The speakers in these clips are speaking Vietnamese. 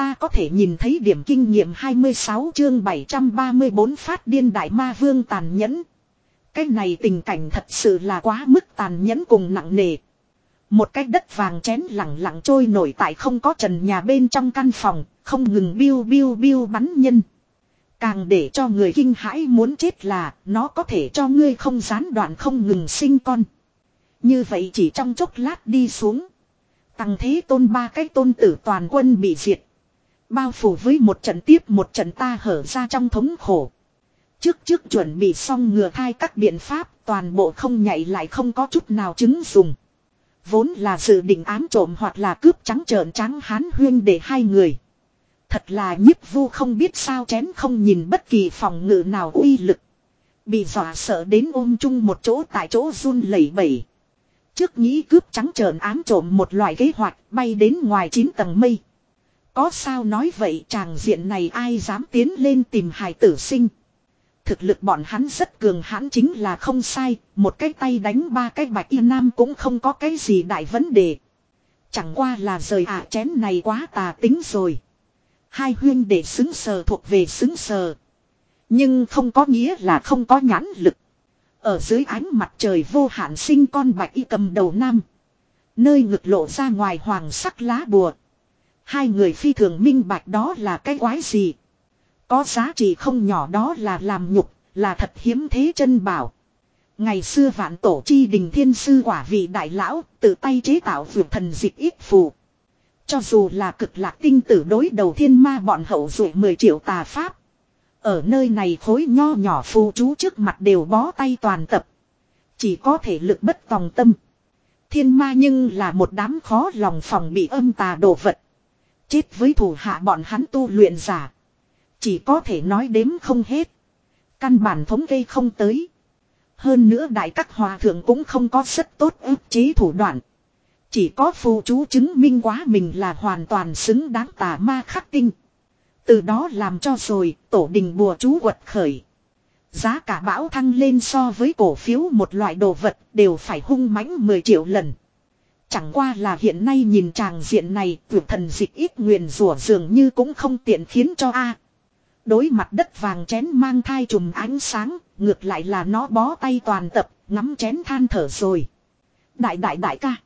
ta có thể nhìn thấy điểm kinh nghiệm 26 chương 734 phát điên đại ma vương tàn nhẫn. Cái này tình cảnh thật sự là quá mức tàn nhẫn cùng nặng nề. Một cái đất vàng chén lặng lặng trôi nổi tại không có trần nhà bên trong căn phòng, không ngừng biêu biêu biêu bắn nhân. Càng để cho người kinh hãi muốn chết là nó có thể cho ngươi không gián đoạn không ngừng sinh con. Như vậy chỉ trong chốc lát đi xuống. Tăng thế tôn ba cái tôn tử toàn quân bị diệt. Bao phủ với một trận tiếp, một trận ta hở ra trong thống khổ. Trước trước chuẩn bị xong ngừa thai các biện pháp, toàn bộ không nhảy lại không có chút nào chứng dùng. Vốn là sự định ám trộm hoặc là cướp trắng trợn trắng hán huyên để hai người. Thật là nhiếp vu không biết sao chén không nhìn bất kỳ phòng ngự nào uy lực. Bị dọa sợ đến ôm chung một chỗ tại chỗ run lẩy bẩy. Trước nghĩ cướp trắng trợn ám trộm một loại kế hoạch bay đến ngoài 9 tầng mây. Có sao nói vậy chàng diện này ai dám tiến lên tìm hài tử sinh. Thực lực bọn hắn rất cường hãn chính là không sai, một cái tay đánh ba cái bạch y nam cũng không có cái gì đại vấn đề. Chẳng qua là rời ả chén này quá tà tính rồi. Hai huyên để xứng sờ thuộc về xứng sờ. Nhưng không có nghĩa là không có nhãn lực. Ở dưới ánh mặt trời vô hạn sinh con bạch y cầm đầu nam. Nơi ngực lộ ra ngoài hoàng sắc lá bùa. Hai người phi thường minh bạch đó là cái quái gì. Có giá trị không nhỏ đó là làm nhục, là thật hiếm thế chân bảo. Ngày xưa vạn tổ chi đình thiên sư quả vị đại lão, tự tay chế tạo vượt thần dịch ít phù. Cho dù là cực lạc tinh tử đối đầu thiên ma bọn hậu dụ 10 triệu tà pháp. Ở nơi này khối nho nhỏ phù chú trước mặt đều bó tay toàn tập. Chỉ có thể lực bất tòng tâm. Thiên ma nhưng là một đám khó lòng phòng bị âm tà đồ vật. Chết với thủ hạ bọn hắn tu luyện giả. Chỉ có thể nói đếm không hết. Căn bản thống kê không tới. Hơn nữa đại các hòa thượng cũng không có rất tốt ức chế thủ đoạn. Chỉ có phù chú chứng minh quá mình là hoàn toàn xứng đáng tà ma khắc tinh. Từ đó làm cho rồi, tổ đình bùa chú quật khởi. Giá cả bão thăng lên so với cổ phiếu một loại đồ vật đều phải hung mãnh 10 triệu lần. Chẳng qua là hiện nay nhìn chàng diện này vượt thần dịch ít nguyền rủa dường như cũng không tiện khiến cho A. Đối mặt đất vàng chén mang thai trùm ánh sáng, ngược lại là nó bó tay toàn tập, ngắm chén than thở rồi. Đại đại đại ca.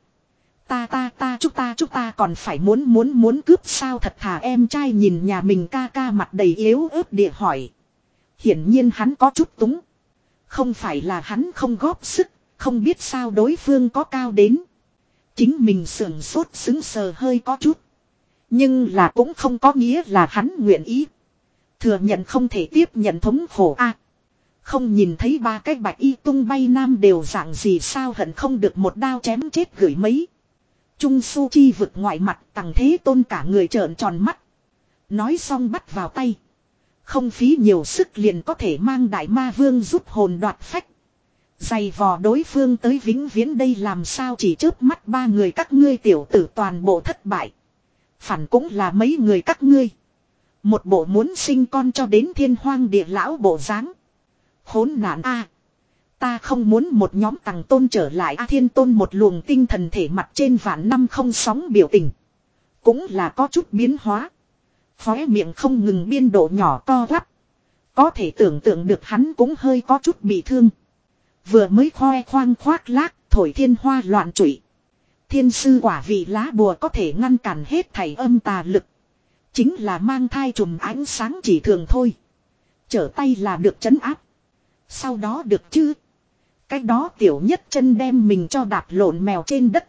Ta ta ta chúng ta chúng ta còn phải muốn muốn muốn cướp sao thật thà em trai nhìn nhà mình ca ca mặt đầy yếu ớt địa hỏi. Hiển nhiên hắn có chút túng. Không phải là hắn không góp sức, không biết sao đối phương có cao đến. Chính mình sườn sốt xứng sờ hơi có chút. Nhưng là cũng không có nghĩa là hắn nguyện ý. Thừa nhận không thể tiếp nhận thống khổ a Không nhìn thấy ba cái bạch y tung bay nam đều dạng gì sao hận không được một đao chém chết gửi mấy. Trung su chi vực ngoại mặt, tằng thế tôn cả người trợn tròn mắt. Nói xong bắt vào tay. Không phí nhiều sức liền có thể mang đại ma vương giúp hồn đoạt phách. Dày vò đối phương tới vĩnh viễn đây làm sao chỉ trước mắt ba người các ngươi tiểu tử toàn bộ thất bại. Phản cũng là mấy người các ngươi. Một bộ muốn sinh con cho đến thiên hoang địa lão bộ dáng Khốn nạn a Ta không muốn một nhóm tàng tôn trở lại A thiên tôn một luồng tinh thần thể mặt trên vạn năm không sóng biểu tình. Cũng là có chút biến hóa. Khóe miệng không ngừng biên độ nhỏ to lắp. Có thể tưởng tượng được hắn cũng hơi có chút bị thương. Vừa mới khoe khoang khoác lác, thổi thiên hoa loạn trụy. Thiên sư quả vị lá bùa có thể ngăn cản hết thảy âm tà lực. Chính là mang thai trùm ánh sáng chỉ thường thôi. Trở tay là được chấn áp. Sau đó được chứ. Cái đó tiểu nhất chân đem mình cho đạp lộn mèo trên đất.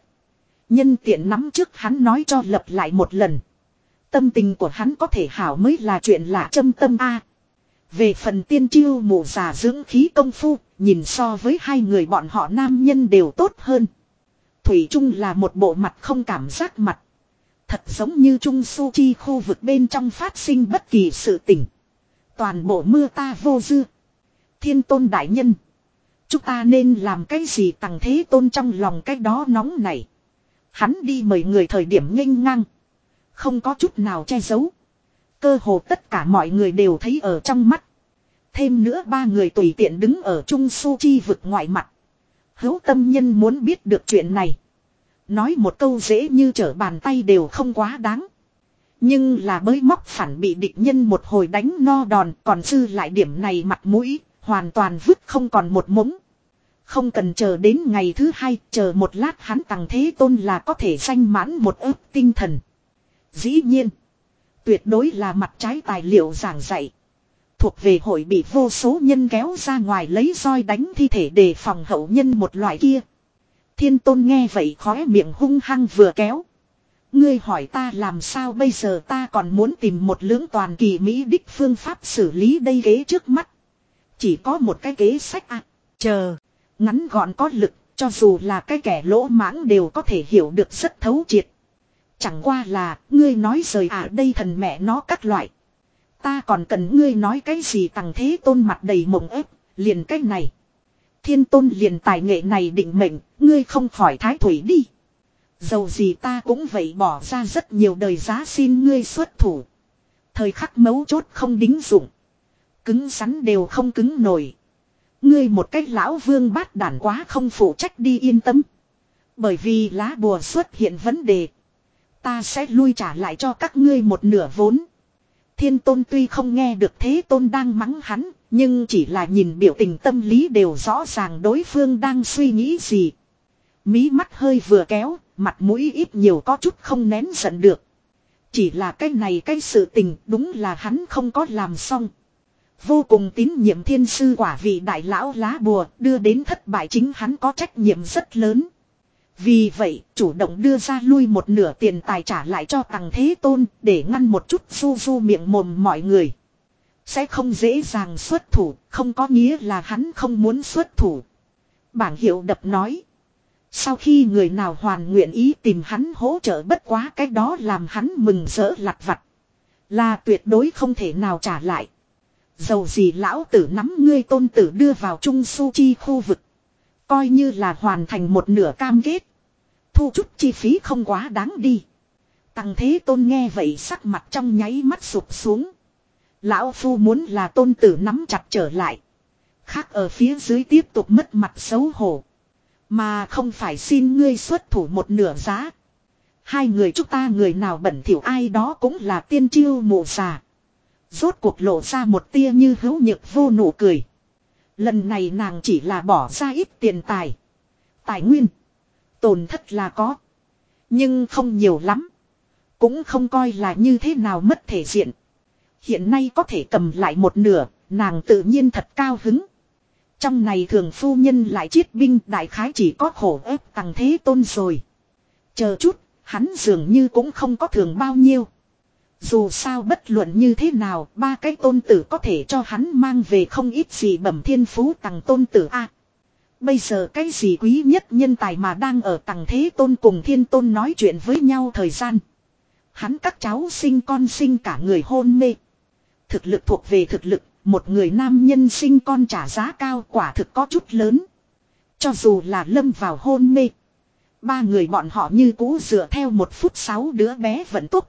Nhân tiện nắm trước hắn nói cho lập lại một lần. Tâm tình của hắn có thể hảo mới là chuyện lạ châm tâm A. Về phần tiên chiêu mù già dưỡng khí công phu, nhìn so với hai người bọn họ nam nhân đều tốt hơn. Thủy Trung là một bộ mặt không cảm giác mặt. Thật giống như Trung Su Chi khu vực bên trong phát sinh bất kỳ sự tỉnh. Toàn bộ mưa ta vô dư. Thiên tôn đại nhân. Chúng ta nên làm cái gì tặng thế tôn trong lòng cái đó nóng này. Hắn đi mời người thời điểm nghênh ngang. Không có chút nào che giấu. Cơ hồ tất cả mọi người đều thấy ở trong mắt. Thêm nữa ba người tùy tiện đứng ở Trung Su Chi vực ngoại mặt. Hữu tâm nhân muốn biết được chuyện này. Nói một câu dễ như trở bàn tay đều không quá đáng. Nhưng là bới móc phản bị địch nhân một hồi đánh no đòn còn dư lại điểm này mặt mũi, hoàn toàn vứt không còn một mống. Không cần chờ đến ngày thứ hai, chờ một lát hắn tăng thế tôn là có thể sanh mãn một ức tinh thần. Dĩ nhiên, tuyệt đối là mặt trái tài liệu giảng dạy. Thuộc về hội bị vô số nhân kéo ra ngoài lấy roi đánh thi thể để phòng hậu nhân một loại kia. Thiên tôn nghe vậy khóe miệng hung hăng vừa kéo. Ngươi hỏi ta làm sao bây giờ ta còn muốn tìm một lưỡng toàn kỳ Mỹ đích phương pháp xử lý đây ghế trước mắt. Chỉ có một cái kế sách à. Chờ. Ngắn gọn có lực. Cho dù là cái kẻ lỗ mãng đều có thể hiểu được rất thấu triệt. Chẳng qua là, ngươi nói rời à đây thần mẹ nó các loại. Ta còn cần ngươi nói cái gì tằng thế tôn mặt đầy mộng ép. Liền cái này. Thiên tôn liền tài nghệ này định mệnh. Ngươi không khỏi thái thủy đi. Dầu gì ta cũng vậy bỏ ra rất nhiều đời giá xin ngươi xuất thủ. Thời khắc mấu chốt không đính dụng. Cứng rắn đều không cứng nổi. Ngươi một cách lão vương bát đản quá không phụ trách đi yên tâm. Bởi vì lá bùa xuất hiện vấn đề. Ta sẽ lui trả lại cho các ngươi một nửa vốn. Thiên tôn tuy không nghe được thế tôn đang mắng hắn. Nhưng chỉ là nhìn biểu tình tâm lý đều rõ ràng đối phương đang suy nghĩ gì. Mí mắt hơi vừa kéo, mặt mũi ít nhiều có chút không nén giận được. Chỉ là cái này cái sự tình đúng là hắn không có làm xong. Vô cùng tín nhiệm thiên sư quả vị đại lão lá bùa đưa đến thất bại chính hắn có trách nhiệm rất lớn. Vì vậy, chủ động đưa ra lui một nửa tiền tài trả lại cho tăng thế tôn để ngăn một chút du du miệng mồm mọi người. Sẽ không dễ dàng xuất thủ, không có nghĩa là hắn không muốn xuất thủ. Bảng hiệu đập nói. Sau khi người nào hoàn nguyện ý tìm hắn hỗ trợ bất quá cái đó làm hắn mừng rỡ lặt vặt. Là tuyệt đối không thể nào trả lại. Dầu gì lão tử nắm ngươi tôn tử đưa vào trung su chi khu vực. Coi như là hoàn thành một nửa cam kết. Thu chút chi phí không quá đáng đi. Tăng thế tôn nghe vậy sắc mặt trong nháy mắt sụp xuống. Lão phu muốn là tôn tử nắm chặt trở lại. Khác ở phía dưới tiếp tục mất mặt xấu hổ. Mà không phải xin ngươi xuất thủ một nửa giá. Hai người chúng ta người nào bẩn thỉu ai đó cũng là tiên chiêu mộ già. Rốt cuộc lộ ra một tia như hữu nhược vô nụ cười. Lần này nàng chỉ là bỏ ra ít tiền tài. Tài nguyên. Tổn thất là có. Nhưng không nhiều lắm. Cũng không coi là như thế nào mất thể diện. Hiện nay có thể cầm lại một nửa, nàng tự nhiên thật cao hứng. Trong này thường phu nhân lại chiết binh đại khái chỉ có khổ ép tăng thế tôn rồi. Chờ chút, hắn dường như cũng không có thường bao nhiêu. Dù sao bất luận như thế nào, ba cái tôn tử có thể cho hắn mang về không ít gì bẩm thiên phú tặng tôn tử A bây giờ cái gì quý nhất nhân tài mà đang ở tầng thế tôn cùng thiên tôn nói chuyện với nhau thời gian. Hắn các cháu sinh con sinh cả người hôn mê. Thực lực thuộc về thực lực, một người nam nhân sinh con trả giá cao quả thực có chút lớn. Cho dù là lâm vào hôn mê. Ba người bọn họ như cũ dựa theo một phút sáu đứa bé vẫn túc.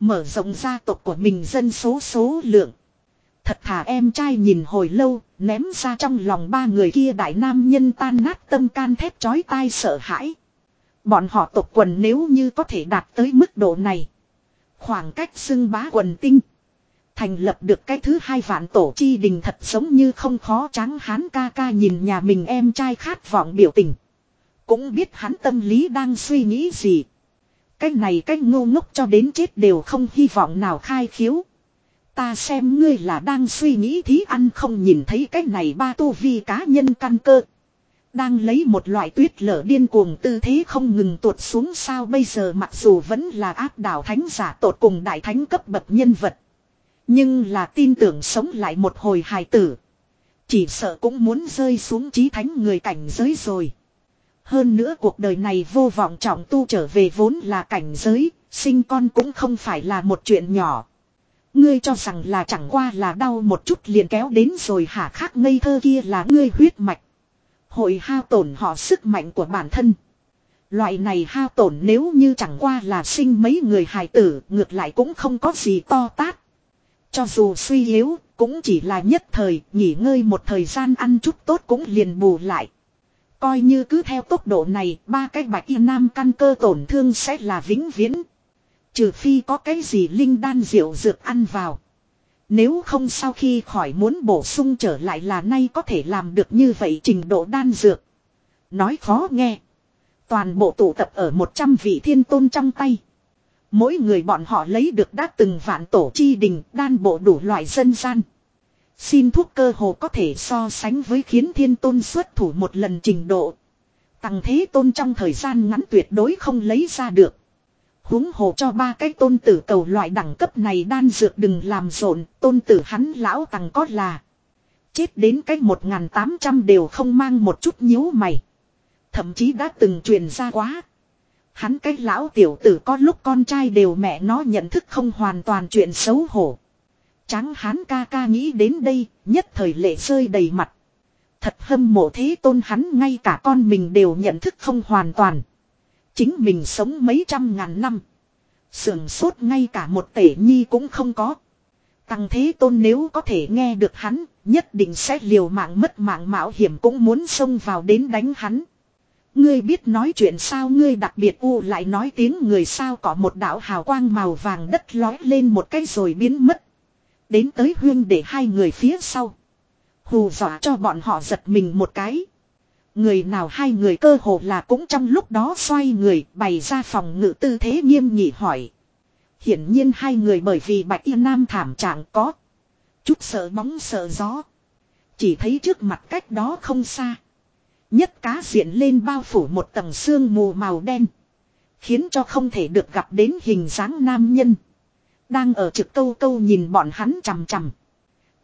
Mở rộng gia tộc của mình dân số số lượng. Thật thà em trai nhìn hồi lâu, ném ra trong lòng ba người kia đại nam nhân tan nát tâm can thép chói tai sợ hãi. Bọn họ tộc quần nếu như có thể đạt tới mức độ này. Khoảng cách xưng bá quần tinh. Thành lập được cái thứ hai vạn tổ chi đình thật giống như không khó trắng hán ca ca nhìn nhà mình em trai khát vọng biểu tình. Cũng biết hắn tâm lý đang suy nghĩ gì. Cái này cái ngu ngốc cho đến chết đều không hy vọng nào khai khiếu. Ta xem ngươi là đang suy nghĩ thí ăn không nhìn thấy cái này ba tu vi cá nhân căn cơ. Đang lấy một loại tuyết lở điên cuồng tư thế không ngừng tuột xuống sao bây giờ mặc dù vẫn là áp đảo thánh giả tột cùng đại thánh cấp bậc nhân vật. Nhưng là tin tưởng sống lại một hồi hài tử. Chỉ sợ cũng muốn rơi xuống trí thánh người cảnh giới rồi. Hơn nữa cuộc đời này vô vọng trọng tu trở về vốn là cảnh giới, sinh con cũng không phải là một chuyện nhỏ. Ngươi cho rằng là chẳng qua là đau một chút liền kéo đến rồi hả khác ngây thơ kia là ngươi huyết mạch. Hội hao tổn họ sức mạnh của bản thân. Loại này hao tổn nếu như chẳng qua là sinh mấy người hài tử ngược lại cũng không có gì to tát. Cho dù suy yếu, cũng chỉ là nhất thời, nghỉ ngơi một thời gian ăn chút tốt cũng liền bù lại. Coi như cứ theo tốc độ này, ba cái bạch y nam căn cơ tổn thương sẽ là vĩnh viễn. Trừ phi có cái gì linh đan rượu dược ăn vào. Nếu không sau khi khỏi muốn bổ sung trở lại là nay có thể làm được như vậy trình độ đan dược. Nói khó nghe. Toàn bộ tụ tập ở 100 vị thiên tôn trong tay. Mỗi người bọn họ lấy được đã từng vạn tổ chi đình, đan bộ đủ loại dân gian. Xin thuốc cơ hồ có thể so sánh với khiến thiên tôn xuất thủ một lần trình độ. Tăng thế tôn trong thời gian ngắn tuyệt đối không lấy ra được huống hồ cho ba cái tôn tử cầu loại đẳng cấp này đan dược đừng làm rộn, tôn tử hắn lão tằng có là. Chết đến cách 1.800 đều không mang một chút nhíu mày. Thậm chí đã từng truyền ra quá. Hắn cái lão tiểu tử có lúc con trai đều mẹ nó nhận thức không hoàn toàn chuyện xấu hổ. Tráng hán ca ca nghĩ đến đây, nhất thời lệ rơi đầy mặt. Thật hâm mộ thế tôn hắn ngay cả con mình đều nhận thức không hoàn toàn. Chính mình sống mấy trăm ngàn năm. Sưởng sốt ngay cả một tể nhi cũng không có. Tăng thế tôn nếu có thể nghe được hắn, nhất định sẽ liều mạng mất mạng mạo hiểm cũng muốn xông vào đến đánh hắn. Ngươi biết nói chuyện sao ngươi đặc biệt u lại nói tiếng người sao có một đạo hào quang màu vàng đất lói lên một cái rồi biến mất. Đến tới huyên để hai người phía sau. Hù dọa cho bọn họ giật mình một cái. Người nào hai người cơ hồ là cũng trong lúc đó xoay người, bày ra phòng ngự tư thế nghiêm nghị hỏi. Hiển nhiên hai người bởi vì bạch yên nam thảm trạng có. Chút sợ bóng sợ gió. Chỉ thấy trước mặt cách đó không xa. Nhất cá diện lên bao phủ một tầng xương mù màu đen. Khiến cho không thể được gặp đến hình dáng nam nhân. Đang ở trực câu câu nhìn bọn hắn chằm chằm.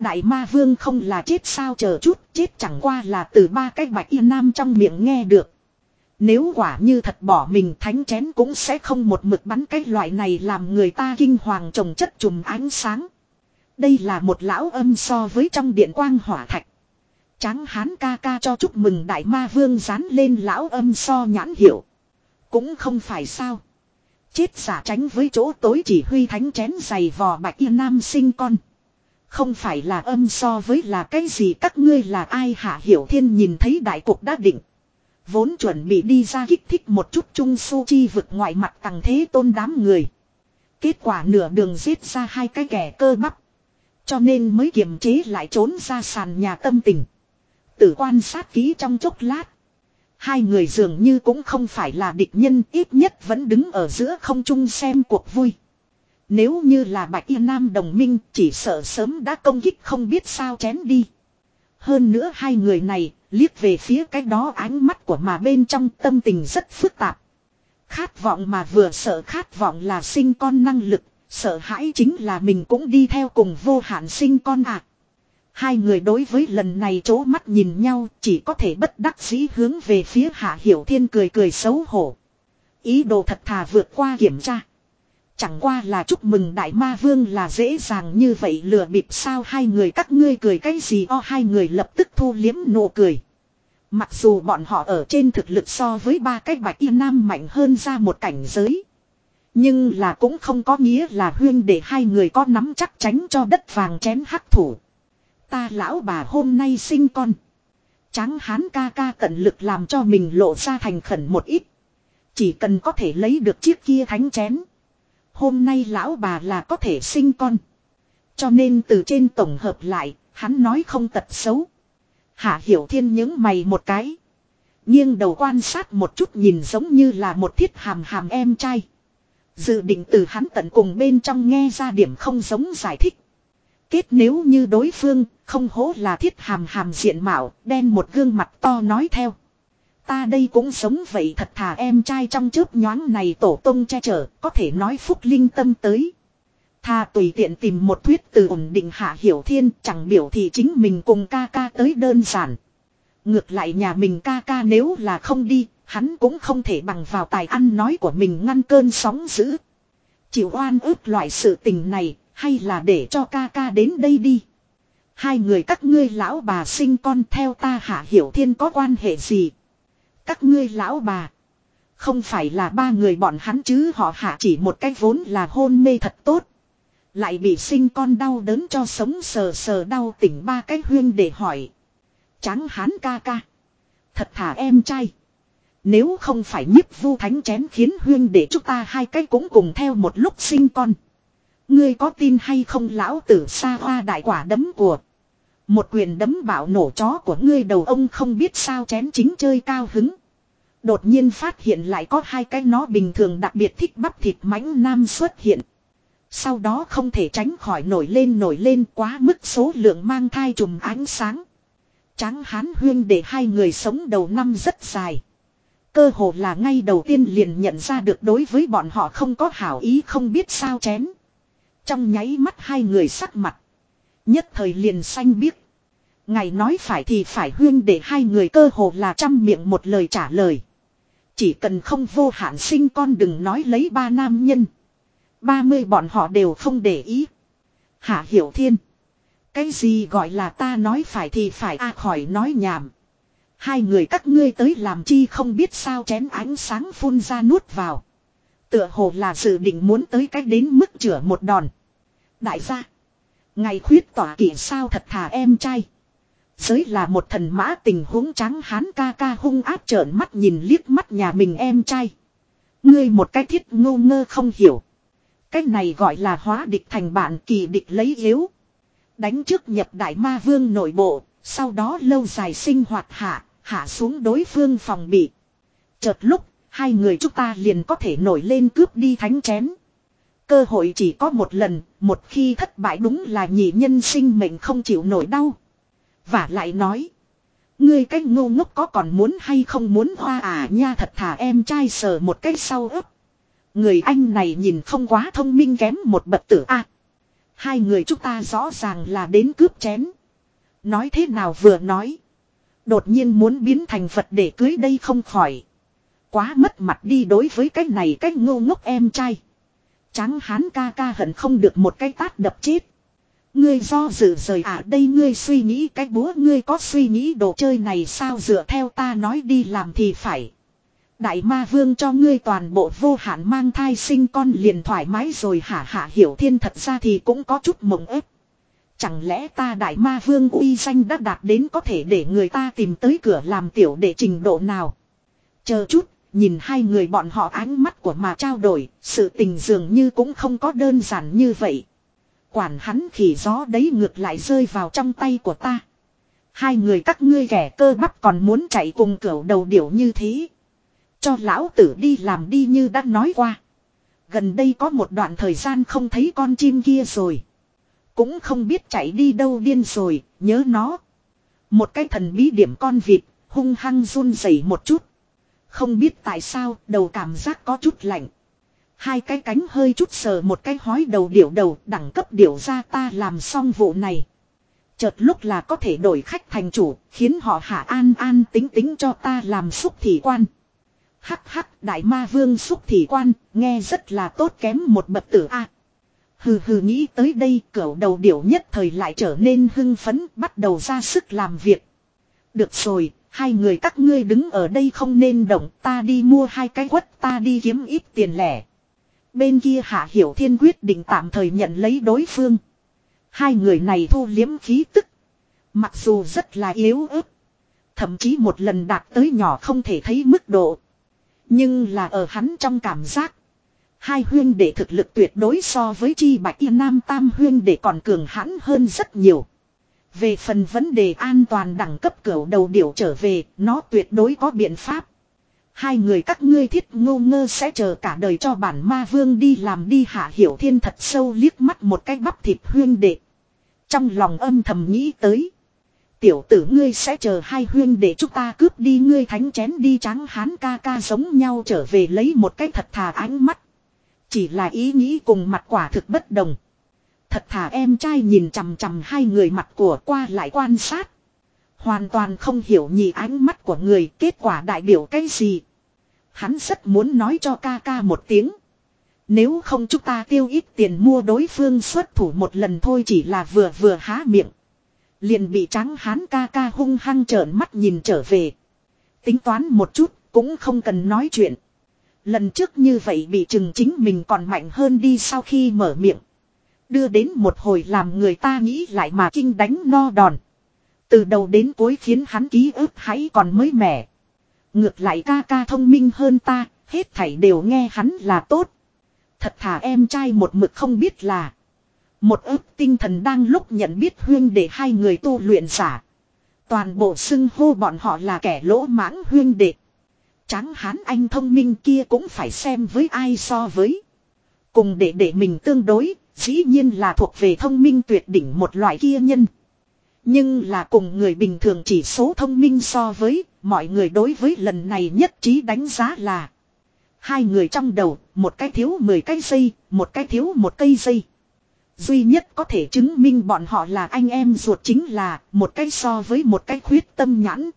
Đại ma vương không là chết sao chờ chút, chết chẳng qua là từ ba cái bạch yên nam trong miệng nghe được. Nếu quả như thật bỏ mình thánh chén cũng sẽ không một mực bắn cái loại này làm người ta kinh hoàng trồng chất trùm ánh sáng. Đây là một lão âm so với trong điện quang hỏa thạch. Tráng hán ca ca cho chúc mừng đại ma vương dán lên lão âm so nhãn hiệu. Cũng không phải sao. Chết giả tránh với chỗ tối chỉ huy thánh chén giày vò bạch yên nam sinh con. Không phải là âm so với là cái gì các ngươi là ai hạ hiểu thiên nhìn thấy đại cục đã định. Vốn chuẩn bị đi ra kích thích một chút trung su chi vực ngoại mặt tầng thế tôn đám người. Kết quả nửa đường giết ra hai cái kẻ cơ bắp. Cho nên mới kiềm chế lại trốn ra sàn nhà tâm tình. Tử quan sát kỹ trong chốc lát. Hai người dường như cũng không phải là địch nhân, ít nhất vẫn đứng ở giữa không trung xem cuộc vui. Nếu như là Bạch Y Nam đồng minh chỉ sợ sớm đã công kích không biết sao chén đi. Hơn nữa hai người này liếc về phía cái đó ánh mắt của mà bên trong tâm tình rất phức tạp. Khát vọng mà vừa sợ khát vọng là sinh con năng lực, sợ hãi chính là mình cũng đi theo cùng vô hạn sinh con ạ. À. Hai người đối với lần này chố mắt nhìn nhau chỉ có thể bất đắc dĩ hướng về phía Hạ Hiểu Thiên cười cười xấu hổ. Ý đồ thật thà vượt qua kiểm tra. Chẳng qua là chúc mừng đại ma vương là dễ dàng như vậy lừa bịp sao hai người các ngươi cười cái gì o, hai người lập tức thu liếm nụ cười. Mặc dù bọn họ ở trên thực lực so với ba cái bạch y nam mạnh hơn ra một cảnh giới. Nhưng là cũng không có nghĩa là huyên để hai người có nắm chắc tránh cho đất vàng chén hắc thủ. Ta lão bà hôm nay sinh con. Tráng hán ca ca tận lực làm cho mình lộ ra thành khẩn một ít. Chỉ cần có thể lấy được chiếc kia thánh chén. Hôm nay lão bà là có thể sinh con. Cho nên từ trên tổng hợp lại, hắn nói không tật xấu. Hạ Hiểu Thiên những mày một cái. nghiêng đầu quan sát một chút nhìn giống như là một thiết hàm hàm em trai. Dự định từ hắn tận cùng bên trong nghe ra điểm không giống giải thích. Kết nếu như đối phương không hố là thiết hàm hàm diện mạo đen một gương mặt to nói theo. Ta đây cũng sống vậy thật thà em trai trong chớp nhoáng này tổ tông che chở có thể nói phúc linh tâm tới. Tha tùy tiện tìm một thuyết từ ổn định hạ hiểu thiên chẳng biểu thì chính mình cùng ca ca tới đơn giản. Ngược lại nhà mình ca ca nếu là không đi, hắn cũng không thể bằng vào tài ăn nói của mình ngăn cơn sóng dữ. Chịu oan ức loại sự tình này, hay là để cho ca ca đến đây đi. Hai người các ngươi lão bà sinh con theo ta hạ hiểu thiên có quan hệ gì. Các ngươi lão bà. Không phải là ba người bọn hắn chứ, họ hạ chỉ một cách vốn là hôn mê thật tốt. Lại bị sinh con đau đớn cho sống sờ sờ đau tỉnh ba cái huyên để hỏi. Tráng hán ca ca. Thật thả em trai. Nếu không phải nhiếp vu thánh chén khiến huyên để chúng ta hai cái cũng cùng theo một lúc sinh con. Ngươi có tin hay không, lão tử xa hoa đại quả đấm của. Một quyền đấm bạo nổ chó của ngươi đầu ông không biết sao chén chính chơi cao hứng. Đột nhiên phát hiện lại có hai cái nó bình thường đặc biệt thích bắp thịt mãnh nam xuất hiện. Sau đó không thể tránh khỏi nổi lên nổi lên quá mức số lượng mang thai trùm ánh sáng. Tráng hán huyên để hai người sống đầu năm rất dài. Cơ hồ là ngay đầu tiên liền nhận ra được đối với bọn họ không có hảo ý không biết sao chén. Trong nháy mắt hai người sắc mặt. Nhất thời liền xanh biếc. Ngày nói phải thì phải huyên để hai người cơ hồ là trăm miệng một lời trả lời. Chỉ cần không vô hạn sinh con đừng nói lấy ba nam nhân. Ba mươi bọn họ đều không để ý. Hạ Hiểu Thiên. Cái gì gọi là ta nói phải thì phải a khỏi nói nhảm. Hai người các ngươi tới làm chi không biết sao chén ánh sáng phun ra nuốt vào. Tựa hồ là dự định muốn tới cách đến mức chữa một đòn. Đại gia. Ngày khuyết tỏa kỷ sao thật thà em trai. Giới là một thần mã tình huống trắng hán ca ca hung áp trợn mắt nhìn liếc mắt nhà mình em trai. Ngươi một cái thiết ngô ngơ không hiểu. Cái này gọi là hóa địch thành bạn kỳ địch lấy yếu. Đánh trước nhập đại ma vương nội bộ, sau đó lâu dài sinh hoạt hạ, hạ xuống đối phương phòng bị. Chợt lúc, hai người chúng ta liền có thể nổi lên cướp đi thánh chén. Cơ hội chỉ có một lần, một khi thất bại đúng là nhị nhân sinh mệnh không chịu nổi đau. Và lại nói. Ngươi cách ngô ngốc có còn muốn hay không muốn hoa à nha thật thà em trai sờ một cái sau ấp. Người anh này nhìn không quá thông minh kém một bậc tử a. hai người chúng ta rõ ràng là đến cướp chén. Nói thế nào vừa nói. Đột nhiên muốn biến thành vật để cưới đây không khỏi. Quá mất mặt đi đối với cái này cách ngô ngốc em trai. Tráng hán ca ca hận không được một cái tát đập chết. Ngươi do dự rời à đây ngươi suy nghĩ cái búa ngươi có suy nghĩ đồ chơi này sao dựa theo ta nói đi làm thì phải. Đại ma vương cho ngươi toàn bộ vô hạn mang thai sinh con liền thoải mái rồi hả hả hiểu thiên thật ra thì cũng có chút mộng ép. Chẳng lẽ ta đại ma vương uy danh đã đạt đến có thể để người ta tìm tới cửa làm tiểu để trình độ nào. Chờ chút, nhìn hai người bọn họ ánh mắt của mà trao đổi, sự tình dường như cũng không có đơn giản như vậy. Quản hắn khỉ gió đấy ngược lại rơi vào trong tay của ta. Hai người các ngươi kẻ cơ bắp còn muốn chạy cùng cửa đầu điểu như thế. Cho lão tử đi làm đi như đã nói qua. Gần đây có một đoạn thời gian không thấy con chim kia rồi. Cũng không biết chạy đi đâu điên rồi, nhớ nó. Một cái thần bí điểm con vịt, hung hăng run rẩy một chút. Không biết tại sao, đầu cảm giác có chút lạnh. Hai cái cánh hơi chút sờ một cái hói đầu điểu đầu đẳng cấp điểu ra ta làm xong vụ này. Chợt lúc là có thể đổi khách thành chủ, khiến họ hạ an an tính tính cho ta làm xúc thị quan. Hắc hắc đại ma vương xúc thị quan, nghe rất là tốt kém một bậc tử a. Hừ hừ nghĩ tới đây cẩu đầu điểu nhất thời lại trở nên hưng phấn bắt đầu ra sức làm việc. Được rồi, hai người các ngươi đứng ở đây không nên động ta đi mua hai cái quất ta đi kiếm ít tiền lẻ. Bên kia Hạ Hiểu Thiên quyết định tạm thời nhận lấy đối phương. Hai người này thu liếm khí tức. Mặc dù rất là yếu ớt. Thậm chí một lần đạt tới nhỏ không thể thấy mức độ. Nhưng là ở hắn trong cảm giác. Hai huyên đệ thực lực tuyệt đối so với chi bạch yên nam tam huyên đệ còn cường hãn hơn rất nhiều. Về phần vấn đề an toàn đẳng cấp cửa đầu điểu trở về, nó tuyệt đối có biện pháp. Hai người các ngươi thiết ngô ngơ sẽ chờ cả đời cho bản ma vương đi làm đi hạ hiểu thiên thật sâu liếc mắt một cái bắp thịt huyên đệ. Trong lòng âm thầm nghĩ tới. Tiểu tử ngươi sẽ chờ hai huyên để chúng ta cướp đi ngươi thánh chén đi trắng hán ca ca giống nhau trở về lấy một cái thật thà ánh mắt. Chỉ là ý nghĩ cùng mặt quả thực bất đồng. Thật thà em trai nhìn chằm chằm hai người mặt của qua lại quan sát. Hoàn toàn không hiểu nhị ánh mắt của người, kết quả đại biểu cái gì. Hắn rất muốn nói cho ca ca một tiếng. Nếu không chúng ta tiêu ít tiền mua đối phương xuất thủ một lần thôi chỉ là vừa vừa há miệng. Liền bị trắng hán ca ca hung hăng trợn mắt nhìn trở về. Tính toán một chút cũng không cần nói chuyện. Lần trước như vậy bị chừng chính mình còn mạnh hơn đi sau khi mở miệng. Đưa đến một hồi làm người ta nghĩ lại mà kinh đánh no đòn. Từ đầu đến cuối khiến hắn ký ức hãy còn mới mẻ. Ngược lại ca ca thông minh hơn ta, hết thảy đều nghe hắn là tốt. Thật thà em trai một mực không biết là. Một ức tinh thần đang lúc nhận biết huyên để hai người tu luyện giả. Toàn bộ xưng hô bọn họ là kẻ lỗ mãng huyên đệ. Tráng hán anh thông minh kia cũng phải xem với ai so với. Cùng để để mình tương đối, dĩ nhiên là thuộc về thông minh tuyệt đỉnh một loại kia nhân. Nhưng là cùng người bình thường chỉ số thông minh so với, mọi người đối với lần này nhất trí đánh giá là. Hai người trong đầu, một cái thiếu 10 cái dây, một cái thiếu một cây dây. Duy nhất có thể chứng minh bọn họ là anh em ruột chính là một cái so với một cái khuyết tâm nhãn.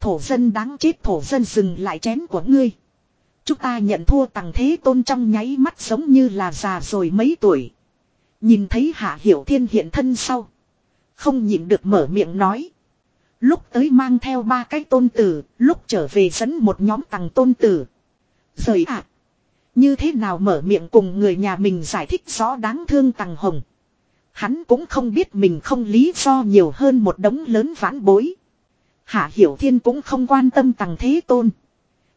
Thổ dân đáng chết thổ dân dừng lại chén của ngươi. Chúng ta nhận thua tặng thế tôn trong nháy mắt giống như là già rồi mấy tuổi. Nhìn thấy hạ hiểu thiên hiện thân sau. Không nhịn được mở miệng nói. Lúc tới mang theo ba cái tôn tử, lúc trở về dẫn một nhóm tầng tôn tử. Rời ạ. như thế nào mở miệng cùng người nhà mình giải thích rõ đáng thương tầng hồng. Hắn cũng không biết mình không lý do nhiều hơn một đống lớn vãn bối. Hạ Hiểu Thiên cũng không quan tâm tầng thế tôn.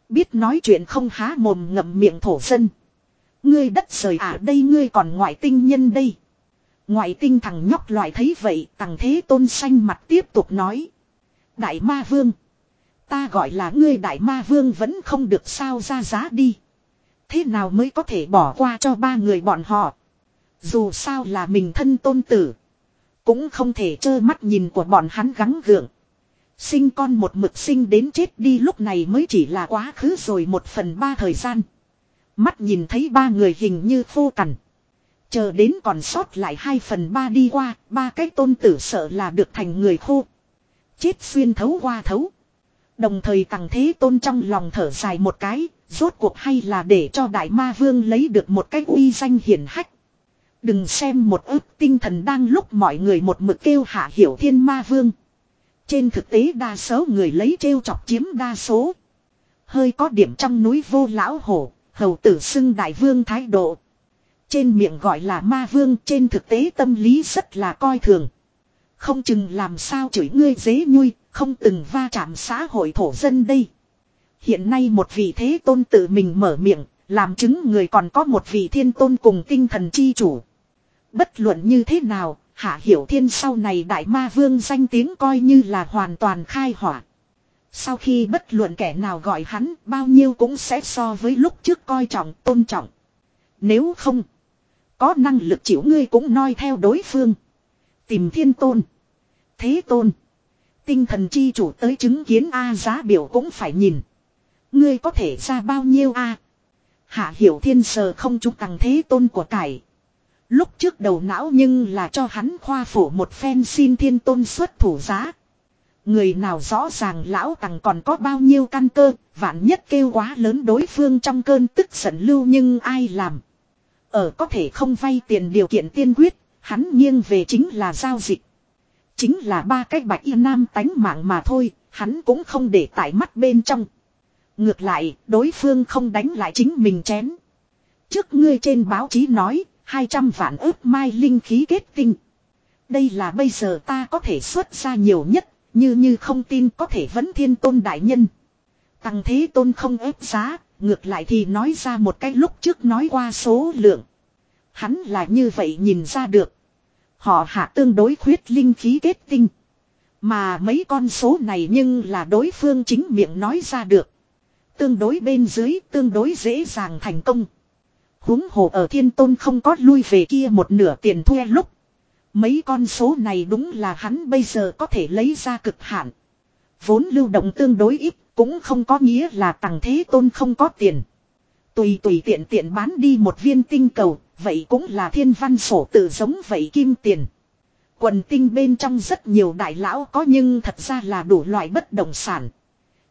Biết nói chuyện không há mồm ngậm miệng thổ dân. Ngươi đất rời à đây ngươi còn ngoại tinh nhân đây. Ngoại tinh thằng nhóc loại thấy vậy tằng thế tôn xanh mặt tiếp tục nói. Đại ma vương. Ta gọi là ngươi đại ma vương vẫn không được sao ra giá đi. Thế nào mới có thể bỏ qua cho ba người bọn họ. Dù sao là mình thân tôn tử. Cũng không thể trơ mắt nhìn của bọn hắn gắng gượng. Sinh con một mực sinh đến chết đi lúc này mới chỉ là quá khứ rồi một phần ba thời gian. Mắt nhìn thấy ba người hình như khô cằn. Chờ đến còn sót lại hai phần ba đi qua, ba cái tôn tử sợ là được thành người khô. Chết xuyên thấu qua thấu. Đồng thời tặng thế tôn trong lòng thở dài một cái, rốt cuộc hay là để cho đại ma vương lấy được một cái uy danh hiển hách. Đừng xem một ức tinh thần đang lúc mọi người một mực kêu hạ hiểu thiên ma vương. Trên thực tế đa số người lấy trêu chọc chiếm đa số. Hơi có điểm trong núi vô lão hổ, hầu tử xưng đại vương thái độ. Trên miệng gọi là ma vương, trên thực tế tâm lý rất là coi thường. Không chừng làm sao chửi ngươi dế nhui, không từng va chạm xã hội thổ dân đây. Hiện nay một vị thế tôn tự mình mở miệng, làm chứng người còn có một vị thiên tôn cùng tinh thần chi chủ. Bất luận như thế nào, Hạ Hiểu Thiên sau này đại ma vương danh tiếng coi như là hoàn toàn khai hỏa. Sau khi bất luận kẻ nào gọi hắn bao nhiêu cũng sẽ so với lúc trước coi trọng tôn trọng. Nếu không, có năng lực chịu ngươi cũng noi theo đối phương. Tìm thiên tôn, thế tôn, tinh thần chi chủ tới chứng kiến A giá biểu cũng phải nhìn. Ngươi có thể ra bao nhiêu A. Hạ hiểu thiên sờ không chúng tặng thế tôn của cải. Lúc trước đầu não nhưng là cho hắn khoa phủ một phen xin thiên tôn xuất thủ giá. Người nào rõ ràng lão tằng còn có bao nhiêu căn cơ, vạn nhất kêu quá lớn đối phương trong cơn tức giận lưu nhưng ai làm. Ở có thể không vay tiền điều kiện tiên quyết, hắn nghiêng về chính là giao dịch. Chính là ba cách bạch y nam tánh mạng mà thôi, hắn cũng không để tại mắt bên trong. Ngược lại, đối phương không đánh lại chính mình chén. Trước ngươi trên báo chí nói, 200 vạn ước mai linh khí kết tinh. Đây là bây giờ ta có thể xuất ra nhiều nhất, như như không tin có thể vẫn thiên tôn đại nhân. Tăng thế tôn không ép giá, ngược lại thì nói ra một cái lúc trước nói qua số lượng. Hắn là như vậy nhìn ra được. Họ hạ tương đối khuyết linh khí kết tinh. Mà mấy con số này nhưng là đối phương chính miệng nói ra được. Tương đối bên dưới tương đối dễ dàng thành công huống hồ ở thiên tôn không có lui về kia một nửa tiền thuê lúc. Mấy con số này đúng là hắn bây giờ có thể lấy ra cực hạn. Vốn lưu động tương đối ít, cũng không có nghĩa là tầng thế tôn không có tiền. Tùy tùy tiện tiện bán đi một viên tinh cầu, vậy cũng là thiên văn sổ tự giống vậy kim tiền. Quần tinh bên trong rất nhiều đại lão có nhưng thật ra là đủ loại bất động sản.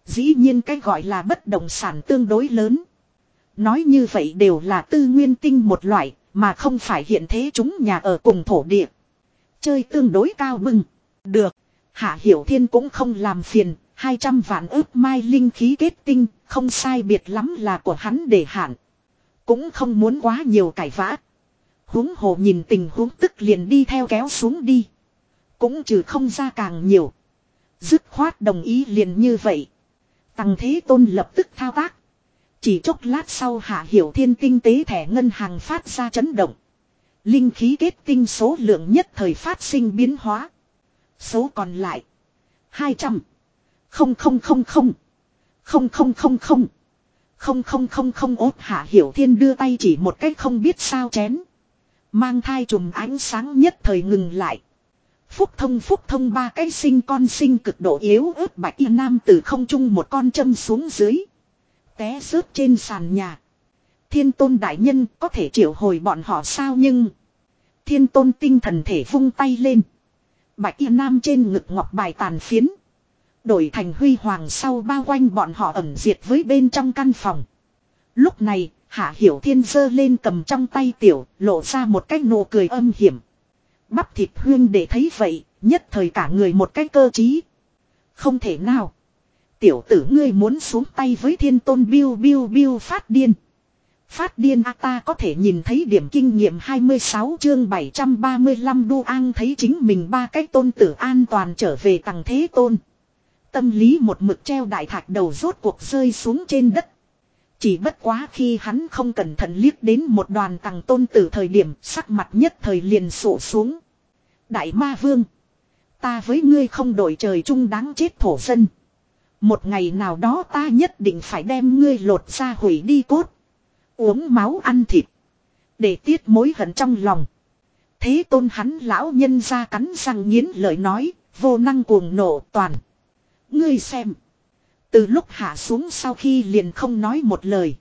Dĩ nhiên cái gọi là bất động sản tương đối lớn. Nói như vậy đều là tư nguyên tinh một loại, mà không phải hiện thế chúng nhà ở cùng thổ địa. Chơi tương đối cao bưng. Được. Hạ Hiểu Thiên cũng không làm phiền, 200 vạn ước mai linh khí kết tinh, không sai biệt lắm là của hắn để hạn. Cũng không muốn quá nhiều cải vã. Huống hồ nhìn tình huống tức liền đi theo kéo xuống đi. Cũng trừ không ra càng nhiều. Dứt khoát đồng ý liền như vậy. Tăng thế tôn lập tức thao tác. Chỉ chốc lát sau hạ hiểu thiên tinh tế thẻ ngân hàng phát ra chấn động. Linh khí kết tinh số lượng nhất thời phát sinh biến hóa. Số còn lại. 200. Không không không không. Không không không không. Không không không không ốt hạ hiểu thiên đưa tay chỉ một cách không biết sao chén. Mang thai trùm ánh sáng nhất thời ngừng lại. Phúc thông phúc thông ba cái sinh con sinh cực độ yếu ớt bạch y nam từ không trung một con châm xuống dưới. Té rớt trên sàn nhà. Thiên tôn đại nhân có thể triệu hồi bọn họ sao nhưng. Thiên tôn tinh thần thể vung tay lên. Bạch y nam trên ngực ngọc bài tàn phiến. Đổi thành huy hoàng sau bao quanh bọn họ ẩn diệt với bên trong căn phòng. Lúc này, Hạ Hiểu Thiên giơ lên cầm trong tay tiểu, lộ ra một cái nụ cười âm hiểm. Bắp thịt huyên để thấy vậy, nhất thời cả người một cái cơ trí. Không thể nào. Tiểu tử ngươi muốn xuống tay với thiên tôn biêu biêu biêu phát điên. Phát điên a ta có thể nhìn thấy điểm kinh nghiệm 26 chương 735 đu an thấy chính mình ba cái tôn tử an toàn trở về tầng thế tôn. Tâm lý một mực treo đại thạch đầu rốt cuộc rơi xuống trên đất. Chỉ bất quá khi hắn không cẩn thận liếc đến một đoàn tàng tôn tử thời điểm, sắc mặt nhất thời liền sổ xuống. Đại ma vương. Ta với ngươi không đổi trời chung đáng chết thổ dân. Một ngày nào đó ta nhất định phải đem ngươi lột ra hủy đi cốt. Uống máu ăn thịt. Để tiết mối hận trong lòng. Thế tôn hắn lão nhân ra cắn răng nghiến lời nói. Vô năng cuồng nộ toàn. Ngươi xem. Từ lúc hạ xuống sau khi liền không nói một lời.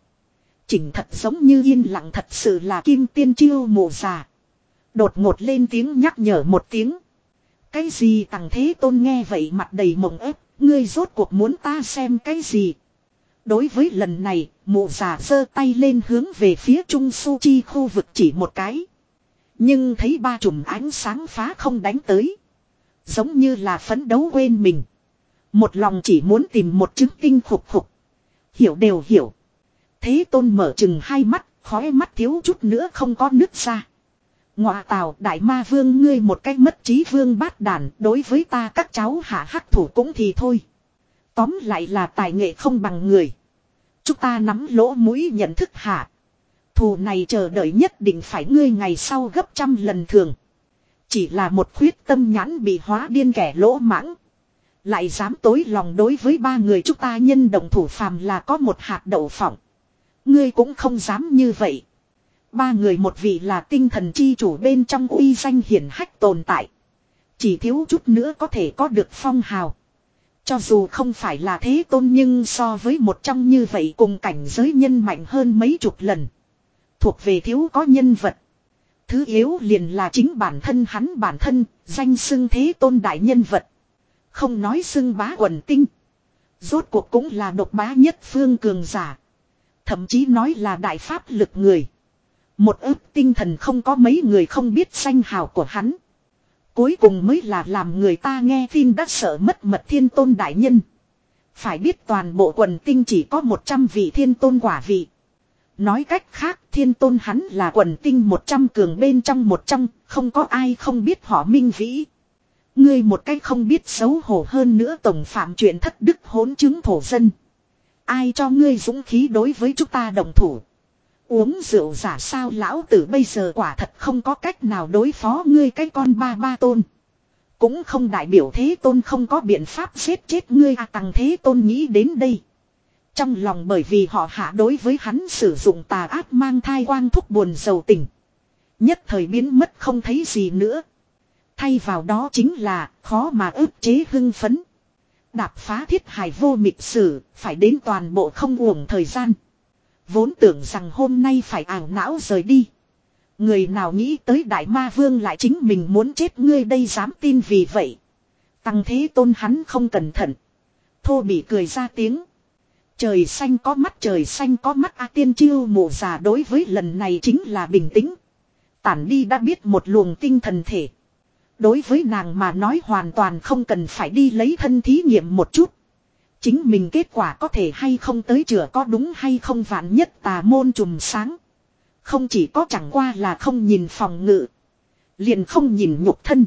Chỉnh thật giống như yên lặng thật sự là kim tiên chiêu mộ già. Đột ngột lên tiếng nhắc nhở một tiếng. Cái gì tằng thế tôn nghe vậy mặt đầy mộng ép, ngươi rốt cuộc muốn ta xem cái gì. Đối với lần này, mụ già giơ tay lên hướng về phía trung su chi khu vực chỉ một cái. Nhưng thấy ba chùm ánh sáng phá không đánh tới. Giống như là phấn đấu quên mình. Một lòng chỉ muốn tìm một chứng tinh khục khục. Hiểu đều hiểu. Thế tôn mở chừng hai mắt, khói mắt thiếu chút nữa không có nước ra. Ngọa tào đại ma vương ngươi một cách mất trí vương bát đàn đối với ta các cháu hạ hắc thủ cũng thì thôi. Tóm lại là tài nghệ không bằng người. Chúng ta nắm lỗ mũi nhận thức hạ. Thù này chờ đợi nhất định phải ngươi ngày sau gấp trăm lần thường. Chỉ là một khuyết tâm nhãn bị hóa điên kẻ lỗ mãng. Lại dám tối lòng đối với ba người chúng ta nhân động thủ phàm là có một hạt đậu phỏng. Ngươi cũng không dám như vậy. Ba người một vị là tinh thần chi chủ bên trong uy danh hiển hách tồn tại. Chỉ thiếu chút nữa có thể có được phong hào. Cho dù không phải là thế tôn nhưng so với một trong như vậy cùng cảnh giới nhân mạnh hơn mấy chục lần. Thuộc về thiếu có nhân vật. Thứ yếu liền là chính bản thân hắn bản thân, danh xưng thế tôn đại nhân vật. Không nói xưng bá quần tinh. Rốt cuộc cũng là độc bá nhất phương cường giả. Thậm chí nói là đại pháp lực người. Một ức tinh thần không có mấy người không biết danh hào của hắn. Cuối cùng mới là làm người ta nghe tin đã sợ mất mật thiên tôn đại nhân. Phải biết toàn bộ quần tinh chỉ có 100 vị thiên tôn quả vị. Nói cách khác thiên tôn hắn là quần tinh 100 cường bên trong một trong, không có ai không biết họ minh vĩ. Ngươi một cách không biết xấu hổ hơn nữa tổng phạm chuyện thất đức hỗn chứng thổ dân. Ai cho ngươi dũng khí đối với chúng ta đồng thủ. Uống rượu giả sao lão tử bây giờ quả thật không có cách nào đối phó ngươi cái con ba ba tôn. Cũng không đại biểu thế tôn không có biện pháp giết chết ngươi à tăng thế tôn nghĩ đến đây. Trong lòng bởi vì họ hạ đối với hắn sử dụng tà ác mang thai quang thúc buồn giàu tình. Nhất thời biến mất không thấy gì nữa. Thay vào đó chính là khó mà ức chế hưng phấn. Đạp phá thiết hài vô mịch sử, phải đến toàn bộ không uổng thời gian. Vốn tưởng rằng hôm nay phải ảo não rời đi. Người nào nghĩ tới đại ma vương lại chính mình muốn chết ngươi đây dám tin vì vậy. Tăng thế tôn hắn không cẩn thận. Thô bị cười ra tiếng. Trời xanh có mắt trời xanh có mắt A tiên chiêu mộ già đối với lần này chính là bình tĩnh. Tản đi đã biết một luồng tinh thần thể. Đối với nàng mà nói hoàn toàn không cần phải đi lấy thân thí nghiệm một chút. Chính mình kết quả có thể hay không tới chữa có đúng hay không vạn nhất tà môn trùm sáng. Không chỉ có chẳng qua là không nhìn phòng ngự. Liền không nhìn nhục thân.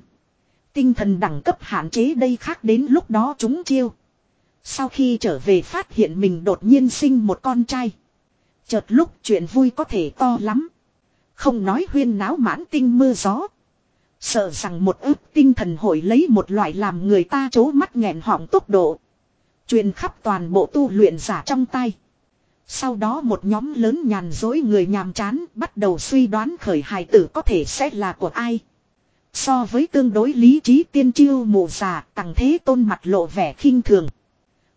Tinh thần đẳng cấp hạn chế đây khác đến lúc đó chúng chiêu. Sau khi trở về phát hiện mình đột nhiên sinh một con trai. Chợt lúc chuyện vui có thể to lắm. Không nói huyên náo mãn tinh mưa gió. Sợ rằng một ước tinh thần hội lấy một loại làm người ta chố mắt nghẹn họng tốc độ. Truyền khắp toàn bộ tu luyện giả trong tay. Sau đó một nhóm lớn nhàn dối người nhàm chán bắt đầu suy đoán khởi hài tử có thể sẽ là của ai. So với tương đối lý trí tiên chiêu mù già, tặng thế tôn mặt lộ vẻ khinh thường.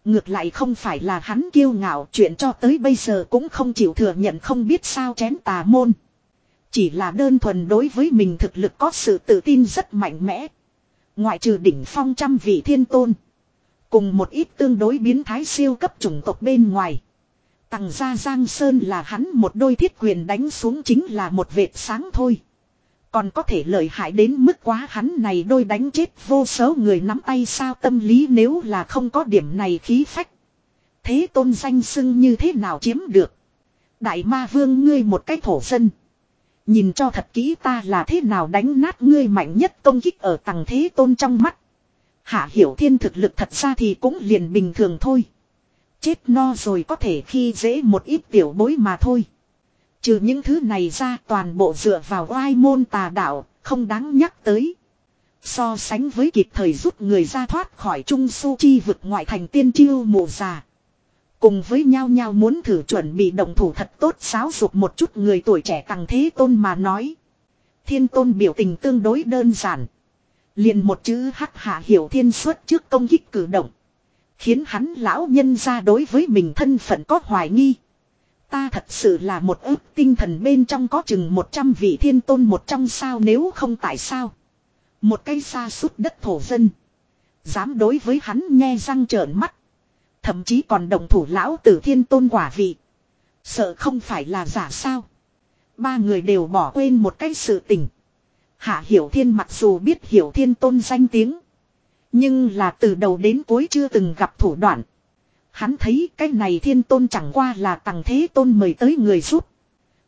Ngược lại không phải là hắn kiêu ngạo chuyện cho tới bây giờ cũng không chịu thừa nhận không biết sao chén tà môn. Chỉ là đơn thuần đối với mình thực lực có sự tự tin rất mạnh mẽ. Ngoại trừ đỉnh phong trăm vị thiên tôn. Cùng một ít tương đối biến thái siêu cấp chủng tộc bên ngoài. Tằng gia Giang Sơn là hắn một đôi thiết quyền đánh xuống chính là một vệt sáng thôi. Còn có thể lợi hại đến mức quá hắn này đôi đánh chết vô số người nắm tay sao tâm lý nếu là không có điểm này khí phách. Thế tôn danh xưng như thế nào chiếm được. Đại ma vương ngươi một cái thổ dân. Nhìn cho thật kỹ ta là thế nào đánh nát ngươi mạnh nhất công kích ở tầng thế tôn trong mắt. Hạ hiểu thiên thực lực thật ra thì cũng liền bình thường thôi. Chết no rồi có thể khi dễ một ít tiểu bối mà thôi. Trừ những thứ này ra toàn bộ dựa vào oai môn tà đạo, không đáng nhắc tới. So sánh với kịp thời giúp người ra thoát khỏi trung su chi vực ngoại thành tiên chiêu mộ già. Cùng với nhau nhau muốn thử chuẩn bị động thủ thật tốt giáo dục một chút người tuổi trẻ tăng thế tôn mà nói. Thiên tôn biểu tình tương đối đơn giản. Liền một chữ hắc hạ hiểu thiên suất trước công kích cử động. Khiến hắn lão nhân ra đối với mình thân phận có hoài nghi. Ta thật sự là một ước tinh thần bên trong có chừng 100 vị thiên tôn một trong sao nếu không tại sao. Một cây xa suốt đất thổ dân. Dám đối với hắn nghe răng trợn mắt. Thậm chí còn đồng thủ lão tử thiên tôn quả vị. Sợ không phải là giả sao. Ba người đều bỏ quên một cái sự tình. Hạ Hiểu Thiên mặc dù biết Hiểu Thiên tôn danh tiếng. Nhưng là từ đầu đến cuối chưa từng gặp thủ đoạn. Hắn thấy cái này thiên tôn chẳng qua là tặng thế tôn mời tới người giúp.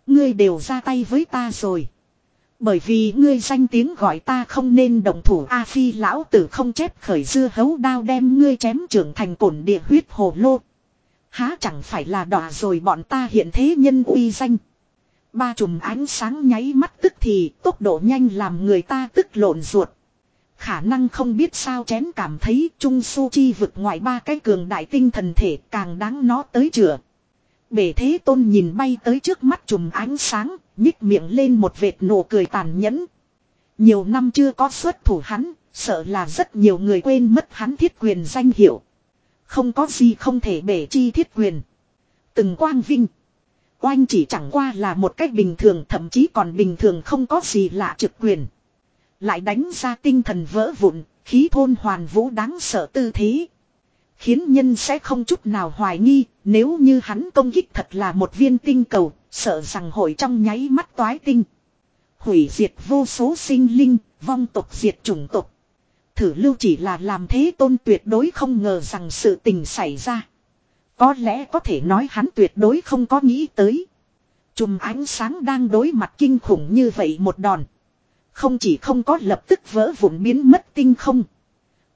Ngươi đều ra tay với ta rồi. Bởi vì ngươi danh tiếng gọi ta không nên động thủ A Phi lão tử không chép khởi dưa hấu đao đem ngươi chém trưởng thành cổn địa huyết hồ lô. Há chẳng phải là đỏ rồi bọn ta hiện thế nhân uy danh. Ba chùm ánh sáng nháy mắt tức thì, tốc độ nhanh làm người ta tức lộn ruột. Khả năng không biết sao chén cảm thấy Trung Su Chi vực ngoài ba cái cường đại tinh thần thể càng đáng nó tới chữa. Bể thế tôn nhìn bay tới trước mắt chùm ánh sáng, nhích miệng lên một vệt nụ cười tàn nhẫn. Nhiều năm chưa có xuất thủ hắn, sợ là rất nhiều người quên mất hắn thiết quyền danh hiệu. Không có gì không thể bể chi thiết quyền. Từng quang vinh. Oanh chỉ chẳng qua là một cách bình thường thậm chí còn bình thường không có gì lạ trực quyền. Lại đánh ra tinh thần vỡ vụn, khí thôn hoàn vũ đáng sợ tư thế. Khiến nhân sẽ không chút nào hoài nghi, nếu như hắn công kích thật là một viên tinh cầu, sợ rằng hội trong nháy mắt toái tinh. Hủy diệt vô số sinh linh, vong tộc diệt chủng tộc. Thử lưu chỉ là làm thế tôn tuyệt đối không ngờ rằng sự tình xảy ra. Có lẽ có thể nói hắn tuyệt đối không có nghĩ tới. Chùm ánh sáng đang đối mặt kinh khủng như vậy một đòn. Không chỉ không có lập tức vỡ vụn biến mất tinh không.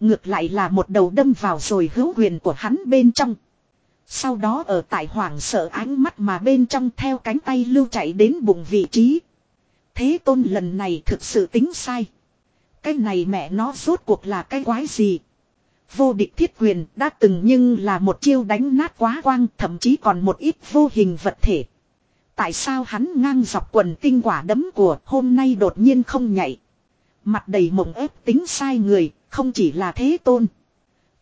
Ngược lại là một đầu đâm vào rồi hữu quyền của hắn bên trong. Sau đó ở tại hoảng sợ ánh mắt mà bên trong theo cánh tay lưu chạy đến bụng vị trí. Thế tôn lần này thực sự tính sai. Cái này mẹ nó rốt cuộc là cái quái gì. Vô địch thiết quyền đã từng nhưng là một chiêu đánh nát quá quang thậm chí còn một ít vô hình vật thể. Tại sao hắn ngang dọc quần tinh quả đấm của hôm nay đột nhiên không nhảy. Mặt đầy mộng ép tính sai người, không chỉ là thế tôn.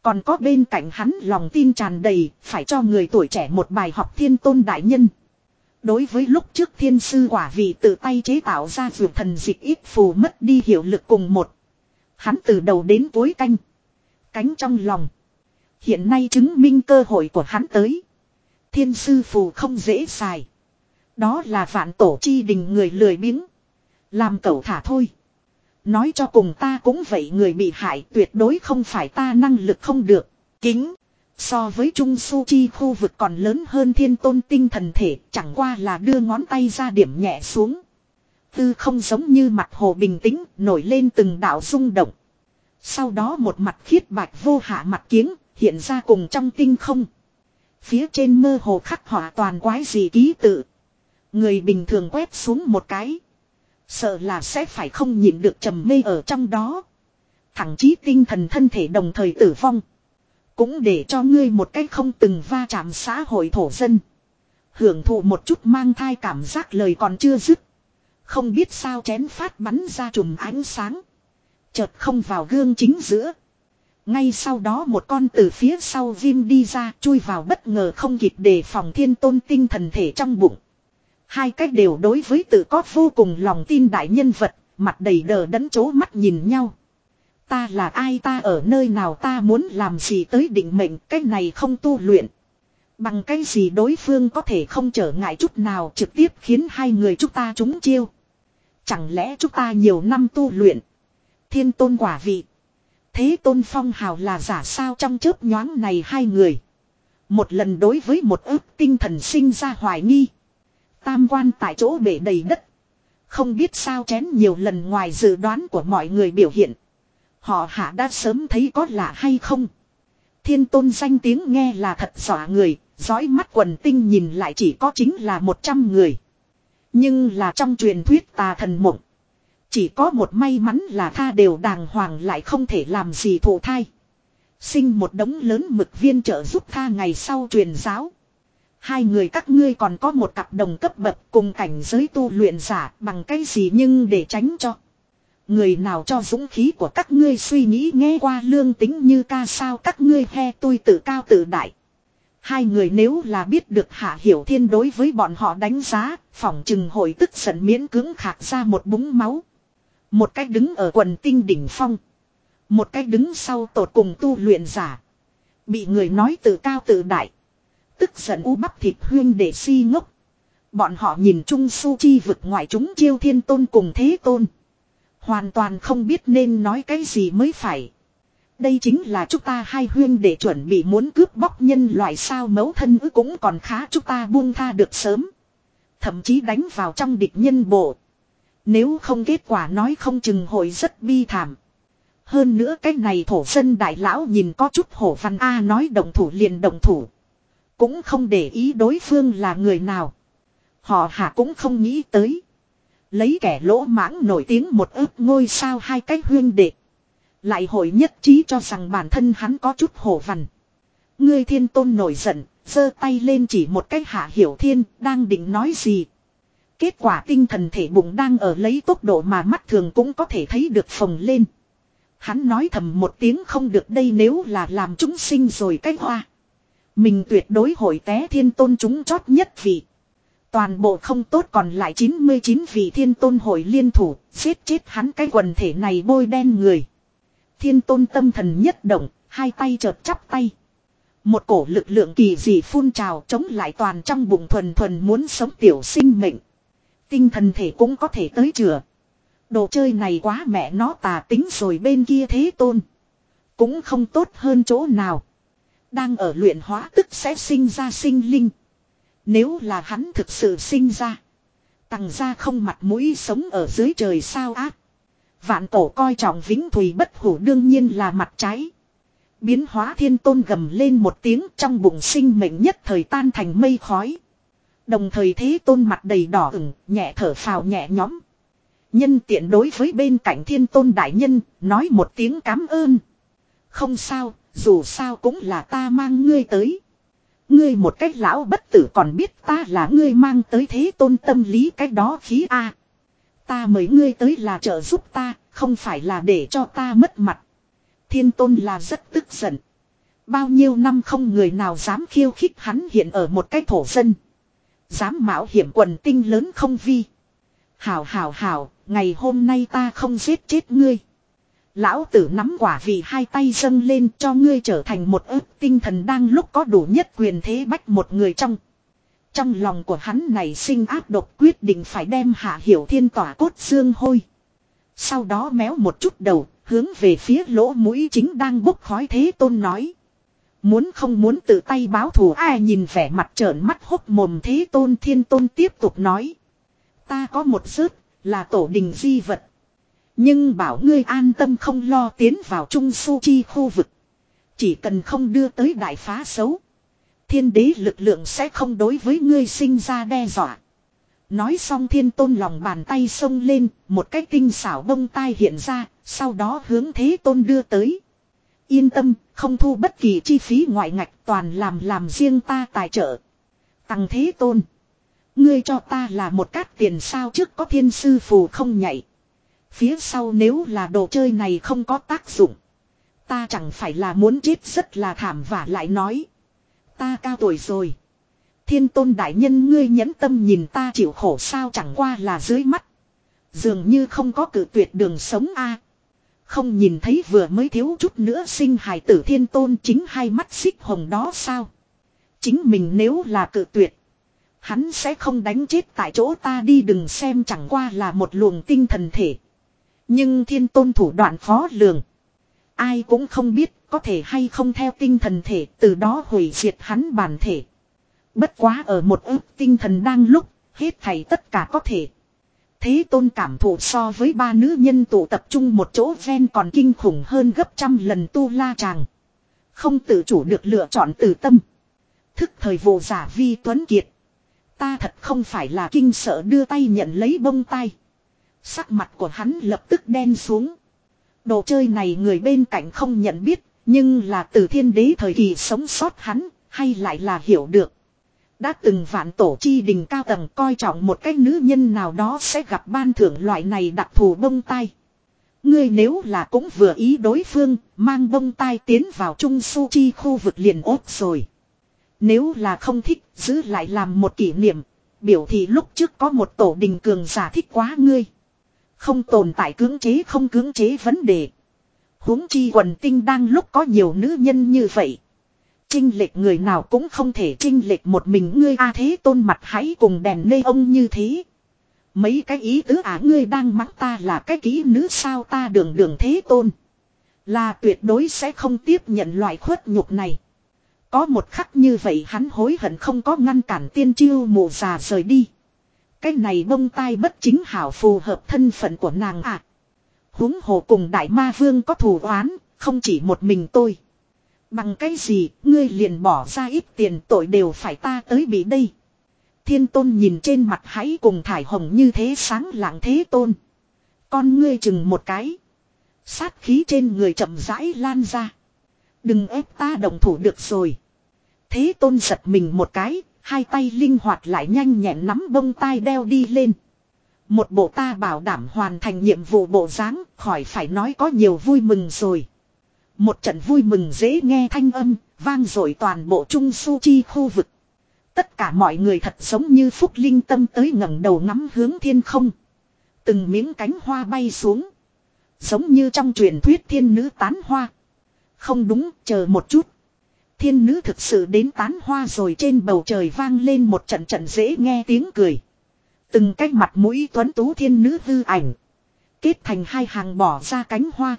Còn có bên cạnh hắn lòng tin tràn đầy, phải cho người tuổi trẻ một bài học thiên tôn đại nhân. Đối với lúc trước thiên sư quả vị tự tay chế tạo ra dược thần dịch ít phù mất đi hiệu lực cùng một. Hắn từ đầu đến cuối canh. Cánh trong lòng. Hiện nay chứng minh cơ hội của hắn tới. Thiên sư phù không dễ xài. Đó là vạn tổ chi đình người lười biếng. Làm cậu thả thôi. Nói cho cùng ta cũng vậy người bị hại, tuyệt đối không phải ta năng lực không được. Kính. So với Trung Su Chi khu vực còn lớn hơn thiên tôn tinh thần thể, chẳng qua là đưa ngón tay ra điểm nhẹ xuống. Tư không giống như mặt hồ bình tĩnh, nổi lên từng đạo rung động. Sau đó một mặt khiết bạch vô hạ mặt kiếng, Hiện ra cùng trong tinh không. Phía trên mơ hồ khắc họa toàn quái gì ký tự. Người bình thường quét xuống một cái. Sợ là sẽ phải không nhịn được trầm mê ở trong đó. Thẳng chí tinh thần thân thể đồng thời tử vong. Cũng để cho ngươi một cách không từng va chạm xã hội thổ dân. Hưởng thụ một chút mang thai cảm giác lời còn chưa dứt. Không biết sao chén phát bắn ra chùm ánh sáng. Chợt không vào gương chính giữa. Ngay sau đó một con từ phía sau viêm đi ra, chui vào bất ngờ không kịp đề phòng thiên tôn tinh thần thể trong bụng. Hai cách đều đối với tự có vô cùng lòng tin đại nhân vật, mặt đầy đờ đẫn chố mắt nhìn nhau. Ta là ai ta ở nơi nào ta muốn làm gì tới định mệnh cái này không tu luyện. Bằng cái gì đối phương có thể không trở ngại chút nào trực tiếp khiến hai người chúng ta trúng chiêu. Chẳng lẽ chúng ta nhiều năm tu luyện. Thiên tôn quả vị. Thế tôn phong hào là giả sao trong chớp nhoáng này hai người. Một lần đối với một ước tinh thần sinh ra hoài nghi. Tam quan tại chỗ bể đầy đất. Không biết sao chén nhiều lần ngoài dự đoán của mọi người biểu hiện. Họ hạ đã sớm thấy có lạ hay không. Thiên tôn danh tiếng nghe là thật dọa người, dõi mắt quần tinh nhìn lại chỉ có chính là một trăm người. Nhưng là trong truyền thuyết tà thần mộng. Chỉ có một may mắn là tha đều đàng hoàng lại không thể làm gì thụ thai. Sinh một đống lớn mực viên trợ giúp tha ngày sau truyền giáo. Hai người các ngươi còn có một cặp đồng cấp bậc cùng cảnh giới tu luyện giả bằng cái gì nhưng để tránh cho. Người nào cho dũng khí của các ngươi suy nghĩ nghe qua lương tính như ca sao các ngươi he tôi tự cao tự đại. Hai người nếu là biết được Hạ Hiểu Thiên đối với bọn họ đánh giá, phỏng chừng hội tức giận miễn cưỡng khạc ra một búng máu. Một cách đứng ở quần tinh đỉnh phong. Một cách đứng sau tột cùng tu luyện giả. Bị người nói tự cao tự đại. Tức giận u bắp thịt huyên để si ngốc. Bọn họ nhìn chung su chi vực ngoại chúng chiêu thiên tôn cùng thế tôn. Hoàn toàn không biết nên nói cái gì mới phải. Đây chính là chúng ta hai huyên để chuẩn bị muốn cướp bóc nhân loại sao mấu thân ư cũng còn khá chúng ta buông tha được sớm. Thậm chí đánh vào trong địch nhân bộ. Nếu không kết quả nói không chừng hội rất bi thảm. Hơn nữa cái này thổ dân đại lão nhìn có chút hổ văn A nói đồng thủ liền đồng thủ. Cũng không để ý đối phương là người nào. Họ hạ cũng không nghĩ tới. Lấy kẻ lỗ mãng nổi tiếng một ức ngôi sao hai cái huyên đệ. Lại hội nhất trí cho rằng bản thân hắn có chút hổ vằn. Ngươi thiên tôn nổi giận, giơ tay lên chỉ một cách hạ hiểu thiên, đang định nói gì. Kết quả tinh thần thể bụng đang ở lấy tốc độ mà mắt thường cũng có thể thấy được phồng lên. Hắn nói thầm một tiếng không được đây nếu là làm chúng sinh rồi cái hoa. Mình tuyệt đối hội té thiên tôn chúng chót nhất vị. Toàn bộ không tốt còn lại 99 vị thiên tôn hội liên thủ, giết chết hắn cái quần thể này bôi đen người. Thiên tôn tâm thần nhất động, hai tay chợt chắp tay. Một cổ lực lượng kỳ dị phun trào chống lại toàn trong bụng thuần thuần muốn sống tiểu sinh mệnh. Tinh thần thể cũng có thể tới chừa. Đồ chơi này quá mẹ nó tà tính rồi bên kia thế tôn. Cũng không tốt hơn chỗ nào. Đang ở luyện hóa tức sẽ sinh ra sinh linh. Nếu là hắn thực sự sinh ra. Tằng ra không mặt mũi sống ở dưới trời sao ác. Vạn cổ coi trọng vĩnh thủy bất hủ đương nhiên là mặt trái. Biến hóa thiên tôn gầm lên một tiếng trong bụng sinh mệnh nhất thời tan thành mây khói. Đồng thời thế tôn mặt đầy đỏ ửng, nhẹ thở phào nhẹ nhõm. Nhân tiện đối với bên cạnh thiên tôn đại nhân, nói một tiếng cảm ơn. Không sao, dù sao cũng là ta mang ngươi tới. Ngươi một cách lão bất tử còn biết ta là ngươi mang tới thế tôn tâm lý cách đó khí A. Ta mời ngươi tới là trợ giúp ta, không phải là để cho ta mất mặt. Thiên tôn là rất tức giận. Bao nhiêu năm không người nào dám khiêu khích hắn hiện ở một cái thổ dân. Dám mạo hiểm quần tinh lớn không vi. Hảo hảo hảo, ngày hôm nay ta không giết chết ngươi. Lão tử nắm quả vì hai tay dâng lên cho ngươi trở thành một ức tinh thần đang lúc có đủ nhất quyền thế bách một người trong. Trong lòng của hắn này sinh áp độc quyết định phải đem hạ hiểu thiên tỏa cốt xương hôi. Sau đó méo một chút đầu, hướng về phía lỗ mũi chính đang bốc khói thế tôn nói. Muốn không muốn tự tay báo thù ai nhìn vẻ mặt trợn mắt hốc mồm thế tôn thiên tôn tiếp tục nói. Ta có một rớt, là tổ đình di vật. Nhưng bảo ngươi an tâm không lo tiến vào trung su chi khu vực. Chỉ cần không đưa tới đại phá xấu. Thiên đế lực lượng sẽ không đối với ngươi sinh ra đe dọa. Nói xong thiên tôn lòng bàn tay xông lên, một cái tinh xảo bông tai hiện ra, sau đó hướng thế tôn đưa tới. Yên tâm, không thu bất kỳ chi phí ngoại ngạch toàn làm làm riêng ta tài trợ. Tăng thế tôn. Ngươi cho ta là một cát tiền sao trước có thiên sư phù không nhảy. Phía sau nếu là đồ chơi này không có tác dụng. Ta chẳng phải là muốn chết rất là thảm và lại nói. Ta cao tuổi rồi. Thiên tôn đại nhân ngươi nhẫn tâm nhìn ta chịu khổ sao chẳng qua là dưới mắt. Dường như không có cử tuyệt đường sống a. Không nhìn thấy vừa mới thiếu chút nữa sinh hài tử thiên tôn chính hai mắt xích hồng đó sao. Chính mình nếu là cự tuyệt. Hắn sẽ không đánh chết tại chỗ ta đi đừng xem chẳng qua là một luồng tinh thần thể. Nhưng thiên tôn thủ đoạn khó lường. Ai cũng không biết có thể hay không theo tinh thần thể từ đó hủy diệt hắn bản thể. Bất quá ở một ức tinh thần đang lúc, hết thảy tất cả có thể. Thế tôn cảm thụ so với ba nữ nhân tụ tập trung một chỗ ven còn kinh khủng hơn gấp trăm lần tu la chàng. Không tự chủ được lựa chọn từ tâm. Thức thời vô giả vi tuấn kiệt. Ta thật không phải là kinh sợ đưa tay nhận lấy bông tay. Sắc mặt của hắn lập tức đen xuống. Đồ chơi này người bên cạnh không nhận biết, nhưng là từ thiên đế thời kỳ sống sót hắn, hay lại là hiểu được. Đã từng vạn tổ chi đình cao tầng coi trọng một cái nữ nhân nào đó sẽ gặp ban thưởng loại này đặc thù bông tai. Ngươi nếu là cũng vừa ý đối phương, mang bông tai tiến vào trung su chi khu vực liền ốt rồi. Nếu là không thích, giữ lại làm một kỷ niệm. Biểu thị lúc trước có một tổ đình cường giả thích quá ngươi. Không tồn tại cưỡng chế không cưỡng chế vấn đề. huống chi quần tinh đang lúc có nhiều nữ nhân như vậy. Trinh lệch người nào cũng không thể trinh lệch một mình ngươi a thế tôn mặt hãy cùng đèn nê ông như thế. Mấy cái ý tứ à ngươi đang mắng ta là cái ký nữ sao ta đường đường thế tôn. Là tuyệt đối sẽ không tiếp nhận loại khuất nhục này. Có một khắc như vậy hắn hối hận không có ngăn cản tiên chiêu mù già rời đi. Cái này bông tai bất chính hảo phù hợp thân phận của nàng ạ. À. huống hồ cùng đại ma vương có thù oán, không chỉ một mình tôi. Bằng cái gì, ngươi liền bỏ ra ít tiền tội đều phải ta tới bị đây. Thiên tôn nhìn trên mặt hãy cùng thải hồng như thế sáng lạng thế tôn. Con ngươi chừng một cái. Sát khí trên người chậm rãi lan ra. Đừng ép ta đồng thủ được rồi. Thế tôn giật mình một cái, hai tay linh hoạt lại nhanh nhẹn nắm bông tai đeo đi lên. Một bộ ta bảo đảm hoàn thành nhiệm vụ bộ dáng, khỏi phải nói có nhiều vui mừng rồi. Một trận vui mừng dễ nghe thanh âm, vang dội toàn bộ trung su chi khu vực. Tất cả mọi người thật giống như phúc linh tâm tới ngẩng đầu ngắm hướng thiên không. Từng miếng cánh hoa bay xuống. Giống như trong truyền thuyết thiên nữ tán hoa. Không đúng, chờ một chút. Thiên nữ thực sự đến tán hoa rồi trên bầu trời vang lên một trận trận dễ nghe tiếng cười. Từng cách mặt mũi tuấn tú thiên nữ hư ảnh. Kết thành hai hàng bỏ ra cánh hoa.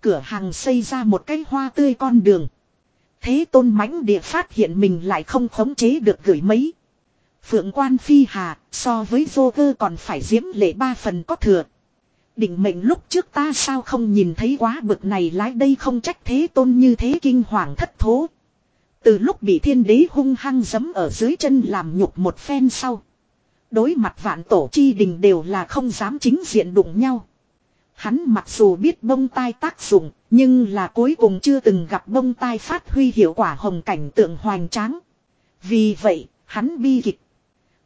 Cửa hàng xây ra một cái hoa tươi con đường. Thế tôn mãnh địa phát hiện mình lại không khống chế được gửi mấy. Phượng quan phi hà, so với vô cơ còn phải diễm lệ ba phần có thừa. Định mệnh lúc trước ta sao không nhìn thấy quá bực này lái đây không trách thế tôn như thế kinh hoàng thất thố. Từ lúc bị thiên đế hung hăng giấm ở dưới chân làm nhục một phen sau. Đối mặt vạn tổ chi đình đều là không dám chính diện đụng nhau. Hắn mặc dù biết bông tai tác dụng, nhưng là cuối cùng chưa từng gặp bông tai phát huy hiệu quả hồng cảnh tượng hoành tráng. Vì vậy, hắn bi kịch.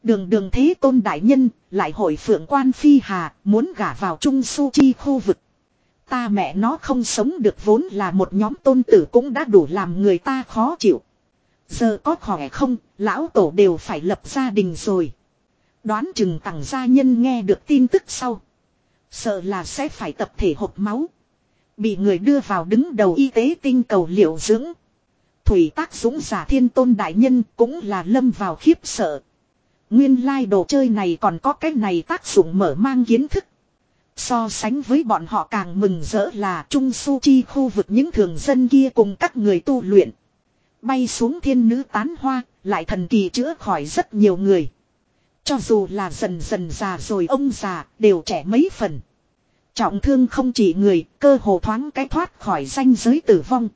Đường đường thế tôn đại nhân, lại hội phượng quan phi hà, muốn gả vào trung su chi khu vực. Ta mẹ nó không sống được vốn là một nhóm tôn tử cũng đã đủ làm người ta khó chịu. Giờ có khỏe không, lão tổ đều phải lập gia đình rồi. Đoán chừng tặng gia nhân nghe được tin tức sau. Sợ là sẽ phải tập thể hộp máu. Bị người đưa vào đứng đầu y tế tinh cầu liệu dưỡng. Thủy tác dũng giả thiên tôn đại nhân cũng là lâm vào khiếp sợ. Nguyên lai đồ chơi này còn có cái này tác dụng mở mang kiến thức. So sánh với bọn họ càng mừng rỡ là Trung Su Chi khu vực những thường dân kia cùng các người tu luyện. Bay xuống thiên nữ tán hoa, lại thần kỳ chữa khỏi rất nhiều người. Cho dù là dần dần già rồi ông già, đều trẻ mấy phần. Trọng thương không chỉ người, cơ hồ thoáng cái thoát khỏi danh giới tử vong.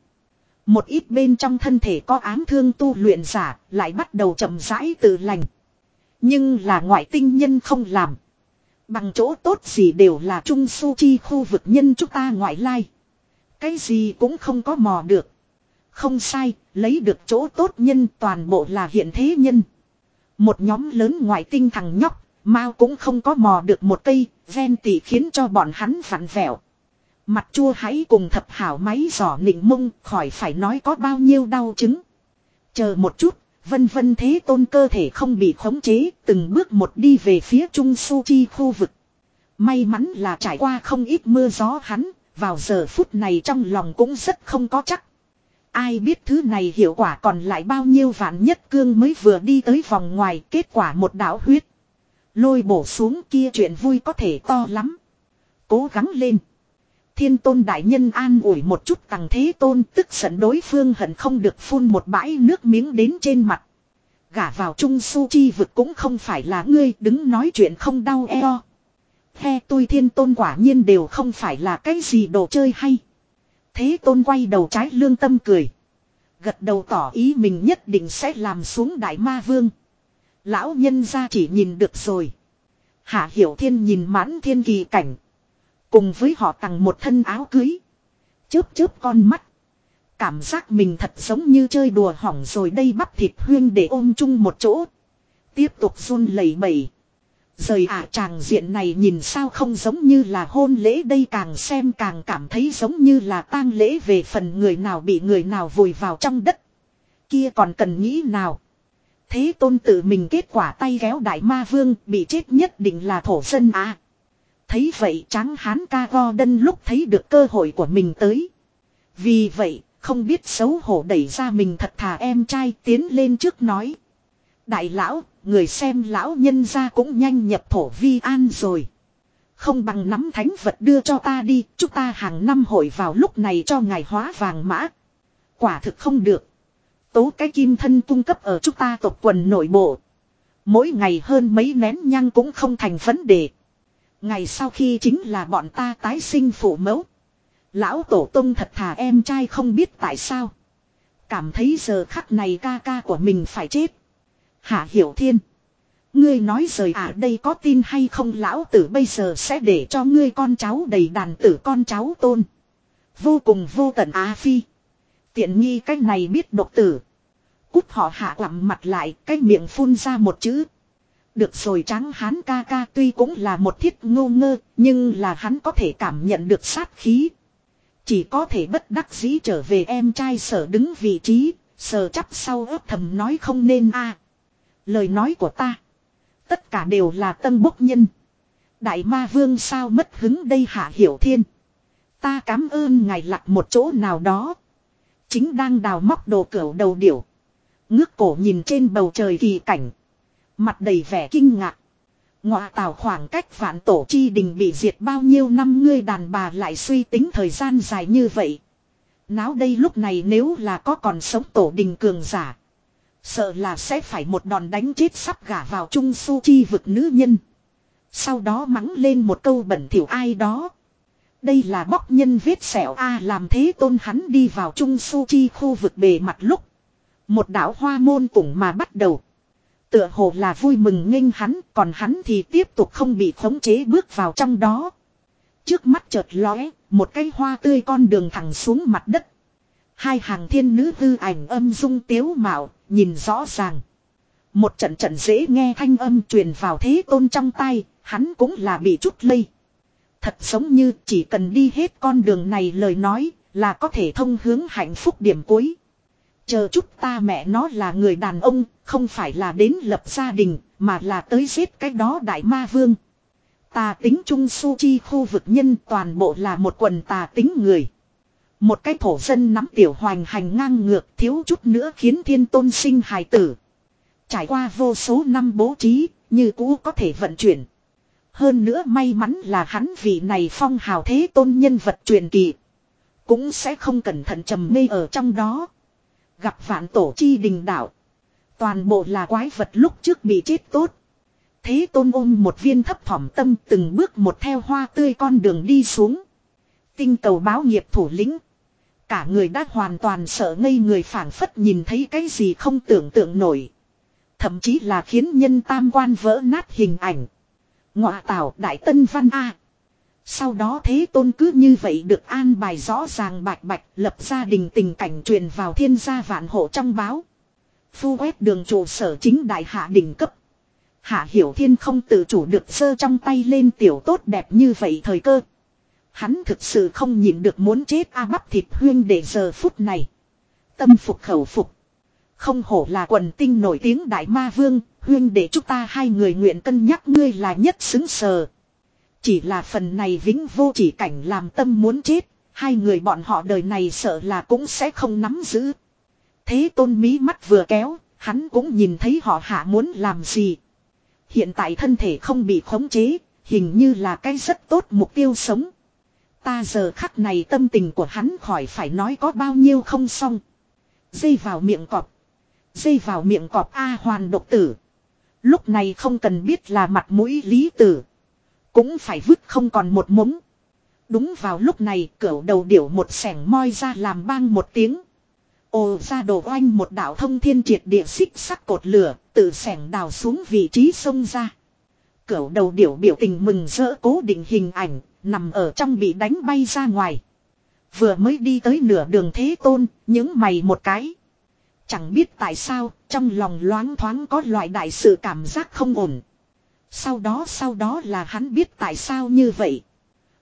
Một ít bên trong thân thể có ám thương tu luyện giả lại bắt đầu chậm rãi tự lành. Nhưng là ngoại tinh nhân không làm. Bằng chỗ tốt gì đều là trung su chi khu vực nhân chúng ta ngoại lai. Cái gì cũng không có mò được. Không sai, lấy được chỗ tốt nhân toàn bộ là hiện thế nhân. Một nhóm lớn ngoại tinh thằng nhóc, Mao cũng không có mò được một cây, ven tỷ khiến cho bọn hắn phản vẹo. Mặt chua hãy cùng thập hảo máy giỏ nịnh mông khỏi phải nói có bao nhiêu đau chứng. Chờ một chút, vân vân thế tôn cơ thể không bị khống chế, từng bước một đi về phía trung su chi khu vực. May mắn là trải qua không ít mưa gió hắn, vào giờ phút này trong lòng cũng rất không có chắc. Ai biết thứ này hiệu quả còn lại bao nhiêu vạn nhất cương mới vừa đi tới vòng ngoài, kết quả một đảo huyết. Lôi bổ xuống kia chuyện vui có thể to lắm. Cố gắng lên. Thiên tôn đại nhân an ủi một chút tầng thế tôn tức giận đối phương hận không được phun một bãi nước miếng đến trên mặt. Gả vào trung su chi vực cũng không phải là ngươi đứng nói chuyện không đau eo. He, tôi thiên tôn quả nhiên đều không phải là cái gì đồ chơi hay. Thế tôn quay đầu trái lương tâm cười. Gật đầu tỏ ý mình nhất định sẽ làm xuống đại ma vương. Lão nhân ra chỉ nhìn được rồi. Hạ hiểu thiên nhìn mãn thiên kỳ cảnh. Cùng với họ tặng một thân áo cưới. Chớp chớp con mắt. Cảm giác mình thật giống như chơi đùa hỏng rồi đây bắp thịt huyên để ôm chung một chỗ. Tiếp tục run lẩy bẩy. Rời ả à, chàng diện này nhìn sao không giống như là hôn lễ đây càng xem càng cảm thấy giống như là tang lễ về phần người nào bị người nào vùi vào trong đất. Kia còn cần nghĩ nào. Thế tôn tự mình kết quả tay kéo đại ma vương bị chết nhất định là thổ dân à. Thấy vậy trắng hán ca go đân lúc thấy được cơ hội của mình tới. Vì vậy, không biết xấu hổ đẩy ra mình thật thà em trai tiến lên trước nói. Đại lão, người xem lão nhân ra cũng nhanh nhập thổ vi an rồi. Không bằng nắm thánh vật đưa cho ta đi, chúng ta hàng năm hội vào lúc này cho ngài hóa vàng mã. Quả thực không được. Tố cái kim thân cung cấp ở chúng ta tộc quần nội bộ. Mỗi ngày hơn mấy nén nhăng cũng không thành vấn đề. Ngày sau khi chính là bọn ta tái sinh phụ mẫu. Lão tổ tông thật thà em trai không biết tại sao. Cảm thấy giờ khắc này ca ca của mình phải chết. Hạ Hiểu Thiên. Ngươi nói rời à đây có tin hay không lão tử bây giờ sẽ để cho ngươi con cháu đầy đàn tử con cháu tôn. Vô cùng vô tận Á Phi. Tiện nghi cái này biết độc tử. Cút họ hạ lặm mặt lại cái miệng phun ra một chữ. Được rồi trắng hán ca ca tuy cũng là một thiết ngô ngơ nhưng là hắn có thể cảm nhận được sát khí. Chỉ có thể bất đắc dĩ trở về em trai sở đứng vị trí, sở chắp sau ớt thầm nói không nên a Lời nói của ta. Tất cả đều là tân bốc nhân. Đại ma vương sao mất hứng đây hạ hiểu thiên. Ta cảm ơn ngài lặt một chỗ nào đó. Chính đang đào móc đồ cửa đầu điểu. Ngước cổ nhìn trên bầu trời kỳ cảnh. Mặt đầy vẻ kinh ngạc. Ngọa tào khoảng cách vạn tổ chi đình bị diệt bao nhiêu năm ngươi đàn bà lại suy tính thời gian dài như vậy. Náo đây lúc này nếu là có còn sống tổ đình cường giả. Sợ là sẽ phải một đòn đánh chết sắp gả vào trung su chi vực nữ nhân. Sau đó mắng lên một câu bẩn thỉu ai đó. Đây là bóc nhân vết sẹo A làm thế tôn hắn đi vào trung su chi khu vực bề mặt lúc. Một đảo hoa môn cùng mà bắt đầu. Tựa hồ là vui mừng nghênh hắn, còn hắn thì tiếp tục không bị khống chế bước vào trong đó. Trước mắt chợt lóe, một cây hoa tươi con đường thẳng xuống mặt đất. Hai hàng thiên nữ hư ảnh âm dung tiếu mạo, nhìn rõ ràng. Một trận trận dễ nghe thanh âm truyền vào thế tôn trong tay, hắn cũng là bị chút lây. Thật giống như chỉ cần đi hết con đường này lời nói, là có thể thông hướng hạnh phúc điểm cuối. Chờ chút ta mẹ nó là người đàn ông, không phải là đến lập gia đình, mà là tới giết cái đó đại ma vương. Tà tính trung su chi khu vực nhân toàn bộ là một quần tà tính người. Một cái thổ dân nắm tiểu hoành hành ngang ngược thiếu chút nữa khiến thiên tôn sinh hài tử. Trải qua vô số năm bố trí, như cũ có thể vận chuyển. Hơn nữa may mắn là hắn vị này phong hào thế tôn nhân vật truyền kỳ. Cũng sẽ không cẩn thận trầm mê ở trong đó. Gặp vạn tổ chi đình đạo. Toàn bộ là quái vật lúc trước bị chết tốt. Thế tôn ôm một viên thấp thỏm tâm từng bước một theo hoa tươi con đường đi xuống. Tinh cầu báo nghiệp thủ lĩnh. Cả người đã hoàn toàn sợ ngây người phản phất nhìn thấy cái gì không tưởng tượng nổi. Thậm chí là khiến nhân tam quan vỡ nát hình ảnh. Ngọa tảo đại tân văn A. Sau đó thế tôn cứ như vậy được an bài rõ ràng bạch bạch lập gia đình tình cảnh truyền vào thiên gia vạn hộ trong báo. Phu quét đường trụ sở chính đại hạ đỉnh cấp. Hạ Hiểu Thiên không tự chủ được sơ trong tay lên tiểu tốt đẹp như vậy thời cơ. Hắn thực sự không nhịn được muốn chết a bắp thịt huyên để giờ phút này. Tâm phục khẩu phục. Không hổ là quần tinh nổi tiếng đại ma vương, huyên để chúng ta hai người nguyện cân nhắc ngươi là nhất xứng sờ. Chỉ là phần này vĩnh vô chỉ cảnh làm tâm muốn chết, hai người bọn họ đời này sợ là cũng sẽ không nắm giữ. Thế tôn mí mắt vừa kéo, hắn cũng nhìn thấy họ hạ muốn làm gì. Hiện tại thân thể không bị khống chế, hình như là cái rất tốt mục tiêu sống. Ta giờ khắc này tâm tình của hắn khỏi phải nói có bao nhiêu không xong. Dây vào miệng cọp. Dây vào miệng cọp A hoàn độc tử. Lúc này không cần biết là mặt mũi lý tử. Cũng phải vứt không còn một mống. Đúng vào lúc này cửa đầu điểu một sẻng moi ra làm bang một tiếng. Ồ ra đồ oanh một đạo thông thiên triệt địa xích sắc cột lửa, tự sẻng đào xuống vị trí sông ra. Cửu đầu điểu biểu tình mừng rỡ cố định hình ảnh, nằm ở trong bị đánh bay ra ngoài. Vừa mới đi tới nửa đường thế tôn, những mày một cái. Chẳng biết tại sao, trong lòng loáng thoáng có loại đại sự cảm giác không ổn. Sau đó sau đó là hắn biết tại sao như vậy.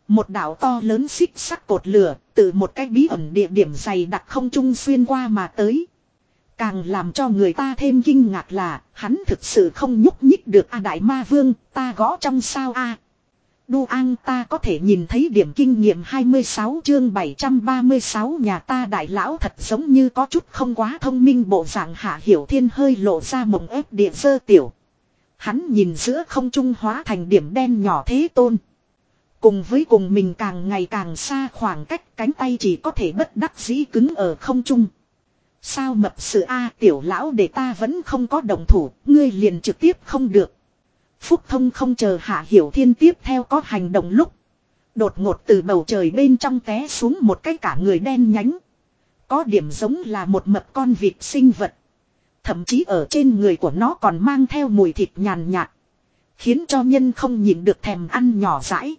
Một đảo to lớn xích sắc cột lửa, từ một cái bí ẩn địa điểm dày đặc không trung xuyên qua mà tới. Càng làm cho người ta thêm kinh ngạc là, hắn thực sự không nhúc nhích được a đại ma vương, ta gõ trong sao a. Đu An ta có thể nhìn thấy điểm kinh nghiệm 26 chương 736 nhà ta đại lão thật giống như có chút không quá thông minh bộ dạng hạ hiểu thiên hơi lộ ra mộng ép địa sơ tiểu. Hắn nhìn giữa không trung hóa thành điểm đen nhỏ thế tôn. Cùng với cùng mình càng ngày càng xa khoảng cách cánh tay chỉ có thể bất đắc dĩ cứng ở không trung. Sao mập sự A tiểu lão để ta vẫn không có đồng thủ, ngươi liền trực tiếp không được. Phúc thông không chờ hạ hiểu thiên tiếp theo có hành động lúc. Đột ngột từ bầu trời bên trong té xuống một cái cả người đen nhánh. Có điểm giống là một mập con vịt sinh vật. Thậm chí ở trên người của nó còn mang theo mùi thịt nhàn nhạt. Khiến cho nhân không nhìn được thèm ăn nhỏ rãi.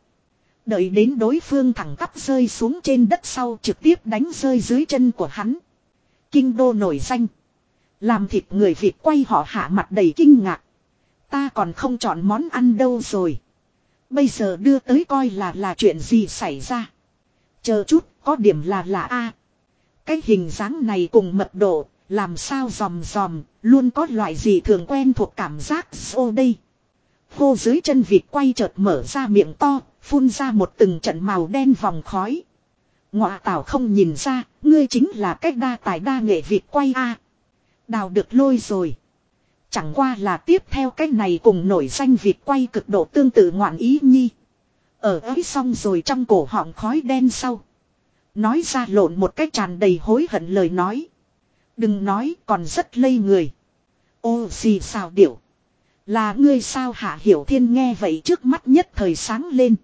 Đợi đến đối phương thẳng tắp rơi xuống trên đất sau trực tiếp đánh rơi dưới chân của hắn. Kinh đô nổi danh. Làm thịt người Việt quay họ hạ mặt đầy kinh ngạc. Ta còn không chọn món ăn đâu rồi. Bây giờ đưa tới coi là là chuyện gì xảy ra. Chờ chút, có điểm là là A. Cái hình dáng này cùng mật độ, làm sao dòm dòm, luôn có loại gì thường quen thuộc cảm giác xô đây. Khô dưới chân vịt quay chợt mở ra miệng to, phun ra một từng trận màu đen vòng khói. Ngọa tảo không nhìn ra, ngươi chính là cách đa tài đa nghệ vịt quay a Đào được lôi rồi. Chẳng qua là tiếp theo cái này cùng nổi danh vịt quay cực độ tương tự ngoạn ý nhi. Ở ấy xong rồi trong cổ họng khói đen sau. Nói ra lộn một cách tràn đầy hối hận lời nói. Đừng nói còn rất lây người. Ô gì sao điệu. Là ngươi sao hạ hiểu thiên nghe vậy trước mắt nhất thời sáng lên.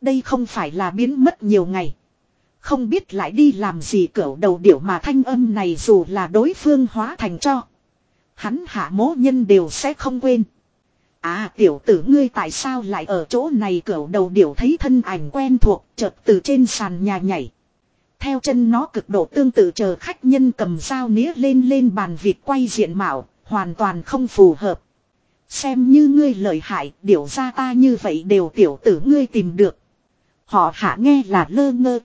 Đây không phải là biến mất nhiều ngày. Không biết lại đi làm gì cỡ đầu điệu mà thanh âm này dù là đối phương hóa thành cho. Hắn hạ mố nhân đều sẽ không quên. À tiểu tử ngươi tại sao lại ở chỗ này cửa đầu điểu thấy thân ảnh quen thuộc chợt từ trên sàn nhà nhảy. Theo chân nó cực độ tương tự chờ khách nhân cầm dao nĩa lên lên bàn vịt quay diện mạo, hoàn toàn không phù hợp. Xem như ngươi lợi hại, điều ra ta như vậy đều tiểu tử ngươi tìm được. Họ hạ nghe là lơ ngơ.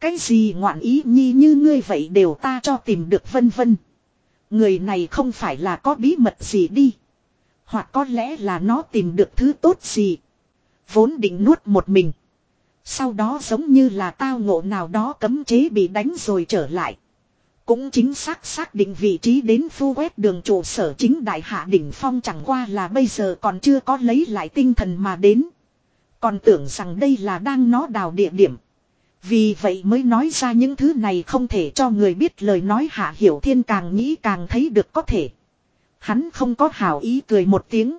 Cái gì ngoạn ý nhi như ngươi vậy đều ta cho tìm được vân vân. Người này không phải là có bí mật gì đi. Hoặc có lẽ là nó tìm được thứ tốt gì. Vốn định nuốt một mình. Sau đó giống như là tao ngộ nào đó cấm chế bị đánh rồi trở lại. Cũng chính xác xác định vị trí đến phu quét đường trụ sở chính đại hạ đỉnh phong chẳng qua là bây giờ còn chưa có lấy lại tinh thần mà đến. Còn tưởng rằng đây là đang nó đào địa điểm. Vì vậy mới nói ra những thứ này không thể cho người biết lời nói hạ hiểu thiên càng nghĩ càng thấy được có thể. Hắn không có hảo ý cười một tiếng.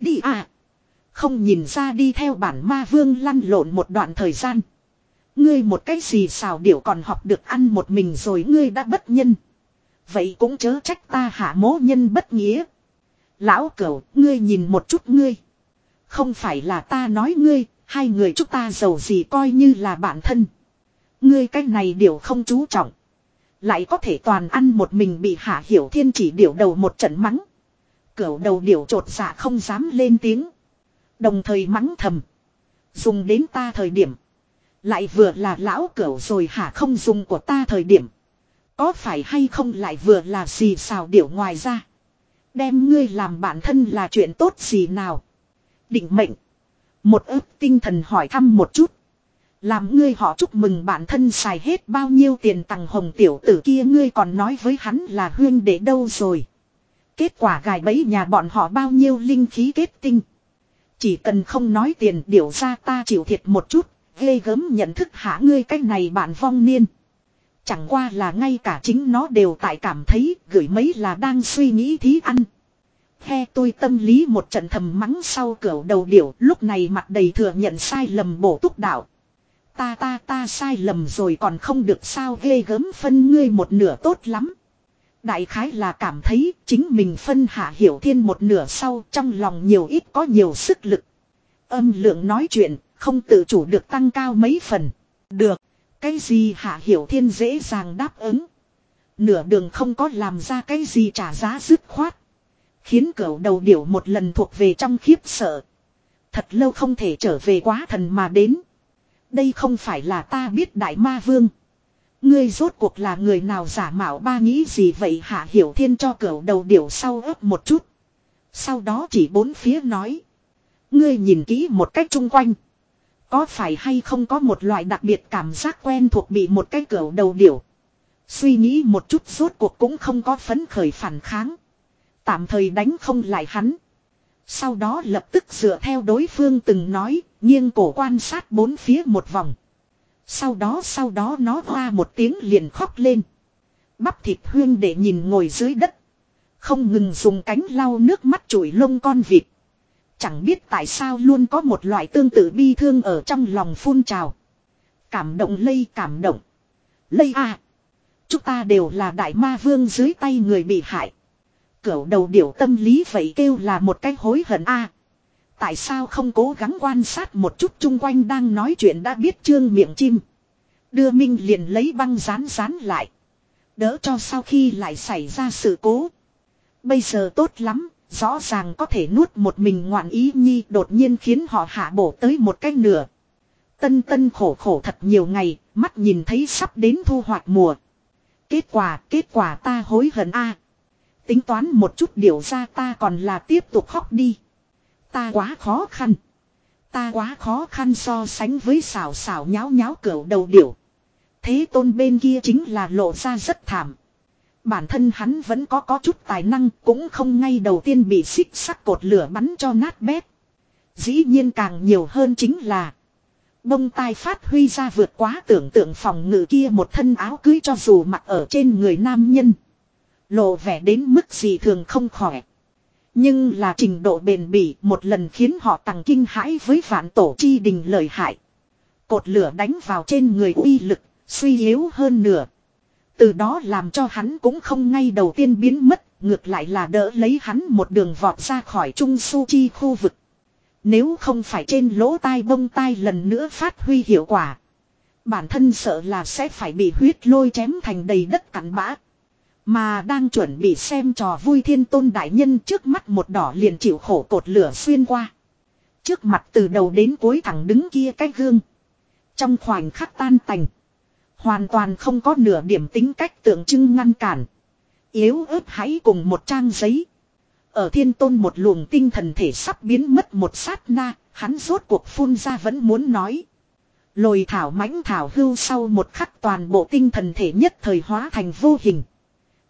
Đi à. Không nhìn ra đi theo bản ma vương lăn lộn một đoạn thời gian. Ngươi một cái gì xào điểu còn học được ăn một mình rồi ngươi đã bất nhân. Vậy cũng chớ trách ta hạ mố nhân bất nghĩa. Lão cẩu, ngươi nhìn một chút ngươi. Không phải là ta nói ngươi, hai người chúng ta giàu gì coi như là bạn thân. Ngươi cái này điều không chú trọng. Lại có thể toàn ăn một mình bị hạ hiểu thiên chỉ điểu đầu một trận mắng. Cửu đầu điểu trột dạ không dám lên tiếng. Đồng thời mắng thầm. Dùng đến ta thời điểm. Lại vừa là lão cửu rồi hả không dùng của ta thời điểm. Có phải hay không lại vừa là gì xào điểu ngoài ra. Đem ngươi làm bản thân là chuyện tốt gì nào. Định mệnh. Một ức tinh thần hỏi thăm một chút. Làm ngươi họ chúc mừng bản thân xài hết bao nhiêu tiền tặng hồng tiểu tử kia ngươi còn nói với hắn là huyên để đâu rồi. Kết quả gài bẫy nhà bọn họ bao nhiêu linh khí kết tinh. Chỉ cần không nói tiền điều ra ta chịu thiệt một chút, ghê gớm nhận thức hạ ngươi cách này bạn vong niên. Chẳng qua là ngay cả chính nó đều tại cảm thấy gửi mấy là đang suy nghĩ thí ăn. He tôi tâm lý một trận thầm mắng sau cửa đầu điểu lúc này mặt đầy thừa nhận sai lầm bổ túc đạo. Ta ta ta sai lầm rồi còn không được sao ghê gớm phân ngươi một nửa tốt lắm. Đại khái là cảm thấy chính mình phân hạ hiểu thiên một nửa sau trong lòng nhiều ít có nhiều sức lực. Âm lượng nói chuyện không tự chủ được tăng cao mấy phần. Được, cái gì hạ hiểu thiên dễ dàng đáp ứng. Nửa đường không có làm ra cái gì trả giá dứt khoát. Khiến cẩu đầu điểu một lần thuộc về trong khiếp sợ. Thật lâu không thể trở về quá thần mà đến. Đây không phải là ta biết đại ma vương. Ngươi rốt cuộc là người nào giả mạo ba nghĩ gì vậy hạ hiểu thiên cho cẩu đầu điểu sau ấp một chút. Sau đó chỉ bốn phía nói. Ngươi nhìn kỹ một cách chung quanh. Có phải hay không có một loại đặc biệt cảm giác quen thuộc bị một cái cẩu đầu điểu. Suy nghĩ một chút rốt cuộc cũng không có phấn khởi phản kháng. Tạm thời đánh không lại hắn. Sau đó lập tức dựa theo đối phương từng nói, nghiêng cổ quan sát bốn phía một vòng. Sau đó sau đó nó hoa một tiếng liền khóc lên. Bắp thịt huyên để nhìn ngồi dưới đất. Không ngừng dùng cánh lau nước mắt chùi lông con vịt. Chẳng biết tại sao luôn có một loại tương tự bi thương ở trong lòng phun trào. Cảm động lây cảm động. Lây à. Chúng ta đều là đại ma vương dưới tay người bị hại. Cửu đầu điểu tâm lý vậy kêu là một cái hối hận a. tại sao không cố gắng quan sát một chút chung quanh đang nói chuyện đã biết trương miệng chim. Đưa Minh liền lấy băng dán dán lại. Đỡ cho sau khi lại xảy ra sự cố. Bây giờ tốt lắm, rõ ràng có thể nuốt một mình ngoạn ý nhi đột nhiên khiến họ hạ bổ tới một cách nửa. Tân tân khổ khổ thật nhiều ngày, mắt nhìn thấy sắp đến thu hoạch mùa. Kết quả, kết quả ta hối hận a. Tính toán một chút điều ra ta còn là tiếp tục khóc đi. Ta quá khó khăn. Ta quá khó khăn so sánh với xảo xảo nháo nháo cửa đầu điểu. Thế tôn bên kia chính là lộ ra rất thảm. Bản thân hắn vẫn có có chút tài năng cũng không ngay đầu tiên bị xích sắc cột lửa bắn cho nát bét. Dĩ nhiên càng nhiều hơn chính là, Bông tai phát huy ra vượt quá tưởng tượng phòng ngự kia một thân áo cưới cho dù mặc ở trên người nam nhân. Lộ vẻ đến mức gì thường không khỏe. Nhưng là trình độ bền bỉ một lần khiến họ tăng kinh hãi với vạn tổ chi đình lợi hại. Cột lửa đánh vào trên người uy lực, suy yếu hơn nửa. Từ đó làm cho hắn cũng không ngay đầu tiên biến mất, ngược lại là đỡ lấy hắn một đường vọt ra khỏi trung su chi khu vực. Nếu không phải trên lỗ tai bông tai lần nữa phát huy hiệu quả. Bản thân sợ là sẽ phải bị huyết lôi chém thành đầy đất cắn bã. Mà đang chuẩn bị xem trò vui thiên tôn đại nhân trước mắt một đỏ liền chịu khổ cột lửa xuyên qua. Trước mặt từ đầu đến cuối thẳng đứng kia cái gương. Trong khoảnh khắc tan tành. Hoàn toàn không có nửa điểm tính cách tượng trưng ngăn cản. Yếu ớt hãy cùng một trang giấy. Ở thiên tôn một luồng tinh thần thể sắp biến mất một sát na, hắn rốt cuộc phun ra vẫn muốn nói. Lồi thảo mãnh thảo hưu sau một khắc toàn bộ tinh thần thể nhất thời hóa thành vô hình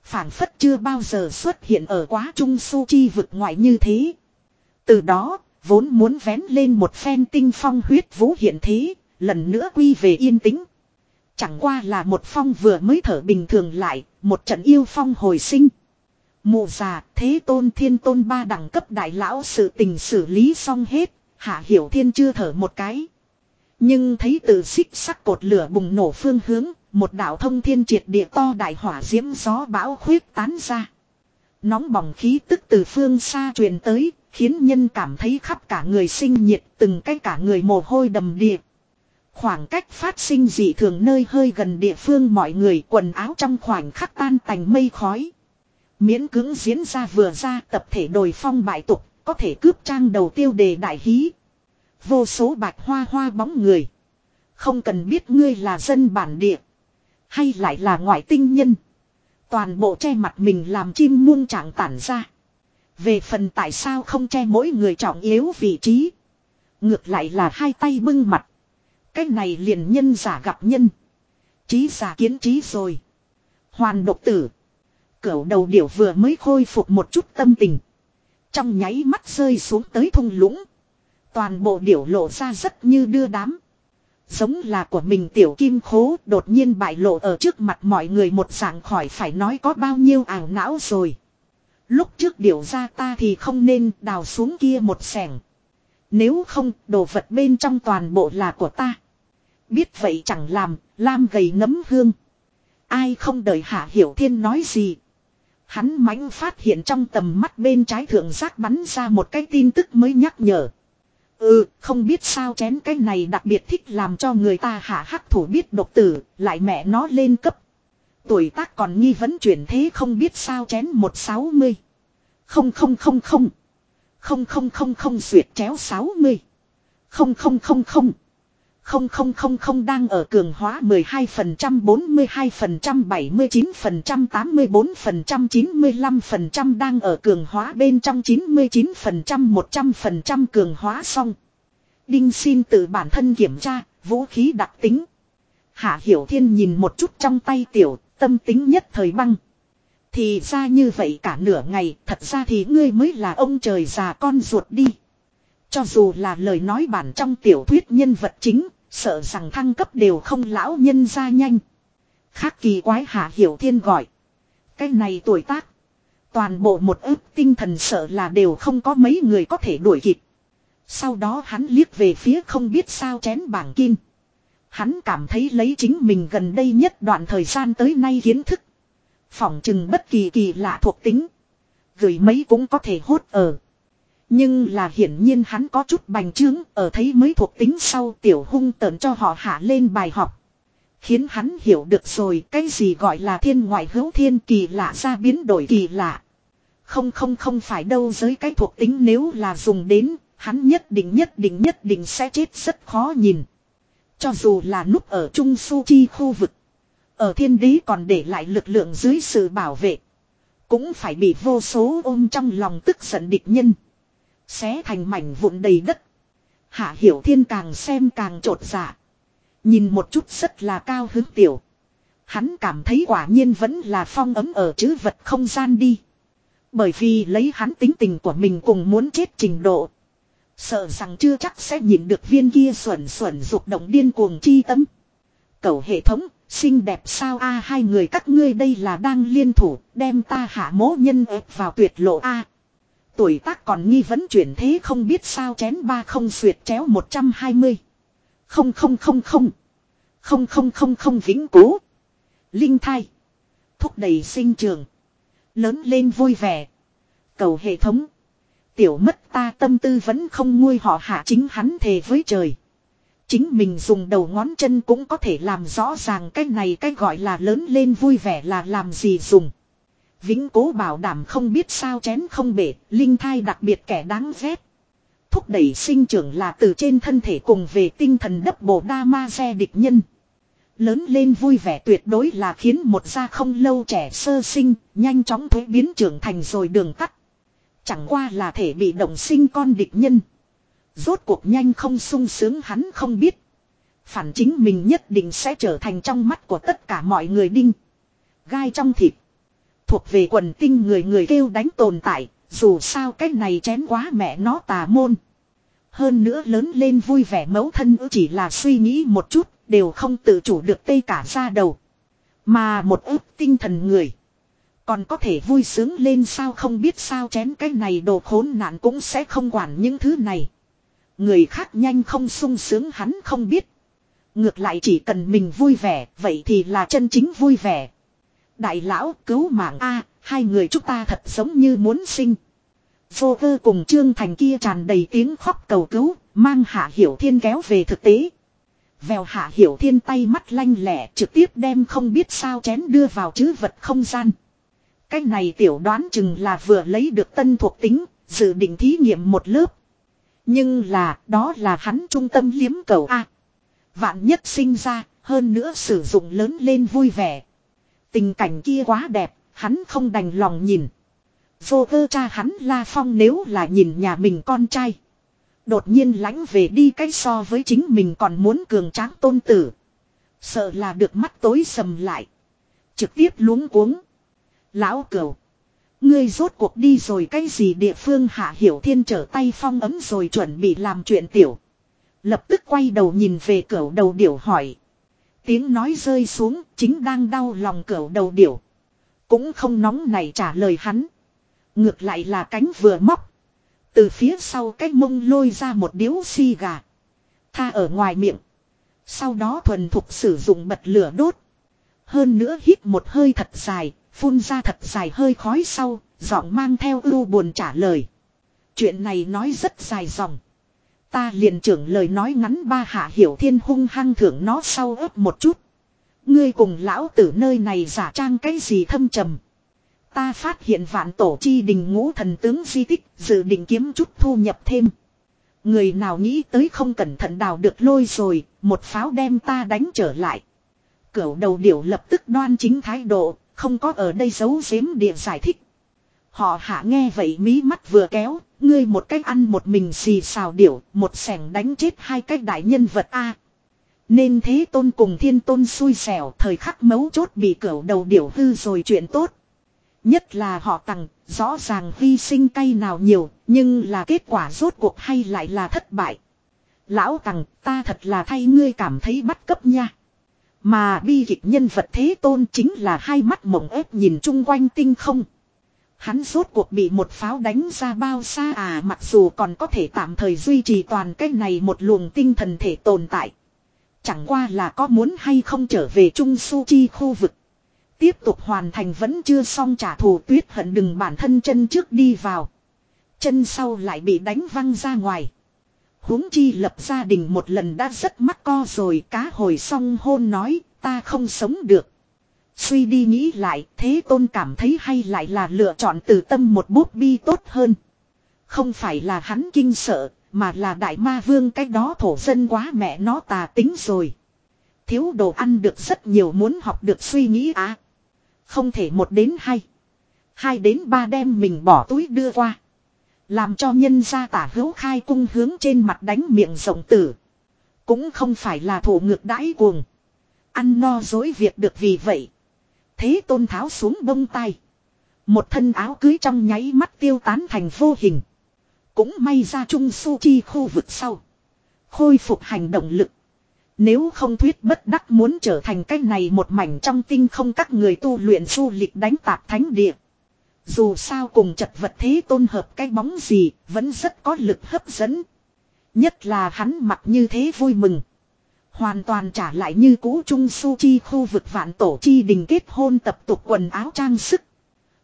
phảng phất chưa bao giờ xuất hiện ở quá trung su chi vực ngoại như thế. Từ đó, vốn muốn vén lên một phen tinh phong huyết vũ hiện thế, lần nữa quy về yên tĩnh. Chẳng qua là một phong vừa mới thở bình thường lại, một trận yêu phong hồi sinh. Mụ già, thế tôn thiên tôn ba đẳng cấp đại lão sự tình xử lý xong hết, hạ hiểu thiên chưa thở một cái. Nhưng thấy từ xích sắc cột lửa bùng nổ phương hướng, một đạo thông thiên triệt địa to đại hỏa diễm gió bão khuyết tán ra. Nóng bỏng khí tức từ phương xa truyền tới, khiến nhân cảm thấy khắp cả người sinh nhiệt, từng cái cả người mồ hôi đầm địa. Khoảng cách phát sinh dị thường nơi hơi gần địa phương mọi người quần áo trong khoảnh khắc tan tành mây khói. Miễn cưỡng diễn ra vừa ra tập thể đồi phong bại tục, có thể cướp trang đầu tiêu đề đại hí. Vô số bạch hoa hoa bóng người. Không cần biết ngươi là dân bản địa. Hay lại là ngoại tinh nhân. Toàn bộ che mặt mình làm chim muông trạng tản ra. Về phần tại sao không che mỗi người trọng yếu vị trí. Ngược lại là hai tay bưng mặt. Cái này liền nhân giả gặp nhân. Trí giả kiến trí rồi. Hoàn độc tử. Cửu đầu điểu vừa mới khôi phục một chút tâm tình. Trong nháy mắt rơi xuống tới thung lũng. Toàn bộ điểu lộ ra rất như đưa đám. Giống là của mình tiểu kim khố đột nhiên bại lộ ở trước mặt mọi người một dạng khỏi phải nói có bao nhiêu ảo não rồi. Lúc trước điểu ra ta thì không nên đào xuống kia một sẻng. Nếu không, đồ vật bên trong toàn bộ là của ta. Biết vậy chẳng làm, lam gầy ngấm hương. Ai không đợi Hạ Hiểu Thiên nói gì. Hắn mãnh phát hiện trong tầm mắt bên trái thượng giác bắn ra một cái tin tức mới nhắc nhở. Ừ, không biết sao chén cái này đặc biệt thích làm cho người ta hạ hắc thủ biết độc tử, lại mẹ nó lên cấp. Tuổi tác còn nghi vấn chuyển thế không biết sao chén 160. Không không không không. Không không không không xuyệt chéo 60. Không không không không. Không không không không đang ở cường hóa 12% 42% 79% 84% 95% đang ở cường hóa bên trong 99% 100% cường hóa xong. Đinh xin tự bản thân kiểm tra, vũ khí đặc tính. Hạ Hiểu Thiên nhìn một chút trong tay tiểu, tâm tính nhất thời băng. Thì ra như vậy cả nửa ngày, thật ra thì ngươi mới là ông trời già con ruột đi. Cho dù là lời nói bản trong tiểu thuyết nhân vật chính, Sợ rằng thăng cấp đều không lão nhân ra nhanh. Khác kỳ quái hạ hiểu thiên gọi. Cái này tuổi tác. Toàn bộ một ức tinh thần sợ là đều không có mấy người có thể đuổi kịp. Sau đó hắn liếc về phía không biết sao chén bảng kim. Hắn cảm thấy lấy chính mình gần đây nhất đoạn thời gian tới nay kiến thức. Phỏng chừng bất kỳ kỳ lạ thuộc tính. Gửi mấy cũng có thể hốt ở. Nhưng là hiển nhiên hắn có chút bành trướng ở thấy mới thuộc tính sau tiểu hung tợn cho họ hạ lên bài học. Khiến hắn hiểu được rồi cái gì gọi là thiên ngoại hữu thiên kỳ lạ ra biến đổi kỳ lạ. Không không không phải đâu giới cái thuộc tính nếu là dùng đến, hắn nhất định nhất định nhất định sẽ chết rất khó nhìn. Cho dù là núp ở Trung Su Chi khu vực. Ở thiên đế còn để lại lực lượng dưới sự bảo vệ. Cũng phải bị vô số ôm trong lòng tức giận địch nhân. Xé thành mảnh vụn đầy đất. Hạ Hiểu Thiên càng xem càng trột dạ. Nhìn một chút rất là cao hứng tiểu. Hắn cảm thấy quả nhiên vẫn là phong ấm ở chữ vật không gian đi. Bởi vì lấy hắn tính tình của mình cùng muốn chết trình độ. Sợ rằng chưa chắc sẽ nhìn được viên kia xuẩn xuẩn dục động điên cuồng chi tâm. Cầu hệ thống, xinh đẹp sao a hai người các ngươi đây là đang liên thủ, đem ta hạ mố nhân ép vào tuyệt lộ a Tuổi tác còn nghi vấn chuyển thế không biết sao chén ba không xuyệt chéo 120. Không không không không. Không không không không, vĩnh cố. Linh thai. Thúc đẩy sinh trường. Lớn lên vui vẻ. Cầu hệ thống. Tiểu mất ta tâm tư vẫn không nguôi họ hạ chính hắn thề với trời. Chính mình dùng đầu ngón chân cũng có thể làm rõ ràng cái này cái gọi là lớn lên vui vẻ là làm gì dùng. Vĩnh cố bảo đảm không biết sao chén không bể, linh thai đặc biệt kẻ đáng ghét. Thúc đẩy sinh trưởng là từ trên thân thể cùng về tinh thần đấp bộ đa ma xe địch nhân. Lớn lên vui vẻ tuyệt đối là khiến một gia không lâu trẻ sơ sinh, nhanh chóng thuế biến trưởng thành rồi đường tắt. Chẳng qua là thể bị động sinh con địch nhân. Rốt cuộc nhanh không sung sướng hắn không biết. Phản chính mình nhất định sẽ trở thành trong mắt của tất cả mọi người đinh. Gai trong thịt. Thuộc về quần tinh người người kêu đánh tồn tại, dù sao cái này chén quá mẹ nó tà môn. Hơn nữa lớn lên vui vẻ mẫu thân chỉ là suy nghĩ một chút, đều không tự chủ được tê cả ra đầu. Mà một ức tinh thần người. Còn có thể vui sướng lên sao không biết sao chén cái này đồ khốn nạn cũng sẽ không quản những thứ này. Người khác nhanh không sung sướng hắn không biết. Ngược lại chỉ cần mình vui vẻ, vậy thì là chân chính vui vẻ. Đại lão cứu mạng A, hai người chúng ta thật giống như muốn sinh. Vô cơ cùng Trương Thành kia tràn đầy tiếng khóc cầu cứu, mang Hạ Hiểu Thiên kéo về thực tế. Vèo Hạ Hiểu Thiên tay mắt lanh lẻ trực tiếp đem không biết sao chén đưa vào chứ vật không gian. Cái này tiểu đoán chừng là vừa lấy được tân thuộc tính, dự định thí nghiệm một lớp. Nhưng là, đó là hắn trung tâm liếm cầu A. Vạn nhất sinh ra, hơn nữa sử dụng lớn lên vui vẻ. Tình cảnh kia quá đẹp, hắn không đành lòng nhìn. Vô cơ cha hắn La Phong nếu là nhìn nhà mình con trai. Đột nhiên lãnh về đi cách so với chính mình còn muốn cường tráng tôn tử. Sợ là được mắt tối sầm lại. Trực tiếp luống cuống. Lão cửu. Ngươi rốt cuộc đi rồi cái gì địa phương hạ hiểu thiên trở tay phong ấm rồi chuẩn bị làm chuyện tiểu. Lập tức quay đầu nhìn về cửu đầu điểu hỏi. Tiếng nói rơi xuống chính đang đau lòng cửu đầu điểu. Cũng không nóng này trả lời hắn. Ngược lại là cánh vừa móc. Từ phía sau cái mông lôi ra một điếu xi gà. Tha ở ngoài miệng. Sau đó thuần thục sử dụng bật lửa đốt. Hơn nữa hít một hơi thật dài, phun ra thật dài hơi khói sau, giọng mang theo ưu buồn trả lời. Chuyện này nói rất dài dòng. Ta liền trưởng lời nói ngắn ba hạ hiểu thiên hung hăng thưởng nó sau ớt một chút. Ngươi cùng lão tử nơi này giả trang cái gì thâm trầm. Ta phát hiện vạn tổ chi đình ngũ thần tướng di tích dự định kiếm chút thu nhập thêm. Người nào nghĩ tới không cẩn thận đào được lôi rồi, một pháo đem ta đánh trở lại. Cửu đầu điểu lập tức đoan chính thái độ, không có ở đây giấu giếm địa giải thích. Họ hạ nghe vậy mí mắt vừa kéo, ngươi một cách ăn một mình xì xào điểu, một sẻng đánh chết hai cách đại nhân vật A. Nên thế tôn cùng thiên tôn xui xẻo thời khắc mấu chốt bị cẩu đầu điểu hư rồi chuyện tốt. Nhất là họ tặng, rõ ràng hy sinh cay nào nhiều, nhưng là kết quả rốt cuộc hay lại là thất bại. Lão tặng, ta thật là thay ngươi cảm thấy bắt cấp nha. Mà bi kịch nhân vật thế tôn chính là hai mắt mộng ép nhìn chung quanh tinh không. Hắn rốt cuộc bị một pháo đánh ra bao xa à mặc dù còn có thể tạm thời duy trì toàn cái này một luồng tinh thần thể tồn tại. Chẳng qua là có muốn hay không trở về Trung Su Chi khu vực. Tiếp tục hoàn thành vẫn chưa xong trả thù tuyết hận đừng bản thân chân trước đi vào. Chân sau lại bị đánh văng ra ngoài. huống chi lập gia đình một lần đã rất mắc co rồi, cá hồi xong hôn nói, ta không sống được. Suy đi nghĩ lại, thế tôn cảm thấy hay lại là lựa chọn từ tâm một bút bi tốt hơn. Không phải là hắn kinh sợ, mà là đại ma vương cái đó thổ dân quá mẹ nó tà tính rồi. Thiếu đồ ăn được rất nhiều muốn học được suy nghĩ á. À. Không thể một đến hai. Hai đến ba đem mình bỏ túi đưa qua. Làm cho nhân gia tả hữu khai cung hướng trên mặt đánh miệng rộng tử. Cũng không phải là thủ ngược đãi cuồng. Ăn no dối việc được vì vậy. Thế tôn tháo xuống bông tay. Một thân áo cưới trong nháy mắt tiêu tán thành vô hình. Cũng may ra trung su chi khu vực sau. Khôi phục hành động lực. Nếu không thuyết bất đắc muốn trở thành cái này một mảnh trong tinh không các người tu luyện du lịch đánh tạp thánh địa. Dù sao cùng chật vật thế tôn hợp cái bóng gì, vẫn rất có lực hấp dẫn. Nhất là hắn mặc như thế vui mừng. Hoàn toàn trả lại như cũ trung su chi khu vực vạn tổ chi đình kết hôn tập tục quần áo trang sức.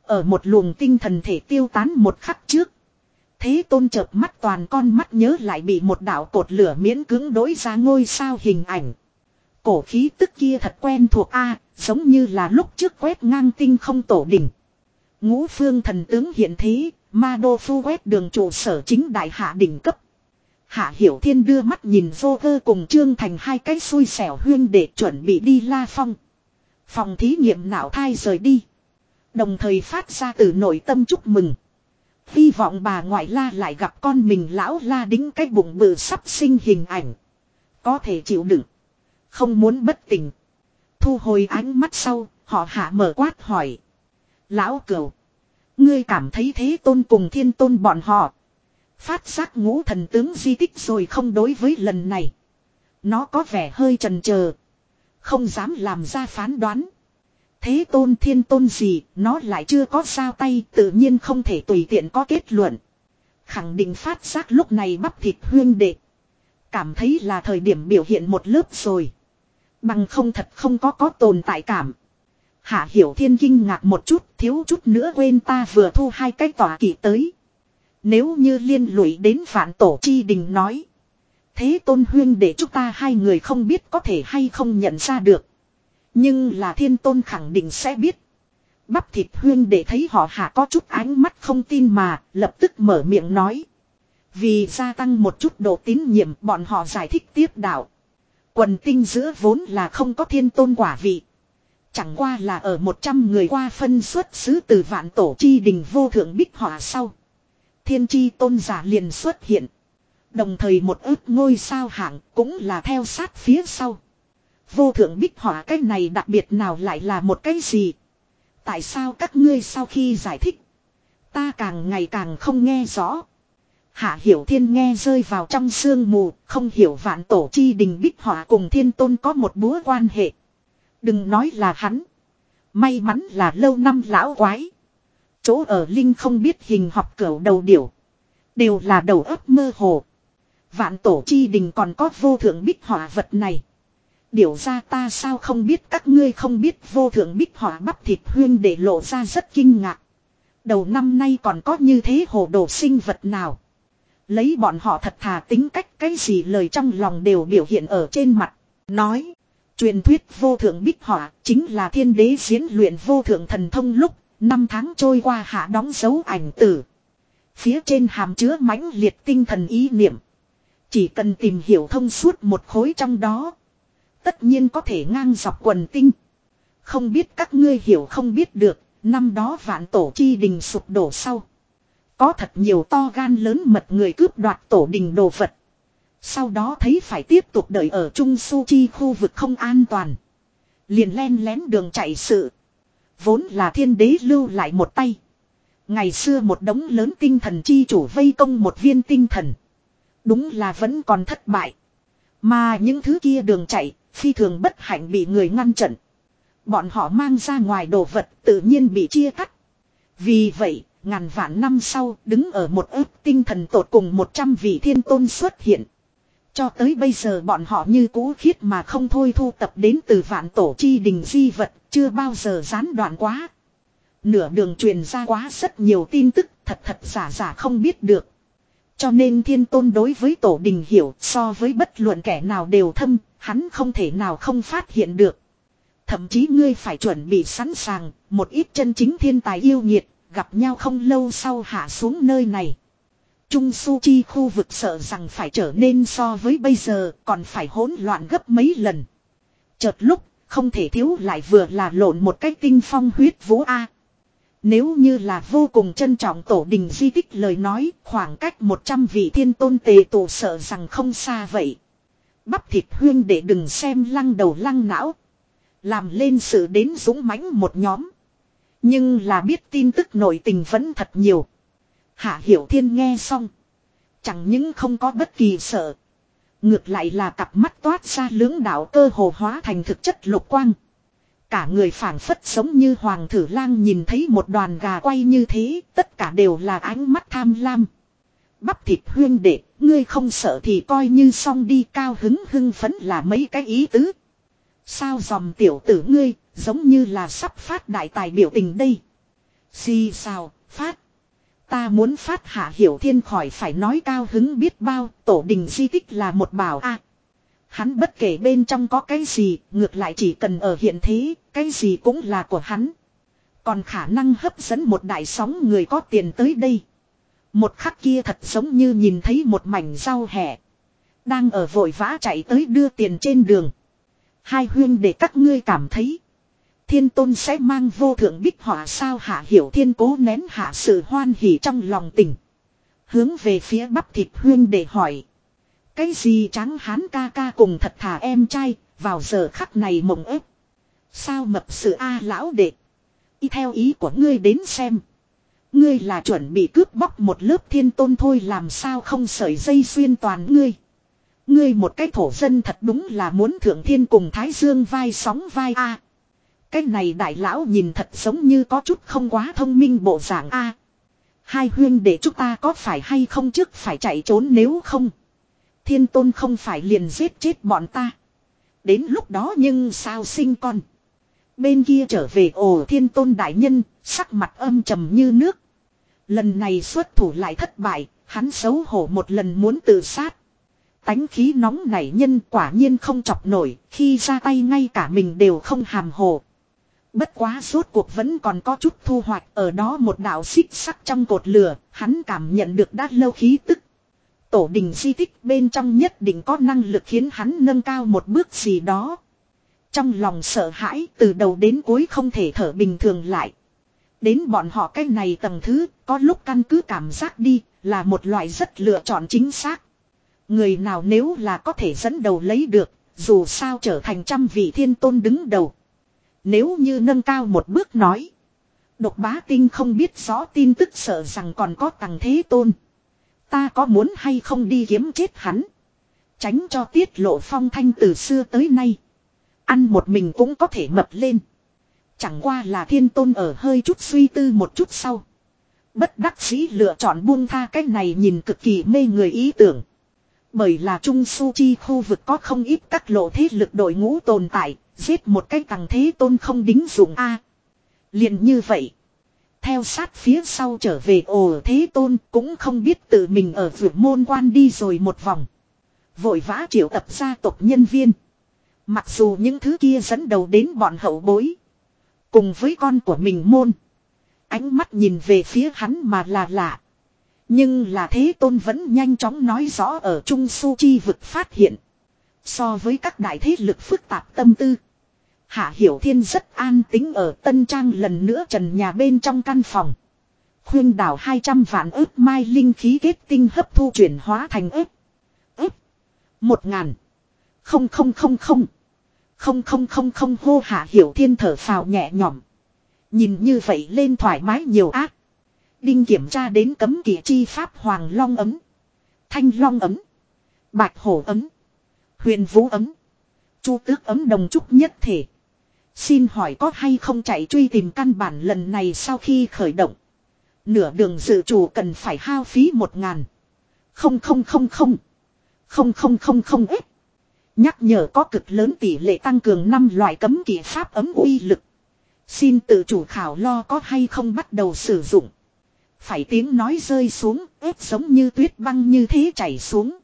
Ở một luồng tinh thần thể tiêu tán một khắc trước. Thế tôn chợp mắt toàn con mắt nhớ lại bị một đạo cột lửa miễn cứng đối ra ngôi sao hình ảnh. Cổ khí tức kia thật quen thuộc a giống như là lúc trước quét ngang tinh không tổ đỉnh. Ngũ phương thần tướng hiện thế, ma đô phu quét đường trụ sở chính đại hạ đỉnh cấp. Hạ Hiểu Thiên đưa mắt nhìn vô cơ cùng Trương Thành hai cái xui xẻo huyên để chuẩn bị đi la phong. Phòng thí nghiệm não thai rời đi. Đồng thời phát ra từ nội tâm chúc mừng. Hy vọng bà ngoại la lại gặp con mình lão la đính cái bụng bự sắp sinh hình ảnh. Có thể chịu đựng. Không muốn bất tình Thu hồi ánh mắt sau, họ hạ mở quát hỏi. Lão cửu. Ngươi cảm thấy thế tôn cùng thiên tôn bọn họ. Phát giác ngũ thần tướng di tích rồi không đối với lần này. Nó có vẻ hơi trần chờ Không dám làm ra phán đoán. Thế tôn thiên tôn gì, nó lại chưa có sao tay, tự nhiên không thể tùy tiện có kết luận. Khẳng định phát giác lúc này bắp thịt huyên đệ. cảm thấy là thời điểm biểu hiện một lớp rồi. Bằng không thật không có có tồn tại cảm. Hạ Hiểu Thiên kinh ngạc một chút, thiếu chút nữa quên ta vừa thu hai cái tòa kỳ tới. Nếu như liên lụy đến phản tổ chi đình nói. Thế tôn huyên để chúng ta hai người không biết có thể hay không nhận ra được. Nhưng là thiên tôn khẳng định sẽ biết. Bắp thịt huyên để thấy họ hạ có chút ánh mắt không tin mà, lập tức mở miệng nói. Vì gia tăng một chút độ tín nhiệm bọn họ giải thích tiếp đạo. Quần tinh giữa vốn là không có thiên tôn quả vị. Chẳng qua là ở một trăm người qua phân xuất xứ từ vạn tổ chi đình vô thượng bích họa sau. Thiên tri tôn giả liền xuất hiện. Đồng thời một ước ngôi sao hạng cũng là theo sát phía sau. Vô thượng bích hỏa cái này đặc biệt nào lại là một cái gì? Tại sao các ngươi sau khi giải thích? Ta càng ngày càng không nghe rõ. Hạ Hiểu Thiên nghe rơi vào trong sương mù, không hiểu vạn tổ chi đình bích hỏa cùng thiên tôn có một búa quan hệ. Đừng nói là hắn. May mắn là lâu năm lão quái. Chỗ ở Linh không biết hình học cửu đầu điểu. Đều là đầu óc mơ hồ. Vạn tổ chi đình còn có vô thượng bích họa vật này. Điều ra ta sao không biết, các ngươi không biết, vô thượng bích họa bắp thịt huyên để lộ ra rất kinh ngạc. Đầu năm nay còn có như thế hồ đồ sinh vật nào. Lấy bọn họ thật thà tính cách, cái gì lời trong lòng đều biểu hiện ở trên mặt. Nói. Truyền thuyết vô thượng bích họa chính là thiên đế diễn luyện vô thượng thần thông lúc năm tháng trôi qua hạ đóng dấu ảnh tử. Phía trên hàm chứa mãnh liệt tinh thần ý niệm. Chỉ cần tìm hiểu thông suốt một khối trong đó. Tất nhiên có thể ngang dọc quần tinh. Không biết các ngươi hiểu không biết được, năm đó vạn tổ chi đình sụp đổ sau. Có thật nhiều to gan lớn mật người cướp đoạt tổ đình đồ vật. Sau đó thấy phải tiếp tục đợi ở Trung Su Chi khu vực không an toàn. Liền len lén đường chạy sự. Vốn là thiên đế lưu lại một tay. Ngày xưa một đống lớn tinh thần chi chủ vây công một viên tinh thần. Đúng là vẫn còn thất bại. Mà những thứ kia đường chạy, phi thường bất hạnh bị người ngăn trận. Bọn họ mang ra ngoài đồ vật tự nhiên bị chia cắt. Vì vậy, ngàn vạn năm sau, đứng ở một ước tinh thần tột cùng một trăm vị thiên tôn xuất hiện. Cho tới bây giờ bọn họ như cũ khiết mà không thôi thu tập đến từ vạn tổ chi đình di vật, chưa bao giờ gián đoạn quá. Nửa đường truyền ra quá rất nhiều tin tức, thật thật giả giả không biết được. Cho nên thiên tôn đối với tổ đình hiểu so với bất luận kẻ nào đều thâm, hắn không thể nào không phát hiện được. Thậm chí ngươi phải chuẩn bị sẵn sàng, một ít chân chính thiên tài yêu nhiệt, gặp nhau không lâu sau hạ xuống nơi này. Trung Su Chi khu vực sợ rằng phải trở nên so với bây giờ còn phải hỗn loạn gấp mấy lần. Chợt lúc, không thể thiếu lại vừa là lộn một cái tinh phong huyết vũ A. Nếu như là vô cùng trân trọng tổ đình di tích lời nói, khoảng cách 100 vị thiên tôn tề tổ sợ rằng không xa vậy. Bắp thịt huyên để đừng xem lăng đầu lăng não. Làm lên sự đến dũng mãnh một nhóm. Nhưng là biết tin tức nội tình vẫn thật nhiều. Hạ Hiểu Thiên nghe xong. Chẳng những không có bất kỳ sợ. Ngược lại là cặp mắt toát ra lưỡng đạo cơ hồ hóa thành thực chất lục quang. Cả người phảng phất giống như hoàng thử lang nhìn thấy một đoàn gà quay như thế, tất cả đều là ánh mắt tham lam. Bắp thịt huyên đệ, ngươi không sợ thì coi như xong đi cao hứng hưng phấn là mấy cái ý tứ. Sao dòng tiểu tử ngươi, giống như là sắp phát đại tài biểu tình đây. Xì sao, phát. Ta muốn phát hạ hiểu thiên khỏi phải nói cao hứng biết bao, tổ đình di tích là một bảo a Hắn bất kể bên trong có cái gì, ngược lại chỉ cần ở hiện thế, cái gì cũng là của hắn. Còn khả năng hấp dẫn một đại sóng người có tiền tới đây. Một khắc kia thật giống như nhìn thấy một mảnh rau hẹ. Đang ở vội vã chạy tới đưa tiền trên đường. Hai huyên để các ngươi cảm thấy. Thiên tôn sẽ mang vô thượng bích họa sao hạ hiểu thiên cố nén hạ sự hoan hỉ trong lòng tình. Hướng về phía bắp thịt huyên để hỏi. Cái gì trắng hán ca ca cùng thật thà em trai, vào giờ khắc này mộng ép. Sao mập sự A lão đệ. Y theo ý của ngươi đến xem. Ngươi là chuẩn bị cướp bóc một lớp thiên tôn thôi làm sao không sợi dây xuyên toàn ngươi. Ngươi một cái thổ dân thật đúng là muốn thượng thiên cùng Thái Dương vai sóng vai A. Cái này đại lão nhìn thật giống như có chút không quá thông minh bộ dạng A. Hai huyên để chúng ta có phải hay không trước phải chạy trốn nếu không. Thiên tôn không phải liền giết chết bọn ta. Đến lúc đó nhưng sao sinh con. Bên kia trở về ồ thiên tôn đại nhân, sắc mặt âm trầm như nước. Lần này xuất thủ lại thất bại, hắn xấu hổ một lần muốn tự sát. Tánh khí nóng nảy nhân quả nhiên không chọc nổi, khi ra tay ngay cả mình đều không hàm hồ. Bất quá suốt cuộc vẫn còn có chút thu hoạch ở đó một đạo xích sắc trong cột lửa, hắn cảm nhận được đã lâu khí tức. Tổ đình di tích bên trong nhất định có năng lực khiến hắn nâng cao một bước gì đó. Trong lòng sợ hãi từ đầu đến cuối không thể thở bình thường lại. Đến bọn họ cái này tầng thứ, có lúc căn cứ cảm giác đi, là một loại rất lựa chọn chính xác. Người nào nếu là có thể dẫn đầu lấy được, dù sao trở thành trăm vị thiên tôn đứng đầu. Nếu như nâng cao một bước nói. Độc bá tinh không biết rõ tin tức sợ rằng còn có tầng thế tôn. Ta có muốn hay không đi kiếm chết hắn. Tránh cho tiết lộ phong thanh từ xưa tới nay. Ăn một mình cũng có thể mập lên. Chẳng qua là thiên tôn ở hơi chút suy tư một chút sau. Bất đắc dĩ lựa chọn buông tha cách này nhìn cực kỳ mê người ý tưởng. Bởi là Trung Su Chi khu vực có không ít các lộ thế lực đội ngũ tồn tại, giết một cái tầng thế tôn không đính dụng A. liền như vậy. Theo sát phía sau trở về ồ thế tôn cũng không biết tự mình ở vượt môn quan đi rồi một vòng. Vội vã triệu tập gia tộc nhân viên. Mặc dù những thứ kia dẫn đầu đến bọn hậu bối. Cùng với con của mình môn. Ánh mắt nhìn về phía hắn mà là lạ. Nhưng là thế tôn vẫn nhanh chóng nói rõ ở Trung Su Chi vực phát hiện. So với các đại thế lực phức tạp tâm tư. Hạ Hiểu Thiên rất an tính ở Tân Trang lần nữa trần nhà bên trong căn phòng. Khuyên đảo 200 vạn ức mai linh khí kết tinh hấp thu chuyển hóa thành ức. ức. Một ngàn. Không không không không. Không không không không, hô Hạ Hiểu Thiên thở phào nhẹ nhõm. Nhìn như vậy lên thoải mái nhiều ác. Đinh kiểm tra đến cấm kỵ chi pháp Hoàng Long ấm. Thanh Long ấm. Bạch Hổ ấm. Huyền Vũ ấm. Chu tước ấm đồng trúc nhất thể. Xin hỏi có hay không chạy truy tìm căn bản lần này sau khi khởi động. Nửa đường dự chủ cần phải hao phí một ngàn. Không không không không. Không không không không ít. Nhắc nhở có cực lớn tỷ lệ tăng cường năm loại cấm kỵ pháp ấm uy lực. Xin tự chủ khảo lo có hay không bắt đầu sử dụng. Phải tiếng nói rơi xuống, ếp giống như tuyết băng như thế chảy xuống.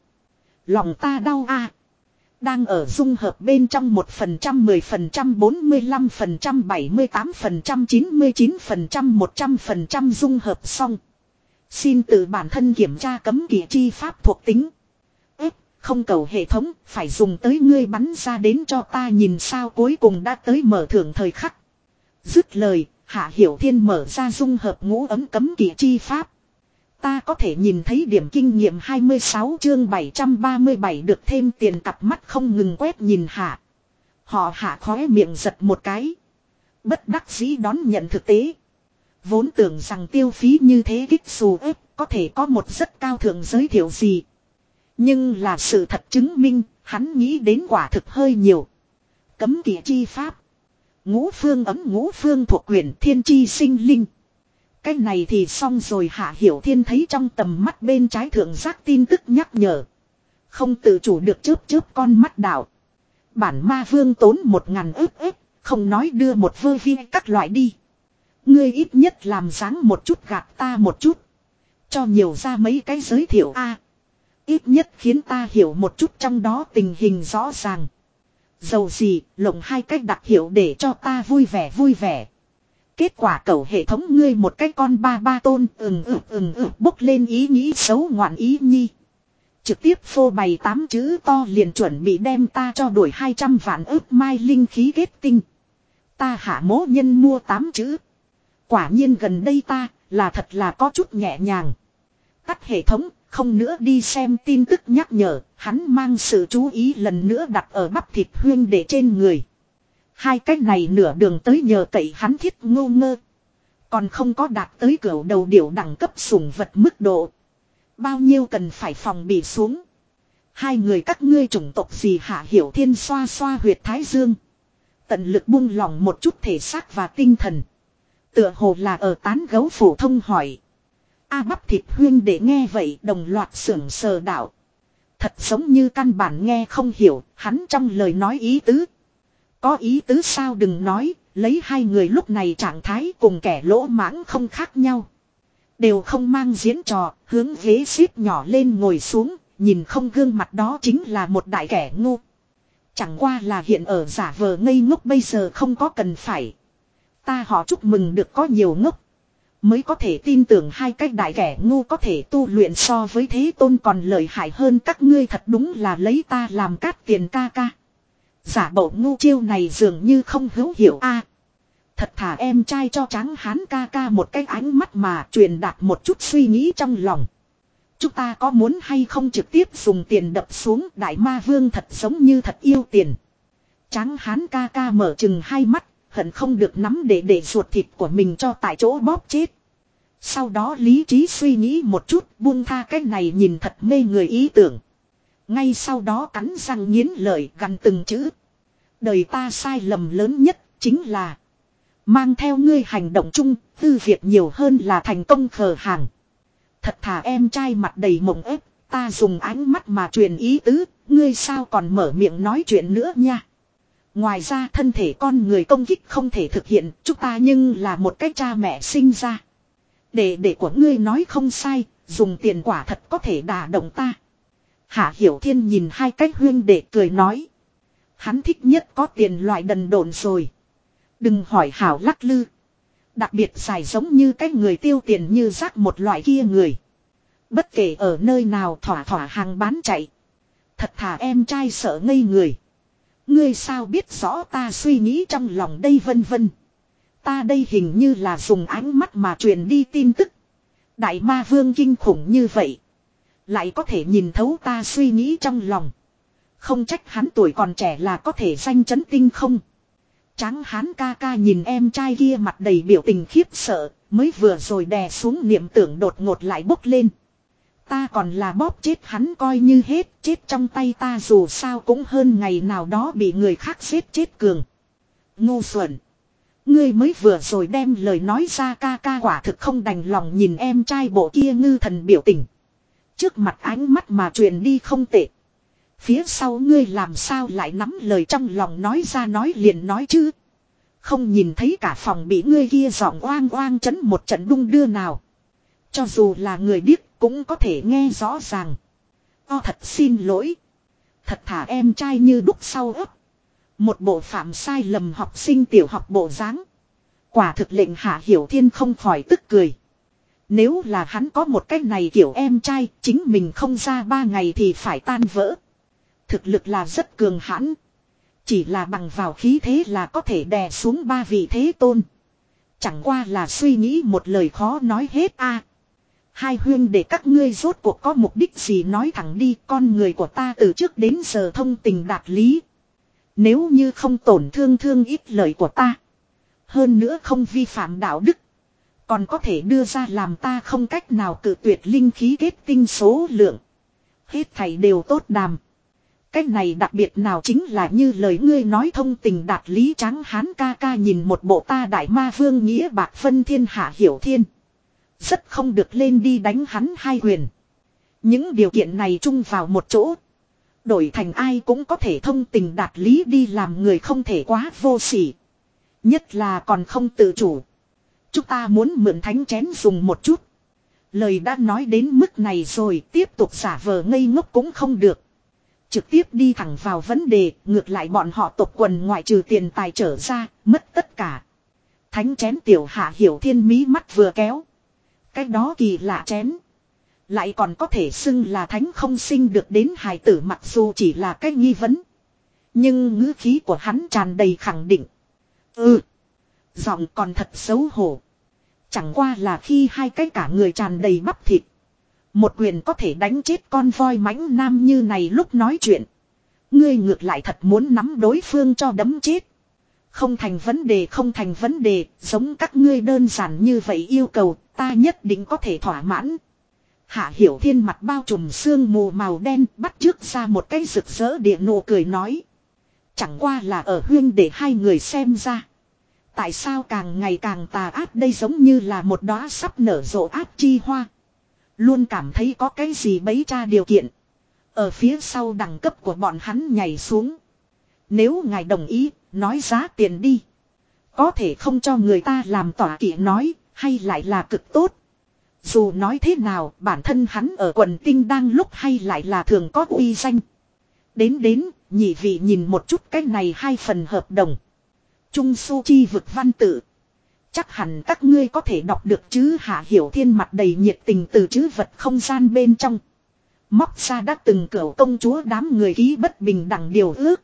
Lòng ta đau a đang ở dung hợp bên trong 1%, 10%, 45%, 78%, 99%, 100% dung hợp xong. Xin tự bản thân kiểm tra cấm kỵ chi pháp thuộc tính. Ép, không cầu hệ thống, phải dùng tới ngươi bắn ra đến cho ta nhìn sao cuối cùng đã tới mở thưởng thời khắc. Dứt lời, Hạ Hiểu Thiên mở ra dung hợp ngũ ấm cấm kỵ chi pháp. Ta có thể nhìn thấy điểm kinh nghiệm 26 chương 737 được thêm tiền cặp mắt không ngừng quét nhìn hạ. Họ hạ khóe miệng giật một cái. Bất đắc dĩ đón nhận thực tế. Vốn tưởng rằng tiêu phí như thế kích xù ếp có thể có một rất cao thượng giới thiệu gì. Nhưng là sự thật chứng minh, hắn nghĩ đến quả thực hơi nhiều. Cấm kỵ chi pháp. Ngũ phương ấm ngũ phương thuộc quyền thiên chi sinh linh. Cái này thì xong rồi hạ hiểu thiên thấy trong tầm mắt bên trái thượng giác tin tức nhắc nhở. Không tự chủ được chớp chớp con mắt đảo Bản ma vương tốn một ngàn ức ức, không nói đưa một vơ vi các loại đi. Ngươi ít nhất làm dáng một chút gạt ta một chút. Cho nhiều ra mấy cái giới thiệu a Ít nhất khiến ta hiểu một chút trong đó tình hình rõ ràng. Dầu gì, lộng hai cách đặc hiệu để cho ta vui vẻ vui vẻ. Kết quả cầu hệ thống ngươi một cái con ba ba tôn ừng ực ừng ực bốc lên ý nghĩ xấu ngoạn ý nhi. Trực tiếp phô bày tám chữ to liền chuẩn bị đem ta cho đuổi 200 vạn ước mai linh khí kết tinh. Ta hạ mố nhân mua tám chữ. Quả nhiên gần đây ta là thật là có chút nhẹ nhàng. Tắt hệ thống không nữa đi xem tin tức nhắc nhở, hắn mang sự chú ý lần nữa đặt ở bắp thịt huyên để trên người. Hai cái này nửa đường tới nhờ cậy hắn thiết ngô ngơ. Còn không có đạt tới cửa đầu điểu đẳng cấp sủng vật mức độ. Bao nhiêu cần phải phòng bị xuống. Hai người các ngươi chủng tộc gì hạ hiểu thiên xoa xoa huyệt thái dương. Tận lực buông lòng một chút thể xác và tinh thần. Tựa hồ là ở tán gấu phổ thông hỏi. A bắp thịt huyên để nghe vậy đồng loạt sưởng sờ đạo. Thật giống như căn bản nghe không hiểu, hắn trong lời nói ý tứ. Có ý tứ sao đừng nói, lấy hai người lúc này trạng thái cùng kẻ lỗ mãng không khác nhau. Đều không mang diễn trò, hướng ghế xếp nhỏ lên ngồi xuống, nhìn không gương mặt đó chính là một đại kẻ ngu. Chẳng qua là hiện ở giả vờ ngây ngốc bây giờ không có cần phải. Ta họ chúc mừng được có nhiều ngốc. Mới có thể tin tưởng hai cách đại kẻ ngu có thể tu luyện so với thế tôn còn lợi hại hơn các ngươi thật đúng là lấy ta làm cát tiền ca ca. Giả bộ ngu chiêu này dường như không hữu hiểu a. thật thả em trai cho trắng hán ca ca một cái ánh mắt mà truyền đạt một chút suy nghĩ trong lòng. Chúng ta có muốn hay không trực tiếp dùng tiền đập xuống đại ma vương thật giống như thật yêu tiền. Trắng hán ca ca mở chừng hai mắt, hận không được nắm để để ruột thịt của mình cho tại chỗ bóp chết. Sau đó lý trí suy nghĩ một chút buông tha cái này nhìn thật mê người ý tưởng. Ngay sau đó cắn răng nghiến lợi gần từng chữ. Đời ta sai lầm lớn nhất chính là mang theo ngươi hành động chung, tư việc nhiều hơn là thành công khờ hàng. Thật thà em trai mặt đầy mộng ép, ta dùng ánh mắt mà truyền ý tứ, ngươi sao còn mở miệng nói chuyện nữa nha. Ngoài ra thân thể con người công kích không thể thực hiện, chúng ta nhưng là một cái cha mẹ sinh ra. Để để của ngươi nói không sai, dùng tiền quả thật có thể đả động ta. Hạ Hiểu Thiên nhìn hai cách huyên để cười nói. Hắn thích nhất có tiền loại đần độn rồi. Đừng hỏi Hảo lắc lư. Đặc biệt dài giống như cái người tiêu tiền như rác một loại kia người. Bất kể ở nơi nào thỏa thỏa hàng bán chạy. Thật thà em trai sợ ngây người. Ngươi sao biết rõ ta suy nghĩ trong lòng đây vân vân. Ta đây hình như là dùng ánh mắt mà truyền đi tin tức. Đại ma vương kinh khủng như vậy. Lại có thể nhìn thấu ta suy nghĩ trong lòng. Không trách hắn tuổi còn trẻ là có thể danh chấn tinh không. Tráng hán ca ca nhìn em trai kia mặt đầy biểu tình khiếp sợ, mới vừa rồi đè xuống niệm tưởng đột ngột lại bốc lên. Ta còn là bóp chết hắn coi như hết, chết trong tay ta dù sao cũng hơn ngày nào đó bị người khác giết chết cường. Ngu xuẩn. Ngươi mới vừa rồi đem lời nói ra ca ca quả thực không đành lòng nhìn em trai bộ kia ngư thần biểu tình. Trước mặt ánh mắt mà truyền đi không tệ. Phía sau ngươi làm sao lại nắm lời trong lòng nói ra nói liền nói chứ. Không nhìn thấy cả phòng bị ngươi kia giọng oang oang chấn một trận đung đưa nào. Cho dù là người điếc cũng có thể nghe rõ ràng. O thật xin lỗi. Thật thả em trai như đúc sau ấp. Một bộ phạm sai lầm học sinh tiểu học bộ dáng Quả thực lệnh hạ hiểu thiên không khỏi tức cười. Nếu là hắn có một cách này kiểu em trai, chính mình không ra ba ngày thì phải tan vỡ. Thực lực là rất cường hãn. Chỉ là bằng vào khí thế là có thể đè xuống ba vị thế tôn. Chẳng qua là suy nghĩ một lời khó nói hết a. hai huyên để các ngươi rốt cuộc có mục đích gì nói thẳng đi, con người của ta từ trước đến giờ thông tình đạt lý. Nếu như không tổn thương thương ít lời của ta. Hơn nữa không vi phạm đạo đức. Còn có thể đưa ra làm ta không cách nào cự tuyệt linh khí kết tinh số lượng. Hết thảy đều tốt đàm. Cách này đặc biệt nào chính là như lời ngươi nói thông tình đạt lý trắng hán ca ca nhìn một bộ ta đại ma vương nghĩa bạc phân thiên hạ hiểu thiên. Rất không được lên đi đánh hắn hai quyền. Những điều kiện này chung vào một chỗ. Đổi thành ai cũng có thể thông tình đạt lý đi làm người không thể quá vô sỉ. Nhất là còn không tự chủ. Chúng ta muốn mượn thánh chén dùng một chút. Lời đã nói đến mức này rồi, tiếp tục giả vờ ngây ngốc cũng không được. Trực tiếp đi thẳng vào vấn đề, ngược lại bọn họ tộc quần ngoại trừ tiền tài trở ra, mất tất cả. Thánh chén tiểu hạ hiểu thiên mí mắt vừa kéo. Cái đó kỳ lạ chén. Lại còn có thể xưng là thánh không sinh được đến hài tử mặc dù chỉ là cái nghi vấn. Nhưng ngữ khí của hắn tràn đầy khẳng định. Ừ. Giọng còn thật xấu hổ. Chẳng qua là khi hai cái cả người tràn đầy bắp thịt. Một quyền có thể đánh chết con voi mãnh nam như này lúc nói chuyện. Ngươi ngược lại thật muốn nắm đối phương cho đấm chết. Không thành vấn đề không thành vấn đề, giống các ngươi đơn giản như vậy yêu cầu, ta nhất định có thể thỏa mãn. Hạ hiểu thiên mặt bao trùm sương mù màu đen bắt trước ra một cái rực rỡ địa nụ cười nói. Chẳng qua là ở huyên để hai người xem ra. Tại sao càng ngày càng tà ác đây giống như là một đóa sắp nở rộ ác chi hoa. Luôn cảm thấy có cái gì bấy tra điều kiện. Ở phía sau đẳng cấp của bọn hắn nhảy xuống. Nếu ngài đồng ý, nói giá tiền đi. Có thể không cho người ta làm tỏa kỵ nói, hay lại là cực tốt. Dù nói thế nào, bản thân hắn ở quần tinh đang lúc hay lại là thường có uy danh. Đến đến, nhị vị nhìn một chút cái này hai phần hợp đồng. Trung su chi vực văn tự. Chắc hẳn các ngươi có thể đọc được chứ hạ hiểu thiên mặt đầy nhiệt tình từ chữ vật không gian bên trong. Móc ra đã từng cửa công chúa đám người ký bất bình đẳng điều ước.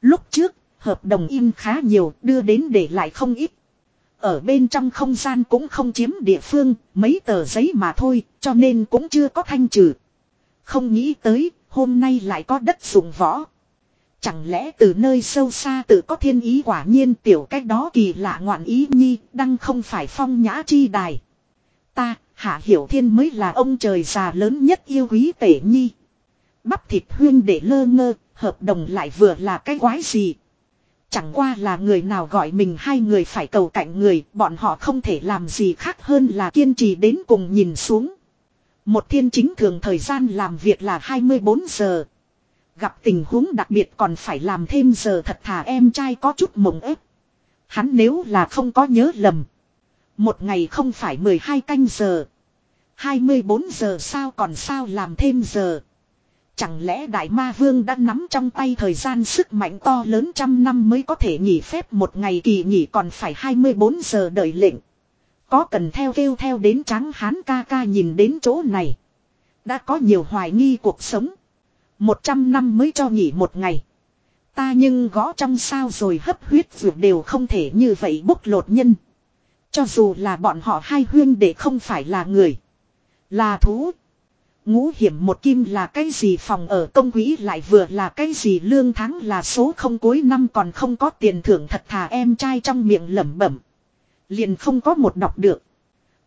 Lúc trước, hợp đồng in khá nhiều đưa đến để lại không ít. Ở bên trong không gian cũng không chiếm địa phương, mấy tờ giấy mà thôi, cho nên cũng chưa có thanh trừ. Không nghĩ tới, hôm nay lại có đất dụng võ. Chẳng lẽ từ nơi sâu xa tự có thiên ý quả nhiên tiểu cách đó kỳ lạ ngoạn ý nhi, đăng không phải phong nhã chi đài. Ta, hạ hiểu thiên mới là ông trời già lớn nhất yêu quý tể nhi. Bắp thịt huyên để lơ ngơ, hợp đồng lại vừa là cái quái gì. Chẳng qua là người nào gọi mình hai người phải cầu cạnh người, bọn họ không thể làm gì khác hơn là kiên trì đến cùng nhìn xuống. Một thiên chính thường thời gian làm việc là 24 giờ. Gặp tình huống đặc biệt còn phải làm thêm giờ thật thà em trai có chút mộng ép. Hắn nếu là không có nhớ lầm. Một ngày không phải 12 canh giờ. 24 giờ sao còn sao làm thêm giờ. Chẳng lẽ Đại Ma Vương đã nắm trong tay thời gian sức mạnh to lớn trăm năm mới có thể nghỉ phép một ngày kỳ nghỉ còn phải 24 giờ đợi lệnh. Có cần theo kêu theo đến trắng hán ca ca nhìn đến chỗ này. Đã có nhiều hoài nghi cuộc sống. Một trăm năm mới cho nghỉ một ngày. Ta nhưng gõ trong sao rồi hấp huyết vượt đều không thể như vậy bốc lột nhân. Cho dù là bọn họ hai huyên để không phải là người. Là thú. Ngũ hiểm một kim là cái gì phòng ở công quỹ lại vừa là cái gì lương tháng là số không cuối năm còn không có tiền thưởng thật thà em trai trong miệng lẩm bẩm. Liền không có một đọc được.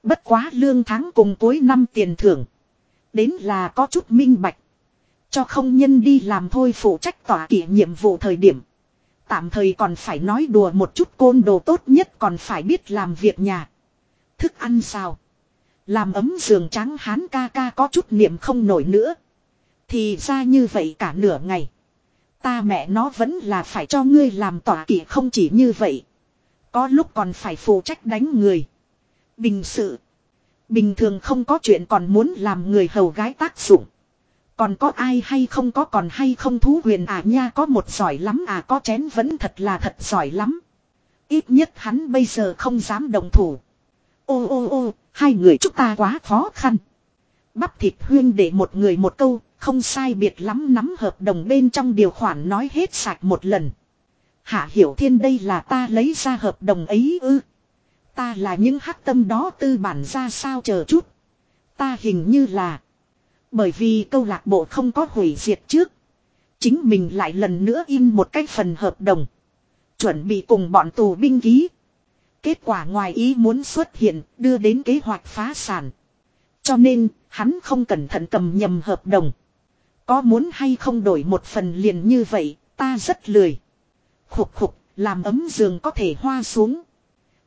Bất quá lương tháng cùng cuối năm tiền thưởng. Đến là có chút minh bạch. Cho không nhân đi làm thôi phụ trách tỏa kỷ nhiệm vụ thời điểm. Tạm thời còn phải nói đùa một chút côn đồ tốt nhất còn phải biết làm việc nhà. Thức ăn sao. Làm ấm giường trắng hán ca ca có chút niệm không nổi nữa. Thì ra như vậy cả nửa ngày. Ta mẹ nó vẫn là phải cho ngươi làm tỏa kỷ không chỉ như vậy. Có lúc còn phải phụ trách đánh người. Bình sự. Bình thường không có chuyện còn muốn làm người hầu gái tác dụng. Còn có ai hay không có còn hay không thú huyền à nha có một giỏi lắm à có chén vẫn thật là thật giỏi lắm. Ít nhất hắn bây giờ không dám đồng thủ. Ô ô ô, hai người chúng ta quá khó khăn. Bắp thịt huyên để một người một câu, không sai biệt lắm nắm hợp đồng bên trong điều khoản nói hết sạch một lần. Hạ hiểu thiên đây là ta lấy ra hợp đồng ấy ư. Ta là những hắc tâm đó tư bản ra sao chờ chút. Ta hình như là. Bởi vì câu lạc bộ không có hủy diệt trước. Chính mình lại lần nữa in một cái phần hợp đồng. Chuẩn bị cùng bọn tù binh ký. Kết quả ngoài ý muốn xuất hiện, đưa đến kế hoạch phá sản. Cho nên, hắn không cẩn thận cầm nhầm hợp đồng. Có muốn hay không đổi một phần liền như vậy, ta rất lười. Khục khục, làm ấm giường có thể hoa xuống.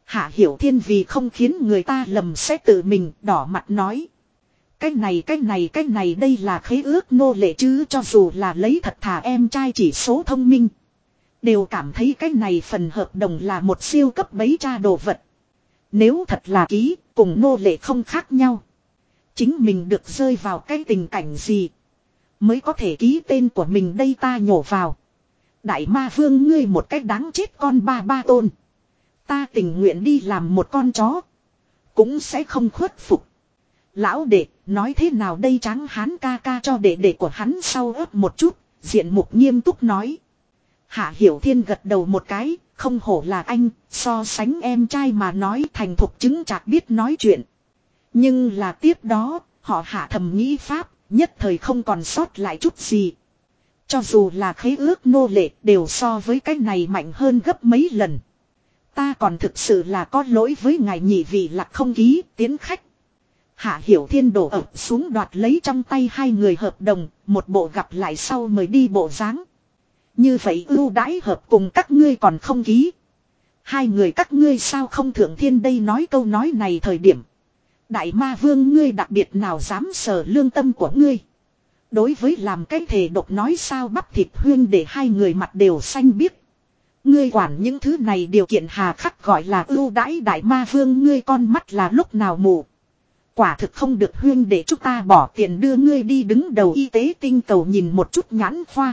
Hạ hiểu thiên vì không khiến người ta lầm sẽ tự mình đỏ mặt nói. Cái này cái này cái này đây là khế ước nô lệ chứ cho dù là lấy thật thà em trai chỉ số thông minh. Đều cảm thấy cái này phần hợp đồng là một siêu cấp bấy cha đồ vật. Nếu thật là ký, cùng nô lệ không khác nhau. Chính mình được rơi vào cái tình cảnh gì. Mới có thể ký tên của mình đây ta nhổ vào. Đại ma vương ngươi một cách đáng chết con ba ba tôn. Ta tình nguyện đi làm một con chó. Cũng sẽ không khuất phục. Lão đệ, nói thế nào đây tráng hán ca ca cho đệ đệ của hắn sau ớt một chút, diện mục nghiêm túc nói. Hạ Hiểu Thiên gật đầu một cái, không hổ là anh, so sánh em trai mà nói thành thục chứng chạc biết nói chuyện. Nhưng là tiếp đó, họ hạ thầm nghĩ pháp, nhất thời không còn sót lại chút gì. Cho dù là khế ước nô lệ đều so với cái này mạnh hơn gấp mấy lần. Ta còn thực sự là có lỗi với ngài nhị vị là không ký tiến khách. Hạ Hiểu Thiên đổ ập xuống đoạt lấy trong tay hai người hợp đồng, một bộ gặp lại sau mới đi bộ dáng. Như vậy ưu đãi hợp cùng các ngươi còn không ký. Hai người các ngươi sao không thượng thiên đây nói câu nói này thời điểm. Đại ma vương ngươi đặc biệt nào dám sờ lương tâm của ngươi. Đối với làm cái thể độc nói sao bắp thịt huyên để hai người mặt đều xanh biếc. Ngươi quản những thứ này điều kiện hà khắc gọi là ưu đãi đại ma vương ngươi con mắt là lúc nào mù. Quả thực không được huyên để chúng ta bỏ tiền đưa ngươi đi đứng đầu y tế tinh cầu nhìn một chút nhãn khoa.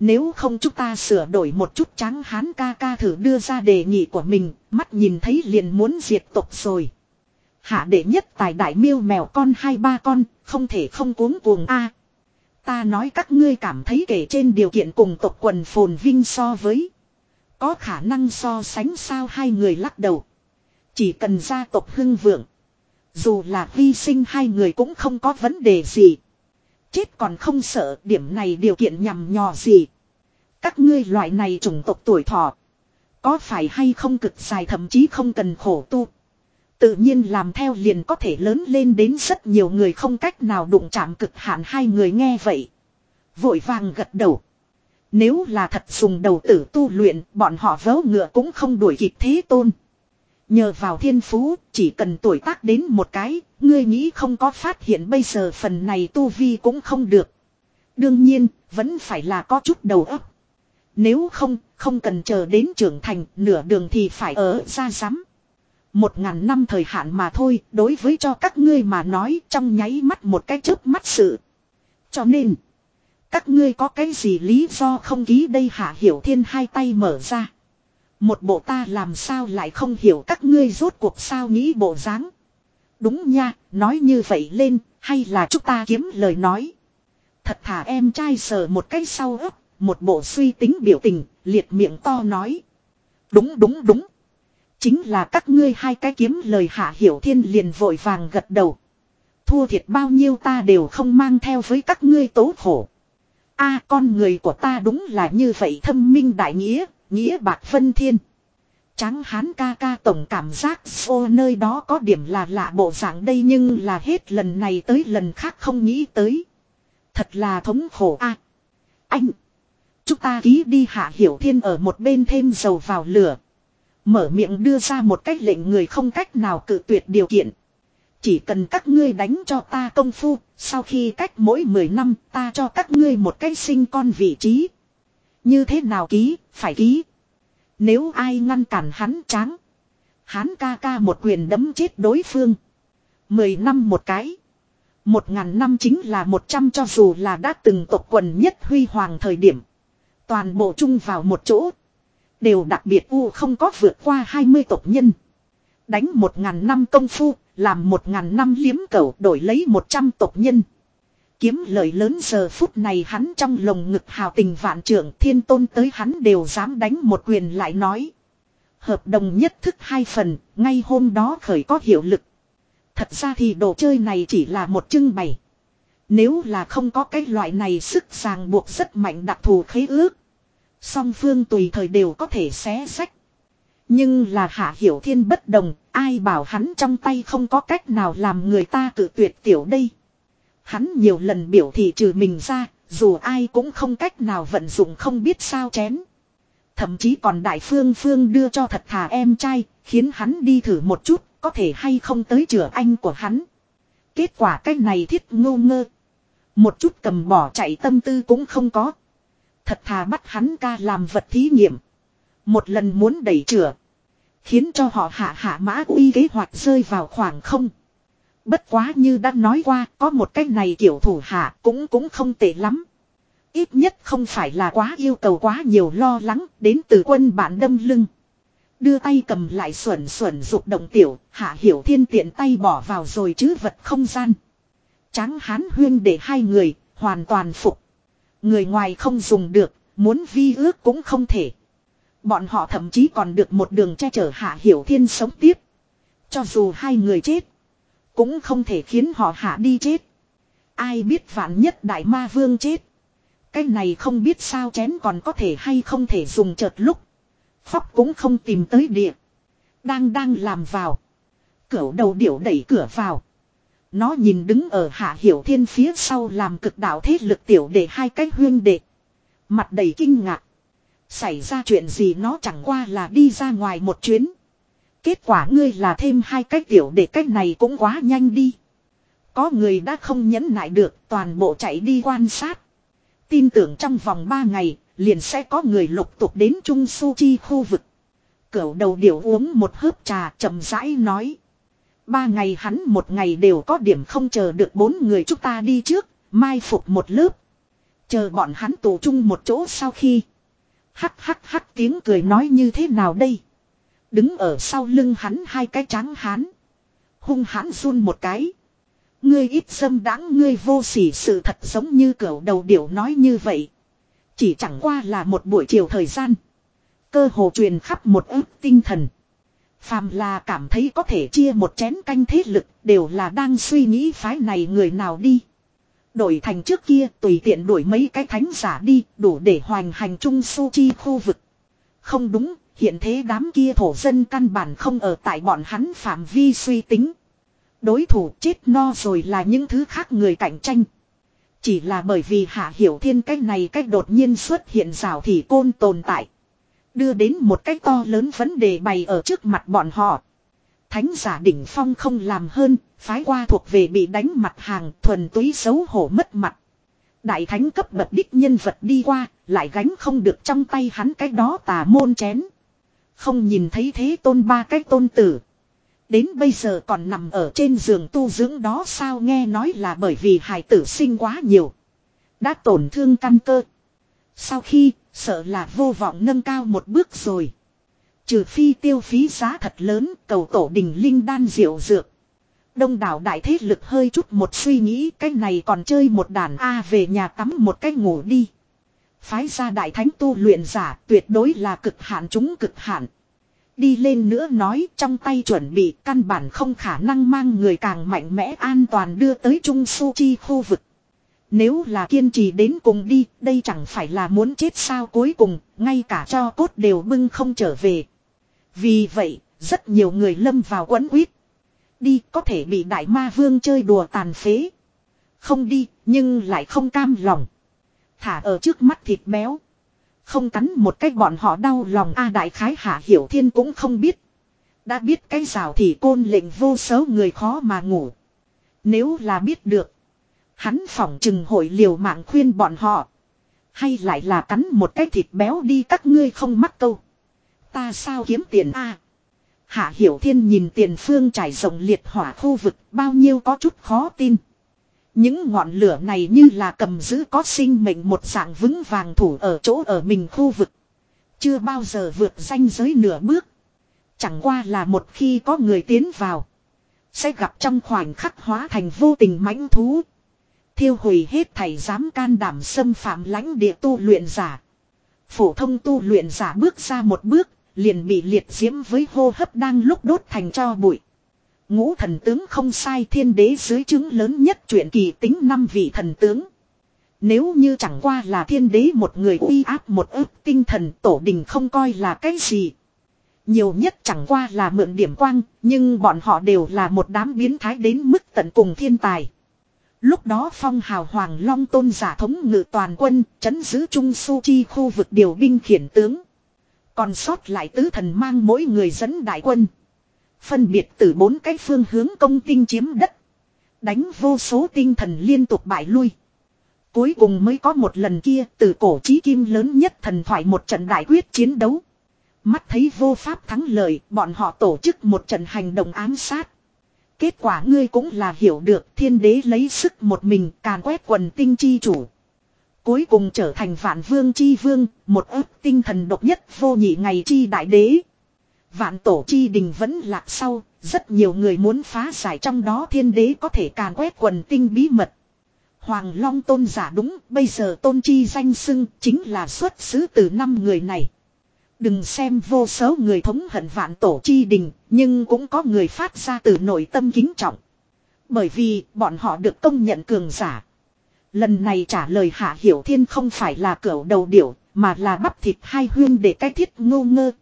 Nếu không chúng ta sửa đổi một chút trắng hán ca ca thử đưa ra đề nghị của mình, mắt nhìn thấy liền muốn diệt tộc rồi. Hạ đệ nhất tài đại miêu mèo con hai ba con, không thể không cuống cuồng a. ta nói các ngươi cảm thấy kể trên điều kiện cùng tộc quần phồn vinh so với. Có khả năng so sánh sao hai người lắc đầu. Chỉ cần gia tộc hưng vượng. Dù là hy sinh hai người cũng không có vấn đề gì. Chết còn không sợ điểm này điều kiện nhằm nhò gì. Các ngươi loại này chủng tộc tuổi thọ. Có phải hay không cực dài thậm chí không cần khổ tu. Tự nhiên làm theo liền có thể lớn lên đến rất nhiều người không cách nào đụng chạm cực hạn hai người nghe vậy. Vội vàng gật đầu. Nếu là thật dùng đầu tử tu luyện, bọn họ vớ ngựa cũng không đuổi kịp thế tôn. Nhờ vào thiên phú, chỉ cần tuổi tác đến một cái, ngươi nghĩ không có phát hiện bây giờ phần này tu vi cũng không được. Đương nhiên, vẫn phải là có chút đầu óc. Nếu không, không cần chờ đến trưởng thành, nửa đường thì phải ở ra rắm. Một ngàn năm thời hạn mà thôi, đối với cho các ngươi mà nói trong nháy mắt một cái chớp mắt sự. Cho nên, các ngươi có cái gì lý do không ký đây hạ hiểu thiên hai tay mở ra. Một bộ ta làm sao lại không hiểu các ngươi rốt cuộc sao nghĩ bộ dáng. Đúng nha, nói như vậy lên, hay là chúng ta kiếm lời nói. Thật thả em trai sờ một cái sau ấp, một bộ suy tính biểu tình, liệt miệng to nói. Đúng đúng đúng. Chính là các ngươi hai cái kiếm lời hạ hiểu thiên liền vội vàng gật đầu. Thua thiệt bao nhiêu ta đều không mang theo với các ngươi tố khổ. a con người của ta đúng là như vậy thâm minh đại nghĩa, nghĩa bạc phân thiên. Tráng hán ca ca tổng cảm giác ô nơi đó có điểm là lạ bộ dạng đây nhưng là hết lần này tới lần khác không nghĩ tới. Thật là thống khổ a à, Anh! Chúng ta ký đi hạ hiểu thiên ở một bên thêm dầu vào lửa. Mở miệng đưa ra một cách lệnh người không cách nào cự tuyệt điều kiện. Chỉ cần các ngươi đánh cho ta công phu, sau khi cách mỗi 10 năm ta cho các ngươi một cách sinh con vị trí. Như thế nào ký, phải ký. Nếu ai ngăn cản hắn tráng. Hắn ca ca một quyền đấm chết đối phương. Mười năm một cái. Một ngàn năm chính là một trăm cho dù là đã từng tộc quần nhất huy hoàng thời điểm. Toàn bộ chung vào một chỗ. Đều đặc biệt u không có vượt qua hai mươi tộc nhân. Đánh một ngàn năm công phu, làm một ngàn năm liếm cầu đổi lấy một trăm tộc nhân. Kiếm lời lớn giờ phút này hắn trong lồng ngực hào tình vạn trưởng thiên tôn tới hắn đều dám đánh một quyền lại nói. Hợp đồng nhất thức hai phần, ngay hôm đó khởi có hiệu lực. Thật ra thì đồ chơi này chỉ là một trưng bày. Nếu là không có cái loại này sức ràng buộc rất mạnh đặc thù khế ước. Song phương tùy thời đều có thể xé sách. Nhưng là hạ hiểu thiên bất đồng, ai bảo hắn trong tay không có cách nào làm người ta tự tuyệt tiểu đây. Hắn nhiều lần biểu thị trừ mình ra, dù ai cũng không cách nào vận dụng không biết sao chén. Thậm chí còn đại phương phương đưa cho thật thà em trai, khiến hắn đi thử một chút, có thể hay không tới chữa anh của hắn. Kết quả cái này thiết ngô ngơ. Một chút cầm bỏ chạy tâm tư cũng không có. Thật thà bắt hắn ca làm vật thí nghiệm. Một lần muốn đẩy chữa. Khiến cho họ hạ hạ mã uy kế hoạch rơi vào khoảng không. Bất quá như đã nói qua, có một cái này kiểu thủ hạ cũng cũng không tệ lắm. Ít nhất không phải là quá yêu cầu quá nhiều lo lắng, đến từ quân bạn đâm lưng. Đưa tay cầm lại xuẩn xuẩn dục động tiểu, hạ hiểu thiên tiện tay bỏ vào rồi chứ vật không gian. Tráng hán huyên để hai người, hoàn toàn phục. Người ngoài không dùng được, muốn vi ước cũng không thể. Bọn họ thậm chí còn được một đường che chở hạ hiểu thiên sống tiếp. Cho dù hai người chết. Cũng không thể khiến họ hạ đi chết. Ai biết vạn nhất đại ma vương chết. Cái này không biết sao chén còn có thể hay không thể dùng chợt lúc. Phóc cũng không tìm tới địa. Đang đang làm vào. Cửu đầu điểu đẩy cửa vào. Nó nhìn đứng ở hạ hiểu thiên phía sau làm cực đạo thế lực tiểu để hai cái huyên đệ. Mặt đầy kinh ngạc. Xảy ra chuyện gì nó chẳng qua là đi ra ngoài một chuyến. Kết quả ngươi là thêm hai cái tiểu để cách này cũng quá nhanh đi. Có người đã không nhẫn nại được toàn bộ chạy đi quan sát. Tin tưởng trong vòng 3 ngày liền sẽ có người lục tục đến Trung Su Chi khu vực. Cửu đầu điểu uống một hớp trà chậm rãi nói. Ba ngày hắn một ngày đều có điểm không chờ được bốn người chúng ta đi trước, mai phục một lớp. Chờ bọn hắn tụ chung một chỗ sau khi. Hắc hắc hắc tiếng cười nói như thế nào đây. Đứng ở sau lưng hắn hai cái trắng hán. Hung hãn run một cái. Ngươi ít xâm đáng ngươi vô sỉ sự thật giống như cẩu đầu điểu nói như vậy. Chỉ chẳng qua là một buổi chiều thời gian. Cơ hồ truyền khắp một ức tinh thần. Phàm là cảm thấy có thể chia một chén canh thế lực đều là đang suy nghĩ phái này người nào đi. Đổi thành trước kia tùy tiện đuổi mấy cái thánh giả đi đủ để hoành hành trung su chi khu vực. Không đúng, hiện thế đám kia thổ dân căn bản không ở tại bọn hắn phạm vi suy tính. Đối thủ chết no rồi là những thứ khác người cạnh tranh. Chỉ là bởi vì hạ hiểu thiên cách này cách đột nhiên xuất hiện rào thì côn tồn tại. Đưa đến một cách to lớn vấn đề bày ở trước mặt bọn họ. Thánh giả đỉnh phong không làm hơn, phái qua thuộc về bị đánh mặt hàng thuần túy xấu hổ mất mặt. Đại thánh cấp bậc đích nhân vật đi qua, lại gánh không được trong tay hắn cái đó tà môn chén. Không nhìn thấy thế tôn ba cái tôn tử. Đến bây giờ còn nằm ở trên giường tu dưỡng đó sao nghe nói là bởi vì hài tử sinh quá nhiều. Đã tổn thương căn cơ. Sau khi, sợ là vô vọng nâng cao một bước rồi. Trừ phi tiêu phí giá thật lớn, cầu tổ đình linh đan diệu dược. Đông đảo đại thế lực hơi chút một suy nghĩ cái này còn chơi một đàn A về nhà tắm một cái ngủ đi. Phái ra đại thánh tu luyện giả tuyệt đối là cực hạn chúng cực hạn. Đi lên nữa nói trong tay chuẩn bị căn bản không khả năng mang người càng mạnh mẽ an toàn đưa tới Trung Su Chi khu vực. Nếu là kiên trì đến cùng đi, đây chẳng phải là muốn chết sao cuối cùng, ngay cả cho cốt đều bưng không trở về. Vì vậy, rất nhiều người lâm vào quấn quýt. Đi có thể bị đại ma vương chơi đùa tàn phế. Không đi, nhưng lại không cam lòng. Thả ở trước mắt thịt béo. Không cắn một cách bọn họ đau lòng, A đại khái hạ hiểu thiên cũng không biết. Đã biết cái rào thì côn lệnh vô số người khó mà ngủ. Nếu là biết được. Hắn phỏng chừng hội liều mạng khuyên bọn họ. Hay lại là cắn một cái thịt béo đi, các ngươi không mắc câu. Ta sao kiếm tiền a? Hạ Hiểu Thiên nhìn tiền phương trải rộng liệt hỏa khu vực, bao nhiêu có chút khó tin. Những ngọn lửa này như là cầm giữ có sinh mệnh một dạng vững vàng thủ ở chỗ ở mình khu vực. Chưa bao giờ vượt ranh giới nửa bước. Chẳng qua là một khi có người tiến vào. Sẽ gặp trong khoảnh khắc hóa thành vô tình mãnh thú. Thiêu hủy hết thầy dám can đảm xâm phạm lãnh địa tu luyện giả. Phổ thông tu luyện giả bước ra một bước, liền bị liệt diễm với hô hấp đang lúc đốt thành cho bụi. Ngũ thần tướng không sai thiên đế dưới chứng lớn nhất chuyện kỳ tính năm vị thần tướng. Nếu như chẳng qua là thiên đế một người uy áp một ức tinh thần tổ đình không coi là cái gì. Nhiều nhất chẳng qua là mượn điểm quang, nhưng bọn họ đều là một đám biến thái đến mức tận cùng thiên tài. Lúc đó phong hào hoàng long tôn giả thống ngự toàn quân, chấn giữ trung su chi khu vực điều binh khiển tướng. Còn sót lại tứ thần mang mỗi người dẫn đại quân. Phân biệt từ bốn cái phương hướng công tinh chiếm đất. Đánh vô số tinh thần liên tục bại lui. Cuối cùng mới có một lần kia từ cổ chí kim lớn nhất thần thoại một trận đại quyết chiến đấu. Mắt thấy vô pháp thắng lợi, bọn họ tổ chức một trận hành động ám sát. Kết quả ngươi cũng là hiểu được thiên đế lấy sức một mình càn quét quần tinh chi chủ. Cuối cùng trở thành vạn vương chi vương, một ức tinh thần độc nhất vô nhị ngày chi đại đế. Vạn tổ chi đình vẫn lạc sau, rất nhiều người muốn phá giải trong đó thiên đế có thể càn quét quần tinh bí mật. Hoàng Long tôn giả đúng, bây giờ tôn chi danh xưng chính là xuất xứ từ năm người này. Đừng xem vô số người thống hận vạn tổ chi đình, nhưng cũng có người phát ra từ nội tâm kính trọng. Bởi vì bọn họ được công nhận cường giả. Lần này trả lời Hạ Hiểu Thiên không phải là cửa đầu điểu, mà là bắp thịt hai huyên để cái thiết ngô ngơ.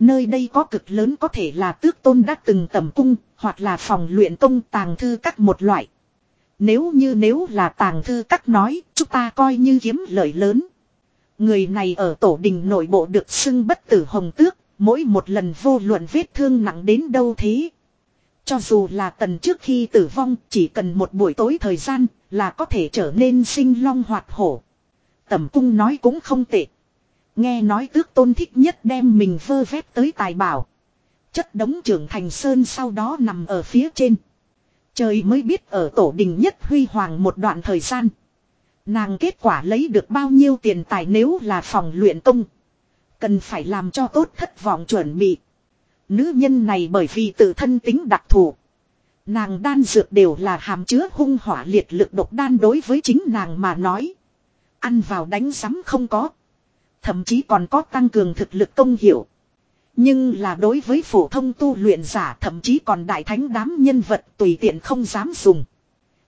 Nơi đây có cực lớn có thể là tước tôn đã từng tầm cung, hoặc là phòng luyện công tàng thư các một loại. Nếu như nếu là tàng thư các nói, chúng ta coi như kiếm lợi lớn. Người này ở tổ đình nội bộ được xưng bất tử hồng tước, mỗi một lần vô luận vết thương nặng đến đâu thế. Cho dù là tần trước khi tử vong chỉ cần một buổi tối thời gian là có thể trở nên sinh long hoạt hổ. Tẩm cung nói cũng không tệ. Nghe nói tước tôn thích nhất đem mình vơ vét tới tài bảo. Chất đống trưởng thành sơn sau đó nằm ở phía trên. Trời mới biết ở tổ đình nhất huy hoàng một đoạn thời gian. Nàng kết quả lấy được bao nhiêu tiền tài nếu là phòng luyện công. Cần phải làm cho tốt thất vọng chuẩn bị. Nữ nhân này bởi vì tự thân tính đặc thù. Nàng đan dược đều là hàm chứa hung hỏa liệt lực độc đan đối với chính nàng mà nói. Ăn vào đánh sắm không có. Thậm chí còn có tăng cường thực lực công hiệu. Nhưng là đối với phổ thông tu luyện giả thậm chí còn đại thánh đám nhân vật tùy tiện không dám dùng.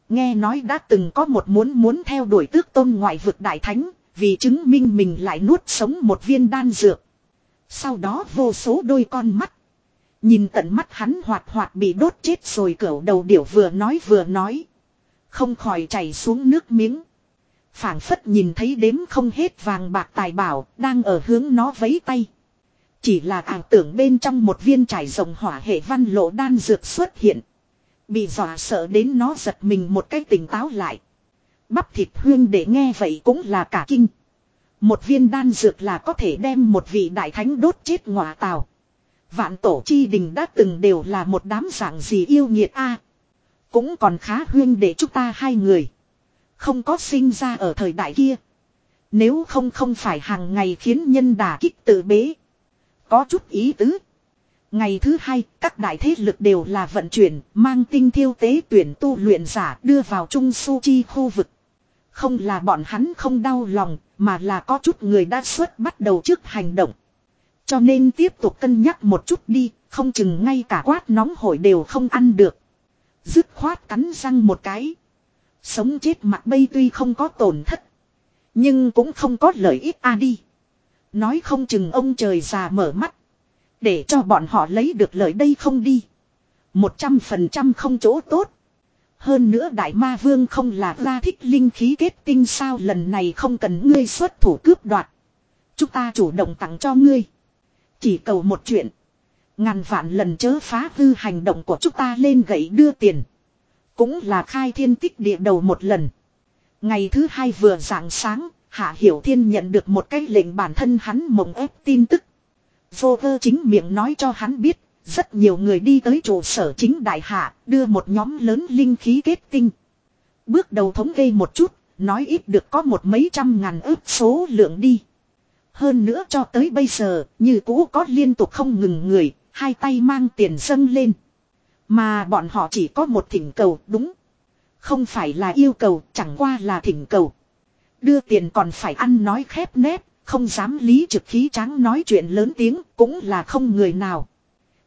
Nghe nói đã từng có một muốn muốn theo đuổi tước tôn ngoại vực đại thánh, vì chứng minh mình lại nuốt sống một viên đan dược. Sau đó vô số đôi con mắt. Nhìn tận mắt hắn hoạt hoạt bị đốt chết rồi cẩu đầu điểu vừa nói vừa nói. Không khỏi chảy xuống nước miếng phảng phất nhìn thấy đếm không hết vàng bạc tài bảo đang ở hướng nó vấy tay. Chỉ là ảo tưởng bên trong một viên trải rộng hỏa hệ văn lộ đan dược xuất hiện. Bị dọa sợ đến nó giật mình một cách tỉnh táo lại. Bắp thịt huyên để nghe vậy cũng là cả kinh. Một viên đan dược là có thể đem một vị đại thánh đốt chết ngọa tào. Vạn tổ chi đình đã từng đều là một đám dạng gì yêu nghiệt a Cũng còn khá huyên để chúng ta hai người. Không có sinh ra ở thời đại kia. Nếu không không phải hàng ngày khiến nhân đà kích tự bế. Có chút ý tứ. Ngày thứ hai, các đại thế lực đều là vận chuyển, mang tinh thiêu tế tuyển tu luyện giả đưa vào trung su chi khu vực. Không là bọn hắn không đau lòng, mà là có chút người đã xuất bắt đầu trước hành động. Cho nên tiếp tục cân nhắc một chút đi, không chừng ngay cả quát nóng hổi đều không ăn được. Dứt khoát cắn răng một cái. Sống chết mặt bây tuy không có tổn thất. Nhưng cũng không có lợi ích a đi. Nói không chừng ông trời già mở mắt. Để cho bọn họ lấy được lợi đây không đi. Một trăm phần trăm không chỗ tốt. Hơn nữa đại ma vương không là ra thích linh khí kết tinh sao, lần này không cần ngươi xuất thủ cướp đoạt. Chúng ta chủ động tặng cho ngươi. Chỉ cầu một chuyện. Ngàn vạn lần chớ phá hư hành động của chúng ta lên gậy đưa tiền. Cũng là khai thiên tích địa đầu một lần. Ngày thứ hai vừa rạng sáng, Hạ Hiểu Thiên nhận được một cái lệnh bản thân hắn mộng ép tin tức. Vô vơ chính miệng nói cho hắn biết, rất nhiều người đi tới trụ sở chính đại hạ, đưa một nhóm lớn linh khí kết tinh. Bước đầu thống kê một chút, nói ít được có một mấy trăm ngàn ước số lượng đi. Hơn nữa cho tới bây giờ, như cũ có liên tục không ngừng người, hai tay mang tiền dâng lên. Mà bọn họ chỉ có một thỉnh cầu đúng. Không phải là yêu cầu chẳng qua là thỉnh cầu. Đưa tiền còn phải ăn nói khép nép, không dám lý trực khí trắng nói chuyện lớn tiếng cũng là không người nào.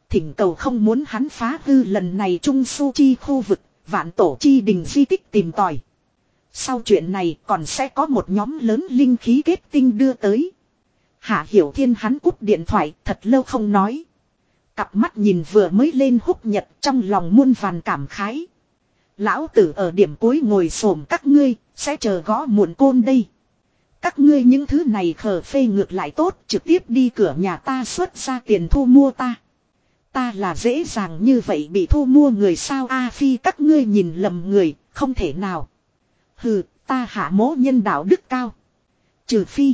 Thỉnh cầu không muốn hắn phá hư lần này trung su chi khu vực, vạn tổ chi đình di tích tìm tòi. Sau chuyện này còn sẽ có một nhóm lớn linh khí kết tinh đưa tới. Hạ Hiểu Thiên hắn cúp điện thoại thật lâu không nói. Cặp mắt nhìn vừa mới lên húc nhật trong lòng muôn vàn cảm khái. Lão tử ở điểm cuối ngồi xổm các ngươi, sẽ chờ gõ muộn côn đây. Các ngươi những thứ này khờ phê ngược lại tốt, trực tiếp đi cửa nhà ta xuất ra tiền thu mua ta. Ta là dễ dàng như vậy bị thu mua người sao A phi các ngươi nhìn lầm người, không thể nào. Hừ, ta hạ mố nhân đạo đức cao. Trừ phi.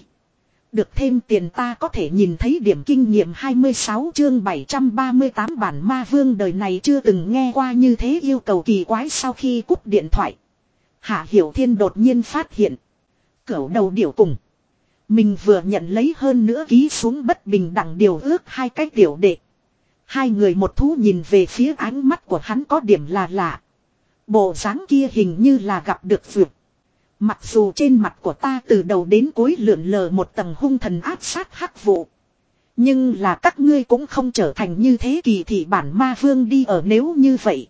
Được thêm tiền ta có thể nhìn thấy điểm kinh nghiệm 26 chương 738 bản ma vương đời này chưa từng nghe qua như thế yêu cầu kỳ quái sau khi cúp điện thoại. Hạ Hiểu Thiên đột nhiên phát hiện. Cửu đầu điểu cùng. Mình vừa nhận lấy hơn nữa ký xuống bất bình đẳng điều ước hai cái tiểu đệ. Hai người một thú nhìn về phía ánh mắt của hắn có điểm là lạ. Bộ dáng kia hình như là gặp được vượt. Mặc dù trên mặt của ta từ đầu đến cuối lượn lờ một tầng hung thần áp sát hắc vụ. Nhưng là các ngươi cũng không trở thành như thế kỳ thị bản ma vương đi ở nếu như vậy.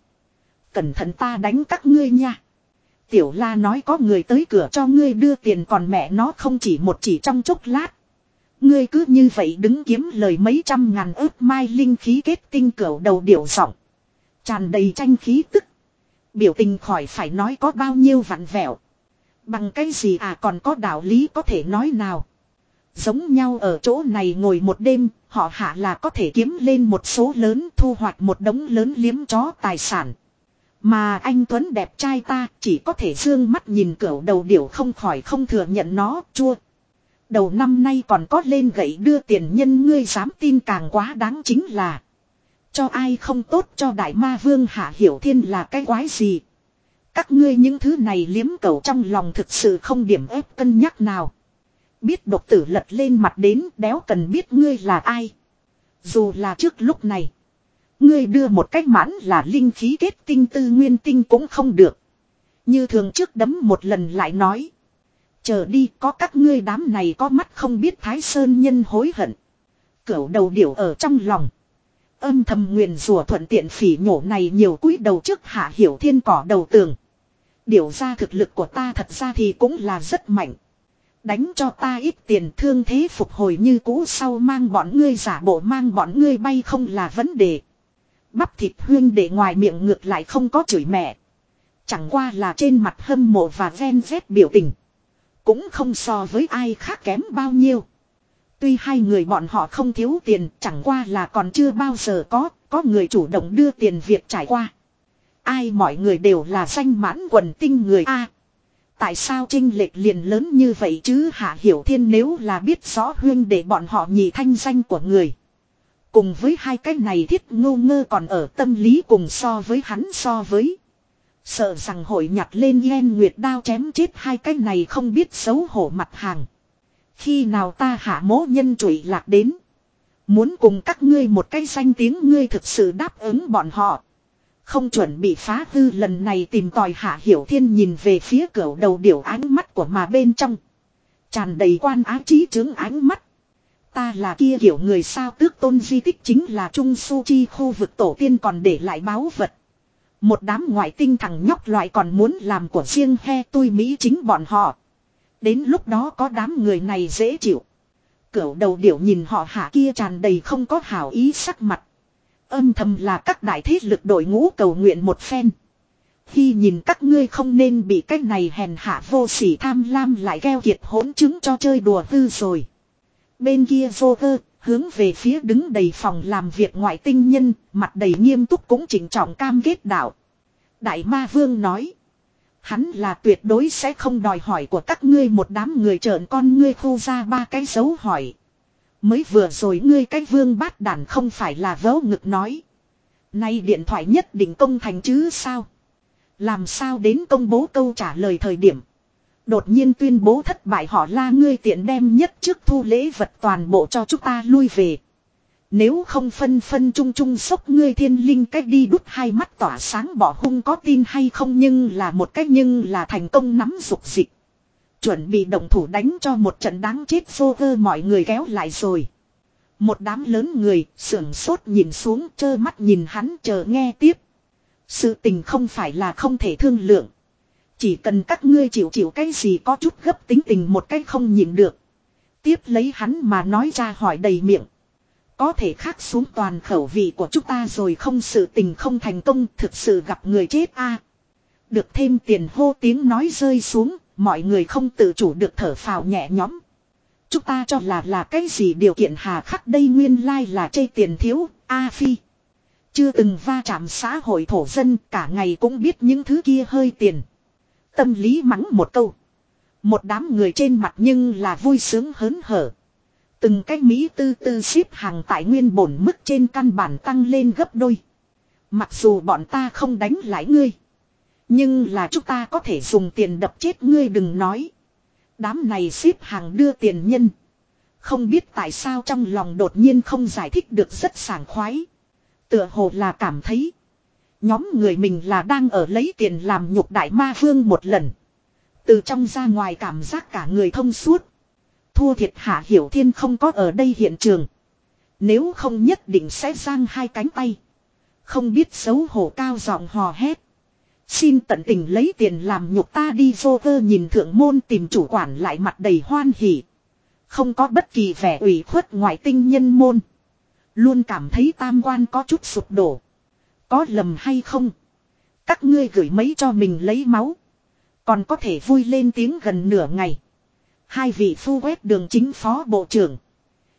Cẩn thận ta đánh các ngươi nha. Tiểu la nói có người tới cửa cho ngươi đưa tiền còn mẹ nó không chỉ một chỉ trong chốc lát. Ngươi cứ như vậy đứng kiếm lời mấy trăm ngàn ước mai linh khí kết tinh cửu đầu điệu giọng. Tràn đầy tranh khí tức. Biểu tình khỏi phải nói có bao nhiêu vặn vẹo. Bằng cái gì à còn có đạo lý có thể nói nào. Giống nhau ở chỗ này ngồi một đêm, họ hạ là có thể kiếm lên một số lớn thu hoạch một đống lớn liếm chó tài sản. Mà anh Tuấn đẹp trai ta chỉ có thể dương mắt nhìn cửa đầu điểu không khỏi không thừa nhận nó chua. Đầu năm nay còn có lên gậy đưa tiền nhân ngươi dám tin càng quá đáng chính là. Cho ai không tốt cho đại ma vương hạ hiểu thiên là cái quái gì. Các ngươi những thứ này liếm cầu trong lòng thực sự không điểm ép cân nhắc nào. Biết độc tử lật lên mặt đến đéo cần biết ngươi là ai. Dù là trước lúc này. Ngươi đưa một cách mãn là linh khí kết tinh tư nguyên tinh cũng không được. Như thường trước đấm một lần lại nói. Chờ đi, có các ngươi đám này có mắt không biết Thái Sơn nhân hối hận. Cửu đầu điểu ở trong lòng. Âm thầm nguyền rùa thuận tiện phỉ nhổ này nhiều cúi đầu trước hạ hiểu thiên cỏ đầu tường. Điều ra thực lực của ta thật ra thì cũng là rất mạnh. Đánh cho ta ít tiền thương thế phục hồi như cũ sau mang bọn ngươi giả bộ mang bọn ngươi bay không là vấn đề. Bắp thịt huyên để ngoài miệng ngược lại không có chửi mẹ. Chẳng qua là trên mặt hâm mộ và ven vét biểu tình. Cũng không so với ai khác kém bao nhiêu. Tuy hai người bọn họ không thiếu tiền chẳng qua là còn chưa bao giờ có, có người chủ động đưa tiền việc trải qua. Ai mọi người đều là danh mãn quần tinh người A. Tại sao trinh lệch liền lớn như vậy chứ Hạ Hiểu Thiên nếu là biết rõ huyên để bọn họ nhì thanh danh của người. Cùng với hai cái này thiết ngô ngơ còn ở tâm lý cùng so với hắn so với. Sợ rằng hội nhặt lên yen nguyệt đao chém chết hai cái này không biết xấu hổ mặt hàng. Khi nào ta hạ mố nhân trụy lạc đến. Muốn cùng các ngươi một cái danh tiếng ngươi thực sự đáp ứng bọn họ. Không chuẩn bị phá hư lần này tìm tòi hạ hiểu thiên nhìn về phía cửa đầu điểu ánh mắt của mà bên trong. Tràn đầy quan á trí chứng ánh mắt. Ta là kia hiểu người sao tước tôn di tích chính là Trung Su Chi khu vực tổ tiên còn để lại báo vật. Một đám ngoại tinh thằng nhóc loại còn muốn làm của riêng he tôi Mỹ chính bọn họ. Đến lúc đó có đám người này dễ chịu. Cửu đầu điểu nhìn họ hạ kia tràn đầy không có hảo ý sắc mặt. Âm thầm là các đại thế lực đội ngũ cầu nguyện một phen. Khi nhìn các ngươi không nên bị cái này hèn hạ vô sỉ tham lam lại gheo kiệt hỗn chứng cho chơi đùa hư rồi. Bên kia vô cơ, hướng về phía đứng đầy phòng làm việc ngoại tinh nhân, mặt đầy nghiêm túc cũng chỉnh trọng cam kết đạo. Đại ma vương nói. Hắn là tuyệt đối sẽ không đòi hỏi của các ngươi một đám người trợn con ngươi khu ra ba cái dấu hỏi. Mới vừa rồi ngươi cái vương bát đàn không phải là vớ ngực nói. Nay điện thoại nhất định công thành chứ sao? Làm sao đến công bố câu trả lời thời điểm. Đột nhiên tuyên bố thất bại họ la ngươi tiện đem nhất trước thu lễ vật toàn bộ cho chúng ta lui về. Nếu không phân phân chung chung sốc ngươi thiên linh cách đi đút hai mắt tỏa sáng bỏ hung có tin hay không nhưng là một cách nhưng là thành công nắm dục dịch. Chuẩn bị động thủ đánh cho một trận đáng chết vô cơ mọi người kéo lại rồi. Một đám lớn người sưởng sốt nhìn xuống trơ mắt nhìn hắn chờ nghe tiếp. Sự tình không phải là không thể thương lượng. Chỉ cần các ngươi chịu chịu cái gì có chút gấp tính tình một cách không nhìn được. Tiếp lấy hắn mà nói ra hỏi đầy miệng. Có thể khắc xuống toàn khẩu vị của chúng ta rồi không sự tình không thành công thực sự gặp người chết a Được thêm tiền hô tiếng nói rơi xuống, mọi người không tự chủ được thở phào nhẹ nhõm. Chúng ta cho là là cái gì điều kiện hà khắc đây nguyên lai là chây tiền thiếu, A Phi. Chưa từng va chạm xã hội thổ dân cả ngày cũng biết những thứ kia hơi tiền. Tâm lý mắng một câu. Một đám người trên mặt nhưng là vui sướng hớn hở. Từng cái Mỹ tư tư xếp hàng tại nguyên bổn mức trên căn bản tăng lên gấp đôi. Mặc dù bọn ta không đánh lại ngươi. Nhưng là chúng ta có thể dùng tiền đập chết ngươi đừng nói. Đám này xếp hàng đưa tiền nhân. Không biết tại sao trong lòng đột nhiên không giải thích được rất sảng khoái. Tựa hồ là cảm thấy. Nhóm người mình là đang ở lấy tiền làm nhục đại ma vương một lần. Từ trong ra ngoài cảm giác cả người thông suốt. Thua thiệt hạ hiểu thiên không có ở đây hiện trường. Nếu không nhất định sẽ giang hai cánh tay. Không biết xấu hổ cao giọng hò hét. Xin tận tình lấy tiền làm nhục ta đi vô cơ nhìn thượng môn tìm chủ quản lại mặt đầy hoan hỉ. Không có bất kỳ vẻ ủy khuất ngoại tinh nhân môn. Luôn cảm thấy tam quan có chút sụp đổ. Có lầm hay không? Các ngươi gửi mấy cho mình lấy máu. Còn có thể vui lên tiếng gần nửa ngày. Hai vị phu quét đường chính phó bộ trưởng.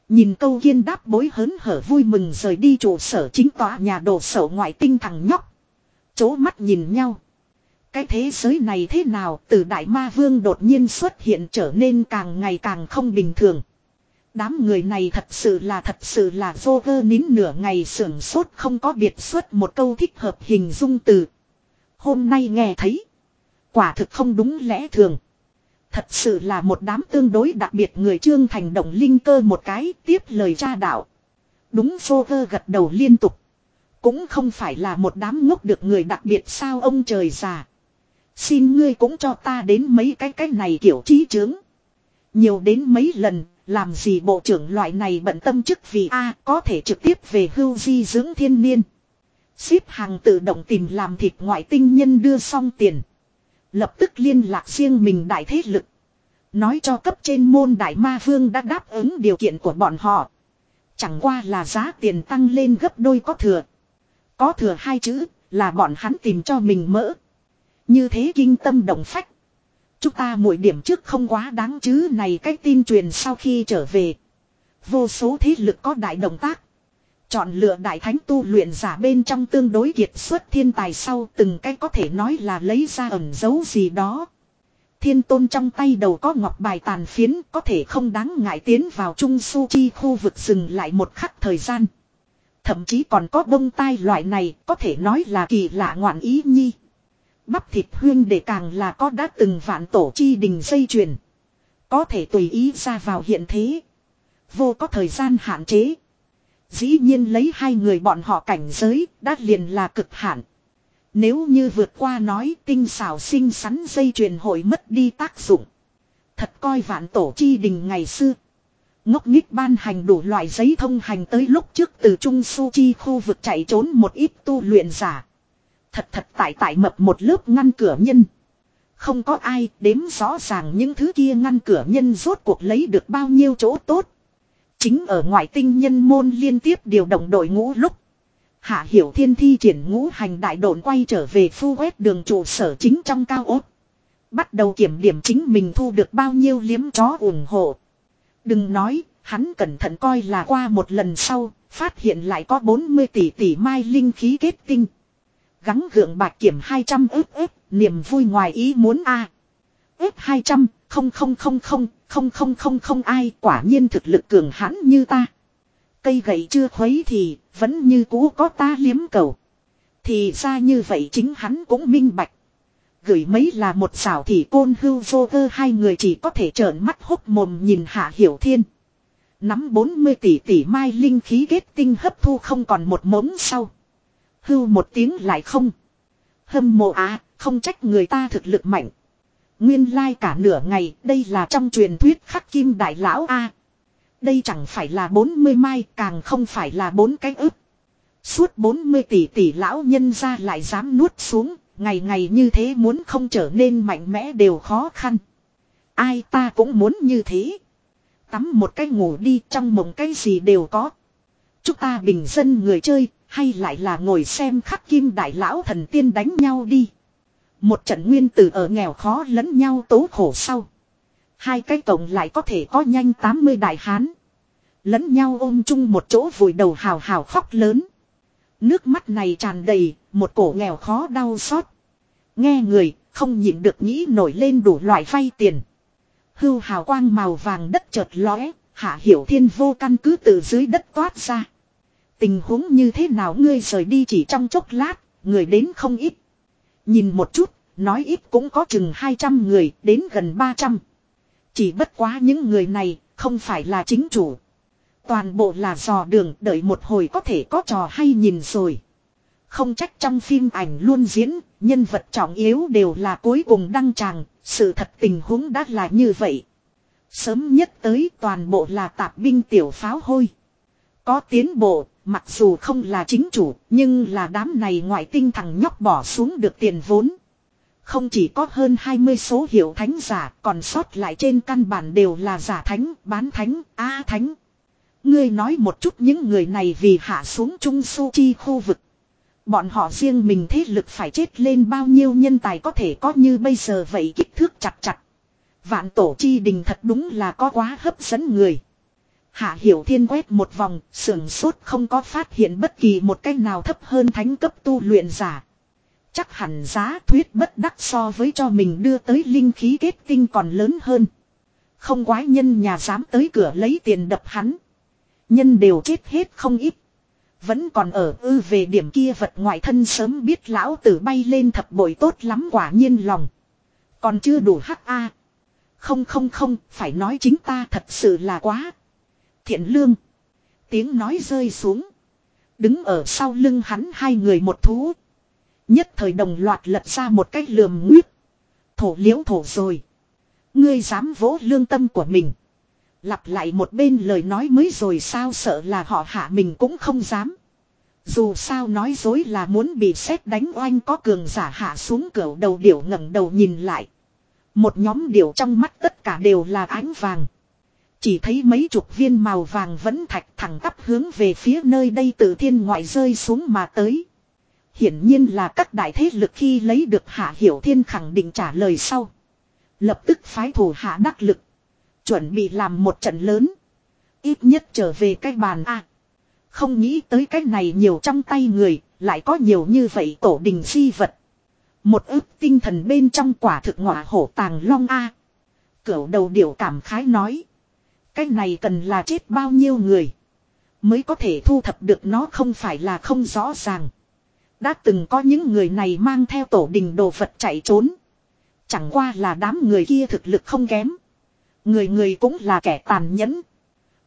Nhìn câu kiên đáp bối hớn hở vui mừng rời đi trụ sở chính tòa nhà đồ sổ ngoại tinh thằng nhóc. Chố mắt nhìn nhau. Cái thế giới này thế nào, từ đại ma vương đột nhiên xuất hiện trở nên càng ngày càng không bình thường. Đám người này thật sự là, thật sự là vô vơ nín nửa ngày sưởng sốt không có biệt xuất một câu thích hợp hình dung từ. Hôm nay nghe thấy. Quả thực không đúng lẽ thường. Thật sự là một đám tương đối đặc biệt người trương thành động linh cơ một cái tiếp lời cha đạo. Đúng vô vơ gật đầu liên tục. Cũng không phải là một đám ngốc được người đặc biệt sao ông trời già. Xin ngươi cũng cho ta đến mấy cái cái này kiểu trí chứng. Nhiều đến mấy lần, làm gì bộ trưởng loại này bận tâm chức vì A có thể trực tiếp về hưu di dưỡng thiên niên. Xếp hàng tự động tìm làm thịt ngoại tinh nhân đưa xong tiền. Lập tức liên lạc riêng mình đại thế lực. Nói cho cấp trên môn đại ma vương đã đáp ứng điều kiện của bọn họ. Chẳng qua là giá tiền tăng lên gấp đôi có thừa. Có thừa hai chữ, là bọn hắn tìm cho mình mỡ. Như thế kinh tâm động phách. Chúng ta mỗi điểm trước không quá đáng chứ này cách tin truyền sau khi trở về. Vô số thế lực có đại động tác. Chọn lựa đại thánh tu luyện giả bên trong tương đối kiệt xuất thiên tài sau từng cái có thể nói là lấy ra ẩn dấu gì đó. Thiên tôn trong tay đầu có ngọc bài tàn phiến, có thể không đáng ngại tiến vào trung su chi khu vực dừng lại một khắc thời gian. Thậm chí còn có bông tai loại này, có thể nói là kỳ lạ ngoạn ý nhi. Bắp thịt huyên để càng là có đã từng vạn tổ chi đình dây chuyền. Có thể tùy ý ra vào hiện thế. Vô có thời gian hạn chế. Dĩ nhiên lấy hai người bọn họ cảnh giới, đã liền là cực hạn. Nếu như vượt qua nói, tinh xảo xinh xắn dây chuyền hội mất đi tác dụng. Thật coi vạn tổ chi đình ngày xưa. Ngốc nghích ban hành đủ loại giấy thông hành tới lúc trước từ Trung Su Chi khu vực chạy trốn một ít tu luyện giả. Thật thật tại tại mập một lớp ngăn cửa nhân. Không có ai đếm rõ ràng những thứ kia ngăn cửa nhân rốt cuộc lấy được bao nhiêu chỗ tốt. Chính ở ngoại tinh nhân môn liên tiếp điều động đội ngũ lúc. Hạ Hiểu Thiên thi triển ngũ hành đại độn quay trở về phu quét đường trụ sở chính trong cao ốt. Bắt đầu kiểm điểm chính mình thu được bao nhiêu liếm chó ủng hộ. Đừng nói, hắn cẩn thận coi là qua một lần sau, phát hiện lại có 40 tỷ tỷ mai linh khí kết tinh. Gắng gượng bạc kiểm 200 ức ức, niềm vui ngoài ý muốn a. À. Ức 200, không không không không, không không không không ai quả nhiên thực lực cường hãn như ta. Cây gậy chưa khuấy thì vẫn như cũ có ta liếm cầu. Thì ra như vậy chính hắn cũng minh bạch. Gửi mấy là một xảo thì côn hưu vô cơ hai người chỉ có thể trợn mắt hốc mồm nhìn hạ hiểu thiên. Nắm 40 tỷ tỷ mai linh khí kết tinh hấp thu không còn một mống sau. Hưu một tiếng lại không. Hâm mộ á, không trách người ta thực lực mạnh. Nguyên lai like cả nửa ngày, đây là trong truyền thuyết khắc kim đại lão A. Đây chẳng phải là 40 mai, càng không phải là bốn cái ức. Suốt 40 tỷ tỷ lão nhân ra lại dám nuốt xuống, ngày ngày như thế muốn không trở nên mạnh mẽ đều khó khăn. Ai ta cũng muốn như thế. Tắm một cái ngủ đi trong mộng cái gì đều có. Chúng ta bình dân người chơi, hay lại là ngồi xem khắc kim đại lão thần tiên đánh nhau đi. Một trận nguyên tử ở nghèo khó lẫn nhau tố khổ sau. Hai cái cộng lại có thể có nhanh 80 đại hán. Lẫn nhau ôm chung một chỗ vùi đầu hào hào khóc lớn. Nước mắt này tràn đầy, một cổ nghèo khó đau xót. Nghe người, không nhịn được nghĩ nổi lên đủ loại vay tiền. Hưu hào quang màu vàng đất chợt lóe, hạ hiểu thiên vô căn cứ từ dưới đất toát ra. Tình huống như thế nào ngươi rời đi chỉ trong chốc lát, người đến không ít. Nhìn một chút, nói ít cũng có chừng 200 người, đến gần 300. Chỉ bất quá những người này, không phải là chính chủ. Toàn bộ là dò đường đợi một hồi có thể có trò hay nhìn rồi. Không trách trong phim ảnh luôn diễn, nhân vật trọng yếu đều là cuối cùng đăng tràng, sự thật tình huống đã là như vậy. Sớm nhất tới toàn bộ là tạp binh tiểu pháo hôi. Có tiến bộ, mặc dù không là chính chủ, nhưng là đám này ngoại tinh thằng nhóc bỏ xuống được tiền vốn. Không chỉ có hơn 20 số hiệu thánh giả, còn sót lại trên căn bản đều là giả thánh, bán thánh, a thánh. Ngươi nói một chút những người này vì hạ xuống trung su chi khu vực. Bọn họ riêng mình thế lực phải chết lên bao nhiêu nhân tài có thể có như bây giờ vậy kích thước chặt chặt. Vạn tổ chi đình thật đúng là có quá hấp dẫn người. Hạ Hiểu Thiên quét một vòng, sườn sốt không có phát hiện bất kỳ một cách nào thấp hơn thánh cấp tu luyện giả. Chắc hẳn giá thuyết bất đắc so với cho mình đưa tới linh khí kết tinh còn lớn hơn. Không quái nhân nhà dám tới cửa lấy tiền đập hắn. Nhân đều chết hết không ít. Vẫn còn ở ư về điểm kia vật ngoại thân sớm biết lão tử bay lên thập bội tốt lắm quả nhiên lòng. Còn chưa đủ hắc a. Không không không, phải nói chính ta thật sự là quá. Thiện lương. Tiếng nói rơi xuống. Đứng ở sau lưng hắn hai người một thú. Nhất thời đồng loạt lật ra một cái lườm nguyết. Thổ liễu thổ rồi. Ngươi dám vỗ lương tâm của mình. Lặp lại một bên lời nói mới rồi sao sợ là họ hạ mình cũng không dám. Dù sao nói dối là muốn bị xét đánh oanh có cường giả hạ xuống cửa đầu điểu ngẩng đầu nhìn lại. Một nhóm điểu trong mắt tất cả đều là ánh vàng. Chỉ thấy mấy chục viên màu vàng vẫn thạch thẳng tắp hướng về phía nơi đây từ thiên ngoại rơi xuống mà tới. Hiển nhiên là các đại thế lực khi lấy được hạ hiểu thiên khẳng định trả lời sau. Lập tức phái thủ hạ đắc lực. Chuẩn bị làm một trận lớn. Ít nhất trở về cái bàn A. không nghĩ tới cái này nhiều trong tay người, lại có nhiều như vậy tổ đình di vật. Một ức tinh thần bên trong quả thực ngọa hổ tàng long A. Cửu đầu điểu cảm khái nói. Cái này cần là chết bao nhiêu người. Mới có thể thu thập được nó không phải là không rõ ràng. Đã từng có những người này mang theo tổ đình đồ vật chạy trốn. Chẳng qua là đám người kia thực lực không kém. Người người cũng là kẻ tàn nhẫn.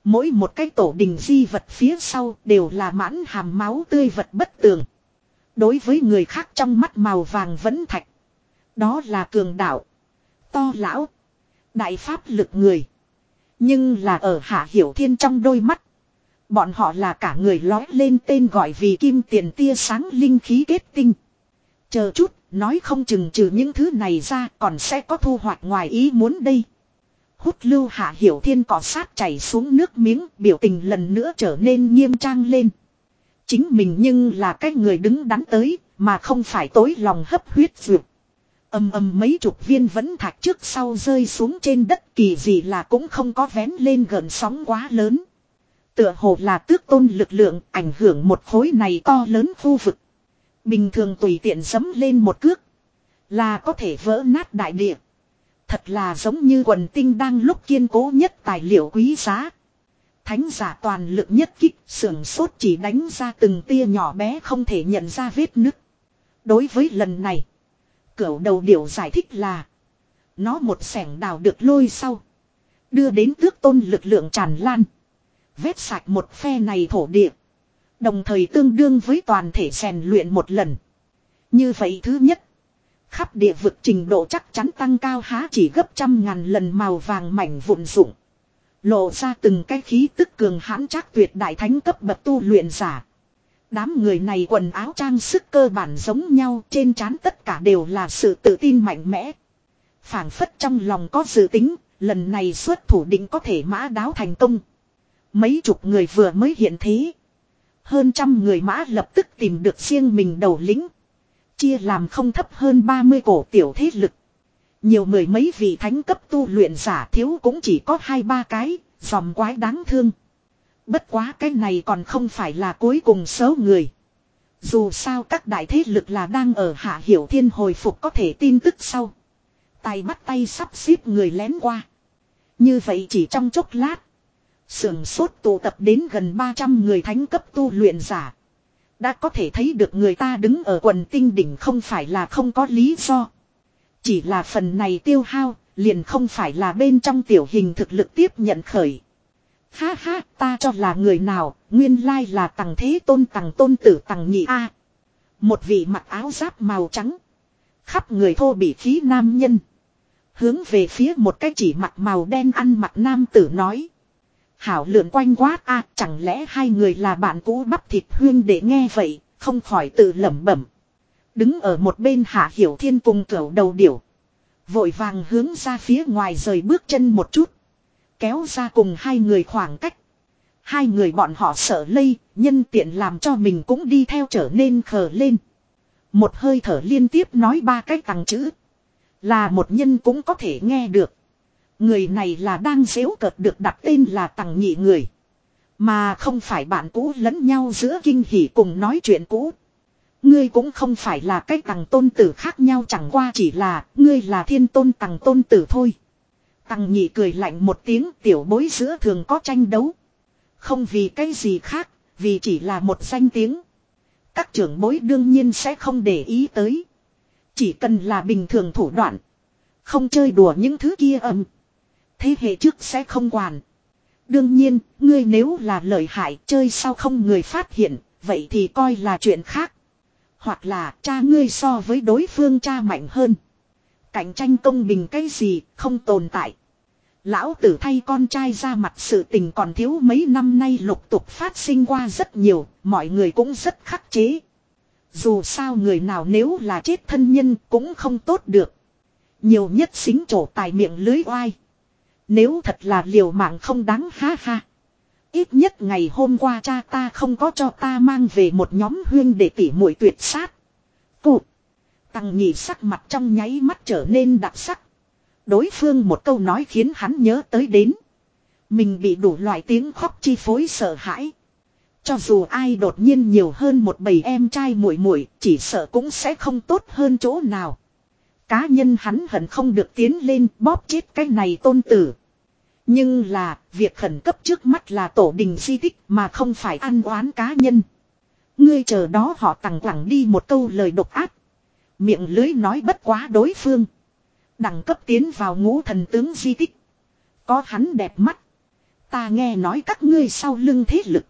Mỗi một cái tổ đình di vật phía sau đều là mãn hàm máu tươi vật bất tường. Đối với người khác trong mắt màu vàng vẫn thạch. Đó là cường đạo. To lão. Đại pháp lực người. Nhưng là ở hạ hiểu thiên trong đôi mắt. Bọn họ là cả người lói lên tên gọi vì kim tiền tia sáng linh khí kết tinh. Chờ chút, nói không chừng trừ những thứ này ra còn sẽ có thu hoạch ngoài ý muốn đây. Hút lưu hạ hiểu thiên cỏ sát chảy xuống nước miếng, biểu tình lần nữa trở nên nghiêm trang lên. Chính mình nhưng là cái người đứng đắn tới, mà không phải tối lòng hấp huyết dược. Âm âm mấy chục viên vẫn thạch trước sau rơi xuống trên đất kỳ gì là cũng không có vén lên gần sóng quá lớn. Tựa hồ là tước tôn lực lượng ảnh hưởng một khối này to lớn khu vực. Bình thường tùy tiện dấm lên một cước. Là có thể vỡ nát đại địa. Thật là giống như quần tinh đang lúc kiên cố nhất tài liệu quý giá. Thánh giả toàn lực nhất kích, sưởng sốt chỉ đánh ra từng tia nhỏ bé không thể nhận ra vết nứt. Đối với lần này. Cửu đầu điểu giải thích là. Nó một sẻng đào được lôi sau. Đưa đến tước tôn lực lượng tràn lan. Vết sạch một phe này thổ địa. Đồng thời tương đương với toàn thể rèn luyện một lần. Như vậy thứ nhất. Khắp địa vực trình độ chắc chắn tăng cao há chỉ gấp trăm ngàn lần màu vàng mảnh vụn dụng. Lộ ra từng cái khí tức cường hãn chắc tuyệt đại thánh cấp bậc tu luyện giả. Đám người này quần áo trang sức cơ bản giống nhau trên trán tất cả đều là sự tự tin mạnh mẽ. phảng phất trong lòng có dự tính, lần này xuất thủ định có thể mã đáo thành công. Mấy chục người vừa mới hiện thế. Hơn trăm người mã lập tức tìm được riêng mình đầu lính. Chia làm không thấp hơn 30 cổ tiểu thế lực. Nhiều mười mấy vị thánh cấp tu luyện giả thiếu cũng chỉ có hai ba cái, dòm quái đáng thương. Bất quá cái này còn không phải là cuối cùng số người. Dù sao các đại thế lực là đang ở hạ hiểu thiên hồi phục có thể tin tức sau. Tay bắt tay sắp xếp người lén qua. Như vậy chỉ trong chốc lát. Sưởng sốt tụ tập đến gần 300 người thánh cấp tu luyện giả. Đã có thể thấy được người ta đứng ở quần tinh đỉnh không phải là không có lý do. Chỉ là phần này tiêu hao, liền không phải là bên trong tiểu hình thực lực tiếp nhận khởi. Ha ha, ta cho là người nào, nguyên lai là tầng thế tôn tầng tôn tử tầng nhị A. Một vị mặc áo giáp màu trắng. Khắp người thô bị khí nam nhân. Hướng về phía một cái chỉ mặc màu đen ăn mặc nam tử nói. Hảo lượn quanh quát a chẳng lẽ hai người là bạn cũ bắp thịt huyên để nghe vậy, không khỏi tự lẩm bẩm. Đứng ở một bên hạ hiểu thiên cùng cẩu đầu điểu. Vội vàng hướng ra phía ngoài rời bước chân một chút. Kéo ra cùng hai người khoảng cách. Hai người bọn họ sợ lây, nhân tiện làm cho mình cũng đi theo trở nên khờ lên. Một hơi thở liên tiếp nói ba cái tăng chữ. Là một nhân cũng có thể nghe được. Người này là đang dễu cợt được đặt tên là tằng nhị người. Mà không phải bạn cũ lẫn nhau giữa kinh hỉ cùng nói chuyện cũ. Ngươi cũng không phải là cái tầng tôn tử khác nhau chẳng qua chỉ là ngươi là thiên tôn tầng tôn tử thôi. Tằng nhị cười lạnh một tiếng tiểu bối giữa thường có tranh đấu. Không vì cái gì khác, vì chỉ là một danh tiếng. Các trưởng bối đương nhiên sẽ không để ý tới. Chỉ cần là bình thường thủ đoạn. Không chơi đùa những thứ kia ầm. Thế hệ trước sẽ không quản. Đương nhiên, ngươi nếu là lợi hại chơi sao không người phát hiện, vậy thì coi là chuyện khác. Hoặc là cha ngươi so với đối phương cha mạnh hơn. Cạnh tranh công bình cái gì không tồn tại. Lão tử thay con trai ra mặt sự tình còn thiếu mấy năm nay lục tục phát sinh qua rất nhiều, mọi người cũng rất khắc chế. Dù sao người nào nếu là chết thân nhân cũng không tốt được. Nhiều nhất xính trổ tài miệng lưới oai. Nếu thật là liều mạng không đáng ha ha. Ít nhất ngày hôm qua cha ta không có cho ta mang về một nhóm huyên để tỉ mũi tuyệt sát. Cụ. Tăng nhị sắc mặt trong nháy mắt trở nên đặc sắc. Đối phương một câu nói khiến hắn nhớ tới đến. Mình bị đủ loại tiếng khóc chi phối sợ hãi. Cho dù ai đột nhiên nhiều hơn một bầy em trai muội muội, chỉ sợ cũng sẽ không tốt hơn chỗ nào. Cá nhân hắn hận không được tiến lên bóp chết cái này tôn tử. Nhưng là, việc khẩn cấp trước mắt là tổ đình di tích mà không phải ăn oán cá nhân. Ngươi chờ đó họ tặng quẳng đi một câu lời độc ác. Miệng lưới nói bất quá đối phương. Đẳng cấp tiến vào ngũ thần tướng di tích. Có hắn đẹp mắt. Ta nghe nói các ngươi sau lưng thế lực.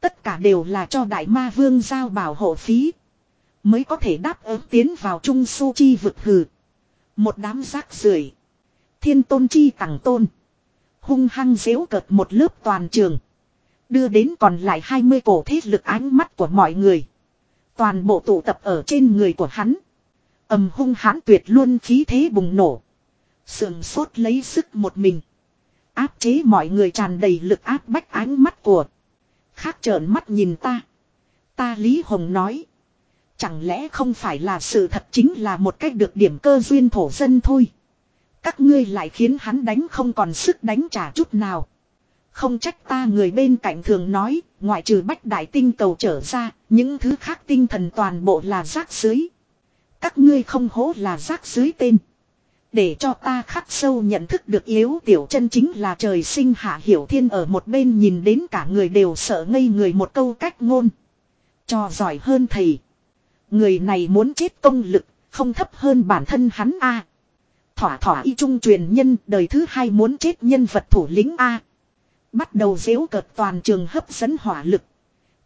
Tất cả đều là cho đại ma vương giao bảo hộ phí. Mới có thể đáp ứng tiến vào trung su chi vực hừ. Một đám rác rưởi Thiên tôn chi tặng tôn. Hung hăng dễu cợt một lớp toàn trường. Đưa đến còn lại 20 cổ thiết lực ánh mắt của mọi người. Toàn bộ tụ tập ở trên người của hắn. ầm hung hãn tuyệt luôn khí thế bùng nổ. Sườn sốt lấy sức một mình. Áp chế mọi người tràn đầy lực áp bách ánh mắt của. Khác trợn mắt nhìn ta. Ta Lý Hồng nói. Chẳng lẽ không phải là sự thật chính là một cách được điểm cơ duyên thổ dân thôi. Các ngươi lại khiến hắn đánh không còn sức đánh trả chút nào. Không trách ta người bên cạnh thường nói, ngoại trừ bách đại tinh cầu trở ra, những thứ khác tinh thần toàn bộ là rác dưới. Các ngươi không hố là rác dưới tên. Để cho ta khắc sâu nhận thức được yếu tiểu chân chính là trời sinh hạ hiểu thiên ở một bên nhìn đến cả người đều sợ ngây người một câu cách ngôn. Cho giỏi hơn thầy. Người này muốn chết công lực, không thấp hơn bản thân hắn a. Thỏa thỏa y trung truyền nhân đời thứ hai muốn chết nhân vật thủ lĩnh a. Bắt đầu dễu cợt toàn trường hấp dẫn hỏa lực.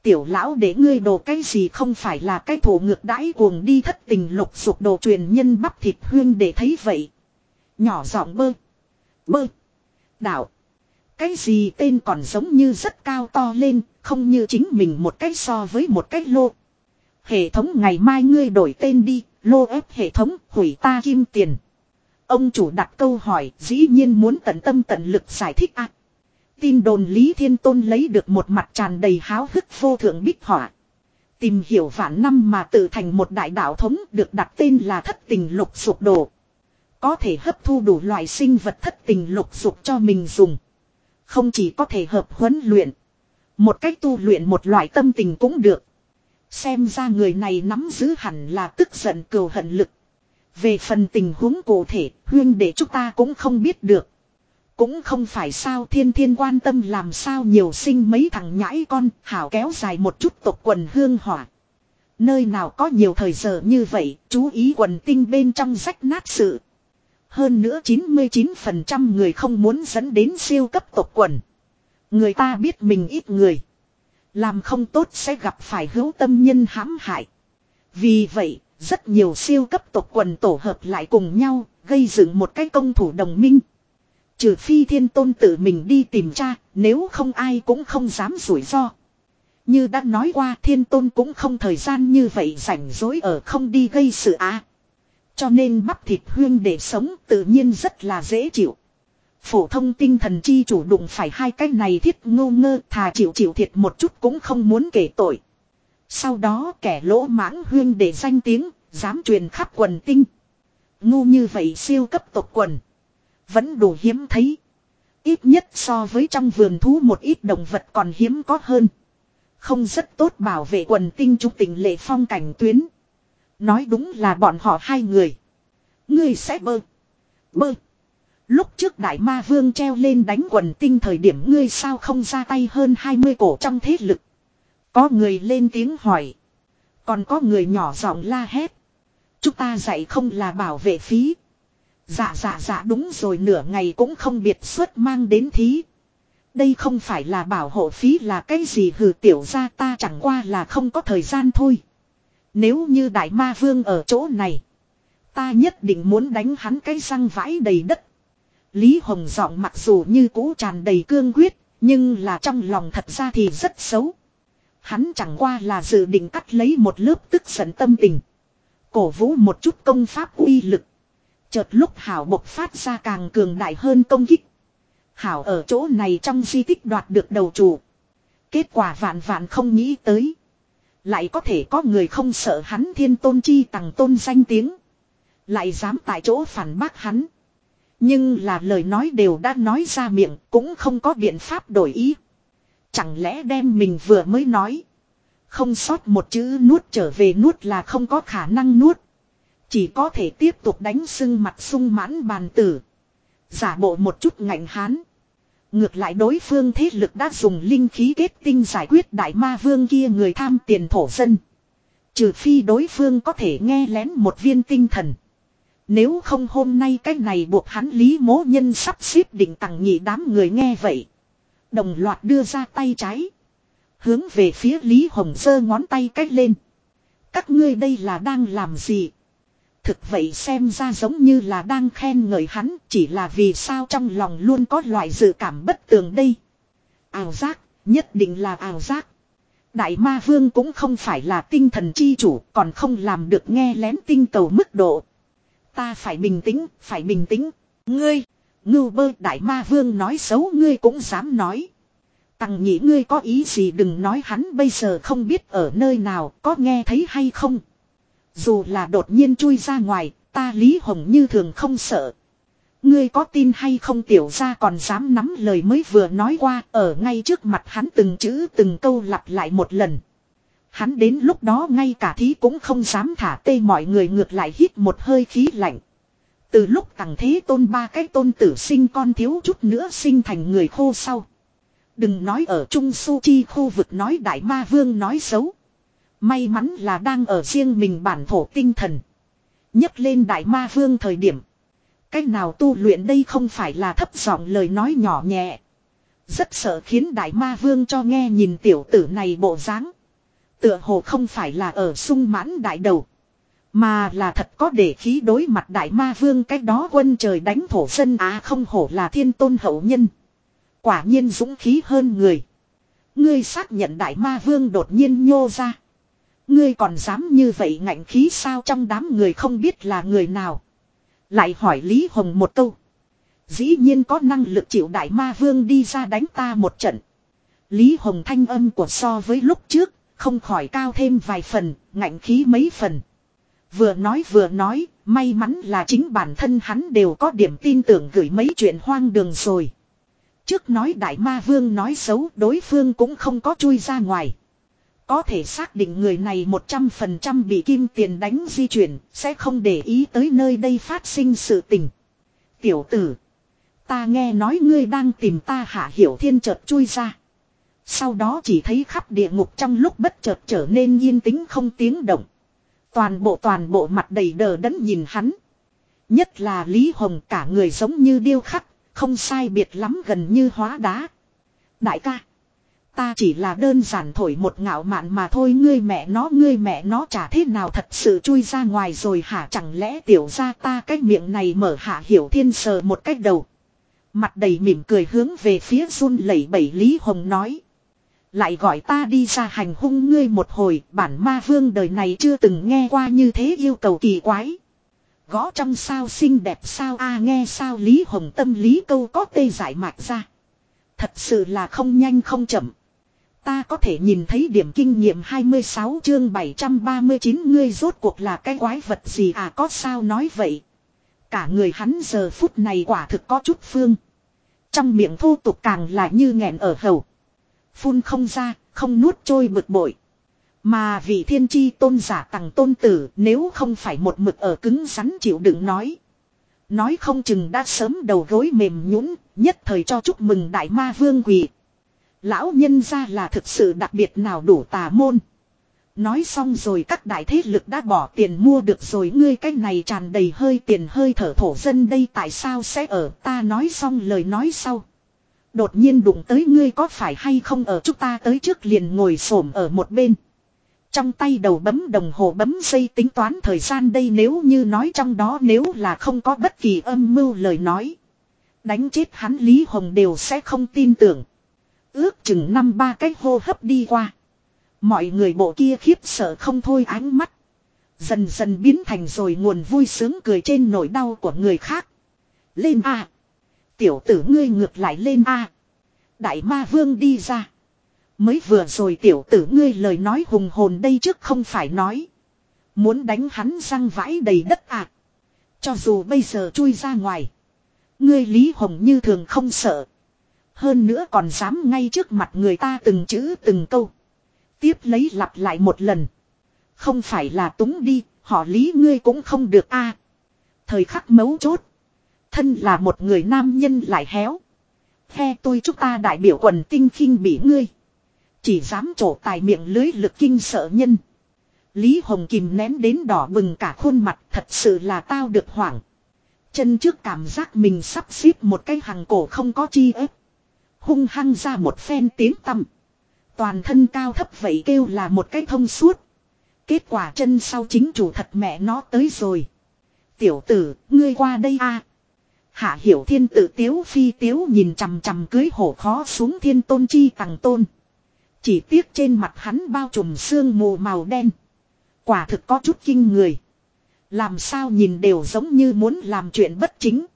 Tiểu lão để ngươi đồ cái gì không phải là cái thủ ngược đãi cuồng đi thất tình lục sụp đồ truyền nhân bắp thịt huyên để thấy vậy. Nhỏ giọng bơ. Bơ. Đạo. Cái gì tên còn giống như rất cao to lên, không như chính mình một cái so với một cái lô. Hệ thống ngày mai ngươi đổi tên đi, lô ép hệ thống hủy ta kim tiền. Ông chủ đặt câu hỏi dĩ nhiên muốn tận tâm tận lực giải thích ạ. Tin đồn Lý Thiên Tôn lấy được một mặt tràn đầy háo hức vô thượng bích họa. Tìm hiểu vạn năm mà tự thành một đại đạo thống được đặt tên là thất tình lục sụp đổ. Có thể hấp thu đủ loại sinh vật thất tình lục sụp cho mình dùng. Không chỉ có thể hợp huấn luyện. Một cách tu luyện một loại tâm tình cũng được. Xem ra người này nắm giữ hẳn là tức giận cừu hận lực. Về phần tình huống cụ thể, huyên để chúng ta cũng không biết được. Cũng không phải sao thiên thiên quan tâm làm sao nhiều sinh mấy thằng nhãi con, hảo kéo dài một chút tộc quần hương hỏa. Nơi nào có nhiều thời giờ như vậy, chú ý quần tinh bên trong rách nát sự. Hơn nữa 99% người không muốn dẫn đến siêu cấp tộc quần. Người ta biết mình ít người. Làm không tốt sẽ gặp phải hữu tâm nhân hãm hại. Vì vậy, rất nhiều siêu cấp tộc quần tổ hợp lại cùng nhau, gây dựng một cái công thủ đồng minh. Trừ phi thiên tôn tự mình đi tìm cha, nếu không ai cũng không dám rủi ro. Như đã nói qua thiên tôn cũng không thời gian như vậy rảnh rối ở không đi gây sự á. Cho nên bắp thịt huyên để sống tự nhiên rất là dễ chịu. Phổ thông tinh thần chi chủ đụng phải hai cái này thiết ngô ngơ thà chịu chịu thiệt một chút cũng không muốn kể tội. Sau đó kẻ lỗ mãng huyên để danh tiếng, dám truyền khắp quần tinh. Ngu như vậy siêu cấp tộc quần. Vẫn đủ hiếm thấy. Ít nhất so với trong vườn thú một ít động vật còn hiếm có hơn. Không rất tốt bảo vệ quần tinh trúc tình lệ phong cảnh tuyến. Nói đúng là bọn họ hai người. Ngươi sẽ bơ. Bơ. Lúc trước đại ma vương treo lên đánh quần tinh thời điểm ngươi sao không ra tay hơn 20 cổ trong thế lực. Có người lên tiếng hỏi. Còn có người nhỏ giọng la hét. Chúng ta dạy không là bảo vệ phí. Dạ dạ dạ đúng rồi, nửa ngày cũng không biệt xuất mang đến thí. Đây không phải là bảo hộ phí là cái gì hừ, tiểu ra ta chẳng qua là không có thời gian thôi. Nếu như đại ma vương ở chỗ này. Ta nhất định muốn đánh hắn cái răng vãi đầy đất. Lý Hồng giọng mặc dù như cũ tràn đầy cương quyết. Nhưng là trong lòng thật ra thì rất xấu. Hắn chẳng qua là dự định cắt lấy một lớp tức giận tâm tình. Cổ vũ một chút công pháp uy lực. Chợt lúc Hảo bộc phát ra càng cường đại hơn công kích. Hảo ở chỗ này trong di tích đoạt được đầu chủ. Kết quả vạn vạn không nghĩ tới. Lại có thể có người không sợ hắn thiên tôn chi tặng tôn danh tiếng. Lại dám tại chỗ phản bác hắn. Nhưng là lời nói đều đã nói ra miệng, cũng không có biện pháp đổi ý. Chẳng lẽ đem mình vừa mới nói. Không sót một chữ nuốt trở về nuốt là không có khả năng nuốt. Chỉ có thể tiếp tục đánh sưng mặt sung mãn bàn tử. Giả bộ một chút ngạnh hán. Ngược lại đối phương thế lực đã dùng linh khí kết tinh giải quyết đại ma vương kia người tham tiền thổ dân. Trừ phi đối phương có thể nghe lén một viên tinh thần. Nếu không hôm nay cái này buộc hắn lý mố nhân sắp xếp định tặng nhị đám người nghe vậy. Đồng loạt đưa ra tay trái. Hướng về phía Lý Hồng sơ ngón tay cách lên. Các ngươi đây là đang làm gì? Thực vậy xem ra giống như là đang khen ngợi hắn chỉ là vì sao trong lòng luôn có loại dự cảm bất tường đây. Ảo giác, nhất định là ảo giác. Đại ma vương cũng không phải là tinh thần chi chủ còn không làm được nghe lén tinh cầu mức độ. Ta phải bình tĩnh, phải bình tĩnh. Ngươi, ngưu bơ đại ma vương nói xấu ngươi cũng dám nói. Tằng nhị ngươi có ý gì đừng nói hắn bây giờ không biết ở nơi nào có nghe thấy hay không. Dù là đột nhiên chui ra ngoài, ta Lý Hồng như thường không sợ. Ngươi có tin hay không tiểu ra còn dám nắm lời mới vừa nói qua ở ngay trước mặt hắn từng chữ từng câu lặp lại một lần. Hắn đến lúc đó ngay cả thí cũng không dám thả tê mọi người ngược lại hít một hơi khí lạnh. Từ lúc tặng thế tôn ba cái tôn tử sinh con thiếu chút nữa sinh thành người khô sau. Đừng nói ở Trung Su Chi khu vực nói đại ma vương nói xấu. May mắn là đang ở riêng mình bản thổ tinh thần. nhấc lên đại ma vương thời điểm. Cách nào tu luyện đây không phải là thấp giọng lời nói nhỏ nhẹ. Rất sợ khiến đại ma vương cho nghe nhìn tiểu tử này bộ dáng. Tựa hồ không phải là ở sung mãn đại đầu. Mà là thật có để khí đối mặt đại ma vương cách đó quân trời đánh thổ dân á không hổ là thiên tôn hậu nhân. Quả nhiên dũng khí hơn người. Ngươi xác nhận đại ma vương đột nhiên nhô ra. Ngươi còn dám như vậy ngạnh khí sao trong đám người không biết là người nào. Lại hỏi Lý Hồng một câu. Dĩ nhiên có năng lực chịu đại ma vương đi ra đánh ta một trận. Lý Hồng thanh âm của so với lúc trước, không khỏi cao thêm vài phần, ngạnh khí mấy phần. Vừa nói vừa nói, may mắn là chính bản thân hắn đều có điểm tin tưởng gửi mấy chuyện hoang đường rồi. Trước nói đại ma vương nói xấu đối phương cũng không có chui ra ngoài. Có thể xác định người này 100% bị kim tiền đánh di chuyển, sẽ không để ý tới nơi đây phát sinh sự tình. Tiểu tử, ta nghe nói ngươi đang tìm ta hạ hiểu thiên chợt chui ra. Sau đó chỉ thấy khắp địa ngục trong lúc bất chợt trở nên yên tĩnh không tiếng động. Toàn bộ toàn bộ mặt đầy đờ đẫn nhìn hắn. Nhất là Lý Hồng cả người giống như điêu khắc, không sai biệt lắm gần như hóa đá. Đại ca. Ta chỉ là đơn giản thổi một ngạo mạn mà thôi ngươi mẹ nó ngươi mẹ nó chả thế nào thật sự chui ra ngoài rồi hả chẳng lẽ tiểu ra ta cái miệng này mở hạ hiểu thiên sờ một cách đầu. Mặt đầy mỉm cười hướng về phía run lẩy bẩy Lý Hồng nói. Lại gọi ta đi ra hành hung ngươi một hồi, bản ma vương đời này chưa từng nghe qua như thế yêu cầu kỳ quái. Gõ trong sao xinh đẹp sao, a, nghe sao Lý Hồng tâm lý câu có tê giải mạch ra. Thật sự là không nhanh không chậm. Ta có thể nhìn thấy điểm kinh nghiệm 26 chương 739 ngươi rốt cuộc là cái quái vật gì à có sao nói vậy. Cả người hắn giờ phút này quả thực có chút phương. Trong miệng thô tục càng là như nghẹn ở hầu. Phun không ra, không nuốt trôi bực bội. Mà vị thiên chi tôn giả tặng tôn tử nếu không phải một mực ở cứng rắn chịu đựng nói. Nói không chừng đã sớm đầu gối mềm nhũn nhất thời cho chúc mừng đại ma vương quỷ. Lão nhân ra là thực sự đặc biệt nào đủ tà môn. Nói xong rồi các đại thế lực đã bỏ tiền mua được rồi ngươi cái này tràn đầy hơi tiền hơi thở thổ dân đây tại sao sẽ ở ta nói xong lời nói sau. Đột nhiên đụng tới ngươi có phải hay không ở chúng ta tới trước liền ngồi xổm ở một bên. Trong tay đầu bấm đồng hồ bấm dây tính toán thời gian đây nếu như nói trong đó nếu là không có bất kỳ âm mưu lời nói. Đánh chết hắn Lý Hồng đều sẽ không tin tưởng. Ước chừng năm ba cái hô hấp đi qua. Mọi người bộ kia khiếp sợ không thôi ánh mắt. Dần dần biến thành rồi nguồn vui sướng cười trên nỗi đau của người khác. Lên à Tiểu tử ngươi ngược lại lên A. Đại ma vương đi ra. Mới vừa rồi tiểu tử ngươi lời nói hùng hồn đây trước không phải nói. Muốn đánh hắn răng vãi đầy đất à. Cho dù bây giờ chui ra ngoài. Ngươi Lý Hồng như thường không sợ. Hơn nữa còn dám ngay trước mặt người ta từng chữ từng câu. Tiếp lấy lặp lại một lần. Không phải là túng đi, họ lý ngươi cũng không được a. Thời khắc mấu chốt. Thân là một người nam nhân lại héo. Phe tôi chúc ta đại biểu quần tinh khinh bị ngươi. Chỉ dám trổ tài miệng lưới lực kinh sợ nhân. Lý Hồng kìm nén đến đỏ bừng cả khuôn mặt thật sự là tao được hoảng. Chân trước cảm giác mình sắp xếp một cái hàng cổ không có chi ếp. Hung hăng ra một phen tiếng tăm. Toàn thân cao thấp vậy kêu là một cái thông suốt. Kết quả chân sau chính chủ thật mẹ nó tới rồi. Tiểu tử, ngươi qua đây a. Hạ hiểu thiên tử tiếu phi tiếu nhìn chằm chằm cưới hổ khó xuống thiên tôn chi tàng tôn. Chỉ tiếc trên mặt hắn bao trùm sương mù màu đen. Quả thực có chút kinh người. Làm sao nhìn đều giống như muốn làm chuyện bất chính.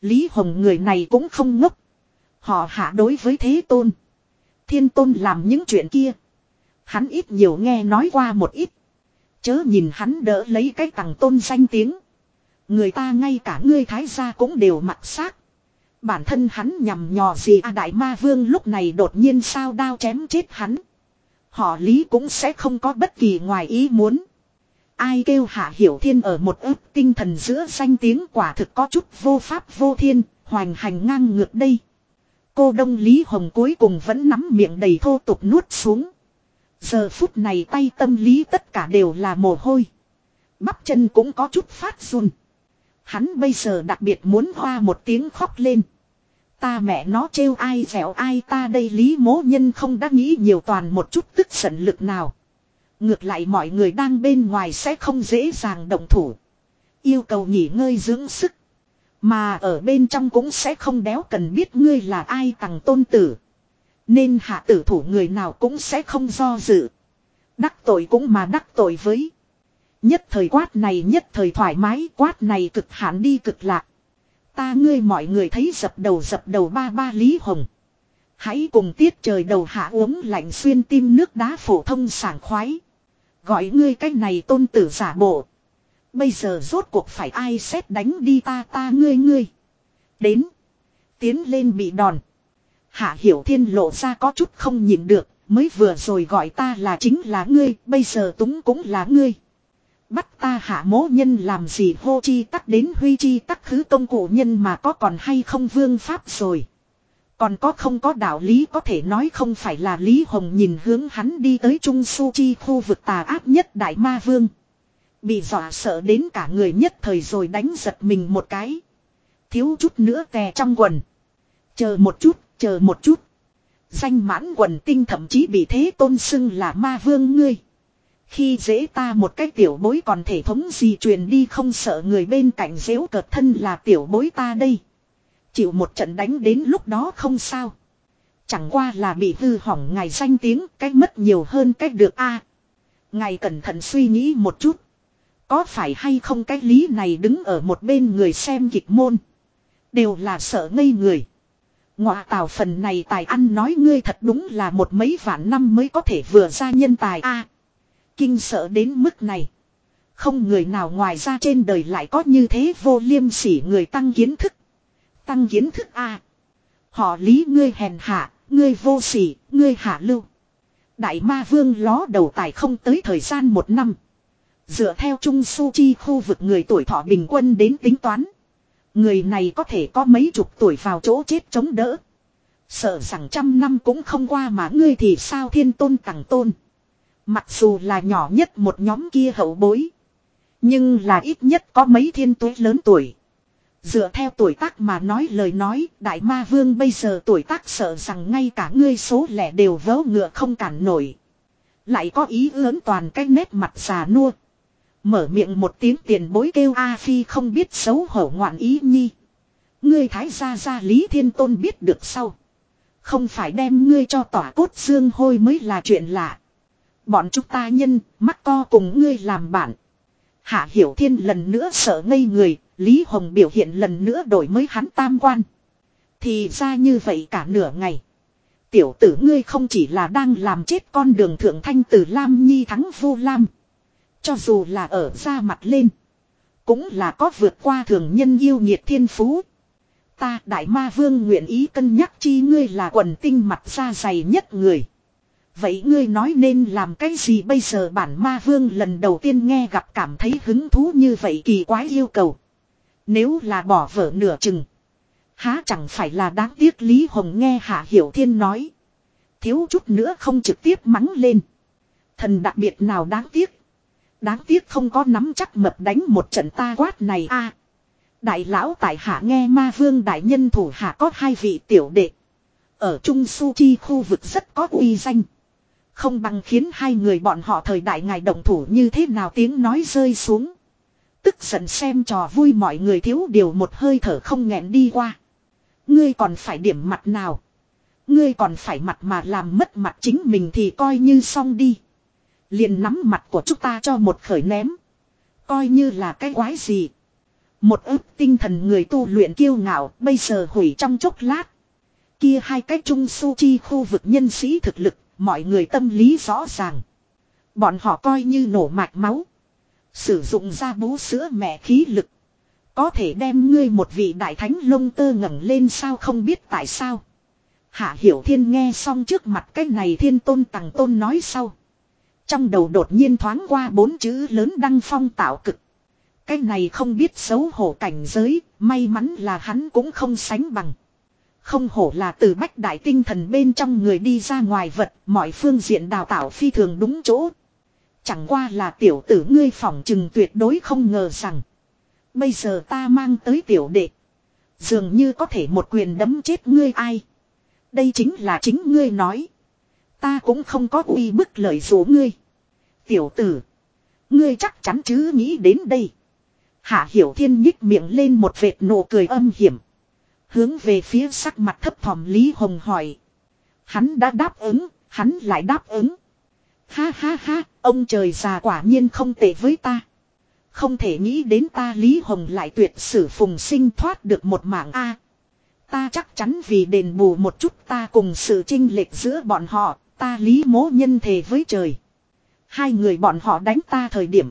Lý Hồng người này cũng không ngốc. Họ hạ đối với thế tôn. Thiên tôn làm những chuyện kia. Hắn ít nhiều nghe nói qua một ít. Chớ nhìn hắn đỡ lấy cái tàng tôn danh tiếng. Người ta ngay cả ngươi thái gia cũng đều mặc xác. Bản thân hắn nhằm nhò gì à đại ma vương lúc này đột nhiên sao đao chém chết hắn. Họ lý cũng sẽ không có bất kỳ ngoài ý muốn. Ai kêu hạ hiểu thiên ở một ức tinh thần giữa danh tiếng quả thực có chút vô pháp vô thiên, hoành hành ngang ngược đây. Cô Đông Lý Hồng cuối cùng vẫn nắm miệng đầy thô tục nuốt xuống. Giờ phút này tay tâm lý tất cả đều là mồ hôi. Bắp chân cũng có chút phát run. Hắn bây giờ đặc biệt muốn hoa một tiếng khóc lên. Ta mẹ nó trêu ai dẻo ai ta đây lý mố nhân không đã nghĩ nhiều toàn một chút tức giận lực nào. Ngược lại mọi người đang bên ngoài sẽ không dễ dàng động thủ. Yêu cầu nghỉ ngơi dưỡng sức. Mà ở bên trong cũng sẽ không đéo cần biết ngươi là ai tặng tôn tử. Nên hạ tử thủ người nào cũng sẽ không do dự. Đắc tội cũng mà đắc tội với. Nhất thời quát này nhất thời thoải mái, quát này cực hạn đi cực lạc. Ta ngươi mọi người thấy dập đầu dập đầu ba ba Lý Hồng. Hãy cùng tiết trời đầu hạ uống lạnh xuyên tim nước đá phổ thông sảng khoái. Gọi ngươi cái này tôn tử giả bộ. Bây giờ rốt cuộc phải ai xét đánh đi ta ta ngươi ngươi. Đến. Tiến lên bị đòn. Hạ hiểu thiên lộ ra có chút không nhìn được. Mới vừa rồi gọi ta là chính là ngươi. Bây giờ túng cũng là ngươi. Bắt ta hạ mố nhân làm gì hô chi tắc đến huy chi tắc khứ công cụ nhân mà có còn hay không vương pháp rồi. Còn có không có đạo lý có thể nói không phải là Lý Hồng nhìn hướng hắn đi tới Trung Su Chi khu vực tà ác nhất Đại Ma Vương. Bị dọa sợ đến cả người nhất thời rồi đánh giật mình một cái. Thiếu chút nữa tè trong quần. Chờ một chút, chờ một chút. Danh mãn quần tinh thậm chí bị thế tôn xưng là ma vương ngươi. Khi dễ ta một cái tiểu bối còn thể thống gì truyền đi không sợ người bên cạnh dễu cợt thân là tiểu bối ta đây. Chịu một trận đánh đến lúc đó không sao. Chẳng qua là bị hư hỏng ngài danh tiếng cách mất nhiều hơn cách được a Ngài cẩn thận suy nghĩ một chút. Có phải hay không cái lý này đứng ở một bên người xem kịch môn. Đều là sợ ngây người. Ngọa tào phần này tài ăn nói ngươi thật đúng là một mấy vạn năm mới có thể vừa ra nhân tài a Kinh sợ đến mức này. Không người nào ngoài ra trên đời lại có như thế vô liêm sỉ người tăng kiến thức. Tăng kiến thức A. Họ lý ngươi hèn hạ, ngươi vô sỉ, ngươi hạ lưu. Đại ma vương ló đầu tài không tới thời gian một năm. Dựa theo Trung Su Chi khu vực người tuổi thọ bình quân đến tính toán. Người này có thể có mấy chục tuổi vào chỗ chết chống đỡ. Sợ rằng trăm năm cũng không qua mà ngươi thì sao thiên tôn tặng tôn. Mặc dù là nhỏ nhất một nhóm kia hậu bối. Nhưng là ít nhất có mấy thiên tuế lớn tuổi. Dựa theo tuổi tác mà nói lời nói, đại ma vương bây giờ tuổi tác sợ rằng ngay cả ngươi số lẻ đều vớ ngựa không cản nổi. Lại có ý ướn toàn cái nét mặt già nua. Mở miệng một tiếng tiền bối kêu A Phi không biết xấu hổ ngoạn ý nhi. Ngươi thái gia gia Lý Thiên Tôn biết được sau. Không phải đem ngươi cho tỏa cốt xương hôi mới là chuyện lạ. Bọn chúng ta nhân, mắt co cùng ngươi làm bạn. Hạ Hiểu Thiên lần nữa sợ ngây người, Lý Hồng biểu hiện lần nữa đổi mới hắn tam quan. Thì ra như vậy cả nửa ngày. Tiểu tử ngươi không chỉ là đang làm chết con đường thượng thanh từ Lam Nhi thắng vô Lam. Cho dù là ở ra mặt lên. Cũng là có vượt qua thường nhân yêu nhiệt thiên phú. Ta đại ma vương nguyện ý cân nhắc chi ngươi là quần tinh mặt da dày nhất người. Vậy ngươi nói nên làm cái gì bây giờ bản ma vương lần đầu tiên nghe gặp cảm thấy hứng thú như vậy kỳ quái yêu cầu. Nếu là bỏ vợ nửa chừng. Há chẳng phải là đáng tiếc Lý Hồng nghe Hạ Hiểu Thiên nói. Thiếu chút nữa không trực tiếp mắng lên. Thần đặc biệt nào đáng tiếc. Đáng tiếc không có nắm chắc mập đánh một trận ta quát này a. À, đại lão tại hạ nghe ma vương đại nhân thủ hạ có hai vị tiểu đệ. Ở Trung Su Chi khu vực rất có uy danh. Không bằng khiến hai người bọn họ thời đại ngài động thủ như thế nào tiếng nói rơi xuống. Tức giận xem trò vui mọi người thiếu điều một hơi thở không nghẹn đi qua. Ngươi còn phải điểm mặt nào. Ngươi còn phải mặt mà làm mất mặt chính mình thì coi như xong đi. Liền nắm mặt của chúng ta cho một khởi ném. Coi như là cái quái gì. Một ức tinh thần người tu luyện kiêu ngạo bây giờ hủy trong chốc lát. Kia hai cái trung su chi khu vực nhân sĩ thực lực, mọi người tâm lý rõ ràng. Bọn họ coi như nổ mạch máu. Sử dụng ra bú sữa mẹ khí lực. Có thể đem ngươi một vị đại thánh lông tơ ngẩng lên sao không biết tại sao. Hạ Hiểu Thiên nghe xong trước mặt cái này thiên tôn tằng tôn nói sau. Trong đầu đột nhiên thoáng qua bốn chữ lớn đăng phong tạo cực. Cái này không biết xấu hổ cảnh giới, may mắn là hắn cũng không sánh bằng. Không hổ là từ bách đại tinh thần bên trong người đi ra ngoài vật, mọi phương diện đào tạo phi thường đúng chỗ. Chẳng qua là tiểu tử ngươi phỏng chừng tuyệt đối không ngờ rằng. Bây giờ ta mang tới tiểu đệ. Dường như có thể một quyền đấm chết ngươi ai. Đây chính là chính ngươi nói. Ta cũng không có uy bức lời dụ ngươi. Tiểu tử. Ngươi chắc chắn chứ nghĩ đến đây. Hạ Hiểu Thiên nhích miệng lên một vệt nụ cười âm hiểm. Hướng về phía sắc mặt thấp thỏm Lý Hồng hỏi. Hắn đã đáp ứng, hắn lại đáp ứng. Ha ha ha, ông trời già quả nhiên không tệ với ta. Không thể nghĩ đến ta Lý Hồng lại tuyệt sử phùng sinh thoát được một mạng A. Ta chắc chắn vì đền bù một chút ta cùng sự chinh lệch giữa bọn họ, ta Lý mố nhân thề với trời. Hai người bọn họ đánh ta thời điểm.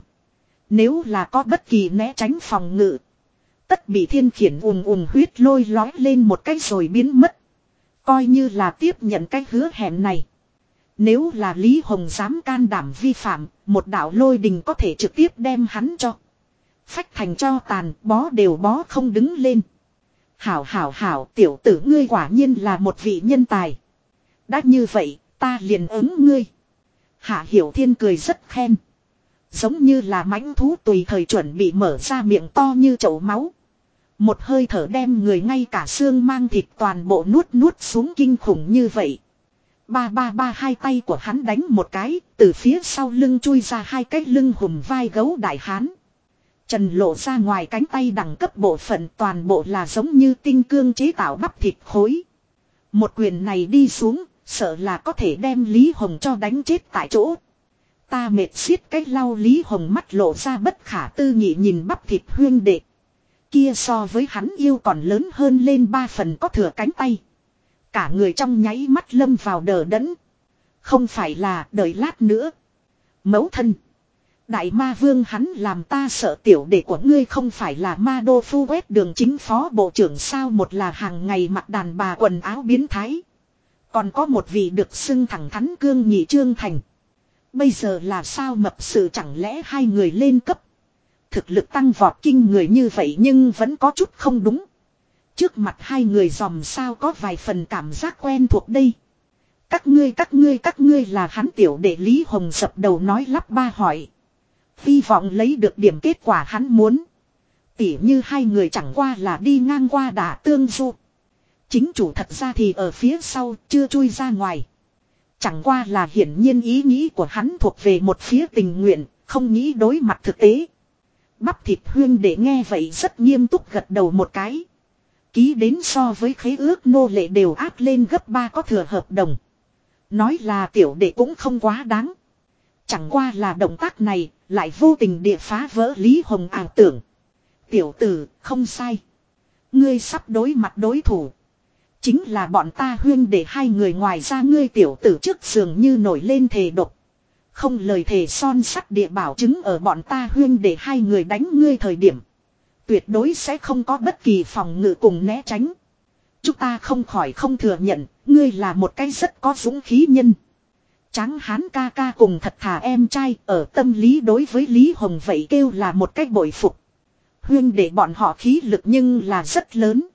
Nếu là có bất kỳ né tránh phòng ngự. Tất bị thiên khiển ùm ùm huyết lôi lói lên một cái rồi biến mất. Coi như là tiếp nhận cái hứa hẹn này. Nếu là Lý Hồng dám can đảm vi phạm, một đạo lôi đình có thể trực tiếp đem hắn cho. Phách thành cho tàn, bó đều bó không đứng lên. Hảo hảo hảo, tiểu tử ngươi quả nhiên là một vị nhân tài. Đã như vậy, ta liền ứng ngươi. Hạ Hiểu Thiên cười rất khen. Giống như là mãnh thú tùy thời chuẩn bị mở ra miệng to như chậu máu. Một hơi thở đem người ngay cả xương mang thịt toàn bộ nuốt nuốt xuống kinh khủng như vậy. Ba ba ba hai tay của hắn đánh một cái, từ phía sau lưng chui ra hai cái lưng hùm vai gấu đại hán. Trần lộ ra ngoài cánh tay đẳng cấp bộ phận toàn bộ là giống như tinh cương chế tạo bắp thịt khối. Một quyền này đi xuống, sợ là có thể đem Lý Hồng cho đánh chết tại chỗ. Ta mệt xiết cách lau Lý Hồng mắt lộ ra bất khả tư nghị nhìn bắp thịt huyên đệ. Kia so với hắn yêu còn lớn hơn lên ba phần có thừa cánh tay. Cả người trong nháy mắt lâm vào đờ đẫn. Không phải là đợi lát nữa. Mấu thân. Đại ma vương hắn làm ta sợ tiểu đệ của ngươi không phải là ma đô phu quét đường chính phó bộ trưởng sao một là hàng ngày mặc đàn bà quần áo biến thái. Còn có một vị được xưng thẳng thắn cương nhị trương thành. Bây giờ là sao mập sự chẳng lẽ hai người lên cấp. Thực lực tăng vọt kinh người như vậy nhưng vẫn có chút không đúng. Trước mặt hai người dòm sao có vài phần cảm giác quen thuộc đây. Các ngươi các ngươi các ngươi là hắn tiểu đệ Lý Hồng dập đầu nói lắp ba hỏi. Hy vọng lấy được điểm kết quả hắn muốn. Tỉ như hai người chẳng qua là đi ngang qua đả tương du. Chính chủ thật ra thì ở phía sau chưa chui ra ngoài. Chẳng qua là hiển nhiên ý nghĩ của hắn thuộc về một phía tình nguyện, không nghĩ đối mặt thực tế. Bắp thịt huyên để nghe vậy rất nghiêm túc gật đầu một cái. Ký đến so với khế ước nô lệ đều áp lên gấp ba có thừa hợp đồng. Nói là tiểu đệ cũng không quá đáng. Chẳng qua là động tác này, lại vô tình địa phá vỡ Lý Hồng ảo tưởng. Tiểu tử, không sai. Ngươi sắp đối mặt đối thủ. Chính là bọn ta huyên để hai người ngoài ra ngươi tiểu tử trước giường như nổi lên thề độc. Không lời thề son sắt địa bảo chứng ở bọn ta huyên để hai người đánh ngươi thời điểm. Tuyệt đối sẽ không có bất kỳ phòng ngự cùng né tránh. Chúng ta không khỏi không thừa nhận, ngươi là một cái rất có dũng khí nhân. Tráng hán ca ca cùng thật thà em trai ở tâm lý đối với Lý Hồng vậy kêu là một cách bội phục. Huyên để bọn họ khí lực nhưng là rất lớn.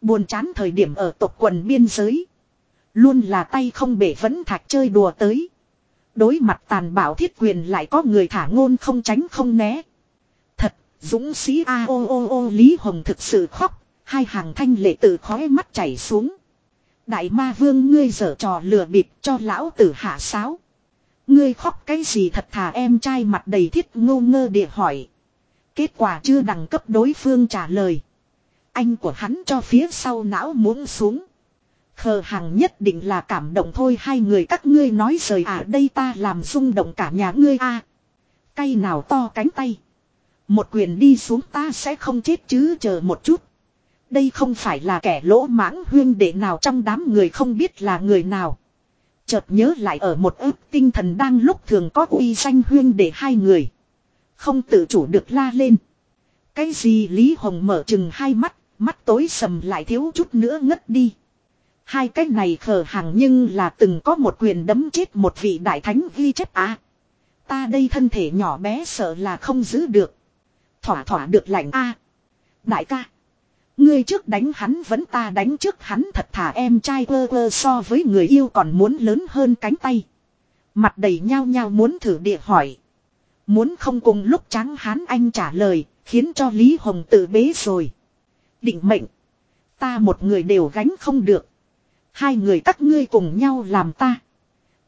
Buồn chán thời điểm ở tộc quần biên giới. Luôn là tay không bể vẫn thạch chơi đùa tới. Đối mặt tàn bạo thiết quyền lại có người thả ngôn không tránh không né. Thật, dũng sĩ a o o o Lý Hồng thực sự khóc, hai hàng thanh lệ từ khói mắt chảy xuống. Đại ma vương ngươi dở trò lừa bịp cho lão tử hạ sáo. Ngươi khóc cái gì thật thà em trai mặt đầy thiết ngô ngơ địa hỏi. Kết quả chưa đẳng cấp đối phương trả lời. Anh của hắn cho phía sau não muốn xuống. Khờ hàng nhất định là cảm động thôi hai người các ngươi nói rời à đây ta làm rung động cả nhà ngươi a à. Cây nào to cánh tay. Một quyền đi xuống ta sẽ không chết chứ chờ một chút. Đây không phải là kẻ lỗ mãng huyên đệ nào trong đám người không biết là người nào. Chợt nhớ lại ở một ức tinh thần đang lúc thường có uy danh huyên đệ hai người. Không tự chủ được la lên. Cái gì Lý Hồng mở chừng hai mắt, mắt tối sầm lại thiếu chút nữa ngất đi. Hai cái này khờ hàng nhưng là từng có một quyền đấm chết một vị đại thánh ghi chép á. ta đây thân thể nhỏ bé sợ là không giữ được. Thỏa thỏa được lạnh a Đại ca. Ngươi trước đánh hắn vẫn ta đánh trước hắn thật thả em trai quơ quơ so với người yêu còn muốn lớn hơn cánh tay. Mặt đầy nhao nhao muốn thử địa hỏi. Muốn không cùng lúc trắng hán anh trả lời, khiến cho Lý Hồng tự bế rồi. Định mệnh. Ta một người đều gánh không được. Hai người các ngươi cùng nhau làm ta.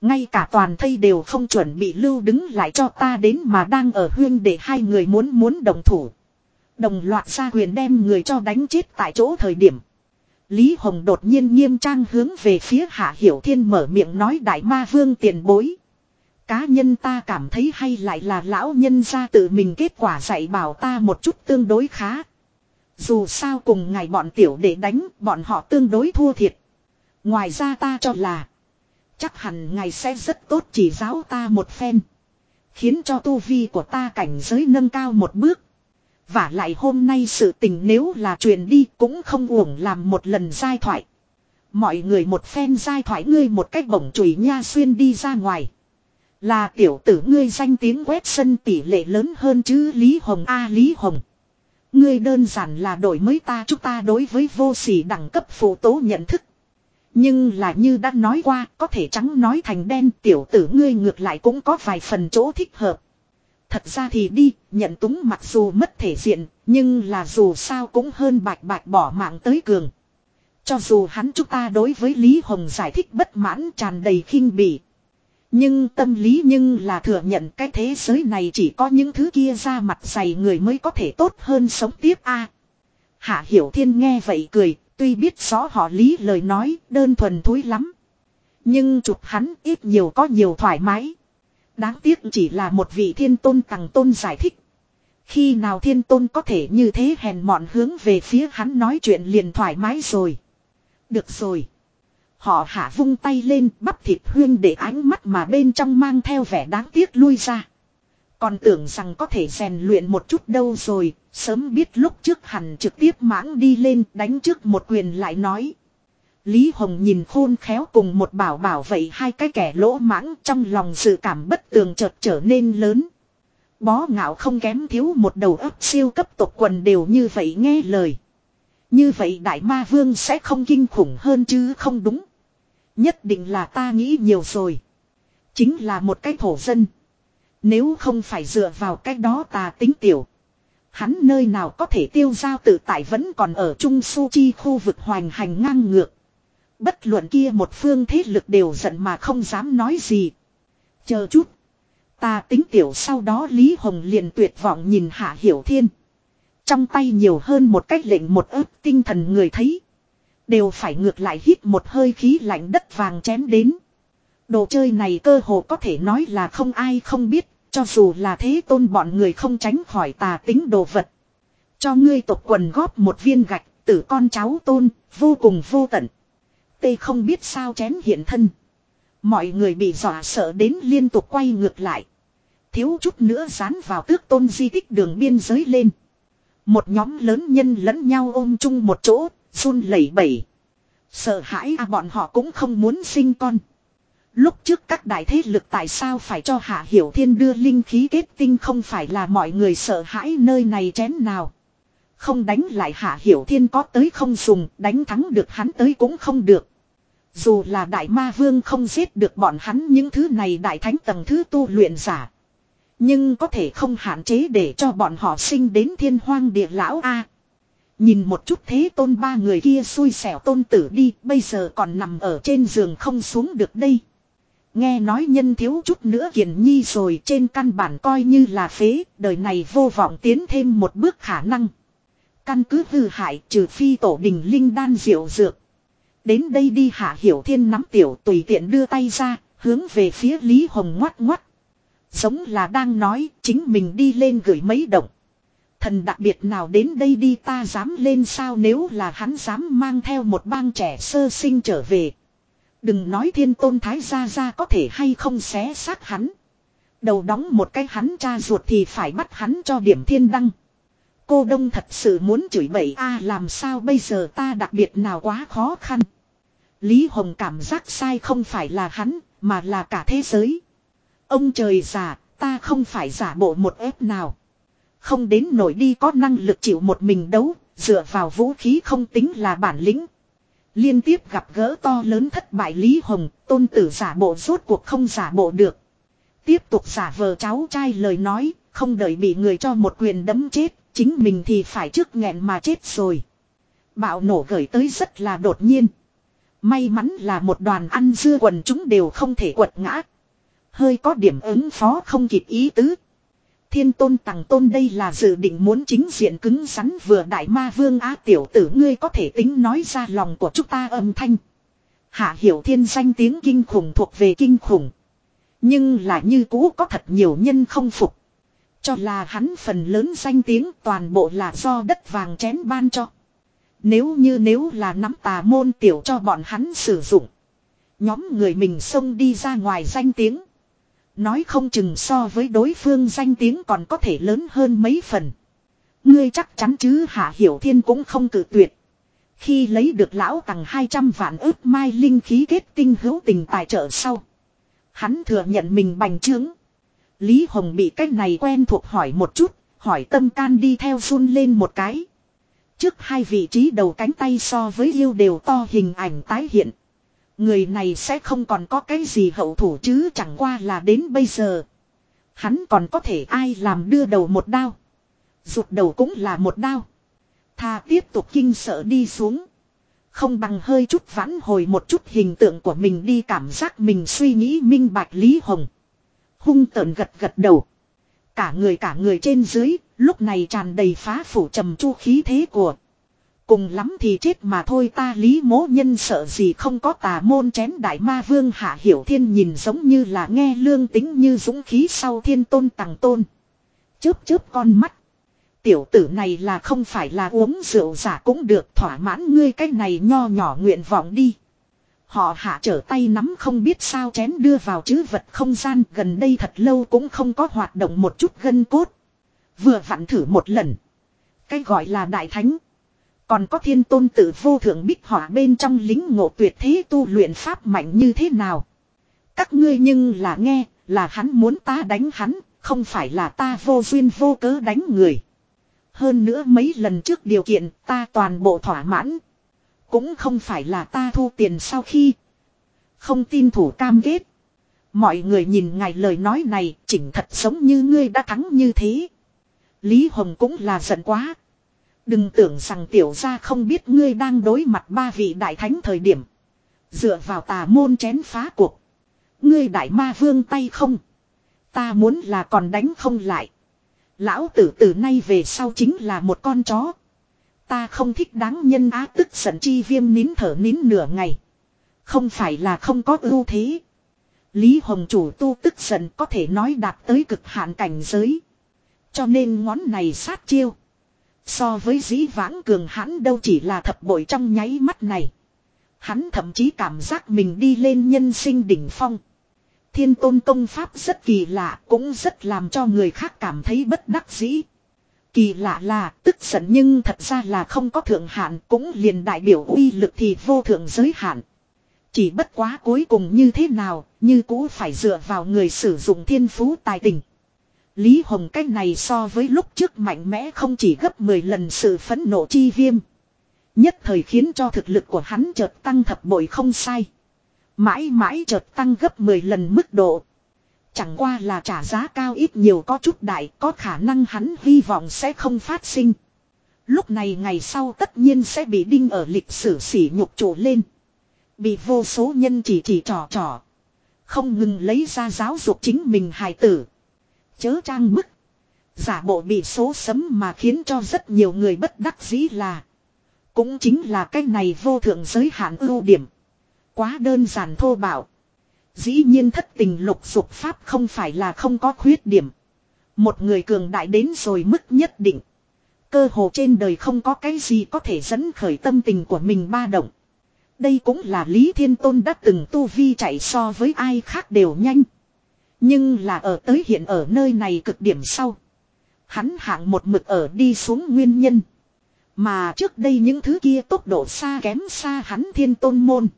Ngay cả toàn thây đều không chuẩn bị lưu đứng lại cho ta đến mà đang ở huyên để hai người muốn muốn đồng thủ. Đồng loạt xa huyền đem người cho đánh chết tại chỗ thời điểm. Lý Hồng đột nhiên nghiêm trang hướng về phía Hạ Hiểu Thiên mở miệng nói đại ma vương tiền bối. Cá nhân ta cảm thấy hay lại là lão nhân ra tự mình kết quả dạy bảo ta một chút tương đối khá. Dù sao cùng ngày bọn tiểu để đánh, bọn họ tương đối thua thiệt. Ngoài ra ta cho là. Chắc hẳn ngài sẽ rất tốt chỉ giáo ta một phen. Khiến cho tu vi của ta cảnh giới nâng cao một bước. Và lại hôm nay sự tình nếu là truyền đi cũng không uổng làm một lần giai thoại. Mọi người một phen giai thoại ngươi một cách bổng chùy nha xuyên đi ra ngoài. Là tiểu tử ngươi danh tiếng quét sân tỷ lệ lớn hơn chứ Lý Hồng A à, Lý Hồng. Ngươi đơn giản là đổi mới ta, chúng ta đối với vô sỉ đẳng cấp phụ tố nhận thức. Nhưng là như đã nói qua, có thể trắng nói thành đen tiểu tử ngươi ngược lại cũng có vài phần chỗ thích hợp. Thật ra thì đi, nhận túng mặc dù mất thể diện, nhưng là dù sao cũng hơn bạch bạch bỏ mạng tới cường. Cho dù hắn chúng ta đối với Lý Hồng giải thích bất mãn tràn đầy khinh bỉ. Nhưng tâm lý nhưng là thừa nhận cái thế giới này chỉ có những thứ kia ra mặt dày người mới có thể tốt hơn sống tiếp a. Hạ Hiểu Thiên nghe vậy cười, tuy biết rõ họ lý lời nói đơn thuần thúi lắm. Nhưng chụp hắn ít nhiều có nhiều thoải mái. Đáng tiếc chỉ là một vị thiên tôn tầng tôn giải thích. Khi nào thiên tôn có thể như thế hèn mọn hướng về phía hắn nói chuyện liền thoải mái rồi. Được rồi. Họ hạ vung tay lên bắp thịt huyên để ánh mắt mà bên trong mang theo vẻ đáng tiếc lui ra. Còn tưởng rằng có thể rèn luyện một chút đâu rồi, sớm biết lúc trước hẳn trực tiếp mãng đi lên đánh trước một quyền lại nói. Lý Hồng nhìn khôn khéo cùng một bảo bảo vậy hai cái kẻ lỗ mãng trong lòng sự cảm bất tường chợt trở nên lớn. Bó ngạo không kém thiếu một đầu ấp siêu cấp tộc quần đều như vậy nghe lời. Như vậy đại ma vương sẽ không kinh khủng hơn chứ không đúng. Nhất định là ta nghĩ nhiều rồi. Chính là một cái thổ dân. Nếu không phải dựa vào cái đó ta tính tiểu. Hắn nơi nào có thể tiêu giao tự tại vẫn còn ở Trung Su Chi khu vực hoành hành ngang ngược. Bất luận kia một phương thế lực đều giận mà không dám nói gì. Chờ chút. Ta tính tiểu sau đó Lý Hồng liền tuyệt vọng nhìn Hạ Hiểu Thiên. Trong tay nhiều hơn một cách lệnh một ớt tinh thần người thấy. Đều phải ngược lại hít một hơi khí lạnh đất vàng chém đến. Đồ chơi này cơ hồ có thể nói là không ai không biết, cho dù là thế tôn bọn người không tránh khỏi tà tính đồ vật. Cho ngươi tộc quần góp một viên gạch, tử con cháu tôn, vô cùng vô tận. Tê không biết sao chém hiện thân. Mọi người bị dọa sợ đến liên tục quay ngược lại. Thiếu chút nữa dán vào tước tôn di tích đường biên giới lên. Một nhóm lớn nhân lẫn nhau ôm chung một chỗ, run lẩy bẩy. Sợ hãi à bọn họ cũng không muốn sinh con. Lúc trước các đại thế lực tại sao phải cho Hạ Hiểu Thiên đưa linh khí kết tinh không phải là mọi người sợ hãi nơi này chén nào. Không đánh lại Hạ Hiểu Thiên có tới không dùng, đánh thắng được hắn tới cũng không được. Dù là đại ma vương không giết được bọn hắn những thứ này đại thánh tầng thứ tu luyện giả. Nhưng có thể không hạn chế để cho bọn họ sinh đến thiên hoang địa lão A. Nhìn một chút thế tôn ba người kia xui xẻo tôn tử đi, bây giờ còn nằm ở trên giường không xuống được đây. Nghe nói nhân thiếu chút nữa kiền nhi rồi trên căn bản coi như là phế, đời này vô vọng tiến thêm một bước khả năng. Căn cứ hư hại trừ phi tổ đình linh đan diệu dược. Đến đây đi hạ hiểu thiên nắm tiểu tùy tiện đưa tay ra, hướng về phía Lý Hồng ngoắt ngoắt. Giống là đang nói chính mình đi lên gửi mấy động. Thần đặc biệt nào đến đây đi ta dám lên sao nếu là hắn dám mang theo một bang trẻ sơ sinh trở về. Đừng nói thiên tôn thái gia gia có thể hay không xé xác hắn. Đầu đóng một cái hắn cha ruột thì phải bắt hắn cho điểm thiên đăng. Cô đông thật sự muốn chửi bậy a làm sao bây giờ ta đặc biệt nào quá khó khăn. Lý Hồng cảm giác sai không phải là hắn, mà là cả thế giới. Ông trời già, ta không phải giả bộ một ép nào. Không đến nổi đi có năng lực chịu một mình đấu, dựa vào vũ khí không tính là bản lĩnh. Liên tiếp gặp gỡ to lớn thất bại Lý Hồng, tôn tử giả bộ rốt cuộc không giả bộ được. Tiếp tục giả vờ cháu trai lời nói, không đợi bị người cho một quyền đấm chết, chính mình thì phải trước nghẹn mà chết rồi. Bạo nổ gửi tới rất là đột nhiên. May mắn là một đoàn ăn dưa quần chúng đều không thể quật ngã. Hơi có điểm ứng phó không kịp ý tứ. Thiên tôn tặng tôn đây là dự định muốn chính diện cứng rắn vừa đại ma vương á tiểu tử ngươi có thể tính nói ra lòng của chúng ta âm thanh. Hạ hiểu thiên danh tiếng kinh khủng thuộc về kinh khủng. Nhưng là như cũ có thật nhiều nhân không phục. Cho là hắn phần lớn danh tiếng toàn bộ là do đất vàng chén ban cho. Nếu như nếu là nắm tà môn tiểu cho bọn hắn sử dụng. Nhóm người mình xông đi ra ngoài danh tiếng. Nói không chừng so với đối phương danh tiếng còn có thể lớn hơn mấy phần. Ngươi chắc chắn chứ Hạ Hiểu Thiên cũng không cử tuyệt. Khi lấy được lão tặng 200 vạn ước mai linh khí kết tinh hữu tình tài trợ sau. Hắn thừa nhận mình bành trướng. Lý Hồng bị cách này quen thuộc hỏi một chút, hỏi tâm can đi theo run lên một cái. Trước hai vị trí đầu cánh tay so với yêu đều to hình ảnh tái hiện. Người này sẽ không còn có cái gì hậu thủ chứ chẳng qua là đến bây giờ. Hắn còn có thể ai làm đưa đầu một đao. Rụt đầu cũng là một đao. Tha tiếp tục kinh sợ đi xuống. Không bằng hơi chút vãn hồi một chút hình tượng của mình đi cảm giác mình suy nghĩ minh bạch Lý Hồng. Hung tợn gật gật đầu. Cả người cả người trên dưới, lúc này tràn đầy phá phủ trầm chu khí thế của. Cùng lắm thì chết mà thôi ta lý mố nhân sợ gì không có tà môn chén đại ma vương hạ hiểu thiên nhìn giống như là nghe lương tính như dũng khí sau thiên tôn tàng tôn. Chớp chớp con mắt. Tiểu tử này là không phải là uống rượu giả cũng được thỏa mãn ngươi cái này nho nhỏ nguyện vọng đi. Họ hạ trở tay nắm không biết sao chén đưa vào chứ vật không gian gần đây thật lâu cũng không có hoạt động một chút gân cốt. Vừa vặn thử một lần. Cái gọi là đại thánh. Còn có thiên tôn tử vô thượng bích họa bên trong lính ngộ tuyệt thế tu luyện pháp mạnh như thế nào. Các ngươi nhưng là nghe, là hắn muốn ta đánh hắn, không phải là ta vô duyên vô cớ đánh người. Hơn nữa mấy lần trước điều kiện ta toàn bộ thỏa mãn. Cũng không phải là ta thu tiền sau khi. Không tin thủ cam kết. Mọi người nhìn ngài lời nói này chỉnh thật giống như ngươi đã thắng như thế. Lý Hồng cũng là giận quá. Đừng tưởng rằng tiểu gia không biết ngươi đang đối mặt ba vị đại thánh thời điểm. Dựa vào tà môn chén phá cuộc. Ngươi đại ma vương tay không. Ta muốn là còn đánh không lại. Lão tử từ nay về sau chính là một con chó. Ta không thích đáng nhân á tức giận chi viêm nín thở nín nửa ngày. Không phải là không có ưu thế. Lý Hồng chủ tu tức giận có thể nói đạt tới cực hạn cảnh giới. Cho nên ngón này sát chiêu. So với dĩ vãng cường hãn đâu chỉ là thập bội trong nháy mắt này. Hắn thậm chí cảm giác mình đi lên nhân sinh đỉnh phong. Thiên tôn công pháp rất kỳ lạ cũng rất làm cho người khác cảm thấy bất đắc dĩ. Kỳ lạ là tức giận nhưng thật ra là không có thượng hạn cũng liền đại biểu uy lực thì vô thượng giới hạn. Chỉ bất quá cuối cùng như thế nào, như cũ phải dựa vào người sử dụng thiên phú tài tình. Lý Hồng cách này so với lúc trước mạnh mẽ không chỉ gấp 10 lần sự phẫn nộ chi viêm. Nhất thời khiến cho thực lực của hắn chợt tăng thập bội không sai. Mãi mãi chợt tăng gấp 10 lần mức độ. Chẳng qua là trả giá cao ít nhiều có chút đại, có khả năng hắn hy vọng sẽ không phát sinh. Lúc này ngày sau tất nhiên sẽ bị đinh ở lịch sử sỉ nhục trụ lên. Bị vô số nhân chỉ chỉ trò trò. Không ngừng lấy ra giáo dục chính mình hài tử. Chớ trang bức. Giả bộ bị số sấm mà khiến cho rất nhiều người bất đắc dĩ là. Cũng chính là cái này vô thượng giới hạn ưu điểm. Quá đơn giản thô bạo. Dĩ nhiên thất tình lục dục pháp không phải là không có khuyết điểm. Một người cường đại đến rồi mức nhất định. Cơ hồ trên đời không có cái gì có thể dẫn khởi tâm tình của mình ba động. Đây cũng là Lý Thiên Tôn đã từng tu vi chạy so với ai khác đều nhanh. Nhưng là ở tới hiện ở nơi này cực điểm sau. Hắn hạng một mực ở đi xuống nguyên nhân. Mà trước đây những thứ kia tốc độ xa kém xa hắn thiên tôn môn.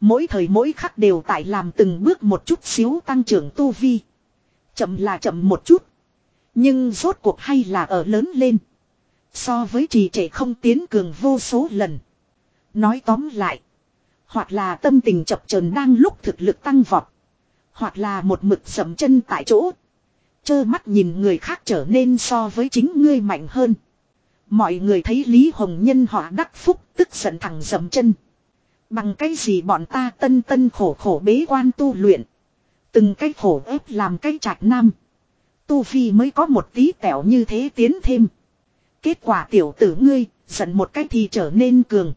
Mỗi thời mỗi khắc đều tại làm từng bước một chút xíu tăng trưởng tu vi. Chậm là chậm một chút. Nhưng rốt cuộc hay là ở lớn lên. So với trì trệ không tiến cường vô số lần. Nói tóm lại. Hoặc là tâm tình chập chờn đang lúc thực lực tăng vọt. Hoặc là một mực sầm chân tại chỗ. Chơ mắt nhìn người khác trở nên so với chính ngươi mạnh hơn. Mọi người thấy Lý Hồng Nhân họ đắc phúc tức giận thẳng dầm chân. Bằng cái gì bọn ta tân tân khổ khổ bế quan tu luyện. Từng cái khổ ép làm cái trạch nam. Tu phi mới có một tí tẻo như thế tiến thêm. Kết quả tiểu tử ngươi, giận một cách thì trở nên cường.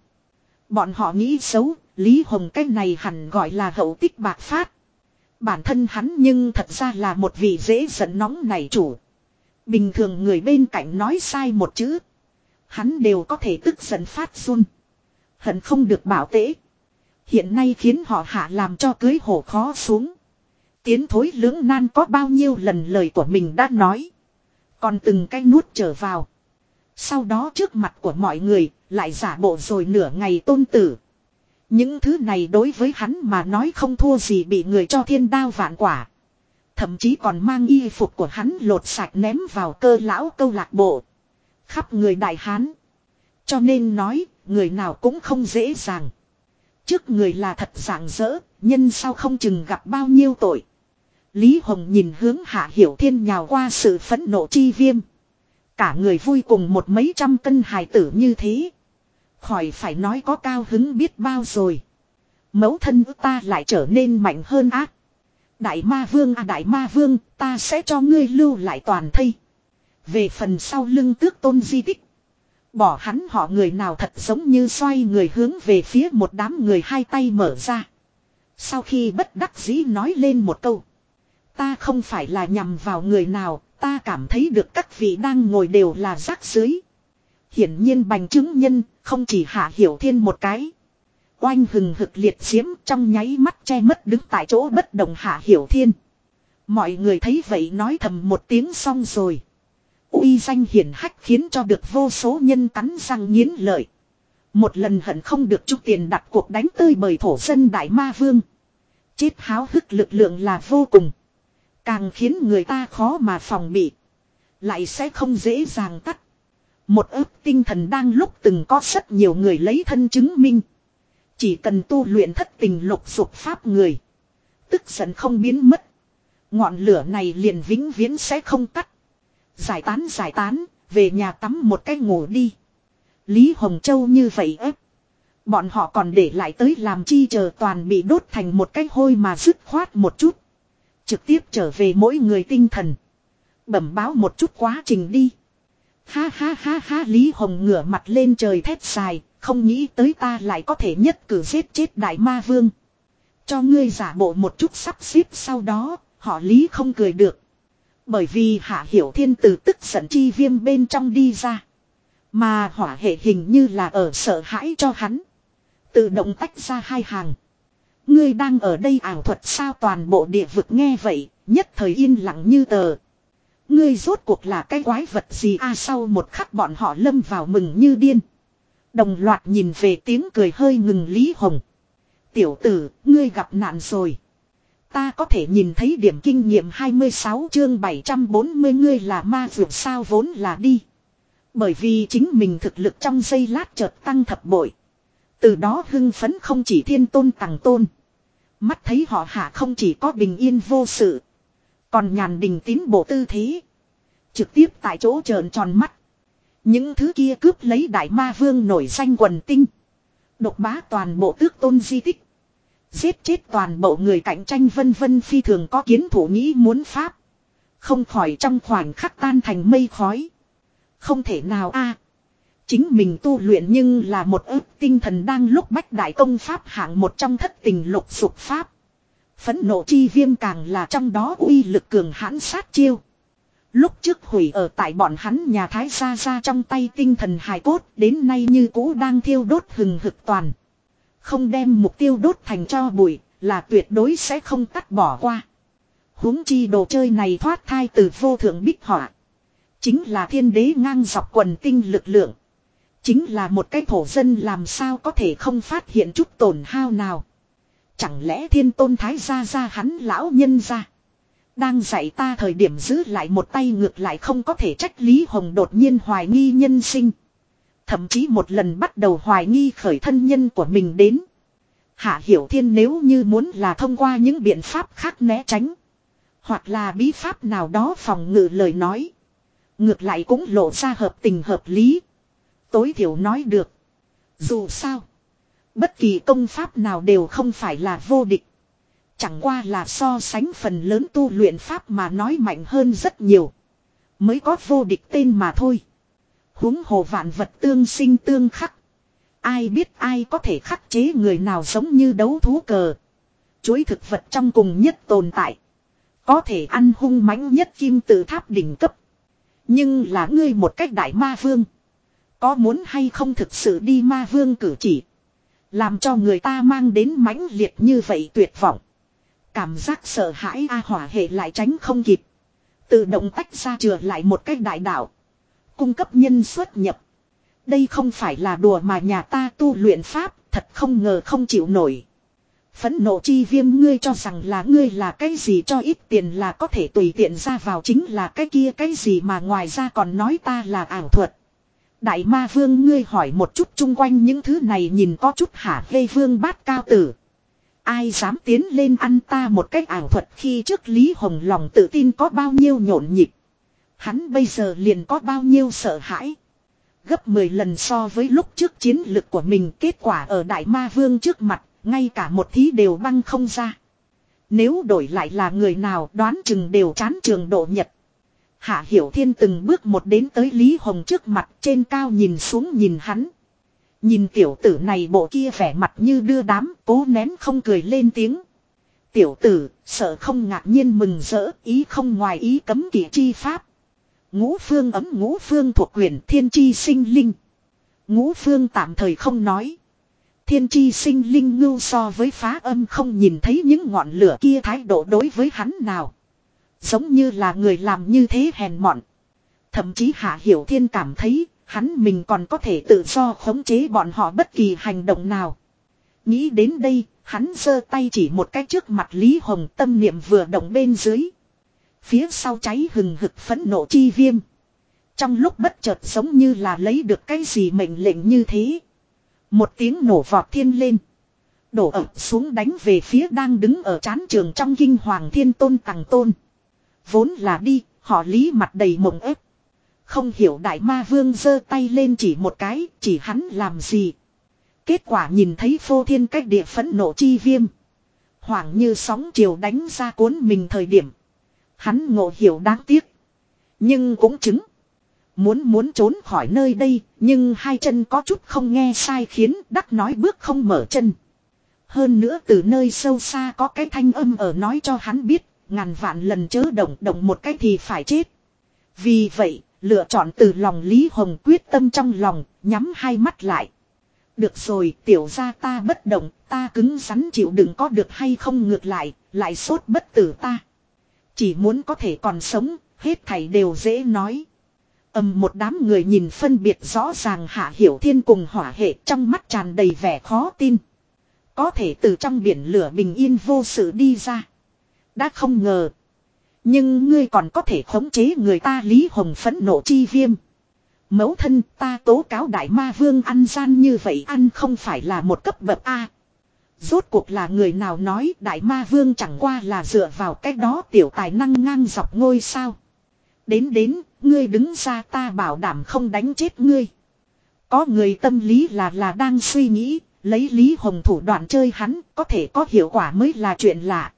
Bọn họ nghĩ xấu, Lý Hồng cái này hẳn gọi là hậu tích bạc phát. Bản thân hắn nhưng thật ra là một vị dễ giận nóng này chủ. Bình thường người bên cạnh nói sai một chữ. Hắn đều có thể tức giận phát run. Hận không được bảo tế. Hiện nay khiến họ hạ làm cho cưới hổ khó xuống. Tiến thối lưỡng nan có bao nhiêu lần lời của mình đã nói. Còn từng cái nuốt trở vào. Sau đó trước mặt của mọi người lại giả bộ rồi nửa ngày tôn tử. Những thứ này đối với hắn mà nói không thua gì bị người cho thiên đao vạn quả. Thậm chí còn mang y phục của hắn lột sạch ném vào cơ lão câu lạc bộ. Khắp người đại hán. Cho nên nói, người nào cũng không dễ dàng. Trước người là thật dạng dỡ, nhân sao không chừng gặp bao nhiêu tội. Lý Hồng nhìn hướng Hạ Hiểu Thiên nhào qua sự phẫn nộ chi viêm. Cả người vui cùng một mấy trăm cân hài tử như thế. Khỏi phải nói có cao hứng biết bao rồi. Mẫu thân ta lại trở nên mạnh hơn ác. Đại ma vương à đại ma vương, ta sẽ cho ngươi lưu lại toàn thây. Về phần sau lưng tước tôn di tích. Bỏ hắn họ người nào thật giống như xoay người hướng về phía một đám người hai tay mở ra. Sau khi bất đắc dĩ nói lên một câu. Ta không phải là nhằm vào người nào, ta cảm thấy được các vị đang ngồi đều là rác dưới. Hiển nhiên bành chứng nhân, không chỉ hạ hiểu thiên một cái. Oanh hừng hực liệt diễm trong nháy mắt che mất đứng tại chỗ bất động hạ hiểu thiên. Mọi người thấy vậy nói thầm một tiếng xong rồi. uy danh hiển hách khiến cho được vô số nhân cắn răng nghiến lợi. Một lần hận không được chút tiền đặt cuộc đánh tơi bởi thổ dân đại ma vương. Chết háo hức lực lượng là vô cùng. Càng khiến người ta khó mà phòng bị. Lại sẽ không dễ dàng tắt. Một ước tinh thần đang lúc từng có rất nhiều người lấy thân chứng minh. Chỉ cần tu luyện thất tình lục dục pháp người. Tức giận không biến mất. Ngọn lửa này liền vĩnh viễn sẽ không tắt. Giải tán giải tán, về nhà tắm một cái ngủ đi. Lý Hồng Châu như vậy ép. Bọn họ còn để lại tới làm chi chờ toàn bị đốt thành một cái hôi mà dứt khoát một chút. Trực tiếp trở về mỗi người tinh thần. Bẩm báo một chút quá trình đi. Ha ha ha ha Lý Hồng ngửa mặt lên trời thét dài, không nghĩ tới ta lại có thể nhất cử giết chết đại ma vương. Cho ngươi giả bộ một chút sắp xếp sau đó, họ Lý không cười được. Bởi vì Hạ Hiểu Thiên từ tức giận chi viêm bên trong đi ra. Mà hỏa hệ hình như là ở sợ hãi cho hắn. Tự động tách ra hai hàng. Ngươi đang ở đây ảo thuật sao toàn bộ địa vực nghe vậy, nhất thời yên lặng như tờ. Ngươi rốt cuộc là cái quái vật gì a sau một khắc bọn họ lâm vào mừng như điên. Đồng loạt nhìn về tiếng cười hơi ngừng Lý Hồng. Tiểu tử, ngươi gặp nạn rồi. Ta có thể nhìn thấy điểm kinh nghiệm 26 chương 740 ngươi là ma vượt sao vốn là đi. Bởi vì chính mình thực lực trong giây lát chợt tăng thập bội. Từ đó hưng phấn không chỉ thiên tôn tàng tôn. Mắt thấy họ hạ không chỉ có bình yên vô sự. Còn nhàn đình tín bộ tư thế. Trực tiếp tại chỗ trợn tròn mắt. Những thứ kia cướp lấy đại ma vương nổi danh quần tinh. Độc bá toàn bộ tước tôn di tích. Giết chết toàn bộ người cạnh tranh vân vân phi thường có kiến thủ nghĩ muốn pháp. Không khỏi trong khoảnh khắc tan thành mây khói. Không thể nào a à, Chính mình tu luyện nhưng là một ức tinh thần đang lúc bách đại công pháp hạng một trong thất tình lục sục pháp. Phấn nộ chi viêm càng là trong đó uy lực cường hãn sát chiêu. Lúc trước hủy ở tại bọn hắn nhà thái gia xa trong tay tinh thần hài cốt, đến nay như cũ đang thiêu đốt hừng hực toàn. Không đem mục tiêu đốt thành cho bụi, là tuyệt đối sẽ không cắt bỏ qua. huống chi đồ chơi này thoát thai từ vô thượng bích họa. Chính là thiên đế ngang dọc quần tinh lực lượng. Chính là một cái thổ dân làm sao có thể không phát hiện chút tổn hao nào. Chẳng lẽ thiên tôn thái gia ra hắn lão nhân ra. Đang dạy ta thời điểm giữ lại một tay ngược lại không có thể trách Lý Hồng đột nhiên hoài nghi nhân sinh. Thậm chí một lần bắt đầu hoài nghi khởi thân nhân của mình đến. Hạ Hiểu Thiên nếu như muốn là thông qua những biện pháp khác né tránh. Hoặc là bí pháp nào đó phòng ngự lời nói. Ngược lại cũng lộ ra hợp tình hợp lý. Tối thiểu nói được. Dù sao. Bất kỳ công pháp nào đều không phải là vô địch. Chẳng qua là so sánh phần lớn tu luyện pháp mà nói mạnh hơn rất nhiều. Mới có vô địch tên mà thôi. huống hồ vạn vật tương sinh tương khắc. Ai biết ai có thể khắc chế người nào giống như đấu thú cờ. Chuối thực vật trong cùng nhất tồn tại. Có thể ăn hung mãnh nhất kim tự tháp đỉnh cấp. Nhưng là ngươi một cách đại ma vương. Có muốn hay không thực sự đi ma vương cử chỉ. Làm cho người ta mang đến mãnh liệt như vậy tuyệt vọng. Cảm giác sợ hãi A hỏa hệ lại tránh không kịp. Tự động tách ra chừa lại một cách đại đạo. Cung cấp nhân xuất nhập. Đây không phải là đùa mà nhà ta tu luyện pháp, thật không ngờ không chịu nổi. Phấn nộ chi viêm ngươi cho rằng là ngươi là cái gì cho ít tiền là có thể tùy tiện ra vào chính là cái kia cái gì mà ngoài ra còn nói ta là ảo thuật. Đại ma vương ngươi hỏi một chút chung quanh những thứ này nhìn có chút hả gây vương bát cao tử. Ai dám tiến lên ăn ta một cách ảo thuật khi trước Lý Hồng lòng tự tin có bao nhiêu nhộn nhịp. Hắn bây giờ liền có bao nhiêu sợ hãi. Gấp 10 lần so với lúc trước chiến lực của mình kết quả ở Đại Ma Vương trước mặt, ngay cả một thí đều băng không ra. Nếu đổi lại là người nào đoán chừng đều chán trường độ nhật. Hạ Hiểu Thiên từng bước một đến tới Lý Hồng trước mặt trên cao nhìn xuống nhìn hắn. Nhìn tiểu tử này bộ kia vẻ mặt như đưa đám, cố nén không cười lên tiếng. Tiểu tử, sợ không ngạc nhiên mừng rỡ, ý không ngoài ý cấm kỵ chi pháp. Ngũ phương ấm, ngũ phương thuộc quyền, thiên chi sinh linh. Ngũ phương tạm thời không nói. Thiên chi sinh linh ngưu so với phá âm không nhìn thấy những ngọn lửa kia thái độ đối với hắn nào. Giống như là người làm như thế hèn mọn. Thậm chí Hạ Hiểu Thiên cảm thấy hắn mình còn có thể tự do khống chế bọn họ bất kỳ hành động nào. Nghĩ đến đây, hắn giơ tay chỉ một cái trước mặt Lý Hồng tâm niệm vừa động bên dưới. Phía sau cháy hừng hực phẫn nộ chi viêm. Trong lúc bất chợt giống như là lấy được cái gì mệnh lệnh như thế. Một tiếng nổ vọt thiên lên. Đổ ập xuống đánh về phía đang đứng ở chán trường trong kinh hoàng thiên tôn tàng tôn. Vốn là đi, họ lý mặt đầy mộng ép. Không hiểu đại ma vương giơ tay lên chỉ một cái, chỉ hắn làm gì. Kết quả nhìn thấy phô thiên cách địa phẫn nộ chi viêm. Hoảng như sóng chiều đánh ra cuốn mình thời điểm. Hắn ngộ hiểu đáng tiếc. Nhưng cũng chứng. Muốn muốn trốn khỏi nơi đây, nhưng hai chân có chút không nghe sai khiến đắc nói bước không mở chân. Hơn nữa từ nơi sâu xa có cái thanh âm ở nói cho hắn biết, ngàn vạn lần chớ động động một cái thì phải chết. Vì vậy, lựa chọn từ lòng Lý Hồng quyết tâm trong lòng, nhắm hai mắt lại. Được rồi, tiểu ra ta bất động, ta cứng rắn chịu đựng có được hay không ngược lại, lại sốt bất tử ta. Chỉ muốn có thể còn sống, hết thảy đều dễ nói ầm một đám người nhìn phân biệt rõ ràng hạ hiểu thiên cùng hỏa hệ trong mắt tràn đầy vẻ khó tin. Có thể từ trong biển lửa bình yên vô sự đi ra. Đã không ngờ. Nhưng ngươi còn có thể khống chế người ta Lý Hồng phẫn nộ chi viêm. Mẫu thân ta tố cáo đại ma vương ăn gian như vậy ăn không phải là một cấp bậc A. Rốt cuộc là người nào nói đại ma vương chẳng qua là dựa vào cách đó tiểu tài năng ngang dọc ngôi sao. Đến đến, ngươi đứng ra ta bảo đảm không đánh chết ngươi. Có người tâm lý là là đang suy nghĩ, lấy Lý Hồng thủ đoạn chơi hắn, có thể có hiệu quả mới là chuyện lạ.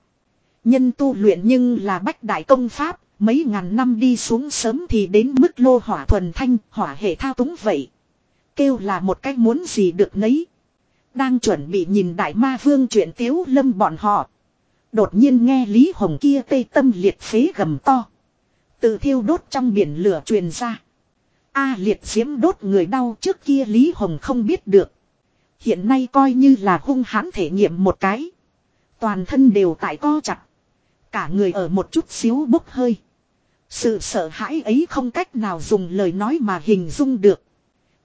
Nhân tu luyện nhưng là bách đại công pháp, mấy ngàn năm đi xuống sớm thì đến mức lô hỏa thuần thanh, hỏa hệ thao túng vậy. Kêu là một cách muốn gì được nấy. Đang chuẩn bị nhìn đại ma vương chuyện tiếu lâm bọn họ. Đột nhiên nghe Lý Hồng kia tê tâm liệt phế gầm to. Từ thiêu đốt trong biển lửa truyền ra. A liệt diễm đốt người đau trước kia Lý Hồng không biết được. Hiện nay coi như là hung hãn thể nghiệm một cái. Toàn thân đều tại co chặt. Cả người ở một chút xíu bốc hơi. Sự sợ hãi ấy không cách nào dùng lời nói mà hình dung được.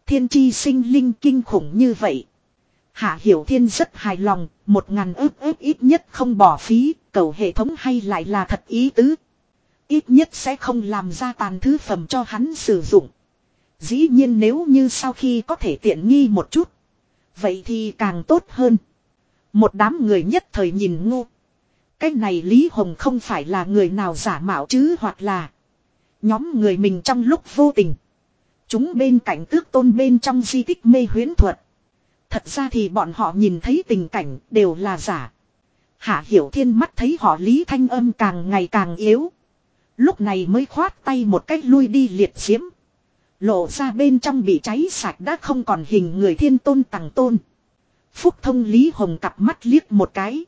Thiên chi sinh linh kinh khủng như vậy. Hạ Hiểu Thiên rất hài lòng, một ngàn ước ước ít nhất không bỏ phí, cầu hệ thống hay lại là thật ý tứ. Ít nhất sẽ không làm ra tàn thứ phẩm cho hắn sử dụng. Dĩ nhiên nếu như sau khi có thể tiện nghi một chút. Vậy thì càng tốt hơn. Một đám người nhất thời nhìn ngu. Cái này Lý Hồng không phải là người nào giả mạo chứ hoặc là. Nhóm người mình trong lúc vô tình. Chúng bên cạnh tước tôn bên trong di tích mê huyến thuật. Thật ra thì bọn họ nhìn thấy tình cảnh đều là giả. Hạ Hiểu Thiên mắt thấy họ Lý Thanh âm càng ngày càng yếu. Lúc này mới khoát tay một cách lui đi liệt diễm. Lộ ra bên trong bị cháy sạch đã không còn hình người thiên tôn tàng tôn. Phúc thông Lý Hồng cặp mắt liếc một cái.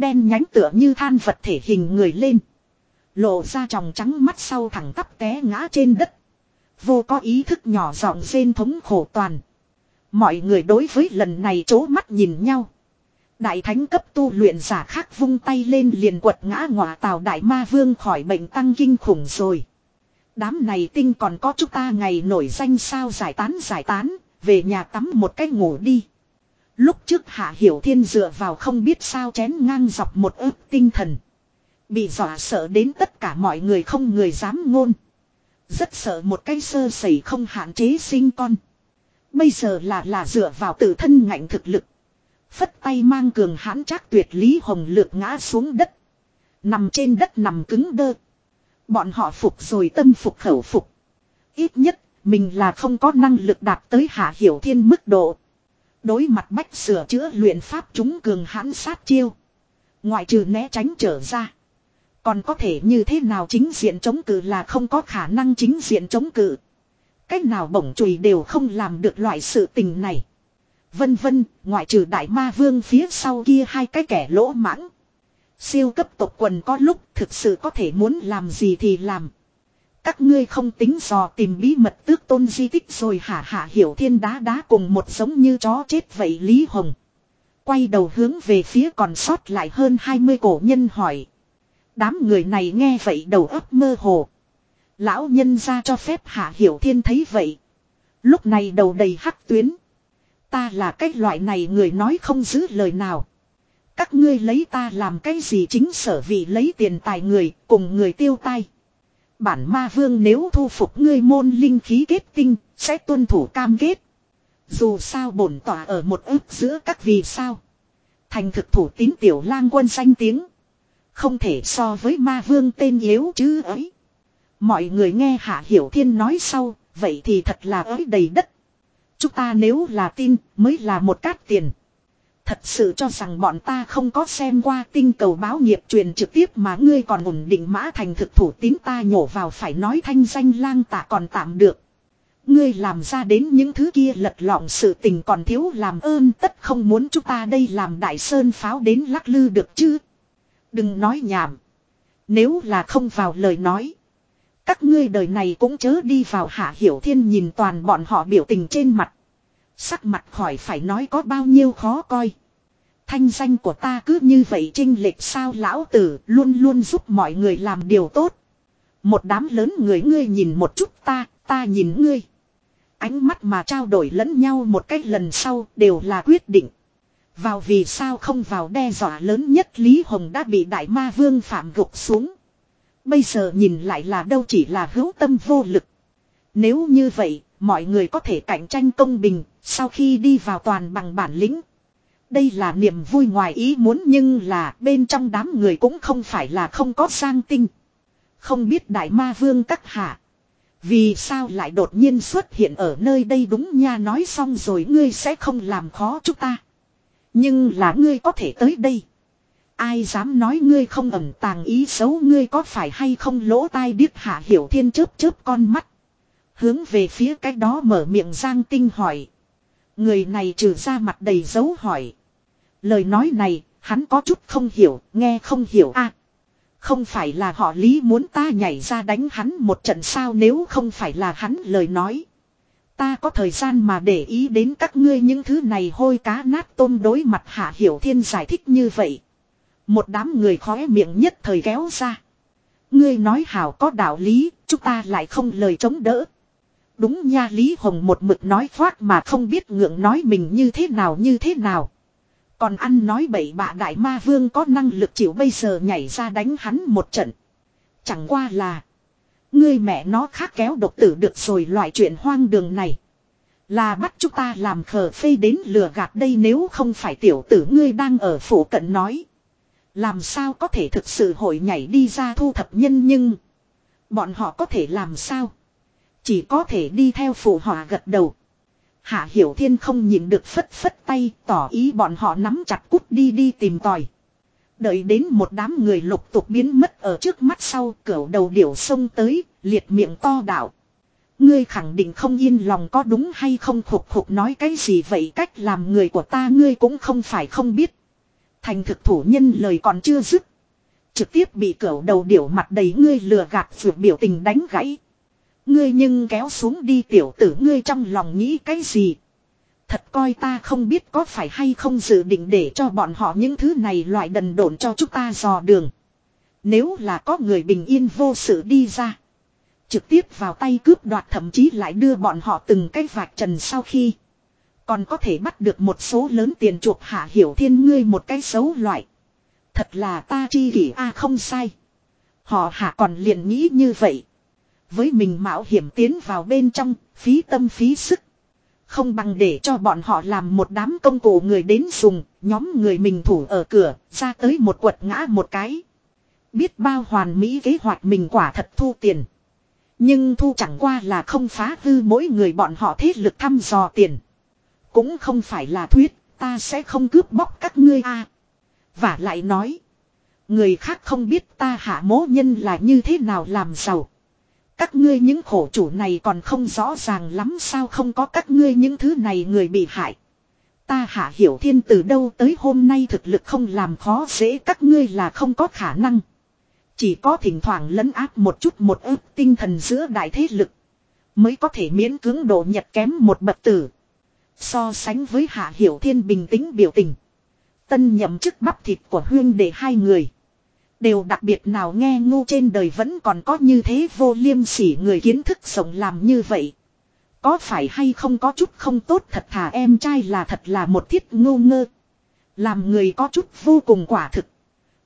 Đen nhánh tựa như than vật thể hình người lên. Lộ ra tròng trắng mắt sau thẳng tắp té ngã trên đất. Vô có ý thức nhỏ giọng rên thống khổ toàn. Mọi người đối với lần này chố mắt nhìn nhau. Đại thánh cấp tu luyện giả khác vung tay lên liền quật ngã ngọa tào đại ma vương khỏi bệnh tăng kinh khủng rồi. Đám này tinh còn có chúng ta ngày nổi danh sao giải tán giải tán, về nhà tắm một cái ngủ đi. Lúc trước Hạ Hiểu Thiên dựa vào không biết sao chén ngang dọc một ức tinh thần. Bị dọa sợ đến tất cả mọi người không người dám ngôn. Rất sợ một cái sơ sẩy không hạn chế sinh con. Bây giờ là là dựa vào tự thân ngạnh thực lực. Phất tay mang cường hãn chắc tuyệt Lý Hồng lược ngã xuống đất. Nằm trên đất nằm cứng đơ. Bọn họ phục rồi tâm phục khẩu phục. Ít nhất, mình là không có năng lực đạt tới hạ hiểu thiên mức độ. Đối mặt bách sửa chữa luyện pháp chúng cường hãn sát chiêu. Ngoại trừ né tránh trở ra. Còn có thể như thế nào chính diện chống cự là không có khả năng chính diện chống cự. Cách nào bổng chùy đều không làm được loại sự tình này. Vân vân, ngoại trừ đại ma vương phía sau kia hai cái kẻ lỗ mãng. Siêu cấp tộc quần có lúc thực sự có thể muốn làm gì thì làm. Các ngươi không tính dò tìm bí mật tước tôn di tích rồi hả hạ hiểu thiên đá đá cùng một giống như chó chết vậy Lý Hồng. Quay đầu hướng về phía còn sót lại hơn 20 cổ nhân hỏi. Đám người này nghe vậy đầu óc mơ hồ. Lão nhân ra cho phép Hạ Hiểu Thiên thấy vậy. Lúc này đầu đầy hắc tuyến. Ta là cái loại này người nói không giữ lời nào. Các ngươi lấy ta làm cái gì chính sở vì lấy tiền tài người cùng người tiêu tai. Bản ma vương nếu thu phục ngươi môn linh khí kết tinh sẽ tuân thủ cam kết. Dù sao bổn tỏa ở một ức giữa các vì sao. Thành thực thủ tín tiểu lang quân danh tiếng. Không thể so với ma vương tên yếu chứ ấy. Mọi người nghe Hạ Hiểu Thiên nói sau, vậy thì thật là ới đầy đất. Chúng ta nếu là tin, mới là một cát tiền. Thật sự cho rằng bọn ta không có xem qua tinh cầu báo nghiệp truyền trực tiếp mà ngươi còn ổn định mã thành thực thủ tín ta nhổ vào phải nói thanh danh lang tạ còn tạm được. Ngươi làm ra đến những thứ kia lật lọng sự tình còn thiếu làm ơn tất không muốn chúng ta đây làm đại sơn pháo đến lắc lư được chứ. Đừng nói nhảm. Nếu là không vào lời nói. Các ngươi đời này cũng chớ đi vào hạ hiểu thiên nhìn toàn bọn họ biểu tình trên mặt. Sắc mặt khỏi phải nói có bao nhiêu khó coi. Thanh danh của ta cứ như vậy trinh lệch sao lão tử luôn luôn giúp mọi người làm điều tốt. Một đám lớn người ngươi nhìn một chút ta, ta nhìn ngươi. Ánh mắt mà trao đổi lẫn nhau một cách lần sau đều là quyết định. Vào vì sao không vào đe dọa lớn nhất Lý Hồng đã bị đại ma vương phạm gục xuống. Bây giờ nhìn lại là đâu chỉ là hữu tâm vô lực. Nếu như vậy, mọi người có thể cạnh tranh công bình, sau khi đi vào toàn bằng bản lĩnh. Đây là niềm vui ngoài ý muốn nhưng là bên trong đám người cũng không phải là không có sang tinh. Không biết đại ma vương các hạ. Vì sao lại đột nhiên xuất hiện ở nơi đây đúng nha nói xong rồi ngươi sẽ không làm khó chúng ta. Nhưng là ngươi có thể tới đây. Ai dám nói ngươi không ẩn tàng ý xấu ngươi có phải hay không lỗ tai điếc hạ hiểu thiên chớp chớp con mắt. Hướng về phía cái đó mở miệng giang tinh hỏi. Người này trừ ra mặt đầy dấu hỏi. Lời nói này, hắn có chút không hiểu, nghe không hiểu a Không phải là họ lý muốn ta nhảy ra đánh hắn một trận sao nếu không phải là hắn lời nói. Ta có thời gian mà để ý đến các ngươi những thứ này hôi cá nát tôm đối mặt hạ hiểu thiên giải thích như vậy. Một đám người khóe miệng nhất thời kéo ra. Ngươi nói hảo có đạo lý, chúng ta lại không lời chống đỡ. Đúng nha Lý Hồng một mực nói thoát mà không biết ngượng nói mình như thế nào như thế nào. Còn ăn nói bậy bạ đại ma vương có năng lực chịu bây giờ nhảy ra đánh hắn một trận. Chẳng qua là. Ngươi mẹ nó khác kéo độc tử được rồi loại chuyện hoang đường này. Là bắt chúng ta làm khờ phê đến lừa gạt đây nếu không phải tiểu tử ngươi đang ở phủ cận nói. Làm sao có thể thực sự hội nhảy đi ra thu thập nhân nhưng. Bọn họ có thể làm sao. Chỉ có thể đi theo phụ họa gật đầu. Hạ Hiểu Thiên không nhìn được phất phất tay tỏ ý bọn họ nắm chặt cút đi đi tìm tòi. Đợi đến một đám người lục tục biến mất ở trước mắt sau cửa đầu điểu sông tới, liệt miệng to đạo. Ngươi khẳng định không yên lòng có đúng hay không khục khục nói cái gì vậy cách làm người của ta ngươi cũng không phải không biết. Thành thực thủ nhân lời còn chưa dứt. Trực tiếp bị cửa đầu điểu mặt đầy ngươi lừa gạt vượt biểu tình đánh gãy. Ngươi nhưng kéo xuống đi tiểu tử ngươi trong lòng nghĩ cái gì. Thật coi ta không biết có phải hay không dự định để cho bọn họ những thứ này loại đần độn cho chúng ta dò đường. Nếu là có người bình yên vô sự đi ra. Trực tiếp vào tay cướp đoạt thậm chí lại đưa bọn họ từng cái vạch trần sau khi. Còn có thể bắt được một số lớn tiền chuộc hạ hiểu thiên ngươi một cái xấu loại. Thật là ta chi kỷ a không sai. Họ hạ còn liền nghĩ như vậy. Với mình mạo hiểm tiến vào bên trong, phí tâm phí sức. Không bằng để cho bọn họ làm một đám công cụ người đến dùng, nhóm người mình thủ ở cửa, ra tới một quật ngã một cái. Biết bao hoàn mỹ kế hoạch mình quả thật thu tiền. Nhưng thu chẳng qua là không phá hư mỗi người bọn họ thế lực thăm dò tiền. Cũng không phải là thuyết, ta sẽ không cướp bóc các ngươi a. Và lại nói, người khác không biết ta hạ mố nhân là như thế nào làm giàu. Các ngươi những khổ chủ này còn không rõ ràng lắm sao không có các ngươi những thứ này người bị hại. Ta hạ hiểu thiên từ đâu tới hôm nay thực lực không làm khó dễ các ngươi là không có khả năng. Chỉ có thỉnh thoảng lấn áp một chút một ức tinh thần giữa đại thế lực. Mới có thể miễn cưỡng độ nhật kém một bậc tử. So sánh với hạ hiểu thiên bình tĩnh biểu tình. Tân nhậm chức bắp thịt của huyên để hai người. Đều đặc biệt nào nghe ngu trên đời vẫn còn có như thế vô liêm sỉ người kiến thức sống làm như vậy. Có phải hay không có chút không tốt thật thà em trai là thật là một thiết ngu ngơ. Làm người có chút vô cùng quả thực.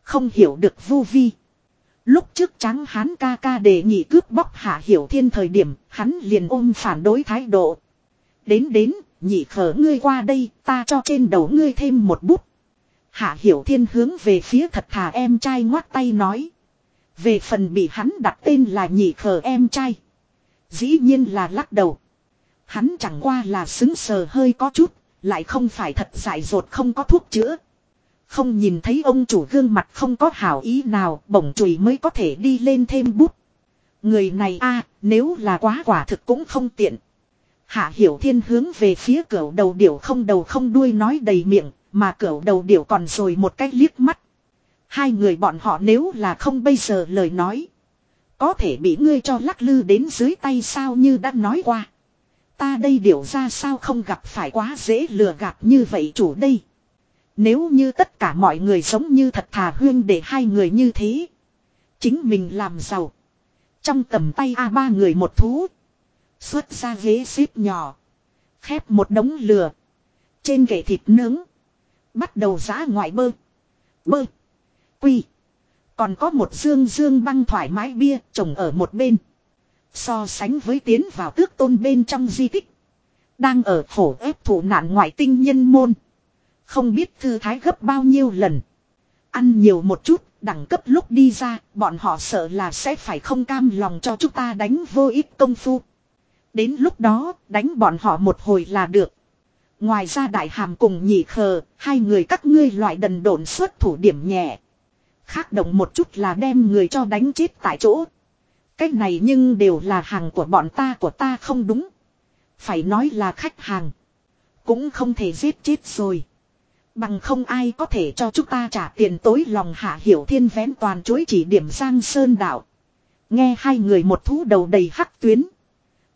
Không hiểu được vô vi. Lúc trước trắng hán ca ca đề nghị cướp bóc hạ hiểu thiên thời điểm, hắn liền ôm phản đối thái độ. Đến đến, nhị khở ngươi qua đây, ta cho trên đầu ngươi thêm một bút. Hạ hiểu thiên hướng về phía thật thà em trai ngoắt tay nói. Về phần bị hắn đặt tên là nhị khờ em trai. Dĩ nhiên là lắc đầu. Hắn chẳng qua là xứng sờ hơi có chút, lại không phải thật dại dột không có thuốc chữa. Không nhìn thấy ông chủ gương mặt không có hảo ý nào, bổng chùi mới có thể đi lên thêm bút. Người này a nếu là quá quả thực cũng không tiện. Hạ Hiểu Thiên hướng về phía cửa đầu điểu không đầu không đuôi nói đầy miệng, mà cửa đầu điểu còn rồi một cách liếc mắt. Hai người bọn họ nếu là không bây giờ lời nói. Có thể bị ngươi cho lắc lư đến dưới tay sao như đã nói qua. Ta đây điểu ra sao không gặp phải quá dễ lừa gạt như vậy chủ đây. Nếu như tất cả mọi người giống như thật thà huyên để hai người như thế. Chính mình làm giàu. Trong tầm tay a ba người một thú. Xuất ra ghế xếp nhỏ. Khép một đống lừa Trên kệ thịt nướng. Bắt đầu giã ngoại bơ. Bơ. Quy. Còn có một dương dương băng thoải mái bia trồng ở một bên. So sánh với tiến vào tước tôn bên trong di tích. Đang ở khổ ép thủ nạn ngoại tinh nhân môn. Không biết thư thái gấp bao nhiêu lần. Ăn nhiều một chút, đẳng cấp lúc đi ra, bọn họ sợ là sẽ phải không cam lòng cho chúng ta đánh vô ích công phu. Đến lúc đó, đánh bọn họ một hồi là được. Ngoài ra đại hàm cùng nhị khờ, hai người các ngươi loại đần độn xuất thủ điểm nhẹ. Khác động một chút là đem người cho đánh chết tại chỗ. Cái này nhưng đều là hàng của bọn ta của ta không đúng. Phải nói là khách hàng. Cũng không thể giết chết rồi. Bằng không ai có thể cho chúng ta trả tiền tối lòng hạ hiểu thiên vén toàn chối chỉ điểm sang Sơn đạo. Nghe hai người một thú đầu đầy hắc tuyến.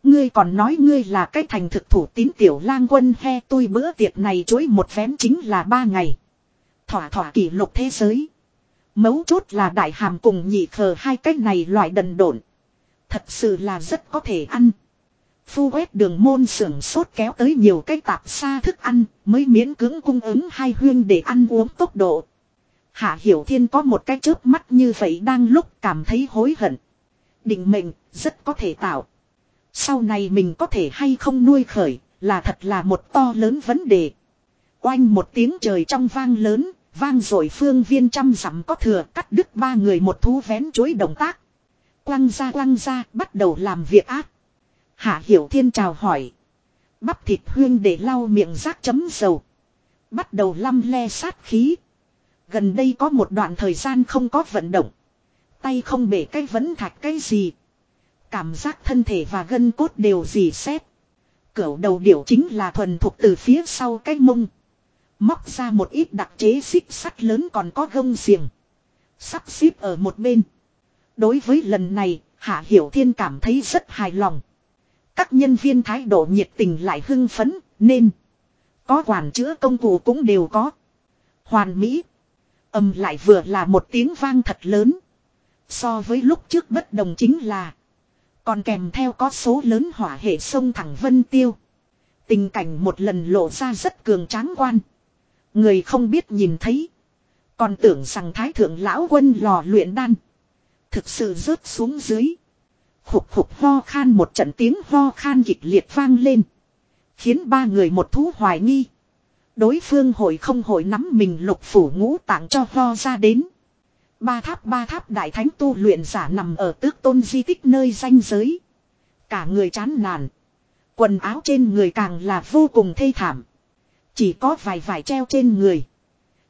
Ngươi còn nói ngươi là cái thành thực thủ tín tiểu lang quân he tôi bữa tiệc này chối một vén chính là ba ngày. Thỏa thỏa kỷ lục thế giới. Mấu chốt là đại hàm cùng nhị khờ hai cái này loại đần độn. Thật sự là rất có thể ăn. Phu quét đường môn sưởng sốt kéo tới nhiều cái tạp xa thức ăn, mới miễn cưỡng cung ứng hai huyên để ăn uống tốc độ. Hạ Hiểu Thiên có một cái chớp mắt như vậy đang lúc cảm thấy hối hận. Định mệnh, rất có thể tạo. Sau này mình có thể hay không nuôi khởi là thật là một to lớn vấn đề. Oanh một tiếng trời trong vang lớn, vang rồi phương viên trăm dặm có thừa cắt đứt ba người một thú vén chuối động tác. Quăng ra quăng ra bắt đầu làm việc ác. Hạ Hiểu Thiên chào hỏi. Bắp thịt huyên để lau miệng rác chấm dầu. Bắt đầu lăm le sát khí. Gần đây có một đoạn thời gian không có vận động. Tay không bể cái vấn thạch cái gì. Cảm giác thân thể và gân cốt đều dì xét. Cửu đầu điểu chính là thuần thuộc từ phía sau cái mông. Móc ra một ít đặc chế xích sắt lớn còn có gông xiềng. Sắp xếp ở một bên. Đối với lần này, Hạ Hiểu Thiên cảm thấy rất hài lòng. Các nhân viên thái độ nhiệt tình lại hưng phấn, nên có quản chữa công cụ cũng đều có. Hoàn Mỹ. Âm lại vừa là một tiếng vang thật lớn. So với lúc trước bất đồng chính là còn kèm theo có số lớn hỏa hệ sông thẳng vân tiêu. Tình cảnh một lần lộ ra rất cường tráng quan. Người không biết nhìn thấy. Còn tưởng rằng thái thượng lão quân lò luyện đan. Thực sự rớt xuống dưới. Khục khục ho khan một trận tiếng ho khan kịch liệt vang lên. Khiến ba người một thú hoài nghi. Đối phương hội không hội nắm mình lục phủ ngũ tạng cho ho ra đến. Ba tháp ba tháp đại thánh tu luyện giả nằm ở tước tôn di tích nơi danh giới. Cả người chán nản. Quần áo trên người càng là vô cùng thê thảm. Chỉ có vài vải treo trên người.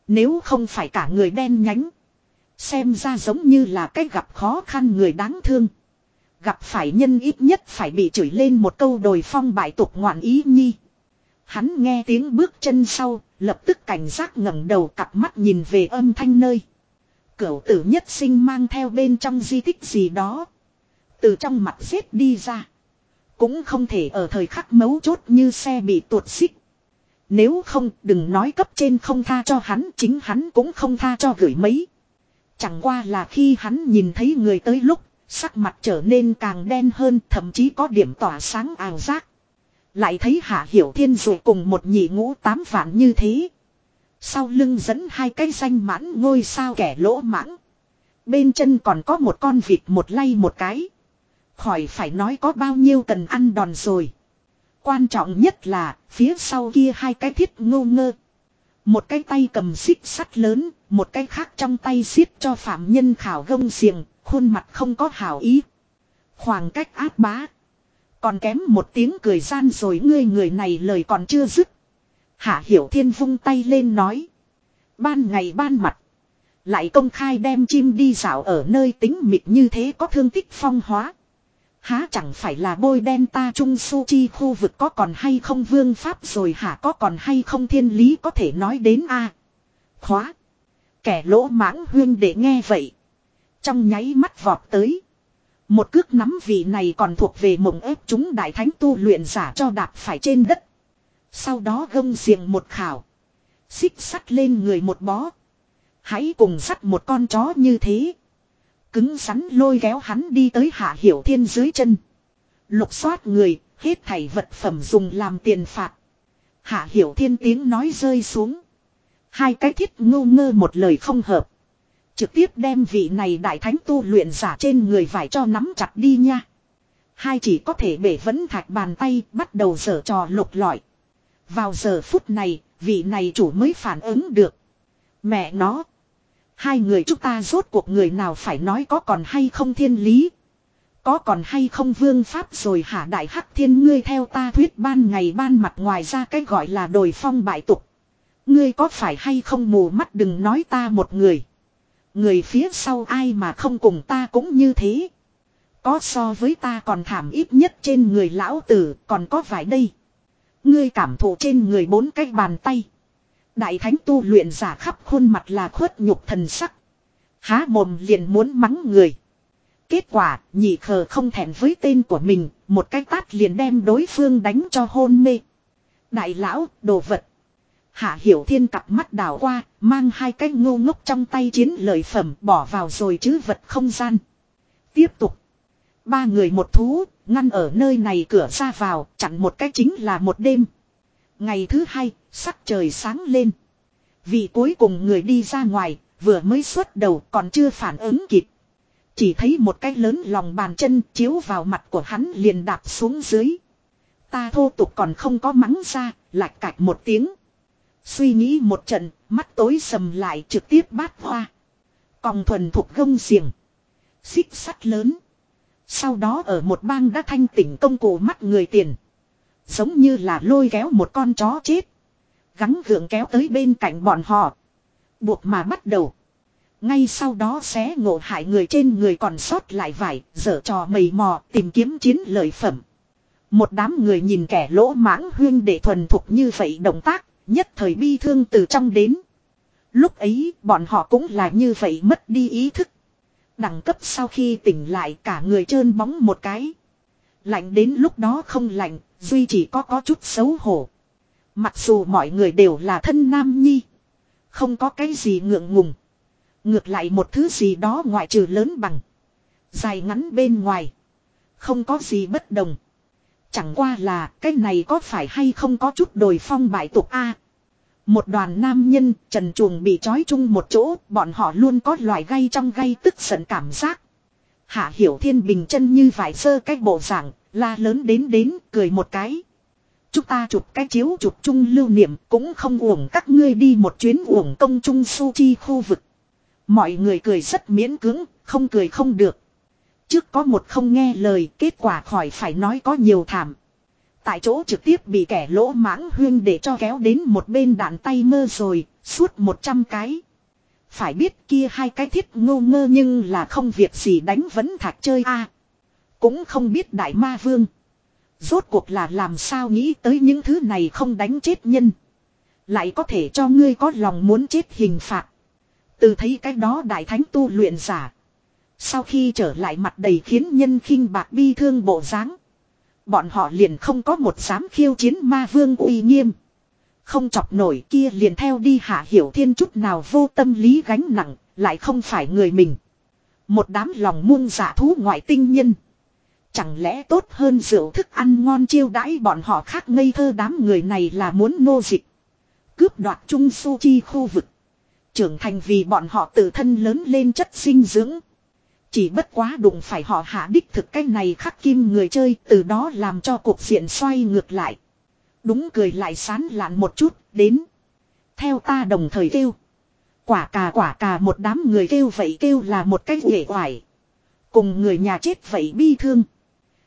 Nếu không phải cả người đen nhánh. Xem ra giống như là cái gặp khó khăn người đáng thương. Gặp phải nhân ít nhất phải bị chửi lên một câu đồi phong bại tục ngoạn ý nhi. Hắn nghe tiếng bước chân sau, lập tức cảnh giác ngẩng đầu cặp mắt nhìn về âm thanh nơi. Cửu tử nhất sinh mang theo bên trong di tích gì đó. Từ trong mặt xếp đi ra. Cũng không thể ở thời khắc mấu chốt như xe bị tuột xích. Nếu không, đừng nói cấp trên không tha cho hắn, chính hắn cũng không tha cho gửi mấy. Chẳng qua là khi hắn nhìn thấy người tới lúc, sắc mặt trở nên càng đen hơn, thậm chí có điểm tỏa sáng ảo giác. Lại thấy Hạ Hiểu Thiên rồi cùng một nhị ngũ tám vạn như thế. Sau lưng dẫn hai cái danh mãn ngôi sao kẻ lỗ mãng. Bên chân còn có một con vịt một lay một cái. Khỏi phải nói có bao nhiêu cần ăn đòn rồi. Quan trọng nhất là phía sau kia hai cái thiết ngô ngơ. Một cái tay cầm xích sắt lớn, một cái khác trong tay xiết cho phạm nhân khảo gông xiềng, khuôn mặt không có hảo ý. Khoảng cách áp bá. Còn kém một tiếng cười gian rồi ngươi người này lời còn chưa dứt. Hạ Hiểu Thiên vung tay lên nói. Ban ngày ban mặt. Lại công khai đem chim đi dạo ở nơi tính mịt như thế có thương tích phong hóa. Há chẳng phải là bôi đen ta trung su chi khu vực có còn hay không vương pháp rồi hả có còn hay không thiên lý có thể nói đến a Khóa. Kẻ lỗ mãng huyên để nghe vậy. Trong nháy mắt vọt tới. Một cước nắm vị này còn thuộc về mộng ép chúng đại thánh tu luyện giả cho đạp phải trên đất. Sau đó gông xiềng một khảo. Xích sắt lên người một bó. Hãy cùng sắt một con chó như thế. Cứng rắn lôi kéo hắn đi tới hạ hiểu thiên dưới chân. Lục xoát người, hết thảy vật phẩm dùng làm tiền phạt. Hạ hiểu thiên tiếng nói rơi xuống. Hai cái thiết ngô ngơ một lời không hợp. Trực tiếp đem vị này đại thánh tu luyện giả trên người vải cho nắm chặt đi nha. Hai chỉ có thể bể vẫn thạch bàn tay bắt đầu dở trò lục lọi. Vào giờ phút này, vị này chủ mới phản ứng được. Mẹ nó. Hai người chúng ta rốt cuộc người nào phải nói có còn hay không thiên lý. Có còn hay không vương pháp rồi hả đại hắc thiên ngươi theo ta thuyết ban ngày ban mặt ngoài ra cái gọi là đồi phong bại tục. Ngươi có phải hay không mù mắt đừng nói ta một người. Người phía sau ai mà không cùng ta cũng như thế. Có so với ta còn thảm ít nhất trên người lão tử còn có vài đây. Ngươi cảm thụ trên người bốn cái bàn tay. Đại thánh tu luyện giả khắp khuôn mặt là khuất nhục thần sắc. Há mồm liền muốn mắng người. Kết quả, nhị khờ không thèm với tên của mình, một cái tát liền đem đối phương đánh cho hôn mê. Đại lão, đồ vật. Hạ hiểu thiên cặp mắt đảo qua, mang hai cái ngô ngốc trong tay chiến lợi phẩm bỏ vào rồi chứ vật không gian. Tiếp tục. Ba người một thú, ngăn ở nơi này cửa ra vào, chặn một cách chính là một đêm. Ngày thứ hai, sắc trời sáng lên. Vị cuối cùng người đi ra ngoài, vừa mới xuất đầu còn chưa phản ứng kịp. Chỉ thấy một cái lớn lòng bàn chân chiếu vào mặt của hắn liền đạp xuống dưới. Ta thô tục còn không có mắng ra, lạch cạch một tiếng. Suy nghĩ một trận, mắt tối sầm lại trực tiếp bát hoa. Còn thuần thuộc gông xiềng. Xích sắt lớn. Sau đó ở một bang đã thanh tỉnh công cụ mắt người tiền. Giống như là lôi kéo một con chó chết. gắn gượng kéo tới bên cạnh bọn họ. Buộc mà bắt đầu. Ngay sau đó xé ngộ hại người trên người còn sót lại vải, dở trò mầy mò, tìm kiếm chiến lợi phẩm. Một đám người nhìn kẻ lỗ mãng huyên để thuần thục như vậy động tác, nhất thời bi thương từ trong đến. Lúc ấy, bọn họ cũng là như vậy mất đi ý thức. Đẳng cấp sau khi tỉnh lại cả người trơn bóng một cái. Lạnh đến lúc đó không lạnh, duy chỉ có có chút xấu hổ. Mặc dù mọi người đều là thân nam nhi. Không có cái gì ngượng ngùng. Ngược lại một thứ gì đó ngoại trừ lớn bằng. Dài ngắn bên ngoài. Không có gì bất đồng. Chẳng qua là cái này có phải hay không có chút đồi phong bại tục a một đoàn nam nhân trần chuồng bị trói chung một chỗ bọn họ luôn có loài gay trong gay tức giận cảm giác. Hạ hiểu thiên bình chân như vải sơ cách bộ dạng la lớn đến đến cười một cái. Chúng ta chụp cái chiếu chụp chung lưu niệm cũng không uổng các ngươi đi một chuyến uổng công chung su chi khu vực. Mọi người cười rất miễn cưỡng, không cười không được. Trước có một không nghe lời, kết quả khỏi phải nói có nhiều thảm. Tại chỗ trực tiếp bị kẻ lỗ mãng huyên để cho kéo đến một bên đạn tay mơ rồi, suốt một trăm cái. Phải biết kia hai cái thiết ngô ngơ nhưng là không việc gì đánh vẫn thạc chơi a Cũng không biết đại ma vương. Rốt cuộc là làm sao nghĩ tới những thứ này không đánh chết nhân. Lại có thể cho ngươi có lòng muốn chết hình phạt. Từ thấy cái đó đại thánh tu luyện giả. Sau khi trở lại mặt đầy khiến nhân khinh bạc bi thương bộ dáng Bọn họ liền không có một dám khiêu chiến ma vương uy nghiêm. Không chọc nổi kia liền theo đi hạ hiểu thiên chút nào vô tâm lý gánh nặng, lại không phải người mình. Một đám lòng muôn giả dạ thú ngoại tinh nhân. Chẳng lẽ tốt hơn rượu thức ăn ngon chiêu đãi bọn họ khác ngây thơ đám người này là muốn nô dịch. Cướp đoạt trung su chi khu vực. Trưởng thành vì bọn họ tự thân lớn lên chất sinh dưỡng. Chỉ bất quá đụng phải họ hạ đích thực cái này khắc kim người chơi từ đó làm cho cuộc diện xoay ngược lại. Đúng cười lại sán lạn một chút, đến. Theo ta đồng thời kêu. Quả cà quả cà một đám người kêu vậy kêu là một cái nghệ hoài. Cùng người nhà chết vậy bi thương.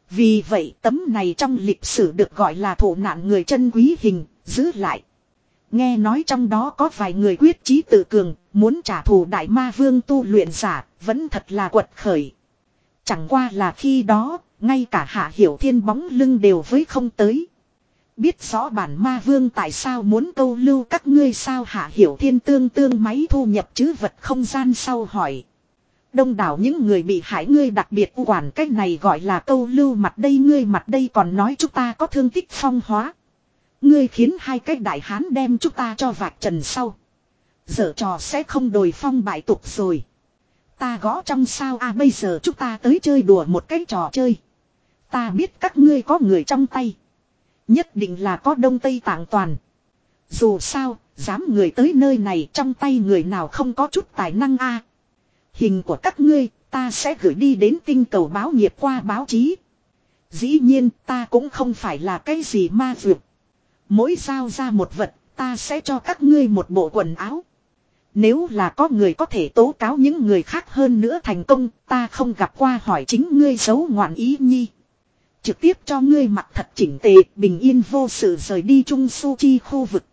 Vì vậy tấm này trong lịch sử được gọi là thổ nạn người chân quý hình, giữ lại. Nghe nói trong đó có vài người quyết chí tự cường, muốn trả thù đại ma vương tu luyện giả, vẫn thật là quật khởi. Chẳng qua là khi đó, ngay cả hạ hiểu thiên bóng lưng đều với không tới. Biết rõ bản ma vương tại sao muốn câu lưu các ngươi sao hạ hiểu thiên tương tương máy thu nhập chứ vật không gian sau hỏi. Đông đảo những người bị hại ngươi đặc biệt quản cách này gọi là câu lưu mặt đây ngươi mặt đây còn nói chúng ta có thương tích phong hóa. Ngươi khiến hai cái đại hán đem chúng ta cho vạch trần sau. Giờ trò sẽ không đồi phong bại tục rồi. Ta gõ trong sao à bây giờ chúng ta tới chơi đùa một cái trò chơi. Ta biết các ngươi có người trong tay. Nhất định là có đông tây tạng toàn. Dù sao, dám người tới nơi này trong tay người nào không có chút tài năng a Hình của các ngươi, ta sẽ gửi đi đến tinh cầu báo nghiệp qua báo chí. Dĩ nhiên, ta cũng không phải là cái gì ma dược. Mỗi giao ra một vật, ta sẽ cho các ngươi một bộ quần áo. Nếu là có người có thể tố cáo những người khác hơn nữa thành công, ta không gặp qua hỏi chính ngươi xấu ngoạn ý nhi. Trực tiếp cho ngươi mặt thật chỉnh tề, bình yên vô sự rời đi Trung Su Chi khu vực.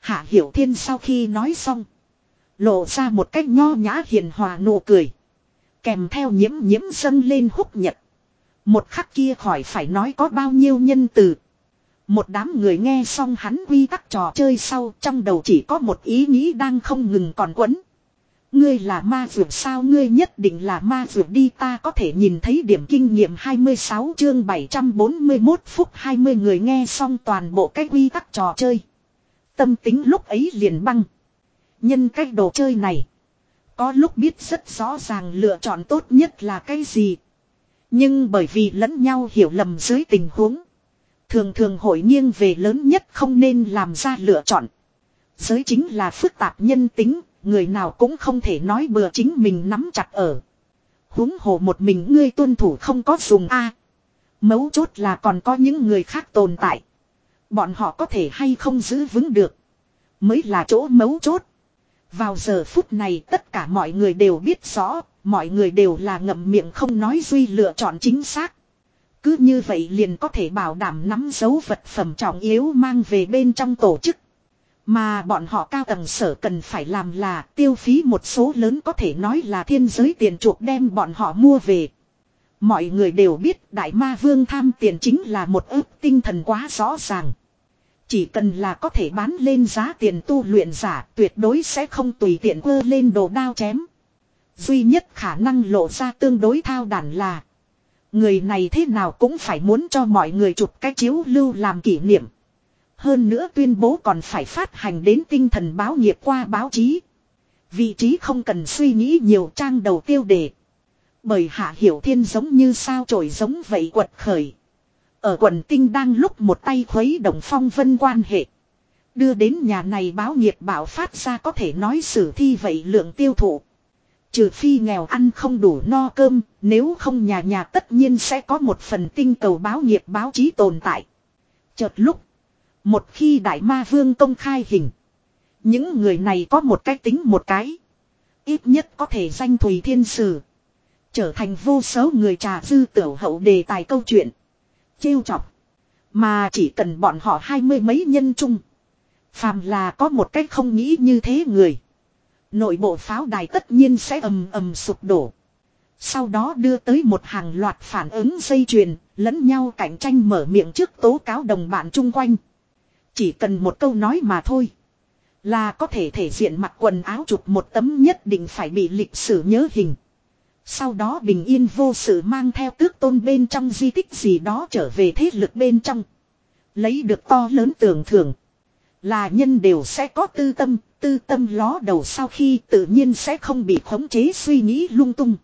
Hạ Hiểu Thiên sau khi nói xong. Lộ ra một cách nho nhã hiền hòa nụ cười. Kèm theo nhiễm nhiễm dâng lên húc nhật. Một khắc kia khỏi phải nói có bao nhiêu nhân từ. Một đám người nghe xong hắn quy tắc trò chơi sau, trong đầu chỉ có một ý nghĩ đang không ngừng còn quấn. Ngươi là ma vượt sao ngươi nhất định là ma vượt đi ta có thể nhìn thấy điểm kinh nghiệm 26 chương 741 phút 20 người nghe xong toàn bộ cái quy tắc trò chơi. Tâm tính lúc ấy liền băng. Nhân cách đồ chơi này. Có lúc biết rất rõ ràng lựa chọn tốt nhất là cái gì. Nhưng bởi vì lẫn nhau hiểu lầm dưới tình huống. Thường thường hội nghiêng về lớn nhất không nên làm ra lựa chọn. Giới chính là phức tạp nhân tính, người nào cũng không thể nói bừa chính mình nắm chặt ở. huống hồ một mình ngươi tuân thủ không có dùng A. Mấu chốt là còn có những người khác tồn tại. Bọn họ có thể hay không giữ vững được. Mới là chỗ mấu chốt. Vào giờ phút này tất cả mọi người đều biết rõ, mọi người đều là ngậm miệng không nói duy lựa chọn chính xác. Cứ như vậy liền có thể bảo đảm nắm dấu vật phẩm trọng yếu mang về bên trong tổ chức. Mà bọn họ cao tầng sở cần phải làm là tiêu phí một số lớn có thể nói là thiên giới tiền chuộc đem bọn họ mua về. Mọi người đều biết đại ma vương tham tiền chính là một ước tinh thần quá rõ ràng. Chỉ cần là có thể bán lên giá tiền tu luyện giả tuyệt đối sẽ không tùy tiện quơ lên đồ đao chém. Duy nhất khả năng lộ ra tương đối thao đản là Người này thế nào cũng phải muốn cho mọi người chụp cái chiếu lưu làm kỷ niệm. Hơn nữa tuyên bố còn phải phát hành đến tinh thần báo nghiệp qua báo chí. Vị trí không cần suy nghĩ nhiều trang đầu tiêu đề. Bởi Hạ Hiểu Thiên giống như sao trổi giống vậy quật khởi. Ở quần tinh đang lúc một tay khuấy động phong vân quan hệ. Đưa đến nhà này báo nghiệp bảo phát ra có thể nói sử thi vậy lượng tiêu thụ. Trừ phi nghèo ăn không đủ no cơm, nếu không nhà nhà tất nhiên sẽ có một phần tinh cầu báo nghiệp báo chí tồn tại. Chợt lúc, một khi đại ma vương công khai hình, những người này có một cái tính một cái. Ít nhất có thể danh Thùy Thiên Sử. Trở thành vô số người trà dư tiểu hậu đề tài câu chuyện. Trêu chọc. Mà chỉ cần bọn họ hai mươi mấy nhân chung. Phàm là có một cách không nghĩ như thế người. Nội bộ pháo đài tất nhiên sẽ ầm ầm sụp đổ. Sau đó đưa tới một hàng loạt phản ứng dây chuyền, lẫn nhau cạnh tranh mở miệng trước tố cáo đồng bạn chung quanh. Chỉ cần một câu nói mà thôi. Là có thể thể diện mặc quần áo chụp một tấm nhất định phải bị lịch sử nhớ hình. Sau đó bình yên vô sự mang theo tước tôn bên trong di tích gì đó trở về thế lực bên trong. Lấy được to lớn tưởng thưởng. Là nhân đều sẽ có tư tâm, tư tâm ló đầu sau khi tự nhiên sẽ không bị khống chế suy nghĩ lung tung.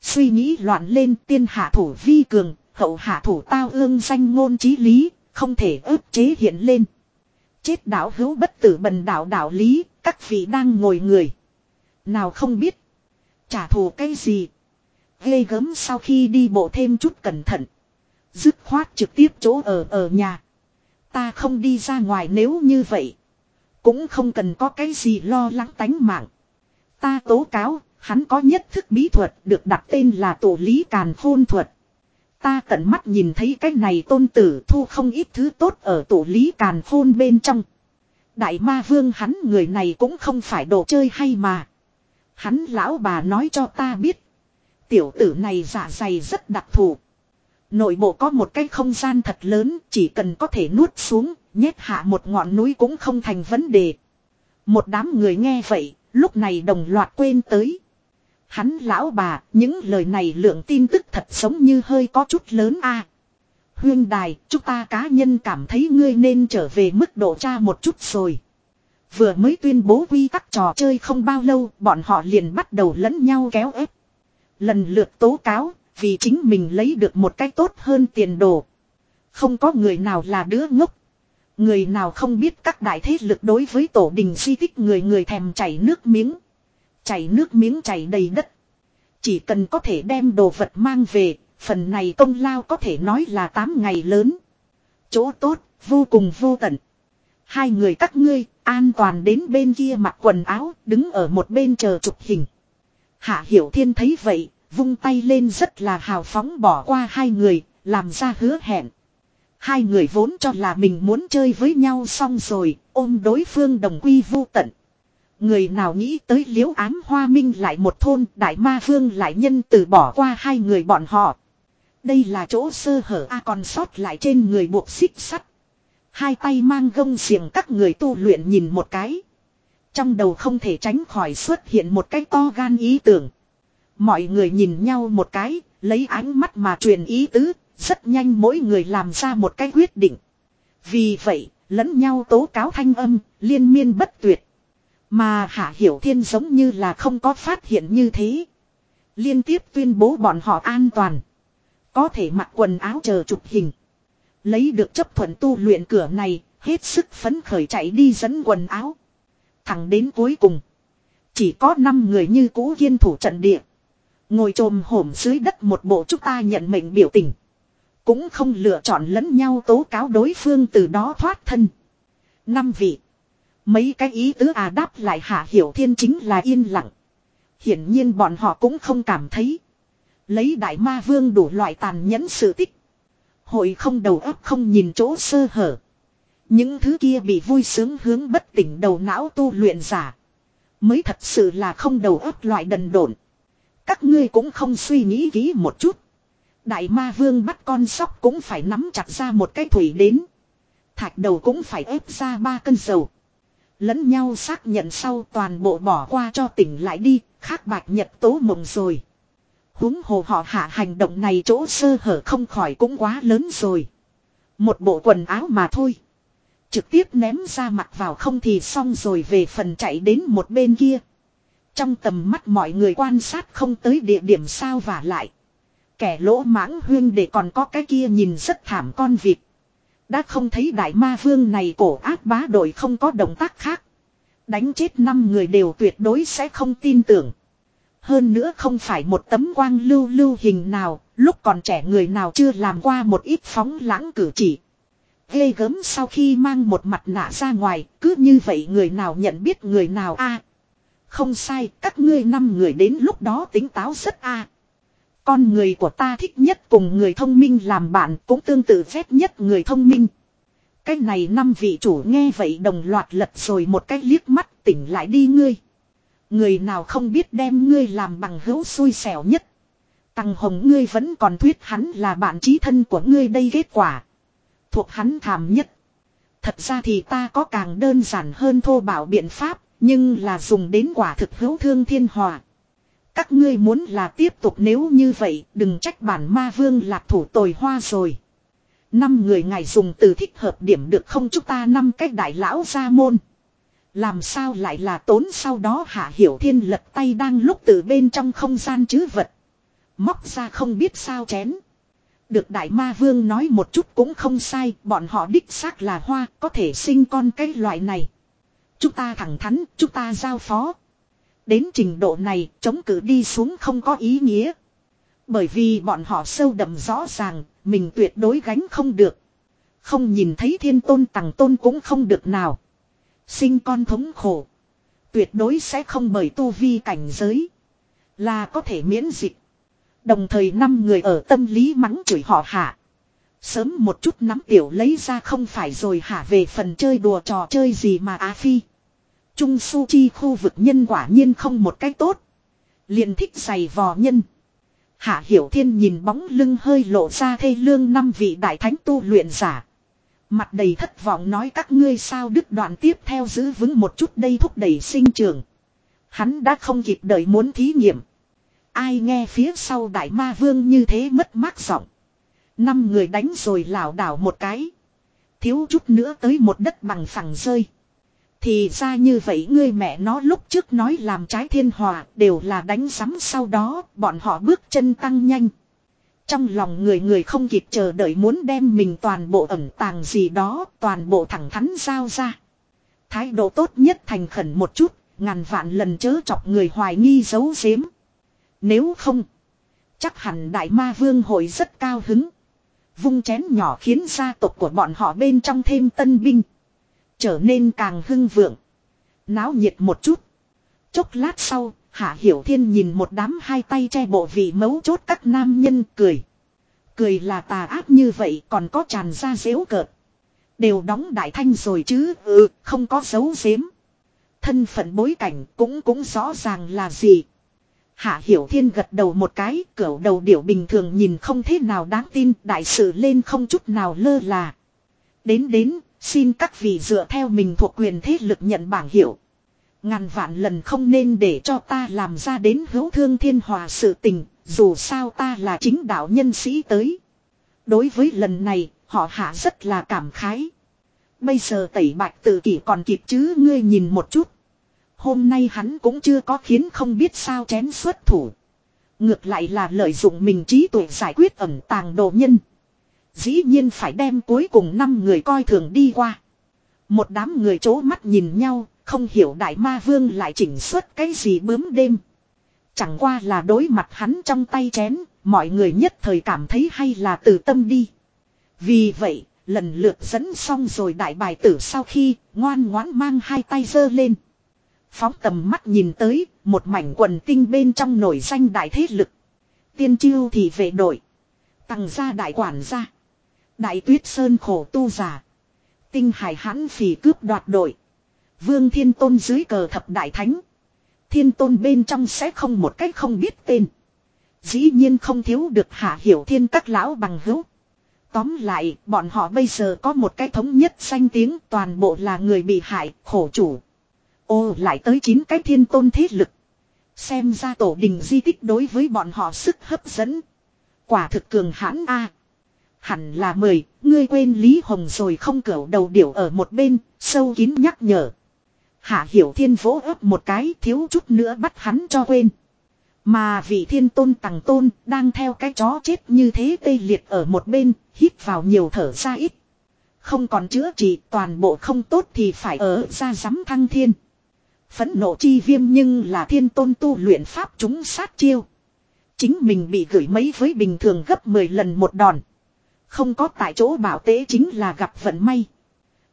Suy nghĩ loạn lên tiên hạ thủ vi cường, hậu hạ thủ tao ương danh ngôn trí lý, không thể ức chế hiện lên. Chết đạo hữu bất tử bần đạo đạo lý, các vị đang ngồi người. Nào không biết. Trả thù cái gì. Ghê gớm sau khi đi bộ thêm chút cẩn thận. Dứt khoát trực tiếp chỗ ở ở nhà. Ta không đi ra ngoài nếu như vậy. Cũng không cần có cái gì lo lắng tánh mạng. Ta tố cáo, hắn có nhất thức bí thuật được đặt tên là tổ lý càn khôn thuật. Ta tận mắt nhìn thấy cái này tôn tử thu không ít thứ tốt ở tổ lý càn khôn bên trong. Đại ma vương hắn người này cũng không phải đồ chơi hay mà. Hắn lão bà nói cho ta biết. Tiểu tử này dạ dày rất đặc thù. Nội bộ có một cái không gian thật lớn chỉ cần có thể nuốt xuống, nhét hạ một ngọn núi cũng không thành vấn đề. Một đám người nghe vậy, lúc này đồng loạt quên tới. Hắn lão bà, những lời này lượng tin tức thật giống như hơi có chút lớn a. Huyên đài, chúng ta cá nhân cảm thấy ngươi nên trở về mức độ tra một chút rồi. Vừa mới tuyên bố quy tắc trò chơi không bao lâu, bọn họ liền bắt đầu lẫn nhau kéo ép. Lần lượt tố cáo, vì chính mình lấy được một cách tốt hơn tiền đồ. Không có người nào là đứa ngốc. Người nào không biết các đại thế lực đối với tổ đình di tích người người thèm chảy nước miếng. Chảy nước miếng chảy đầy đất. Chỉ cần có thể đem đồ vật mang về, phần này công lao có thể nói là 8 ngày lớn. Chỗ tốt, vô cùng vô tận. Hai người các ngươi, an toàn đến bên kia mặc quần áo, đứng ở một bên chờ chụp hình. Hạ Hiểu Thiên thấy vậy, vung tay lên rất là hào phóng bỏ qua hai người, làm ra hứa hẹn. Hai người vốn cho là mình muốn chơi với nhau xong rồi, ôm đối phương đồng quy vô tận. Người nào nghĩ tới liễu ám hoa minh lại một thôn, đại ma vương lại nhân từ bỏ qua hai người bọn họ. Đây là chỗ sơ hở A còn sót lại trên người buộc xích sắt. Hai tay mang gông xiềng các người tu luyện nhìn một cái. Trong đầu không thể tránh khỏi xuất hiện một cái to gan ý tưởng. Mọi người nhìn nhau một cái, lấy ánh mắt mà truyền ý tứ, rất nhanh mỗi người làm ra một cái quyết định. Vì vậy, lẫn nhau tố cáo thanh âm, liên miên bất tuyệt. Mà Hạ Hiểu Thiên giống như là không có phát hiện như thế. Liên tiếp tuyên bố bọn họ an toàn. Có thể mặc quần áo chờ chụp hình. Lấy được chấp thuận tu luyện cửa này, hết sức phấn khởi chạy đi dẫn quần áo. Thẳng đến cuối cùng. Chỉ có 5 người như cũ kiên thủ trận địa. Ngồi trồm hổm dưới đất một bộ chúng ta nhận mệnh biểu tình. Cũng không lựa chọn lẫn nhau tố cáo đối phương từ đó thoát thân. Năm vị. Mấy cái ý tứ à đáp lại hạ hiểu thiên chính là yên lặng. Hiển nhiên bọn họ cũng không cảm thấy. Lấy đại ma vương đủ loại tàn nhẫn sự tích. Hội không đầu óc không nhìn chỗ sơ hở. Những thứ kia bị vui sướng hướng bất tỉnh đầu não tu luyện giả. Mới thật sự là không đầu óc loại đần độn. Các ngươi cũng không suy nghĩ kỹ một chút. Đại ma vương bắt con sóc cũng phải nắm chặt ra một cái thủy đến. Thạch đầu cũng phải ép ra ba cân dầu. Lẫn nhau xác nhận sau toàn bộ bỏ qua cho tỉnh lại đi, khác bạch nhật tố mộng rồi. Húng hồ họ hạ hành động này chỗ sơ hở không khỏi cũng quá lớn rồi. Một bộ quần áo mà thôi. Trực tiếp ném ra mặt vào không thì xong rồi về phần chạy đến một bên kia. Trong tầm mắt mọi người quan sát không tới địa điểm sao và lại. Kẻ lỗ mãng huyên để còn có cái kia nhìn rất thảm con vịt. Đã không thấy đại ma vương này cổ ác bá đội không có động tác khác. Đánh chết năm người đều tuyệt đối sẽ không tin tưởng. Hơn nữa không phải một tấm quang lưu lưu hình nào, lúc còn trẻ người nào chưa làm qua một ít phóng lãng cử chỉ. Ghê gớm sau khi mang một mặt nạ ra ngoài, cứ như vậy người nào nhận biết người nào a Không sai, các ngươi năm người đến lúc đó tính táo rất a con người của ta thích nhất cùng người thông minh làm bạn cũng tương tự phép nhất người thông minh. Cái này năm vị chủ nghe vậy đồng loạt lật rồi một cái liếc mắt tỉnh lại đi ngươi. Người nào không biết đem ngươi làm bằng hữu xui xẻo nhất. Tăng hồng ngươi vẫn còn thuyết hắn là bạn trí thân của ngươi đây kết quả. Thuộc hắn thảm nhất. Thật ra thì ta có càng đơn giản hơn thô bảo biện pháp, nhưng là dùng đến quả thực hữu thương thiên hòa. Các ngươi muốn là tiếp tục nếu như vậy đừng trách bản ma vương lạc thủ tồi hoa rồi. Năm người ngài dùng từ thích hợp điểm được không chúng ta năm cách đại lão ra môn. Làm sao lại là tốn sau đó hạ hiểu thiên lật tay đang lúc từ bên trong không gian chứ vật. Móc ra không biết sao chén. Được đại ma vương nói một chút cũng không sai, bọn họ đích xác là hoa, có thể sinh con cái loại này. Chúng ta thẳng thắn, chúng ta giao phó. Đến trình độ này, chống cử đi xuống không có ý nghĩa. Bởi vì bọn họ sâu đậm rõ ràng, mình tuyệt đối gánh không được. Không nhìn thấy thiên tôn tặng tôn cũng không được nào. Sinh con thống khổ. Tuyệt đối sẽ không bởi tu vi cảnh giới. Là có thể miễn dịch. Đồng thời năm người ở tâm lý mắng chửi họ hạ. Sớm một chút nắm tiểu lấy ra không phải rồi hả về phần chơi đùa trò chơi gì mà Á Phi. Trung su chi khu vực nhân quả nhiên không một cách tốt. liền thích giày vò nhân. Hạ Hiểu Thiên nhìn bóng lưng hơi lộ ra thê lương năm vị đại thánh tu luyện giả. Mặt đầy thất vọng nói các ngươi sao đứt đoạn tiếp theo giữ vững một chút đây thúc đẩy sinh trường. Hắn đã không kịp đợi muốn thí nghiệm. Ai nghe phía sau đại ma vương như thế mất mát giọng. Năm người đánh rồi lảo đảo một cái. Thiếu chút nữa tới một đất bằng phẳng rơi. Thì ra như vậy ngươi mẹ nó lúc trước nói làm trái thiên hòa đều là đánh sắm sau đó bọn họ bước chân tăng nhanh. Trong lòng người người không kịp chờ đợi muốn đem mình toàn bộ ẩn tàng gì đó toàn bộ thẳng thắn giao ra. Thái độ tốt nhất thành khẩn một chút, ngàn vạn lần chớ chọc người hoài nghi giấu giếm. Nếu không, chắc hẳn đại ma vương hội rất cao hứng. Vung chén nhỏ khiến gia tộc của bọn họ bên trong thêm tân binh. Trở nên càng hưng vượng. Náo nhiệt một chút. Chốc lát sau, Hạ Hiểu Thiên nhìn một đám hai tay che bộ vị mấu chốt các nam nhân cười. Cười là tà ác như vậy còn có tràn ra dễu cợt. Đều đóng đại thanh rồi chứ, ừ, không có dấu giếm. Thân phận bối cảnh cũng cũng rõ ràng là gì. Hạ Hiểu Thiên gật đầu một cái, cửu đầu điểu bình thường nhìn không thế nào đáng tin, đại sự lên không chút nào lơ là. Đến đến, xin các vị dựa theo mình thuộc quyền thế lực nhận bảng hiệu. Ngàn vạn lần không nên để cho ta làm ra đến hữu thương thiên hòa sự tình, dù sao ta là chính đạo nhân sĩ tới. Đối với lần này, họ hạ rất là cảm khái. Bây giờ tẩy bạch tự kỷ còn kịp chứ ngươi nhìn một chút. Hôm nay hắn cũng chưa có khiến không biết sao chén xuất thủ. Ngược lại là lợi dụng mình trí tuệ giải quyết ẩn tàng đồ nhân. Dĩ nhiên phải đem cuối cùng năm người coi thường đi qua. Một đám người chố mắt nhìn nhau, không hiểu đại ma vương lại chỉnh xuất cái gì bướm đêm. Chẳng qua là đối mặt hắn trong tay chén, mọi người nhất thời cảm thấy hay là từ tâm đi. Vì vậy, lần lượt dẫn xong rồi đại bài tử sau khi, ngoan ngoãn mang hai tay giơ lên. Phóng tầm mắt nhìn tới, một mảnh quần tinh bên trong nổi danh đại thế lực. Tiên chiêu thì về đội. Tăng ra đại quản gia. Đại tuyết sơn khổ tu giả. Tinh hải hãn phỉ cướp đoạt đội. Vương thiên tôn dưới cờ thập đại thánh. Thiên tôn bên trong sẽ không một cách không biết tên. Dĩ nhiên không thiếu được hạ hiểu thiên các lão bằng hữu. Tóm lại, bọn họ bây giờ có một cái thống nhất danh tiếng toàn bộ là người bị hại, khổ chủ. Ô lại tới 9 cái thiên tôn thế lực. Xem ra tổ đình di tích đối với bọn họ sức hấp dẫn. Quả thực cường hãn a Hẳn là mời, ngươi quên Lý Hồng rồi không cửu đầu điểu ở một bên, sâu kín nhắc nhở. Hạ hiểu thiên vỗ ấp một cái thiếu chút nữa bắt hắn cho quên. Mà vị thiên tôn tằng tôn đang theo cái chó chết như thế tê liệt ở một bên, hít vào nhiều thở ra ít. Không còn chữa trị toàn bộ không tốt thì phải ở ra giám thăng thiên. Phẫn nộ chi viêm nhưng là thiên tôn tu luyện pháp chúng sát chiêu. Chính mình bị gửi mấy với bình thường gấp 10 lần một đòn. Không có tại chỗ bảo tế chính là gặp vận may.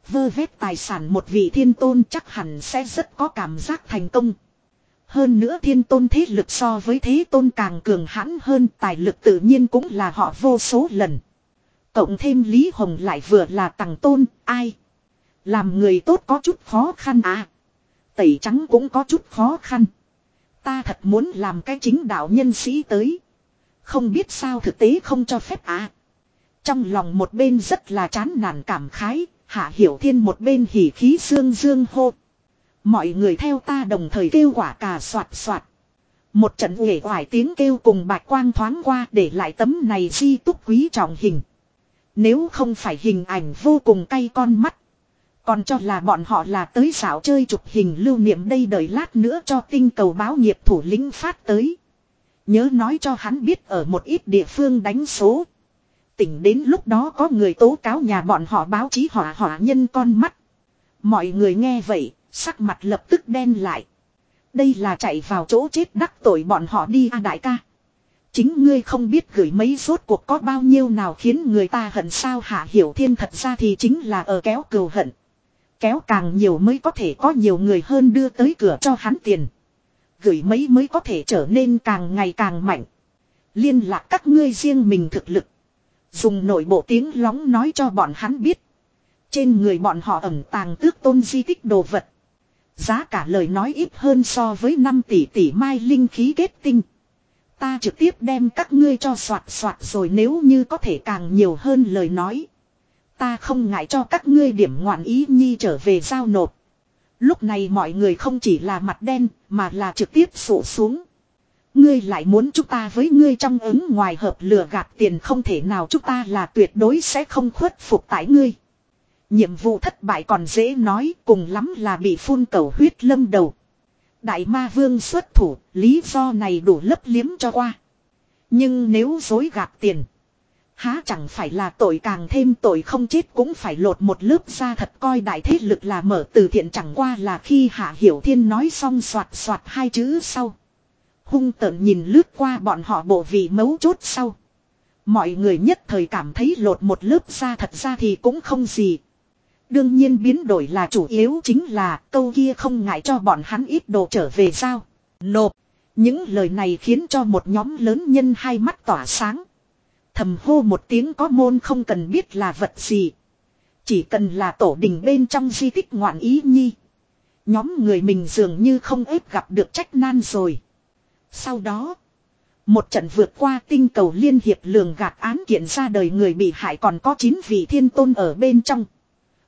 Vơ vét tài sản một vị thiên tôn chắc hẳn sẽ rất có cảm giác thành công. Hơn nữa thiên tôn thế lực so với thế tôn càng cường hãn hơn tài lực tự nhiên cũng là họ vô số lần. Cộng thêm Lý Hồng lại vừa là tàng tôn, ai? Làm người tốt có chút khó khăn à? Tẩy trắng cũng có chút khó khăn. Ta thật muốn làm cái chính đạo nhân sĩ tới. Không biết sao thực tế không cho phép à? Trong lòng một bên rất là chán nản cảm khái, Hạ Hiểu Thiên một bên hỉ khí dương dương hô. Mọi người theo ta đồng thời kêu quả cà soạt soạt. Một trận uể oải tiếng kêu cùng bạch quang thoáng qua để lại tấm này di túc quý trọng hình. Nếu không phải hình ảnh vô cùng cay con mắt. Còn cho là bọn họ là tới xảo chơi chụp hình lưu niệm đây đợi lát nữa cho tinh cầu báo nghiệp thủ lĩnh phát tới. Nhớ nói cho hắn biết ở một ít địa phương đánh số. Tỉnh đến lúc đó có người tố cáo nhà bọn họ báo chí hỏa hỏa nhân con mắt. Mọi người nghe vậy, sắc mặt lập tức đen lại. Đây là chạy vào chỗ chết đắc tội bọn họ đi à đại ca. Chính ngươi không biết gửi mấy rốt cuộc có bao nhiêu nào khiến người ta hận sao hạ hiểu thiên thật ra thì chính là ở kéo cừu hận. Kéo càng nhiều mới có thể có nhiều người hơn đưa tới cửa cho hắn tiền. Gửi mấy mới có thể trở nên càng ngày càng mạnh. Liên lạc các ngươi riêng mình thực lực. Dùng nội bộ tiếng lóng nói cho bọn hắn biết. Trên người bọn họ ẩn tàng tước tôn di tích đồ vật. Giá cả lời nói ít hơn so với 5 tỷ tỷ mai linh khí kết tinh. Ta trực tiếp đem các ngươi cho soạt soạt rồi nếu như có thể càng nhiều hơn lời nói. Ta không ngại cho các ngươi điểm ngoạn ý nhi trở về giao nộp. Lúc này mọi người không chỉ là mặt đen, mà là trực tiếp sụ xuống. Ngươi lại muốn chúng ta với ngươi trong ứng ngoài hợp lừa gạt tiền không thể nào chúng ta là tuyệt đối sẽ không khuất phục tại ngươi. Nhiệm vụ thất bại còn dễ nói cùng lắm là bị phun cầu huyết lâm đầu. Đại ma vương xuất thủ, lý do này đủ lấp liếm cho qua. Nhưng nếu dối gạt tiền, há chẳng phải là tội càng thêm tội không chết cũng phải lột một lớp da thật coi đại thế lực là mở từ thiện chẳng qua là khi Hạ Hiểu Thiên nói xong soạt soạt hai chữ sau. Hung tợn nhìn lướt qua bọn họ bộ vị mấu chốt sau. Mọi người nhất thời cảm thấy lột một lớp da thật ra thì cũng không gì. Đương nhiên biến đổi là chủ yếu chính là câu kia không ngại cho bọn hắn ít đồ trở về sao. Nộp. Những lời này khiến cho một nhóm lớn nhân hai mắt tỏa sáng. Thầm hô một tiếng có môn không cần biết là vật gì. Chỉ cần là tổ đình bên trong di tích ngoạn ý nhi. Nhóm người mình dường như không ép gặp được trách nan rồi. Sau đó. Một trận vượt qua tinh cầu liên hiệp lường gạt án kiện ra đời người bị hại còn có 9 vị thiên tôn ở bên trong.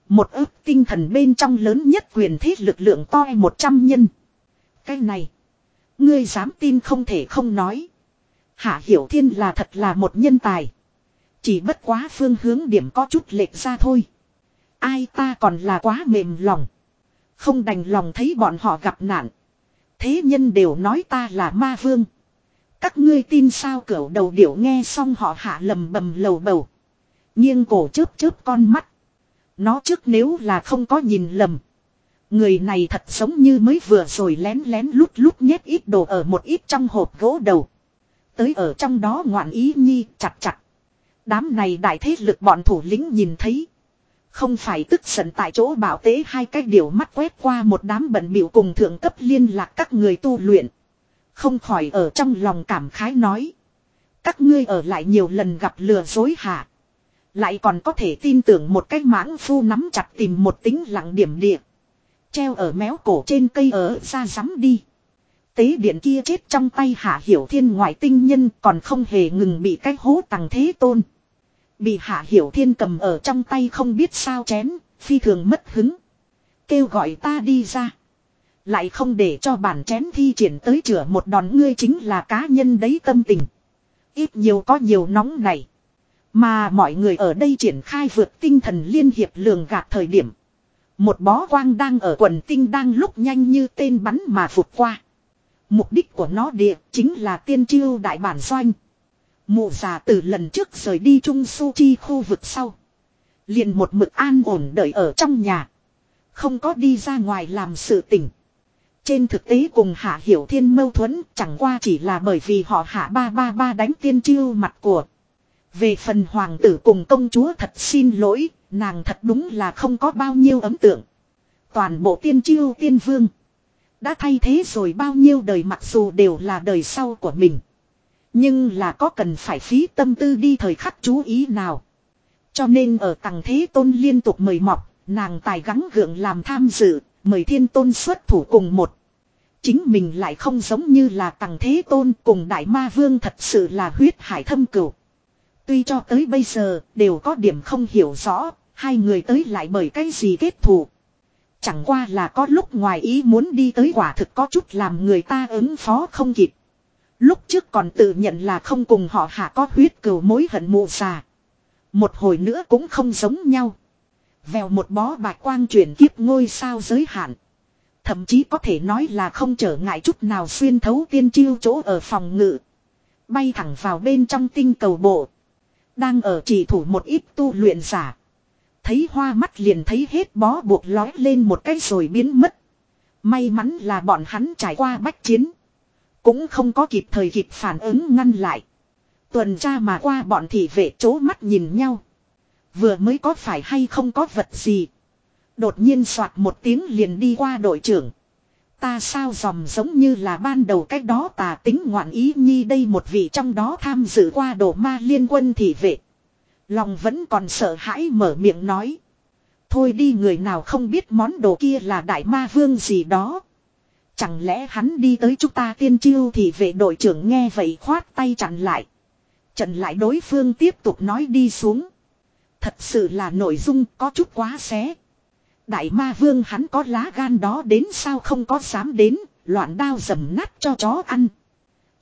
Một ức tinh thần bên trong lớn nhất quyền thiết lực lượng to e 100 nhân. Cái này. Ngươi dám tin không thể không nói. Hạ Hiểu Thiên là thật là một nhân tài. Chỉ bất quá phương hướng điểm có chút lệch ra thôi. Ai ta còn là quá mềm lòng. Không đành lòng thấy bọn họ gặp nạn. Thế nhân đều nói ta là ma vương. Các ngươi tin sao cửu đầu điểu nghe xong họ hạ lầm bầm lầu bầu. nghiêng cổ chớp chớp con mắt. Nó trước nếu là không có nhìn lầm. Người này thật giống như mới vừa rồi lén lén lút lút nhét ít đồ ở một ít trong hộp gỗ đầu. Tới ở trong đó ngoạn ý nhi chặt chặt. Đám này đại thế lực bọn thủ lĩnh nhìn thấy. Không phải tức giận tại chỗ bảo tế hai cái điều mắt quét qua một đám bận biểu cùng thượng cấp liên lạc các người tu luyện. Không khỏi ở trong lòng cảm khái nói. Các ngươi ở lại nhiều lần gặp lừa dối hả. Lại còn có thể tin tưởng một cái mãng phu nắm chặt tìm một tính lặng điểm địa. Treo ở méo cổ trên cây ở ra rắm đi. Tế điện kia chết trong tay hạ hiểu thiên ngoại tinh nhân còn không hề ngừng bị cái hố tàng thế tôn. Bị hạ hiểu thiên cầm ở trong tay không biết sao chén, phi thường mất hứng. Kêu gọi ta đi ra. Lại không để cho bản chén thi triển tới chữa một đòn ngươi chính là cá nhân đấy tâm tình. Ít nhiều có nhiều nóng này. Mà mọi người ở đây triển khai vượt tinh thần liên hiệp lường gạt thời điểm. Một bó quang đang ở quần tinh đang lúc nhanh như tên bắn mà vụt qua. Mục đích của nó địa chính là tiên chiêu đại bản doanh. Mụ già từ lần trước rời đi Trung Su Chi khu vực sau. Liền một mực an ổn đợi ở trong nhà. Không có đi ra ngoài làm sự tỉnh. Trên thực tế cùng Hạ Hiểu Thiên mâu thuẫn chẳng qua chỉ là bởi vì họ Hạ ba ba ba đánh tiên chiêu mặt của. Về phần hoàng tử cùng công chúa thật xin lỗi, nàng thật đúng là không có bao nhiêu ấn tượng. Toàn bộ tiên chiêu tiên vương. Đã thay thế rồi bao nhiêu đời mặc dù đều là đời sau của mình. Nhưng là có cần phải phí tâm tư đi thời khắc chú ý nào. Cho nên ở tầng thế tôn liên tục mời mọc, nàng tài gắng gượng làm tham dự, mời thiên tôn xuất thủ cùng một. Chính mình lại không giống như là tầng thế tôn cùng đại ma vương thật sự là huyết hải thâm cửu. Tuy cho tới bây giờ đều có điểm không hiểu rõ, hai người tới lại bởi cái gì kết thù. Chẳng qua là có lúc ngoài ý muốn đi tới quả thực có chút làm người ta ứng phó không kịp. Lúc trước còn tự nhận là không cùng họ hạ có huyết cừu mối hận mù già. Một hồi nữa cũng không giống nhau. Vèo một bó bạch quang chuyển kiếp ngôi sao giới hạn. Thậm chí có thể nói là không trở ngại chút nào xuyên thấu tiên chiêu chỗ ở phòng ngự. Bay thẳng vào bên trong tinh cầu bộ. Đang ở chỉ thủ một ít tu luyện giả. Thấy hoa mắt liền thấy hết bó buộc lói lên một cái rồi biến mất. May mắn là bọn hắn trải qua bách chiến. Cũng không có kịp thời kịp phản ứng ngăn lại. Tuần tra mà qua bọn thị vệ chố mắt nhìn nhau. Vừa mới có phải hay không có vật gì. Đột nhiên soạt một tiếng liền đi qua đội trưởng. Ta sao dòm giống như là ban đầu cách đó tà tính ngoạn ý nhi đây một vị trong đó tham dự qua đổ ma liên quân thị vệ. Lòng vẫn còn sợ hãi mở miệng nói. Thôi đi người nào không biết món đồ kia là đại ma vương gì đó. Chẳng lẽ hắn đi tới chúng ta tiên chiêu thì vệ đội trưởng nghe vậy khoát tay chặn lại. Chặn lại đối phương tiếp tục nói đi xuống. Thật sự là nội dung có chút quá xé. Đại ma vương hắn có lá gan đó đến sao không có dám đến, loạn đao dầm nát cho chó ăn.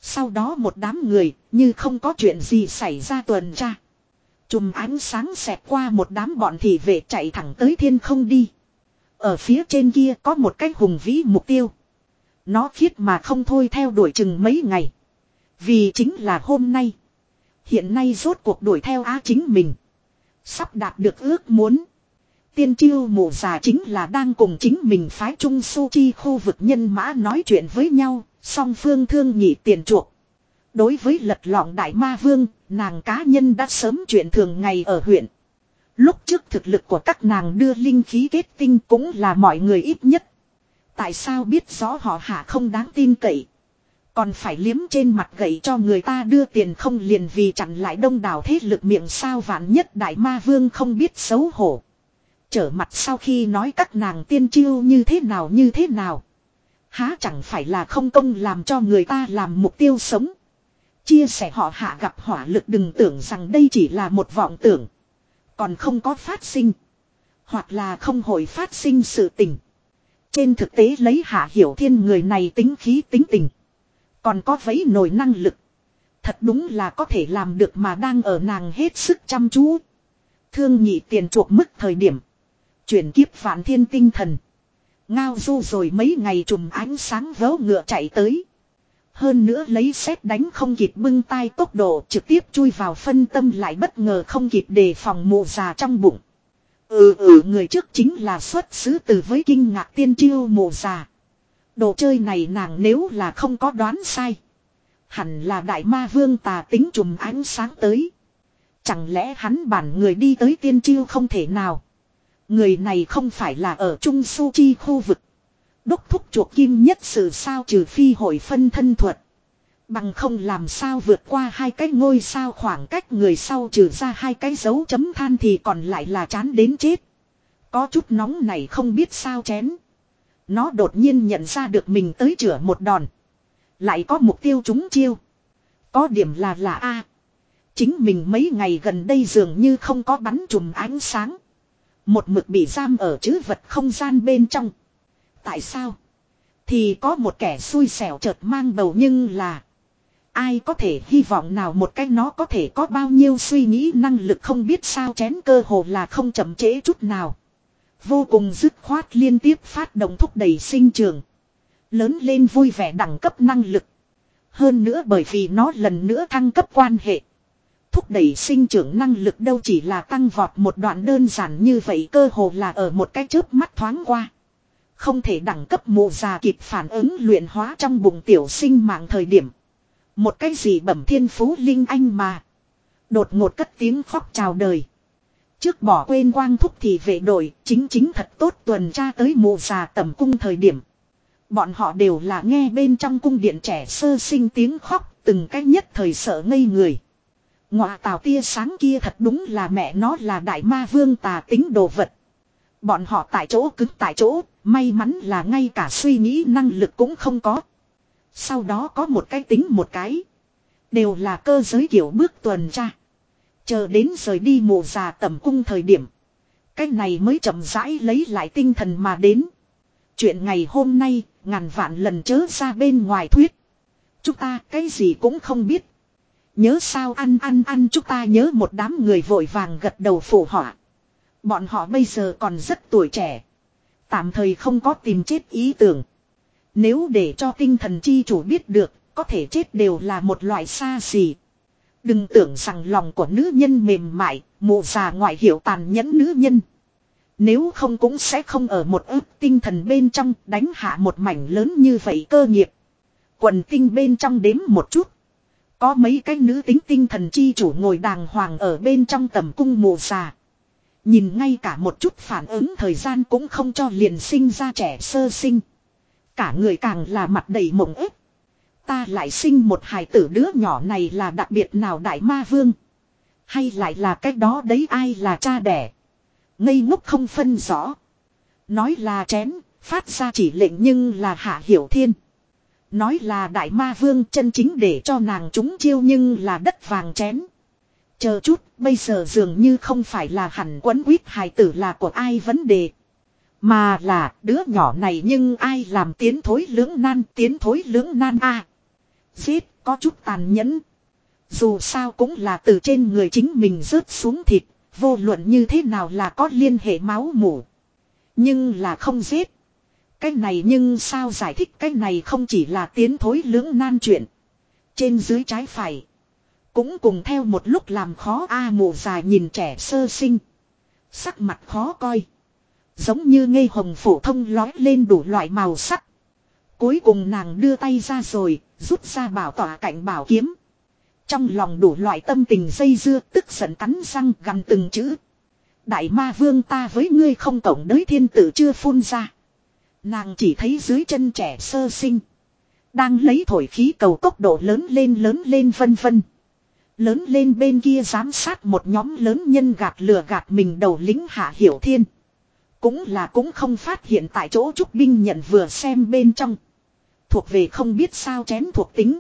Sau đó một đám người, như không có chuyện gì xảy ra tuần tra. Chùm ánh sáng xẹt qua một đám bọn thị vệ chạy thẳng tới thiên không đi. Ở phía trên kia có một cái hùng vĩ mục tiêu. Nó khiết mà không thôi theo đuổi chừng mấy ngày. Vì chính là hôm nay. Hiện nay rốt cuộc đuổi theo á chính mình. Sắp đạt được ước muốn. Tiên chiêu mụ già chính là đang cùng chính mình phái trung su chi khu vực nhân mã nói chuyện với nhau, song phương thương nhị tiền chuộc. Đối với lật lọng đại ma vương, nàng cá nhân đã sớm chuyện thường ngày ở huyện. Lúc trước thực lực của các nàng đưa linh khí kết tinh cũng là mọi người ít nhất. Tại sao biết rõ họ hạ không đáng tin cậy. Còn phải liếm trên mặt gậy cho người ta đưa tiền không liền vì chặn lại đông đảo thế lực miệng sao vạn nhất đại ma vương không biết xấu hổ. Trở mặt sau khi nói các nàng tiên chiêu như thế nào như thế nào. Há chẳng phải là không công làm cho người ta làm mục tiêu sống. Chia sẻ họ hạ gặp hỏa lực đừng tưởng rằng đây chỉ là một vọng tưởng. Còn không có phát sinh. Hoặc là không hồi phát sinh sự tình. Trên thực tế lấy hạ hiểu thiên người này tính khí tính tình. Còn có vấy nổi năng lực. Thật đúng là có thể làm được mà đang ở nàng hết sức chăm chú. Thương nhị tiền chuộc mức thời điểm. Chuyển kiếp vạn thiên tinh thần. Ngao du rồi mấy ngày trùm ánh sáng vớ ngựa chạy tới. Hơn nữa lấy xét đánh không kịp bưng tay tốc độ trực tiếp chui vào phân tâm lại bất ngờ không kịp đề phòng mụ già trong bụng. Ừ ừ người trước chính là xuất xứ từ với kinh ngạc tiên chiêu mộ già. Đồ chơi này nàng nếu là không có đoán sai. Hẳn là đại ma vương tà tính trùm ánh sáng tới. Chẳng lẽ hắn bản người đi tới tiên chiêu không thể nào. Người này không phải là ở Trung Su Chi khu vực. Đốc thúc chuột kim nhất sự sao trừ phi hội phân thân thuật. Bằng không làm sao vượt qua hai cái ngôi sao khoảng cách người sau trừ ra hai cái dấu chấm than thì còn lại là chán đến chết. Có chút nóng này không biết sao chén. Nó đột nhiên nhận ra được mình tới chữa một đòn. Lại có mục tiêu trúng chiêu. Có điểm là là A. Chính mình mấy ngày gần đây dường như không có bắn trùm ánh sáng. Một mực bị giam ở chữ vật không gian bên trong. Tại sao? Thì có một kẻ xui xẻo chợt mang bầu nhưng là. Ai có thể hy vọng nào một cái nó có thể có bao nhiêu suy nghĩ năng lực không biết sao chén cơ hồ là không chậm trễ chút nào. Vô cùng dứt khoát liên tiếp phát động thúc đẩy sinh trường. Lớn lên vui vẻ đẳng cấp năng lực. Hơn nữa bởi vì nó lần nữa thăng cấp quan hệ. Thúc đẩy sinh trưởng năng lực đâu chỉ là tăng vọt một đoạn đơn giản như vậy cơ hồ là ở một cái chớp mắt thoáng qua. Không thể đẳng cấp mụ già kịp phản ứng luyện hóa trong bụng tiểu sinh mạng thời điểm. Một cái gì bẩm thiên phú linh anh mà. Đột ngột cất tiếng khóc chào đời. Trước bỏ quên quang thúc thì vệ đội chính chính thật tốt tuần tra tới mù già tầm cung thời điểm. Bọn họ đều là nghe bên trong cung điện trẻ sơ sinh tiếng khóc từng cách nhất thời sợ ngây người. Ngọa tào tia sáng kia thật đúng là mẹ nó là đại ma vương tà tính đồ vật. Bọn họ tại chỗ cứng tại chỗ, may mắn là ngay cả suy nghĩ năng lực cũng không có. Sau đó có một cái tính một cái. Đều là cơ giới kiểu bước tuần tra. Chờ đến rời đi mộ già tầm cung thời điểm. Cái này mới chậm rãi lấy lại tinh thần mà đến. Chuyện ngày hôm nay, ngàn vạn lần chớ ra bên ngoài thuyết. Chúng ta cái gì cũng không biết. Nhớ sao ăn ăn ăn chúng ta nhớ một đám người vội vàng gật đầu phụ họa. Bọn họ bây giờ còn rất tuổi trẻ. Tạm thời không có tìm chết ý tưởng. Nếu để cho tinh thần chi chủ biết được, có thể chết đều là một loại xa xỉ. Đừng tưởng rằng lòng của nữ nhân mềm mại, mụ già ngoại hiệu tàn nhẫn nữ nhân. Nếu không cũng sẽ không ở một ức tinh thần bên trong đánh hạ một mảnh lớn như vậy cơ nghiệp. Quần tinh bên trong đếm một chút. Có mấy cái nữ tính tinh thần chi chủ ngồi đàng hoàng ở bên trong tầm cung mù già. Nhìn ngay cả một chút phản ứng thời gian cũng không cho liền sinh ra trẻ sơ sinh. Cả người càng là mặt đầy mộng ếch, Ta lại sinh một hài tử đứa nhỏ này là đặc biệt nào đại ma vương. Hay lại là cách đó đấy ai là cha đẻ. Ngây ngốc không phân rõ. Nói là chén, phát ra chỉ lệnh nhưng là hạ hiểu thiên. Nói là đại ma vương chân chính để cho nàng chúng chiêu nhưng là đất vàng chén. Chờ chút, bây giờ dường như không phải là hẳn quấn quýt hài tử là của ai vấn đề. Mà là đứa nhỏ này nhưng ai làm tiến thối lưỡng nan tiến thối lưỡng nan a Giết có chút tàn nhẫn. Dù sao cũng là từ trên người chính mình rớt xuống thịt, vô luận như thế nào là có liên hệ máu mủ. Nhưng là không giết. Cái này nhưng sao giải thích cái này không chỉ là tiến thối lưỡng nan chuyện. Trên dưới trái phải. Cũng cùng theo một lúc làm khó A mù dài nhìn trẻ sơ sinh. Sắc mặt khó coi. Giống như ngây hồng phổ thông lói lên đủ loại màu sắc. Cuối cùng nàng đưa tay ra rồi, rút ra bảo tỏa cạnh bảo kiếm. Trong lòng đủ loại tâm tình dây dưa tức giận cắn răng gằn từng chữ. Đại ma vương ta với ngươi không tổng đới thiên tử chưa phun ra. Nàng chỉ thấy dưới chân trẻ sơ sinh. Đang lấy thổi khí cầu tốc độ lớn lên lớn lên vân vân. Lớn lên bên kia giám sát một nhóm lớn nhân gạt lừa gạt mình đầu lính hạ hiểu thiên. Cũng là cũng không phát hiện tại chỗ trúc binh nhận vừa xem bên trong. Thuộc về không biết sao chém thuộc tính.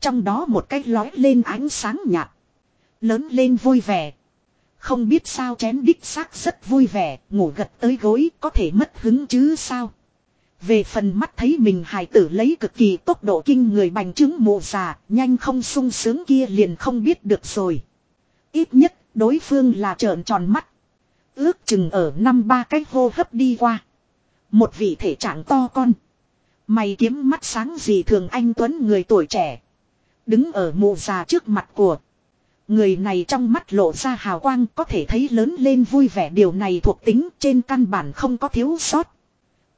Trong đó một cách lói lên ánh sáng nhạt. Lớn lên vui vẻ. Không biết sao chén đích xác rất vui vẻ, ngủ gật tới gối có thể mất hứng chứ sao. Về phần mắt thấy mình hài tử lấy cực kỳ tốc độ kinh người bành trướng mộ già, nhanh không sung sướng kia liền không biết được rồi. Ít nhất, đối phương là trợn tròn mắt. Ước chừng ở năm ba cái hô hấp đi qua. Một vị thể trạng to con. Mày kiếm mắt sáng gì thường anh Tuấn người tuổi trẻ. Đứng ở mụ già trước mặt của. Người này trong mắt lộ ra hào quang có thể thấy lớn lên vui vẻ điều này thuộc tính trên căn bản không có thiếu sót.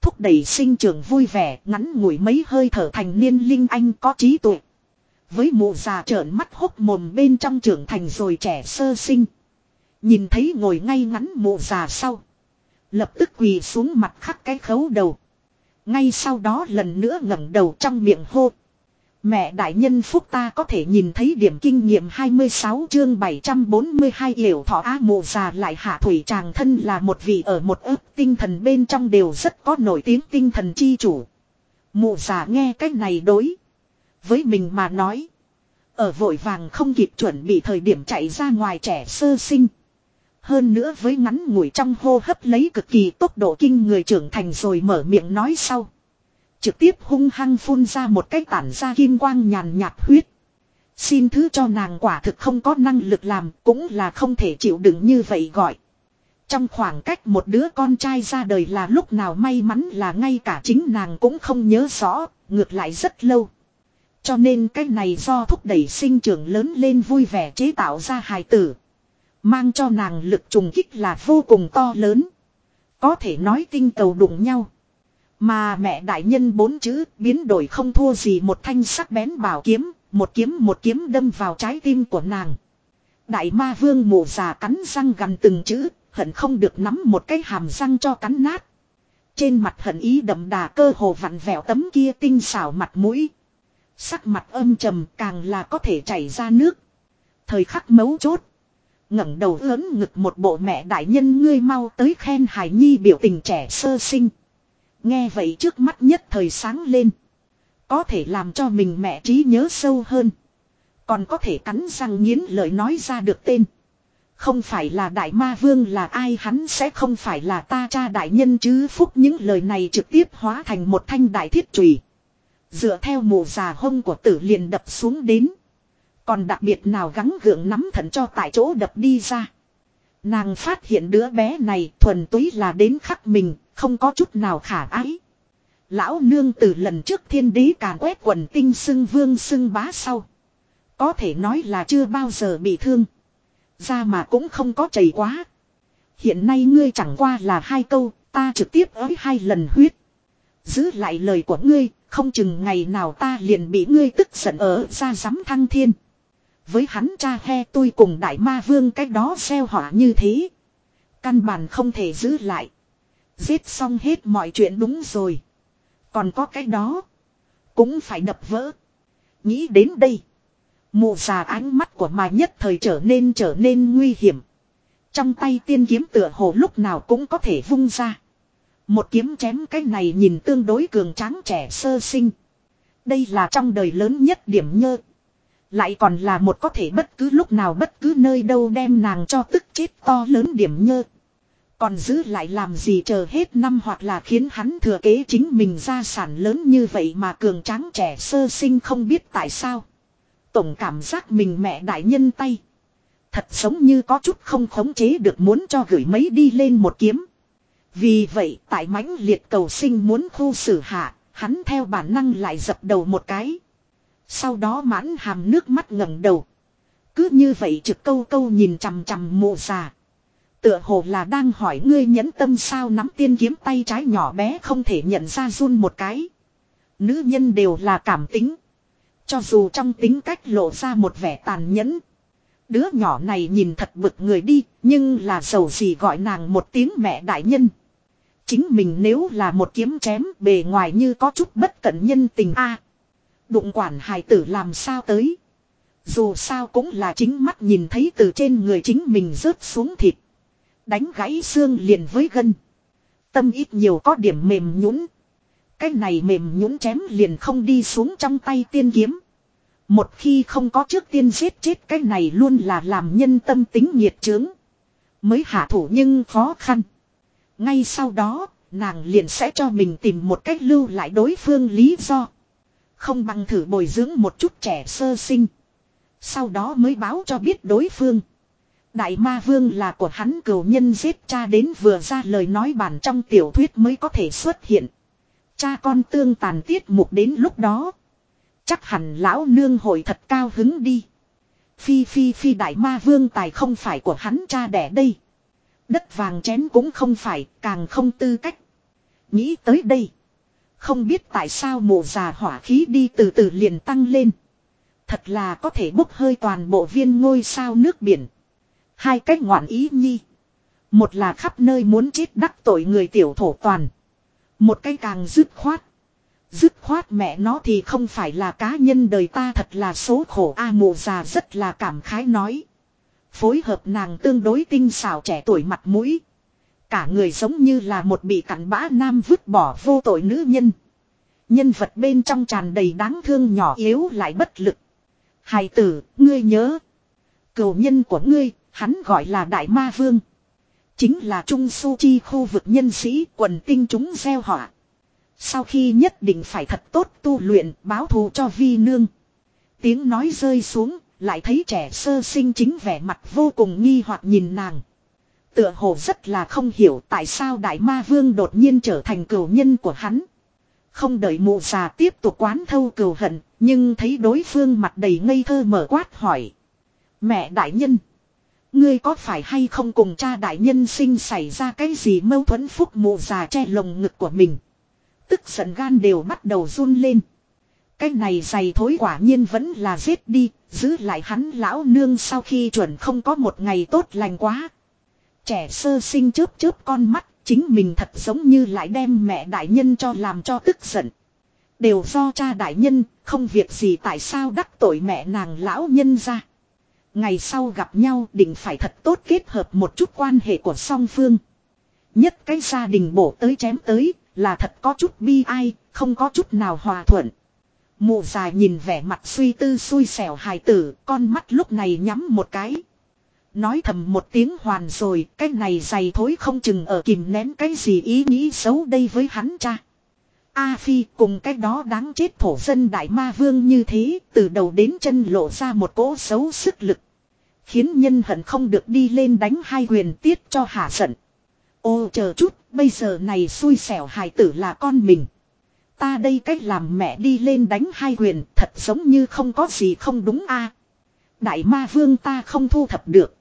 Thúc đẩy sinh trưởng vui vẻ, ngắn ngủi mấy hơi thở thành niên linh anh có trí tuệ. Với mụ già trợn mắt hốc mồm bên trong trưởng thành rồi trẻ sơ sinh. Nhìn thấy ngồi ngay ngắn mụ già sau. Lập tức quỳ xuống mặt khắc cái khấu đầu. Ngay sau đó lần nữa ngẩng đầu trong miệng hô. Mẹ đại nhân phúc ta có thể nhìn thấy điểm kinh nghiệm 26 chương 742 hiểu thọ á mụ già lại hạ thủy tràng thân là một vị ở một ức tinh thần bên trong đều rất có nổi tiếng tinh thần chi chủ. Mụ già nghe cách này đối. Với mình mà nói. Ở vội vàng không kịp chuẩn bị thời điểm chạy ra ngoài trẻ sơ sinh. Hơn nữa với ngắn ngủi trong hô hấp lấy cực kỳ tốc độ kinh người trưởng thành rồi mở miệng nói sau. Trực tiếp hung hăng phun ra một cái tản ra kim quang nhàn nhạt huyết. Xin thứ cho nàng quả thực không có năng lực làm cũng là không thể chịu đựng như vậy gọi. Trong khoảng cách một đứa con trai ra đời là lúc nào may mắn là ngay cả chính nàng cũng không nhớ rõ, ngược lại rất lâu. Cho nên cái này do thúc đẩy sinh trưởng lớn lên vui vẻ chế tạo ra hài tử. Mang cho nàng lực trùng kích là vô cùng to lớn. Có thể nói tinh cầu đụng nhau. Mà mẹ đại nhân bốn chữ biến đổi không thua gì một thanh sắc bén bảo kiếm, một kiếm một kiếm đâm vào trái tim của nàng. Đại ma vương mù già cắn răng gần từng chữ, hận không được nắm một cái hàm răng cho cắn nát. Trên mặt hận ý đậm đà cơ hồ vặn vẹo tấm kia tinh xảo mặt mũi. Sắc mặt âm trầm càng là có thể chảy ra nước. Thời khắc mấu chốt ngẩng đầu lớn ngực một bộ mẹ đại nhân ngươi mau tới khen hải nhi biểu tình trẻ sơ sinh. Nghe vậy trước mắt nhất thời sáng lên. Có thể làm cho mình mẹ trí nhớ sâu hơn. Còn có thể cắn răng nghiến lời nói ra được tên. Không phải là đại ma vương là ai hắn sẽ không phải là ta cha đại nhân chứ phúc những lời này trực tiếp hóa thành một thanh đại thiết trùy. Dựa theo mù già hông của tử liền đập xuống đến. Còn đặc biệt nào gắng gượng nắm thận cho tại chỗ đập đi ra. Nàng phát hiện đứa bé này thuần túy là đến khắc mình, không có chút nào khả ái. Lão nương từ lần trước thiên đế càn quét quần tinh xưng vương xưng bá sau. Có thể nói là chưa bao giờ bị thương. Ra mà cũng không có chảy quá. Hiện nay ngươi chẳng qua là hai câu, ta trực tiếp ới hai lần huyết. Giữ lại lời của ngươi, không chừng ngày nào ta liền bị ngươi tức giận ở ra giám thăng thiên. Với hắn cha he tôi cùng đại ma vương cách đó xeo hỏa như thế. Căn bản không thể giữ lại. Giết xong hết mọi chuyện đúng rồi. Còn có cái đó. Cũng phải đập vỡ. Nghĩ đến đây. Mụ già ánh mắt của mà nhất thời trở nên trở nên nguy hiểm. Trong tay tiên kiếm tựa hồ lúc nào cũng có thể vung ra. Một kiếm chém cái này nhìn tương đối cường tráng trẻ sơ sinh. Đây là trong đời lớn nhất điểm nhơ. Lại còn là một có thể bất cứ lúc nào bất cứ nơi đâu đem nàng cho tức chết to lớn điểm nhơ. Còn giữ lại làm gì chờ hết năm hoặc là khiến hắn thừa kế chính mình gia sản lớn như vậy mà cường tráng trẻ sơ sinh không biết tại sao. Tổng cảm giác mình mẹ đại nhân tay. Thật giống như có chút không khống chế được muốn cho gửi mấy đi lên một kiếm. Vì vậy tại mãnh liệt cầu sinh muốn khu xử hạ, hắn theo bản năng lại dập đầu một cái. Sau đó mãn hàm nước mắt ngẩng đầu. Cứ như vậy trực câu câu nhìn chằm chằm mụ già. Tựa hồ là đang hỏi ngươi nhẫn tâm sao nắm tiên kiếm tay trái nhỏ bé không thể nhận ra run một cái. Nữ nhân đều là cảm tính. Cho dù trong tính cách lộ ra một vẻ tàn nhẫn. Đứa nhỏ này nhìn thật bực người đi, nhưng là giàu gì gọi nàng một tiếng mẹ đại nhân. Chính mình nếu là một kiếm chém bề ngoài như có chút bất cẩn nhân tình a Đụng quản hài tử làm sao tới. Dù sao cũng là chính mắt nhìn thấy từ trên người chính mình rớt xuống thịt. Đánh gãy xương liền với gân. Tâm ít nhiều có điểm mềm nhũn. Cái này mềm nhũn chém liền không đi xuống trong tay tiên kiếm. Một khi không có trước tiên giết chết cái này luôn là làm nhân tâm tính nhiệt trướng. Mới hạ thủ nhưng khó khăn. Ngay sau đó, nàng liền sẽ cho mình tìm một cách lưu lại đối phương lý do. Không bằng thử bồi dưỡng một chút trẻ sơ sinh. Sau đó mới báo cho biết đối phương. Đại ma vương là của hắn cửu nhân giết cha đến vừa ra lời nói bản trong tiểu thuyết mới có thể xuất hiện. Cha con tương tàn tiết mục đến lúc đó. Chắc hẳn lão nương hội thật cao hứng đi. Phi phi phi đại ma vương tài không phải của hắn cha đẻ đây. Đất vàng chén cũng không phải, càng không tư cách. Nghĩ tới đây. Không biết tại sao mộ già hỏa khí đi từ từ liền tăng lên. Thật là có thể bốc hơi toàn bộ viên ngôi sao nước biển. Hai cách ngoạn ý nhi. Một là khắp nơi muốn chết đắc tội người tiểu thổ toàn. Một cái càng dứt khoát. Dứt khoát mẹ nó thì không phải là cá nhân đời ta thật là số khổ a mộ già rất là cảm khái nói. Phối hợp nàng tương đối tinh xảo trẻ tuổi mặt mũi. Cả người giống như là một bị cặn bã nam vứt bỏ vô tội nữ nhân. Nhân vật bên trong tràn đầy đáng thương nhỏ yếu lại bất lực. Hài tử, ngươi nhớ. Cầu nhân của ngươi, hắn gọi là Đại Ma Vương. Chính là Trung Su Chi khu vực nhân sĩ quần tinh chúng gieo họa. Sau khi nhất định phải thật tốt tu luyện báo thù cho vi nương. Tiếng nói rơi xuống, lại thấy trẻ sơ sinh chính vẻ mặt vô cùng nghi hoặc nhìn nàng. Tựa hồ rất là không hiểu tại sao đại ma vương đột nhiên trở thành cửu nhân của hắn. Không đợi mụ già tiếp tục quán thâu cừu hận, nhưng thấy đối phương mặt đầy ngây thơ mở quát hỏi. Mẹ đại nhân, ngươi có phải hay không cùng cha đại nhân sinh xảy ra cái gì mâu thuẫn phúc mụ già che lồng ngực của mình. Tức giận gan đều bắt đầu run lên. Cái này dày thối quả nhiên vẫn là giết đi, giữ lại hắn lão nương sau khi chuẩn không có một ngày tốt lành quá. Trẻ sơ sinh chớp chớp con mắt, chính mình thật giống như lại đem mẹ đại nhân cho làm cho tức giận. Đều do cha đại nhân, không việc gì tại sao đắc tội mẹ nàng lão nhân ra. Ngày sau gặp nhau định phải thật tốt kết hợp một chút quan hệ của song phương. Nhất cái gia đình bổ tới chém tới, là thật có chút bi ai, không có chút nào hòa thuận. Mụ già nhìn vẻ mặt suy tư xui xẻo hài tử, con mắt lúc này nhắm một cái. Nói thầm một tiếng hoàn rồi, cái này dày thối không chừng ở kìm nén cái gì ý nghĩ xấu đây với hắn cha. A Phi cùng cái đó đáng chết thổ dân đại ma vương như thế, từ đầu đến chân lộ ra một cỗ xấu sức lực. Khiến nhân hận không được đi lên đánh hai quyền tiết cho hạ giận. Ô chờ chút, bây giờ này xui xẻo hài tử là con mình. Ta đây cách làm mẹ đi lên đánh hai quyền thật giống như không có gì không đúng a Đại ma vương ta không thu thập được.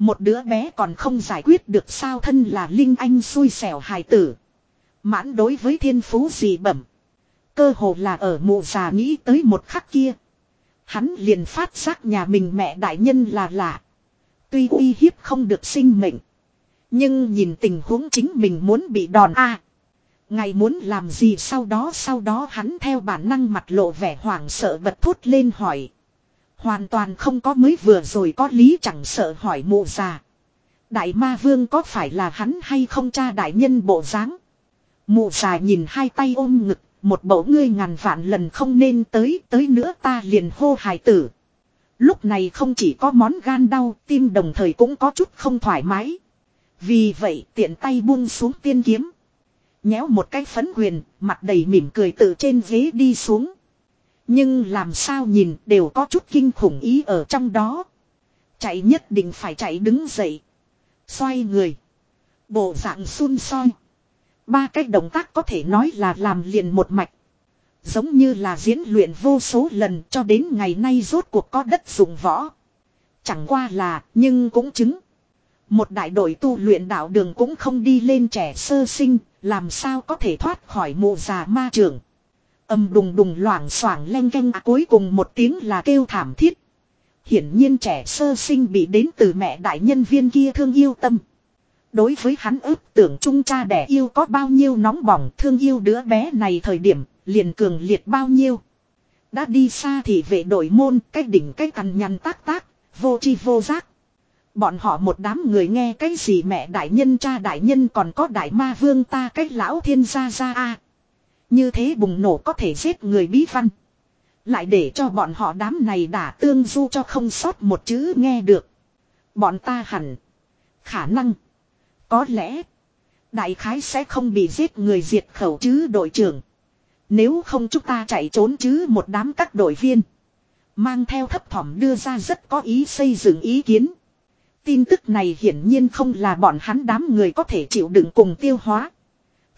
Một đứa bé còn không giải quyết được sao thân là Linh Anh xui xẻo hài tử. Mãn đối với thiên phú gì bẩm. Cơ hồ là ở mụ già nghĩ tới một khắc kia. Hắn liền phát giác nhà mình mẹ đại nhân là lạ. Tuy uy hiếp không được sinh mệnh. Nhưng nhìn tình huống chính mình muốn bị đòn a ngày muốn làm gì sau đó sau đó hắn theo bản năng mặt lộ vẻ hoảng sợ bật thốt lên hỏi. Hoàn toàn không có mới vừa rồi có lý chẳng sợ hỏi mụ già. Đại ma vương có phải là hắn hay không cha đại nhân bộ dáng Mụ già nhìn hai tay ôm ngực, một bầu ngươi ngàn vạn lần không nên tới, tới nữa ta liền hô hài tử. Lúc này không chỉ có món gan đau, tim đồng thời cũng có chút không thoải mái. Vì vậy tiện tay buông xuống tiên kiếm. Nhéo một cái phấn quyền, mặt đầy mỉm cười từ trên ghế đi xuống. Nhưng làm sao nhìn đều có chút kinh khủng ý ở trong đó. Chạy nhất định phải chạy đứng dậy. Xoay người. Bộ dạng xun soi. Ba cái động tác có thể nói là làm liền một mạch. Giống như là diễn luyện vô số lần cho đến ngày nay rốt cuộc có đất dùng võ. Chẳng qua là, nhưng cũng chứng. Một đại đội tu luyện đạo đường cũng không đi lên trẻ sơ sinh, làm sao có thể thoát khỏi mụ già ma trưởng. Âm đùng đùng loảng xoảng len canh à, cuối cùng một tiếng là kêu thảm thiết. Hiển nhiên trẻ sơ sinh bị đến từ mẹ đại nhân viên kia thương yêu tâm. Đối với hắn ước tưởng trung cha đẻ yêu có bao nhiêu nóng bỏng thương yêu đứa bé này thời điểm liền cường liệt bao nhiêu. Đã đi xa thì về đội môn cái đỉnh cái cằn nhằn tác tác, vô chi vô giác. Bọn họ một đám người nghe cái gì mẹ đại nhân cha đại nhân còn có đại ma vương ta cái lão thiên gia gia a như thế bùng nổ có thể giết người bí văn. Lại để cho bọn họ đám này đả tương du cho không sót một chữ nghe được. Bọn ta hẳn. Khả năng. Có lẽ. Đại khái sẽ không bị giết người diệt khẩu chứ đội trưởng. Nếu không chúng ta chạy trốn chứ một đám các đội viên. Mang theo thấp thỏm đưa ra rất có ý xây dựng ý kiến. Tin tức này hiển nhiên không là bọn hắn đám người có thể chịu đựng cùng tiêu hóa.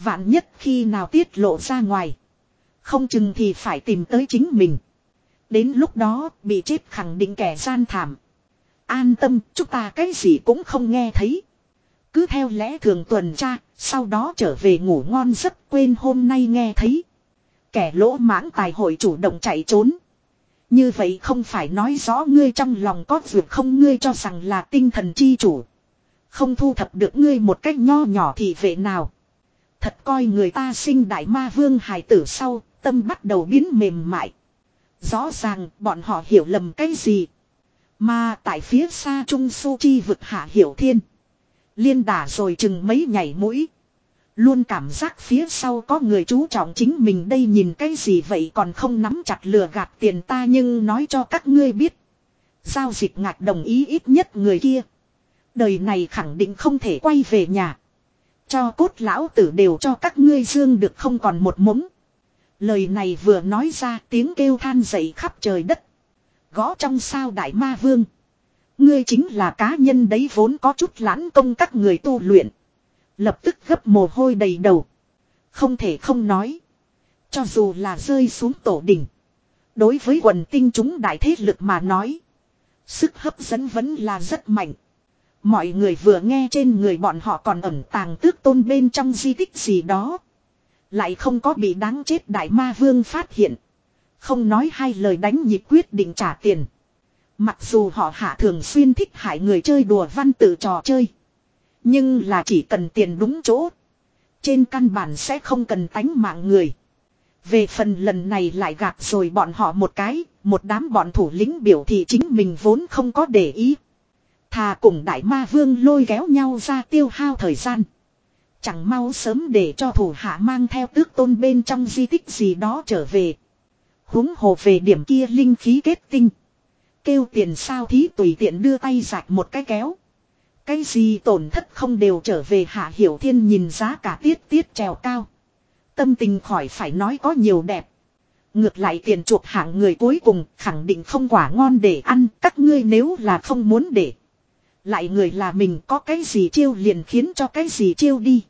Vạn nhất khi nào tiết lộ ra ngoài. Không chừng thì phải tìm tới chính mình. Đến lúc đó bị chết khẳng định kẻ gian thảm. An tâm chúng ta cái gì cũng không nghe thấy. Cứ theo lẽ thường tuần tra, sau đó trở về ngủ ngon giấc quên hôm nay nghe thấy. Kẻ lỗ mãng tài hội chủ động chạy trốn. Như vậy không phải nói rõ ngươi trong lòng có việc không ngươi cho rằng là tinh thần chi chủ. Không thu thập được ngươi một cách nho nhỏ thì vệ nào. Thật coi người ta sinh đại ma vương hài tử sau, tâm bắt đầu biến mềm mại. Rõ ràng bọn họ hiểu lầm cái gì. Mà tại phía xa Trung Su Chi vực hạ hiểu thiên. Liên đả rồi chừng mấy nhảy mũi. Luôn cảm giác phía sau có người chú trọng chính mình đây nhìn cái gì vậy còn không nắm chặt lừa gạt tiền ta nhưng nói cho các ngươi biết. Giao dịch ngạc đồng ý ít nhất người kia. Đời này khẳng định không thể quay về nhà. Cho cốt lão tử đều cho các ngươi dương được không còn một mống. Lời này vừa nói ra, tiếng kêu than dậy khắp trời đất. Gõ trong sao đại ma vương. Ngươi chính là cá nhân đấy vốn có chút lãn công các người tu luyện. Lập tức gấp mồ hôi đầy đầu. Không thể không nói. Cho dù là rơi xuống tổ đỉnh. Đối với quần tinh chúng đại thế lực mà nói. Sức hấp dẫn vẫn là rất mạnh. Mọi người vừa nghe trên người bọn họ còn ẩn tàng tước tôn bên trong di tích gì đó. Lại không có bị đáng chết đại ma vương phát hiện. Không nói hai lời đánh nhịp quyết định trả tiền. Mặc dù họ hạ thường xuyên thích hại người chơi đùa văn tự trò chơi. Nhưng là chỉ cần tiền đúng chỗ. Trên căn bản sẽ không cần tánh mạng người. Về phần lần này lại gạt rồi bọn họ một cái, một đám bọn thủ lĩnh biểu thị chính mình vốn không có để ý. Thà cùng đại ma vương lôi kéo nhau ra tiêu hao thời gian. Chẳng mau sớm để cho thủ hạ mang theo tước tôn bên trong di tích gì đó trở về. húng hồ về điểm kia linh khí kết tinh. Kêu tiền sao thí tùy tiện đưa tay giạch một cái kéo. Cái gì tổn thất không đều trở về hạ hiểu thiên nhìn giá cả tiết tiết trèo cao. Tâm tình khỏi phải nói có nhiều đẹp. Ngược lại tiền chuộc hạng người cuối cùng khẳng định không quả ngon để ăn. Các ngươi nếu là không muốn để. Lại người là mình có cái gì chiêu liền khiến cho cái gì chiêu đi.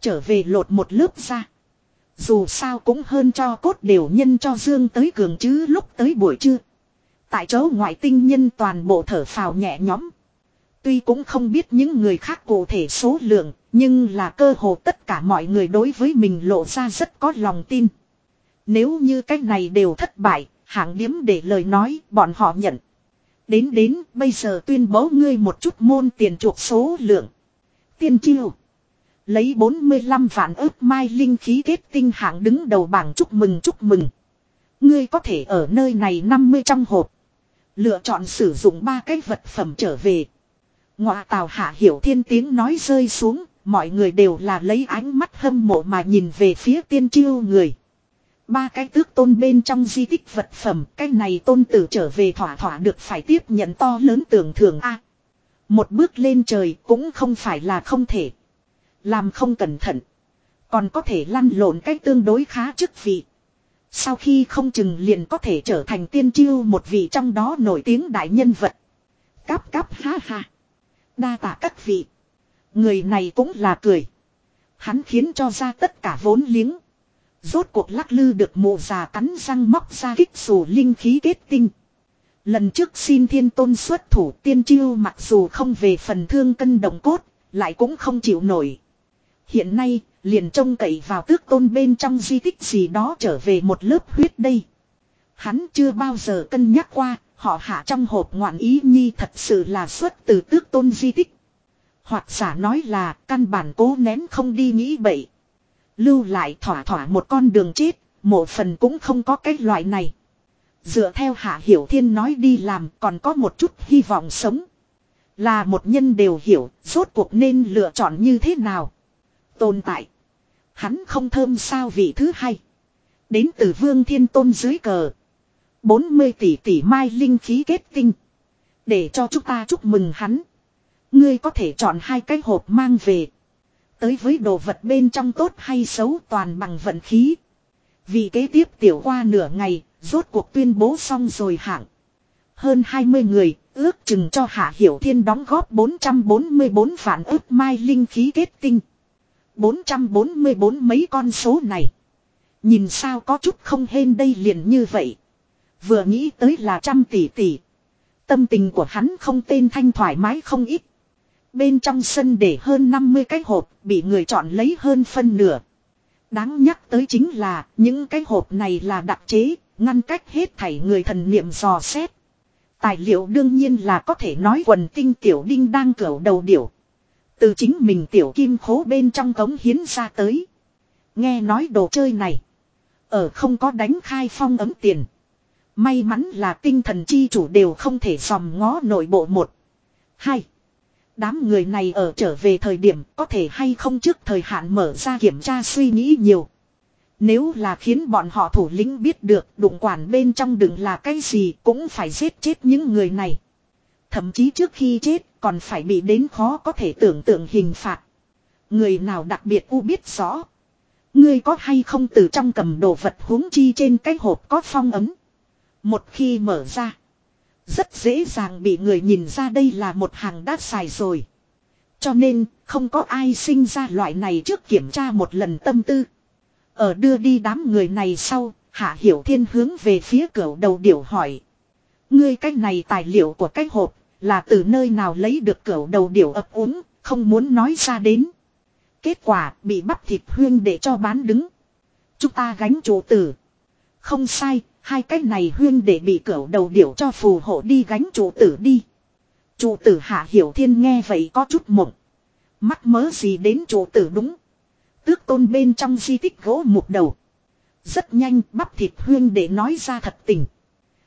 Trở về lột một lớp ra. Dù sao cũng hơn cho cốt đều nhân cho dương tới cường chứ lúc tới buổi trưa. Tại chỗ ngoại tinh nhân toàn bộ thở phào nhẹ nhõm. Tuy cũng không biết những người khác cụ thể số lượng, nhưng là cơ hồ tất cả mọi người đối với mình lộ ra rất có lòng tin. Nếu như cách này đều thất bại, hạng điếm để lời nói, bọn họ nhận. Đến đến, bây giờ tuyên bố ngươi một chút môn tiền chuộc số lượng. Tiên chiêu. Lấy 45 vạn ước mai linh khí kết tinh hạng đứng đầu bảng chúc mừng chúc mừng. Ngươi có thể ở nơi này 50 trong hộp. Lựa chọn sử dụng ba cái vật phẩm trở về. Ngọa tào hạ hiểu thiên tiếng nói rơi xuống, mọi người đều là lấy ánh mắt hâm mộ mà nhìn về phía tiên chiêu người. Ba cái tước tôn bên trong di tích vật phẩm, cái này tôn tử trở về thỏa thỏa được phải tiếp nhận to lớn tưởng thường a. một bước lên trời cũng không phải là không thể. Làm không cẩn thận. Còn có thể lăn lộn cách tương đối khá chức vị. Sau khi không chừng liền có thể trở thành tiên chiêu một vị trong đó nổi tiếng đại nhân vật. Cáp cáp ha ha. Đa tạ các vị. Người này cũng là cười. Hắn khiến cho ra tất cả vốn liếng. Rốt cuộc lắc lư được mộ già cắn răng móc ra kích dù linh khí kết tinh. Lần trước xin thiên tôn xuất thủ tiên chiêu mặc dù không về phần thương cân đồng cốt, lại cũng không chịu nổi. Hiện nay, liền trông cậy vào tước tôn bên trong di tích gì đó trở về một lớp huyết đây. Hắn chưa bao giờ cân nhắc qua, họ hạ trong hộp ngoạn ý nhi thật sự là xuất từ tước tôn di tích. Hoặc giả nói là căn bản cố nén không đi nghĩ bậy. Lưu lại thỏa thỏa một con đường chết, một phần cũng không có cái loại này. Dựa theo Hạ Hiểu Thiên nói đi làm còn có một chút hy vọng sống. Là một nhân đều hiểu, rốt cuộc nên lựa chọn như thế nào. Tồn tại. Hắn không thơm sao vị thứ hai. Đến từ vương thiên tôn dưới cờ. 40 tỷ tỷ mai linh khí kết tinh. Để cho chúng ta chúc mừng hắn. Ngươi có thể chọn hai cái hộp mang về. Tới với đồ vật bên trong tốt hay xấu toàn bằng vận khí. Vì kế tiếp tiểu qua nửa ngày, rốt cuộc tuyên bố xong rồi hạng. Hơn 20 người, ước chừng cho Hạ Hiểu Thiên đóng góp 444 vạn ước mai linh khí kết tinh. 444 mấy con số này. Nhìn sao có chút không hên đây liền như vậy. Vừa nghĩ tới là trăm tỷ tỷ. Tâm tình của hắn không tên thanh thoải mái không ít. Bên trong sân để hơn 50 cái hộp bị người chọn lấy hơn phân nửa. Đáng nhắc tới chính là những cái hộp này là đặc chế, ngăn cách hết thảy người thần niệm dò xét. Tài liệu đương nhiên là có thể nói quần tinh tiểu đinh đang cẩu đầu điểu. Từ chính mình tiểu kim khố bên trong cống hiến ra tới. Nghe nói đồ chơi này. Ở không có đánh khai phong ấm tiền. May mắn là tinh thần chi chủ đều không thể dòm ngó nội bộ một. Hai. Đám người này ở trở về thời điểm có thể hay không trước thời hạn mở ra kiểm tra suy nghĩ nhiều. Nếu là khiến bọn họ thủ lĩnh biết được đụng quản bên trong đừng là cái gì cũng phải giết chết những người này. Thậm chí trước khi chết còn phải bị đến khó có thể tưởng tượng hình phạt. Người nào đặc biệt u biết rõ. Ngươi có hay không từ trong cầm đồ vật huống chi trên cái hộp có phong ấm. Một khi mở ra. Rất dễ dàng bị người nhìn ra đây là một hàng đã xài rồi. Cho nên không có ai sinh ra loại này trước kiểm tra một lần tâm tư. Ở đưa đi đám người này sau, Hạ Hiểu Thiên hướng về phía cửa đầu điểu hỏi. Ngươi cách này tài liệu của cái hộp là từ nơi nào lấy được cửa đầu điểu ấp úng, không muốn nói ra đến. Kết quả bị bắp thịt huyên để cho bán đứng. Chúng ta gánh chủ tử. Không sai, hai cái này huyên để bị cửa đầu điểu cho phù hộ đi gánh chủ tử đi. Chủ tử hạ hiểu thiên nghe vậy có chút mộng. Mắt mớ gì đến chủ tử đúng. Tước tôn bên trong di tích gỗ mục đầu. Rất nhanh bắp thịt huyên để nói ra thật tình.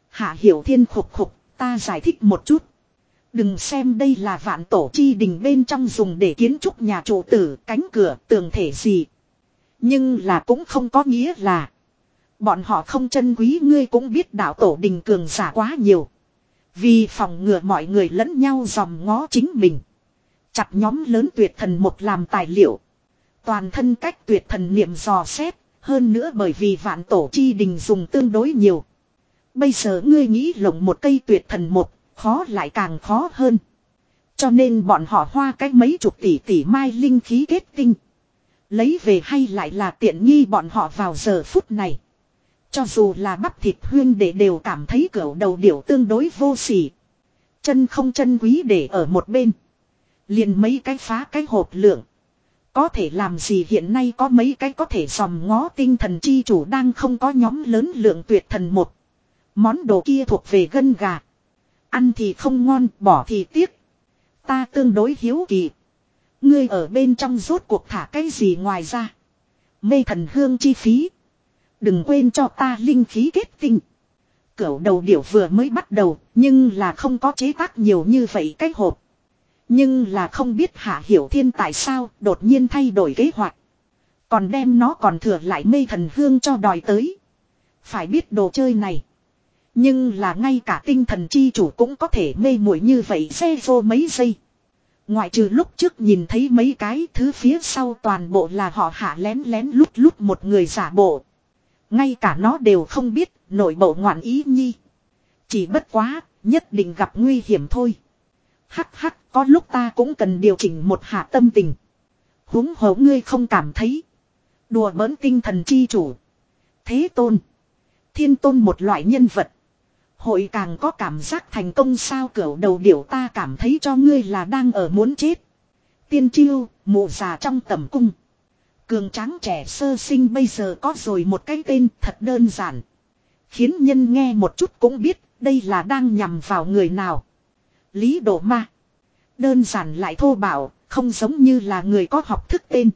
Hạ hiểu thiên khục khục, ta giải thích một chút. Đừng xem đây là vạn tổ chi đình bên trong dùng để kiến trúc nhà trụ tử, cánh cửa, tường thể gì. Nhưng là cũng không có nghĩa là. Bọn họ không chân quý ngươi cũng biết đạo tổ đình cường giả quá nhiều. Vì phòng ngừa mọi người lẫn nhau dòm ngó chính mình. Chặt nhóm lớn tuyệt thần một làm tài liệu. Toàn thân cách tuyệt thần niệm dò xét, hơn nữa bởi vì vạn tổ chi đình dùng tương đối nhiều. Bây giờ ngươi nghĩ lộng một cây tuyệt thần một, khó lại càng khó hơn. Cho nên bọn họ hoa cách mấy chục tỷ tỷ mai linh khí kết tinh. Lấy về hay lại là tiện nghi bọn họ vào giờ phút này. Cho dù là bắp thịt huyên để đều cảm thấy cửa đầu điểu tương đối vô sỉ. Chân không chân quý để ở một bên. Liền mấy cái phá cái hộp lượng. Có thể làm gì hiện nay có mấy cái có thể dòm ngó tinh thần chi chủ đang không có nhóm lớn lượng tuyệt thần một. Món đồ kia thuộc về gân gà. Ăn thì không ngon, bỏ thì tiếc. Ta tương đối hiếu kỳ. Ngươi ở bên trong rốt cuộc thả cái gì ngoài ra. Mê thần hương chi phí. Đừng quên cho ta linh khí kết tinh. Cửu đầu điểu vừa mới bắt đầu, nhưng là không có chế tác nhiều như vậy cách hộp. Nhưng là không biết Hạ Hiểu Thiên tại sao đột nhiên thay đổi kế hoạch. Còn đem nó còn thừa lại mê thần hương cho đòi tới. Phải biết đồ chơi này. Nhưng là ngay cả tinh thần chi chủ cũng có thể mê muội như vậy xe vô mấy giây. Ngoại trừ lúc trước nhìn thấy mấy cái thứ phía sau toàn bộ là họ hạ lén lén lút lút một người giả bộ. Ngay cả nó đều không biết nội bộ ngoạn ý nhi. Chỉ bất quá, nhất định gặp nguy hiểm thôi. Hắc hắc, có lúc ta cũng cần điều chỉnh một hạ tâm tình. huống hổ ngươi không cảm thấy. Đùa bỡn tinh thần chi chủ. Thế tôn. Thiên tôn một loại nhân vật. Hội càng có cảm giác thành công sao cửu đầu điểu ta cảm thấy cho ngươi là đang ở muốn chết. Tiên chiêu, mụ già trong tầm cung. Cường tráng trẻ sơ sinh bây giờ có rồi một cái tên thật đơn giản. Khiến nhân nghe một chút cũng biết đây là đang nhằm vào người nào. Lý Độ Ma. Đơn giản lại thô bảo, không giống như là người có học thức tên.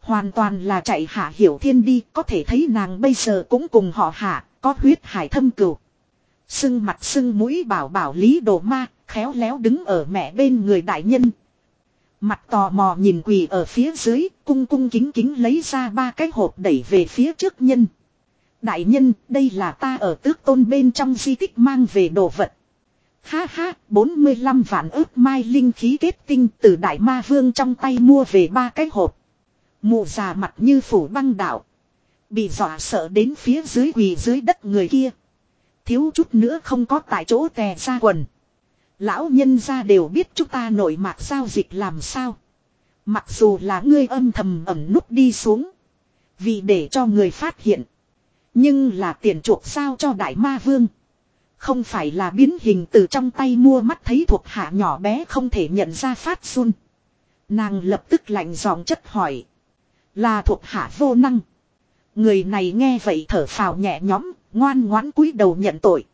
Hoàn toàn là chạy hạ hiểu thiên đi, có thể thấy nàng bây giờ cũng cùng họ hạ, có huyết hải thâm cửu. Sưng mặt sưng mũi bảo bảo Lý Độ Ma, khéo léo đứng ở mẹ bên người đại nhân. Mặt tò mò nhìn quỳ ở phía dưới, cung cung kính kính lấy ra ba cái hộp đẩy về phía trước nhân. Đại nhân, đây là ta ở tước tôn bên trong di tích mang về đồ vật. Ha ha, 45 vạn ước mai linh khí kết tinh từ đại ma vương trong tay mua về ba cái hộp. Mụ già mặt như phủ băng đạo. Bị dọa sợ đến phía dưới quỳ dưới đất người kia. Thiếu chút nữa không có tại chỗ tè ra quần. Lão nhân ra đều biết chúng ta nổi mạc giao dịch làm sao. Mặc dù là ngươi âm thầm ẩn nút đi xuống. Vì để cho người phát hiện. Nhưng là tiền chuộc sao cho đại ma vương. Không phải là biến hình từ trong tay mua mắt thấy thuộc hạ nhỏ bé không thể nhận ra phát run. Nàng lập tức lạnh giọng chất hỏi. Là thuộc hạ vô năng. Người này nghe vậy thở phào nhẹ nhõm, ngoan ngoãn cúi đầu nhận tội.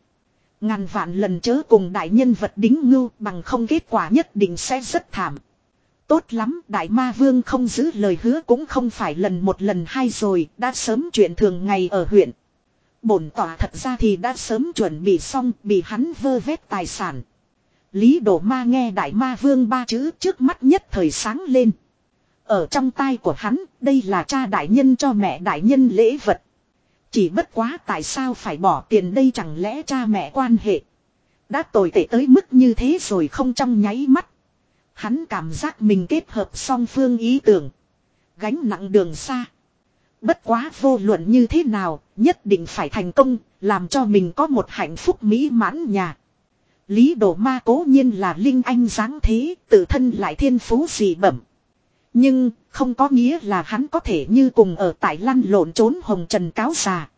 Ngàn vạn lần chớ cùng đại nhân vật đính ngưu bằng không kết quả nhất định sẽ rất thảm. Tốt lắm, đại ma vương không giữ lời hứa cũng không phải lần một lần hai rồi, đã sớm chuyện thường ngày ở huyện. Bổn tỏa thật ra thì đã sớm chuẩn bị xong, bị hắn vơ vét tài sản. Lý Đổ Ma nghe đại ma vương ba chữ trước mắt nhất thời sáng lên. Ở trong tai của hắn, đây là cha đại nhân cho mẹ đại nhân lễ vật. Chỉ bất quá tại sao phải bỏ tiền đây chẳng lẽ cha mẹ quan hệ. Đã tồi tệ tới mức như thế rồi không trong nháy mắt. Hắn cảm giác mình kết hợp song phương ý tưởng. Gánh nặng đường xa. Bất quá vô luận như thế nào, nhất định phải thành công, làm cho mình có một hạnh phúc mỹ mãn nhà. Lý Đồ Ma cố nhiên là linh anh dáng thế, tự thân lại thiên phú dị bẩm. Nhưng, không có nghĩa là hắn có thể như cùng ở tại lăn lộn trốn hồng trần cáo già.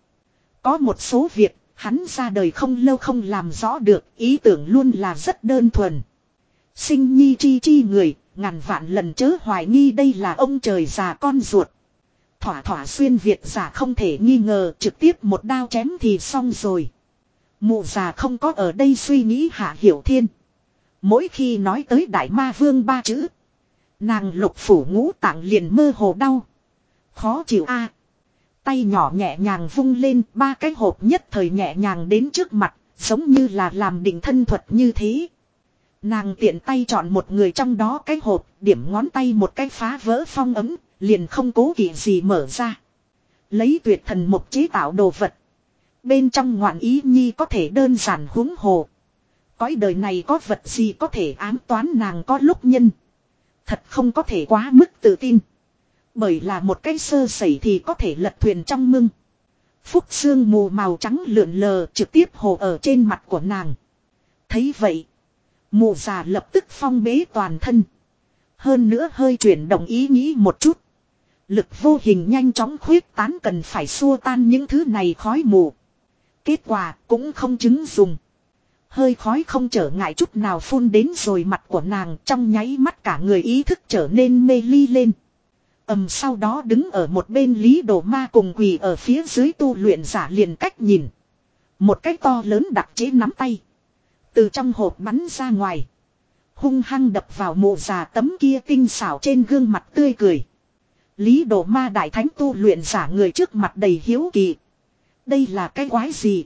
Có một số việc, hắn ra đời không lâu không làm rõ được, ý tưởng luôn là rất đơn thuần. Sinh nhi chi chi người, ngàn vạn lần chớ hoài nghi đây là ông trời già con ruột. Thỏa thỏa xuyên Việt giả không thể nghi ngờ trực tiếp một đao chém thì xong rồi. Mụ già không có ở đây suy nghĩ hạ hiểu thiên. Mỗi khi nói tới đại ma vương ba chữ. Nàng lục phủ ngũ tạng liền mơ hồ đau. Khó chịu a Tay nhỏ nhẹ nhàng vung lên ba cái hộp nhất thời nhẹ nhàng đến trước mặt. Giống như là làm định thân thuật như thế. Nàng tiện tay chọn một người trong đó cái hộp, điểm ngón tay một cái phá vỡ phong ấm, liền không cố kỵ gì mở ra. Lấy tuyệt thần một chế tạo đồ vật. Bên trong ngoạn ý nhi có thể đơn giản huống hồ. Cõi đời này có vật gì có thể ám toán nàng có lúc nhân. Thật không có thể quá mức tự tin. Bởi là một cái sơ sẩy thì có thể lật thuyền trong mưng. Phúc xương mù màu trắng lượn lờ trực tiếp hồ ở trên mặt của nàng. Thấy vậy. Mù già lập tức phong bế toàn thân. Hơn nữa hơi chuyển động ý nghĩ một chút. Lực vô hình nhanh chóng khuyết tán cần phải xua tan những thứ này khói mù. Kết quả cũng không chứng dùng. Hơi khói không trở ngại chút nào phun đến rồi mặt của nàng trong nháy mắt cả người ý thức trở nên mê ly lên. ầm sau đó đứng ở một bên lý đồ ma cùng quỳ ở phía dưới tu luyện giả liền cách nhìn. Một cái to lớn đặc chế nắm tay. Từ trong hộp bắn ra ngoài. Hung hăng đập vào mộ già tấm kia tinh xảo trên gương mặt tươi cười. Lý đồ ma đại thánh tu luyện giả người trước mặt đầy hiếu kỳ. Đây là cái quái gì?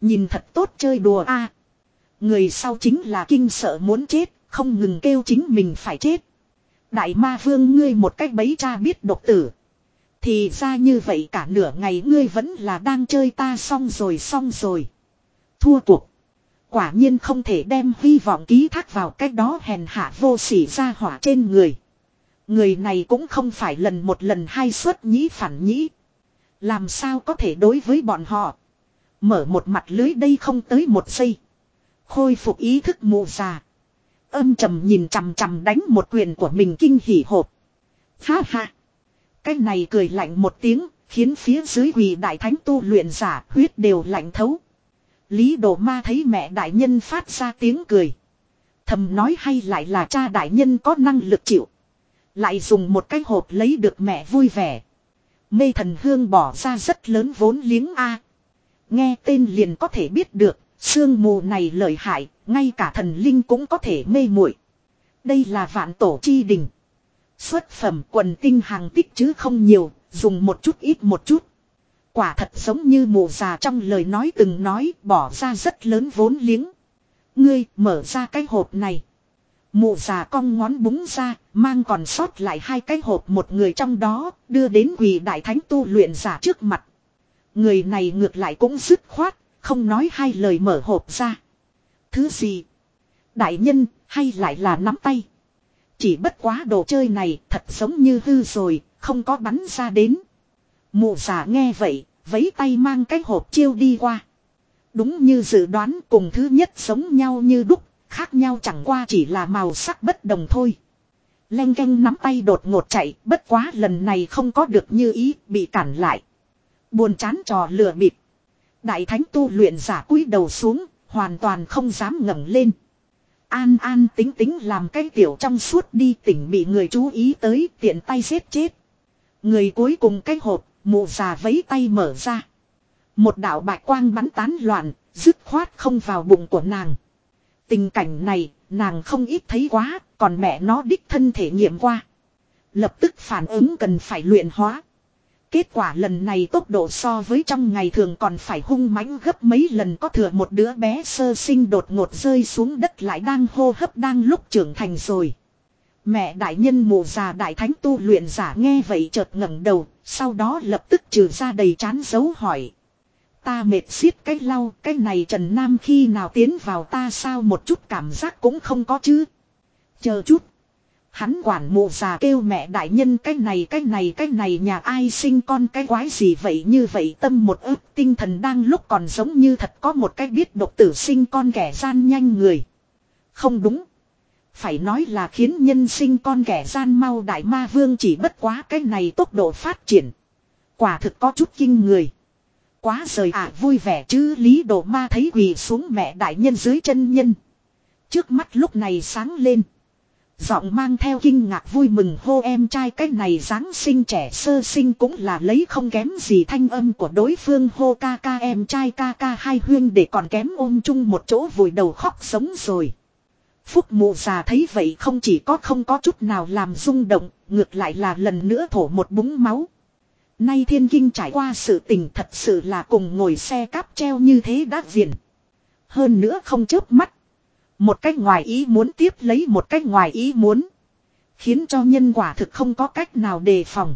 Nhìn thật tốt chơi đùa a. Người sau chính là kinh sợ muốn chết, không ngừng kêu chính mình phải chết. Đại ma vương ngươi một cách bấy cha biết độc tử. Thì ra như vậy cả nửa ngày ngươi vẫn là đang chơi ta xong rồi xong rồi. Thua cuộc. Quả nhiên không thể đem hy vọng ký thác vào cách đó hèn hạ vô sỉ ra hỏa trên người. Người này cũng không phải lần một lần hai suất nhĩ phản nhĩ. Làm sao có thể đối với bọn họ. Mở một mặt lưới đây không tới một giây. Khôi phục ý thức mù già. Âm trầm nhìn chằm chằm đánh một quyền của mình kinh hỉ hộp. Ha ha. Cái này cười lạnh một tiếng, khiến phía dưới quỳ đại thánh tu luyện giả huyết đều lạnh thấu. Lý đồ ma thấy mẹ đại nhân phát ra tiếng cười. Thầm nói hay lại là cha đại nhân có năng lực chịu. Lại dùng một cái hộp lấy được mẹ vui vẻ. Mê thần hương bỏ ra rất lớn vốn liếng A. Nghe tên liền có thể biết được, sương mù này lợi hại, ngay cả thần linh cũng có thể mê muội. Đây là vạn tổ chi đình. Xuất phẩm quần tinh hàng tích chứ không nhiều, dùng một chút ít một chút. Quả thật giống như mù già trong lời nói từng nói bỏ ra rất lớn vốn liếng. Ngươi mở ra cái hộp này. Mụ già cong ngón búng ra, mang còn sót lại hai cái hộp một người trong đó, đưa đến quỳ đại thánh tu luyện giả trước mặt. Người này ngược lại cũng dứt khoát, không nói hai lời mở hộp ra. Thứ gì? Đại nhân, hay lại là nắm tay? Chỉ bất quá đồ chơi này thật giống như hư rồi, không có bắn ra đến. Mụ giả nghe vậy, vấy tay mang cái hộp chiêu đi qua. Đúng như dự đoán cùng thứ nhất giống nhau như đúc, Khác nhau chẳng qua chỉ là màu sắc bất đồng thôi. Len canh nắm tay đột ngột chạy, bất quá lần này không có được như ý, bị cản lại. Buồn chán trò lừa bịp. Đại thánh tu luyện giả cúi đầu xuống, hoàn toàn không dám ngẩng lên. An an tính tính làm cái tiểu trong suốt đi tỉnh bị người chú ý tới tiện tay giết chết. Người cuối cùng cái hộp, mụ già vấy tay mở ra. Một đạo bạch quang bắn tán loạn, dứt khoát không vào bụng của nàng. Tình cảnh này, nàng không ít thấy quá, còn mẹ nó đích thân thể nghiệm qua. Lập tức phản ứng cần phải luyện hóa. Kết quả lần này tốc độ so với trong ngày thường còn phải hung mãnh gấp mấy lần có thừa một đứa bé sơ sinh đột ngột rơi xuống đất lại đang hô hấp đang lúc trưởng thành rồi. Mẹ đại nhân mù già đại thánh tu luyện giả nghe vậy chợt ngẩng đầu, sau đó lập tức trừ ra đầy chán dấu hỏi. Ta mệt xiết cái lau, cái này Trần Nam khi nào tiến vào ta sao một chút cảm giác cũng không có chứ. Chờ chút. Hắn quản mụ già kêu mẹ đại nhân, cái này cái này cái này, nhà ai sinh con cái quái gì vậy như vậy tâm một ức tinh thần đang lúc còn giống như thật có một cái biết độc tử sinh con kẻ gian nhanh người. Không đúng. Phải nói là khiến nhân sinh con kẻ gian mau đại ma vương chỉ bất quá cái này tốc độ phát triển. Quả thực có chút kinh người. Quá rời ạ, vui vẻ chứ, Lý Đồ Ma thấy quỳ xuống mẹ đại nhân dưới chân nhân. Trước mắt lúc này sáng lên. Giọng mang theo kinh ngạc vui mừng hô em trai cái này dáng sinh trẻ sơ sinh cũng là lấy không kém gì thanh âm của đối phương hô ca ca em trai ca ca hai huyên để còn kém ôm chung một chỗ vùi đầu khóc sống rồi. Phúc mụ già thấy vậy không chỉ có không có chút nào làm rung động, ngược lại là lần nữa thổ một búng máu. Nay thiên kinh trải qua sự tình thật sự là cùng ngồi xe cáp treo như thế đã viền. Hơn nữa không chớp mắt. Một cách ngoài ý muốn tiếp lấy một cách ngoài ý muốn. Khiến cho nhân quả thực không có cách nào đề phòng.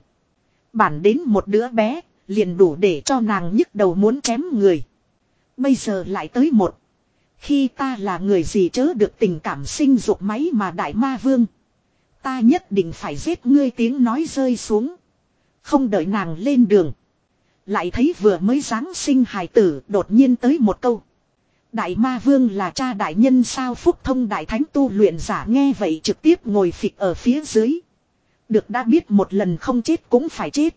Bản đến một đứa bé, liền đủ để cho nàng nhức đầu muốn chém người. Bây giờ lại tới một. Khi ta là người gì chớ được tình cảm sinh dục máy mà đại ma vương. Ta nhất định phải giết ngươi tiếng nói rơi xuống. Không đợi nàng lên đường. Lại thấy vừa mới giáng sinh hài tử đột nhiên tới một câu. Đại ma vương là cha đại nhân sao phúc thông đại thánh tu luyện giả nghe vậy trực tiếp ngồi phịch ở phía dưới. Được đã biết một lần không chết cũng phải chết.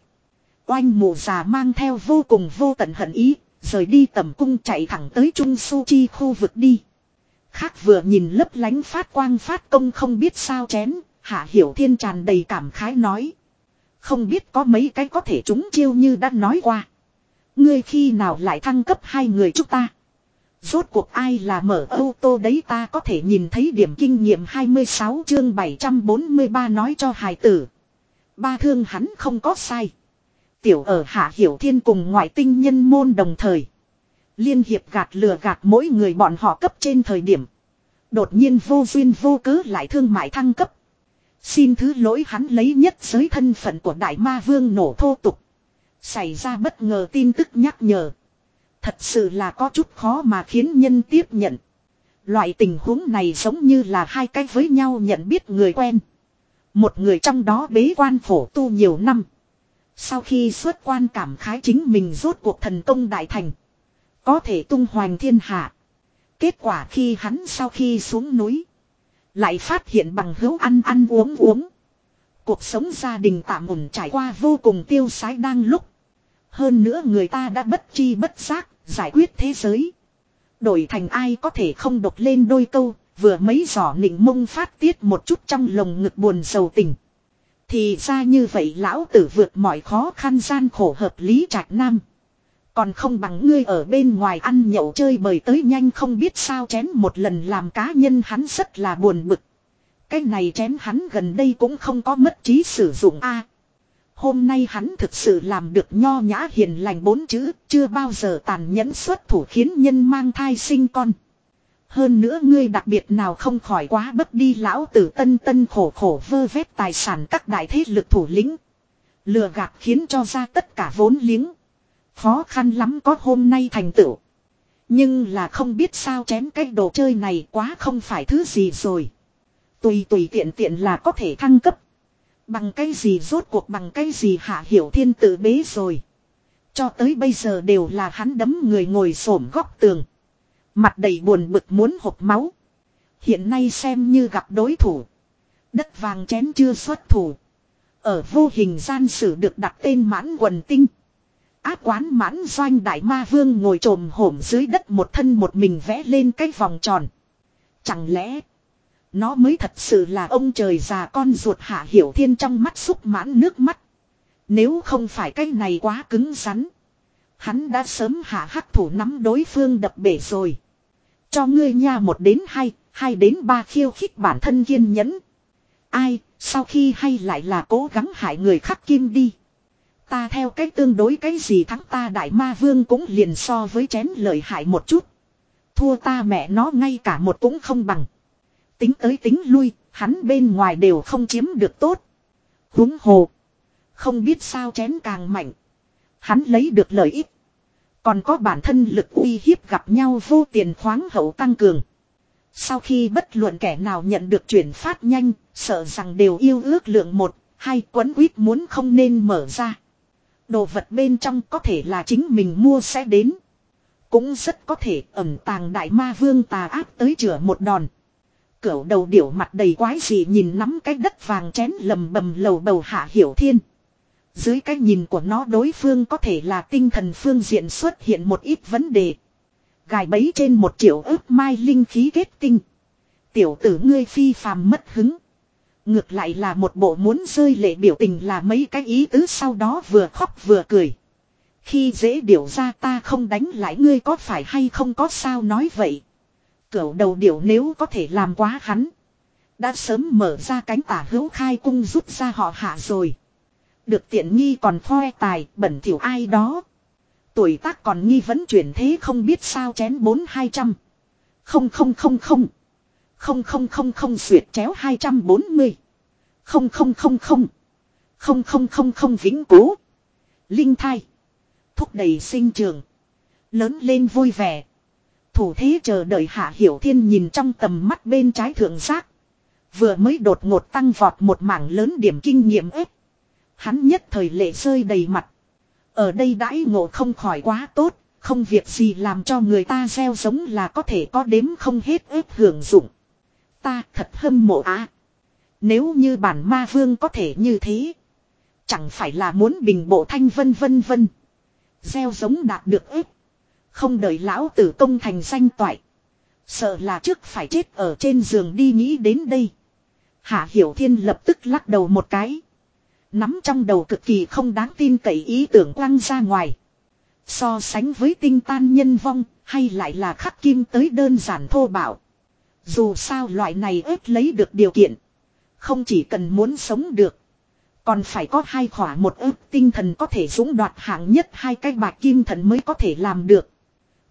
Oanh mù già mang theo vô cùng vô tận hận ý, rời đi tầm cung chạy thẳng tới Trung Su Chi khu vực đi. Khác vừa nhìn lấp lánh phát quang phát công không biết sao chén, Hạ Hiểu Thiên tràn đầy cảm khái nói. Không biết có mấy cái có thể chúng chiêu như đã nói qua. Ngươi khi nào lại thăng cấp hai người chúng ta. Rốt cuộc ai là mở ô tô đấy ta có thể nhìn thấy điểm kinh nghiệm 26 chương 743 nói cho hài tử. Ba thương hắn không có sai. Tiểu ở Hạ Hiểu Thiên cùng ngoại tinh nhân môn đồng thời. Liên hiệp gạt lừa gạt mỗi người bọn họ cấp trên thời điểm. Đột nhiên vô duyên vô cớ lại thương mại thăng cấp. Xin thứ lỗi hắn lấy nhất giới thân phận của đại ma vương nổ thô tục. Xảy ra bất ngờ tin tức nhắc nhở. Thật sự là có chút khó mà khiến nhân tiếp nhận. Loại tình huống này giống như là hai cái với nhau nhận biết người quen. Một người trong đó bế quan phổ tu nhiều năm. Sau khi xuất quan cảm khái chính mình rốt cuộc thần công đại thành. Có thể tung hoành thiên hạ. Kết quả khi hắn sau khi xuống núi. Lại phát hiện bằng hữu ăn ăn uống uống. Cuộc sống gia đình tạm ổn trải qua vô cùng tiêu sái đang lúc. Hơn nữa người ta đã bất chi bất giác, giải quyết thế giới. Đổi thành ai có thể không đột lên đôi câu, vừa mấy giỏ nịnh mông phát tiết một chút trong lồng ngực buồn sầu tình. Thì ra như vậy lão tử vượt mọi khó khăn gian khổ hợp lý trạch nam. Còn không bằng ngươi ở bên ngoài ăn nhậu chơi bời tới nhanh không biết sao chén một lần làm cá nhân hắn rất là buồn bực. Cái này chén hắn gần đây cũng không có mất trí sử dụng a hôm nay hắn thực sự làm được nho nhã hiền lành bốn chữ, chưa bao giờ tàn nhẫn xuất thủ khiến nhân mang thai sinh con. Hơn nữa ngươi đặc biệt nào không khỏi quá bất đi lão tử tân tân khổ khổ vơ vét tài sản các đại thế lực thủ lĩnh. Lừa gạt khiến cho ra tất cả vốn liếng. Khó khăn lắm có hôm nay thành tựu. Nhưng là không biết sao chém cái đồ chơi này quá không phải thứ gì rồi. Tùy tùy tiện tiện là có thể thăng cấp. Bằng cái gì rốt cuộc bằng cái gì hạ hiểu thiên tự bế rồi. Cho tới bây giờ đều là hắn đấm người ngồi xổm góc tường. Mặt đầy buồn bực muốn hộp máu. Hiện nay xem như gặp đối thủ. Đất vàng chén chưa xuất thủ. Ở vô hình gian sử được đặt tên mãn quần tinh. ác quán mãn doanh đại ma vương ngồi trồm hổm dưới đất một thân một mình vẽ lên cái vòng tròn. Chẳng lẽ nó mới thật sự là ông trời già con ruột hạ hiểu thiên trong mắt xúc mãn nước mắt. Nếu không phải cái này quá cứng rắn. Hắn đã sớm hạ hắc thủ nắm đối phương đập bể rồi. Cho ngươi nha một đến hai, hai đến ba khiêu khích bản thân kiên nhẫn. Ai, sau khi hay lại là cố gắng hại người khắc kim đi. Ta theo cái tương đối cái gì thắng ta đại ma vương cũng liền so với chén lợi hại một chút. Thua ta mẹ nó ngay cả một cũng không bằng. Tính tới tính lui, hắn bên ngoài đều không chiếm được tốt. Húng hồ. Không biết sao chén càng mạnh. Hắn lấy được lợi ích. Còn có bản thân lực uy hiếp gặp nhau vô tiền khoáng hậu tăng cường. Sau khi bất luận kẻ nào nhận được chuyển phát nhanh, sợ rằng đều yêu ước lượng một, hai quấn quýt muốn không nên mở ra. Đồ vật bên trong có thể là chính mình mua sẽ đến. Cũng rất có thể ẩn tàng đại ma vương tà áp tới chữa một đòn. Cửu đầu điểu mặt đầy quái gì nhìn nắm cái đất vàng chén lầm bầm lầu bầu hạ hiểu thiên. Dưới cái nhìn của nó đối phương có thể là tinh thần phương diện xuất hiện một ít vấn đề. Gài bấy trên một triệu ước mai linh khí kết tinh. Tiểu tử ngươi phi phàm mất hứng. Ngược lại là một bộ muốn rơi lệ biểu tình là mấy cái ý tứ sau đó vừa khóc vừa cười. Khi dễ điều ra ta không đánh lại ngươi có phải hay không có sao nói vậy. Cửu đầu điểu nếu có thể làm quá hắn. Đã sớm mở ra cánh tả hữu khai cung rút ra họ hạ rồi. Được tiện nghi còn khoe tài, bẩn thỉu ai đó. Tuổi tác còn nghi vẫn chuyển thế không biết sao chén bốn hai trăm. Không không không không. Không không không không xuyệt chéo 240. Không không không không. Không không không không vĩnh cố. Linh thai. Thúc đẩy sinh trường. Lớn lên vui vẻ. Thủ thế chờ đợi hạ hiểu thiên nhìn trong tầm mắt bên trái thượng giác. Vừa mới đột ngột tăng vọt một mảng lớn điểm kinh nghiệm ếp. Hắn nhất thời lệ rơi đầy mặt. Ở đây đãi ngộ không khỏi quá tốt, không việc gì làm cho người ta gieo giống là có thể có đếm không hết ếp hưởng dụng. Ta thật hâm mộ á. Nếu như bản ma vương có thể như thế. Chẳng phải là muốn bình bộ thanh vân vân vân. Gieo giống đạt được ếp. Không đợi lão tử công thành danh toại. Sợ là trước phải chết ở trên giường đi nghĩ đến đây. Hạ Hiểu Thiên lập tức lắc đầu một cái. Nắm trong đầu cực kỳ không đáng tin cậy ý tưởng quăng ra ngoài. So sánh với tinh tan nhân vong, hay lại là khắc kim tới đơn giản thô bạo. Dù sao loại này ép lấy được điều kiện. Không chỉ cần muốn sống được. Còn phải có hai khỏa một ước tinh thần có thể dũng đoạt hạng nhất hai cái bạc kim thần mới có thể làm được.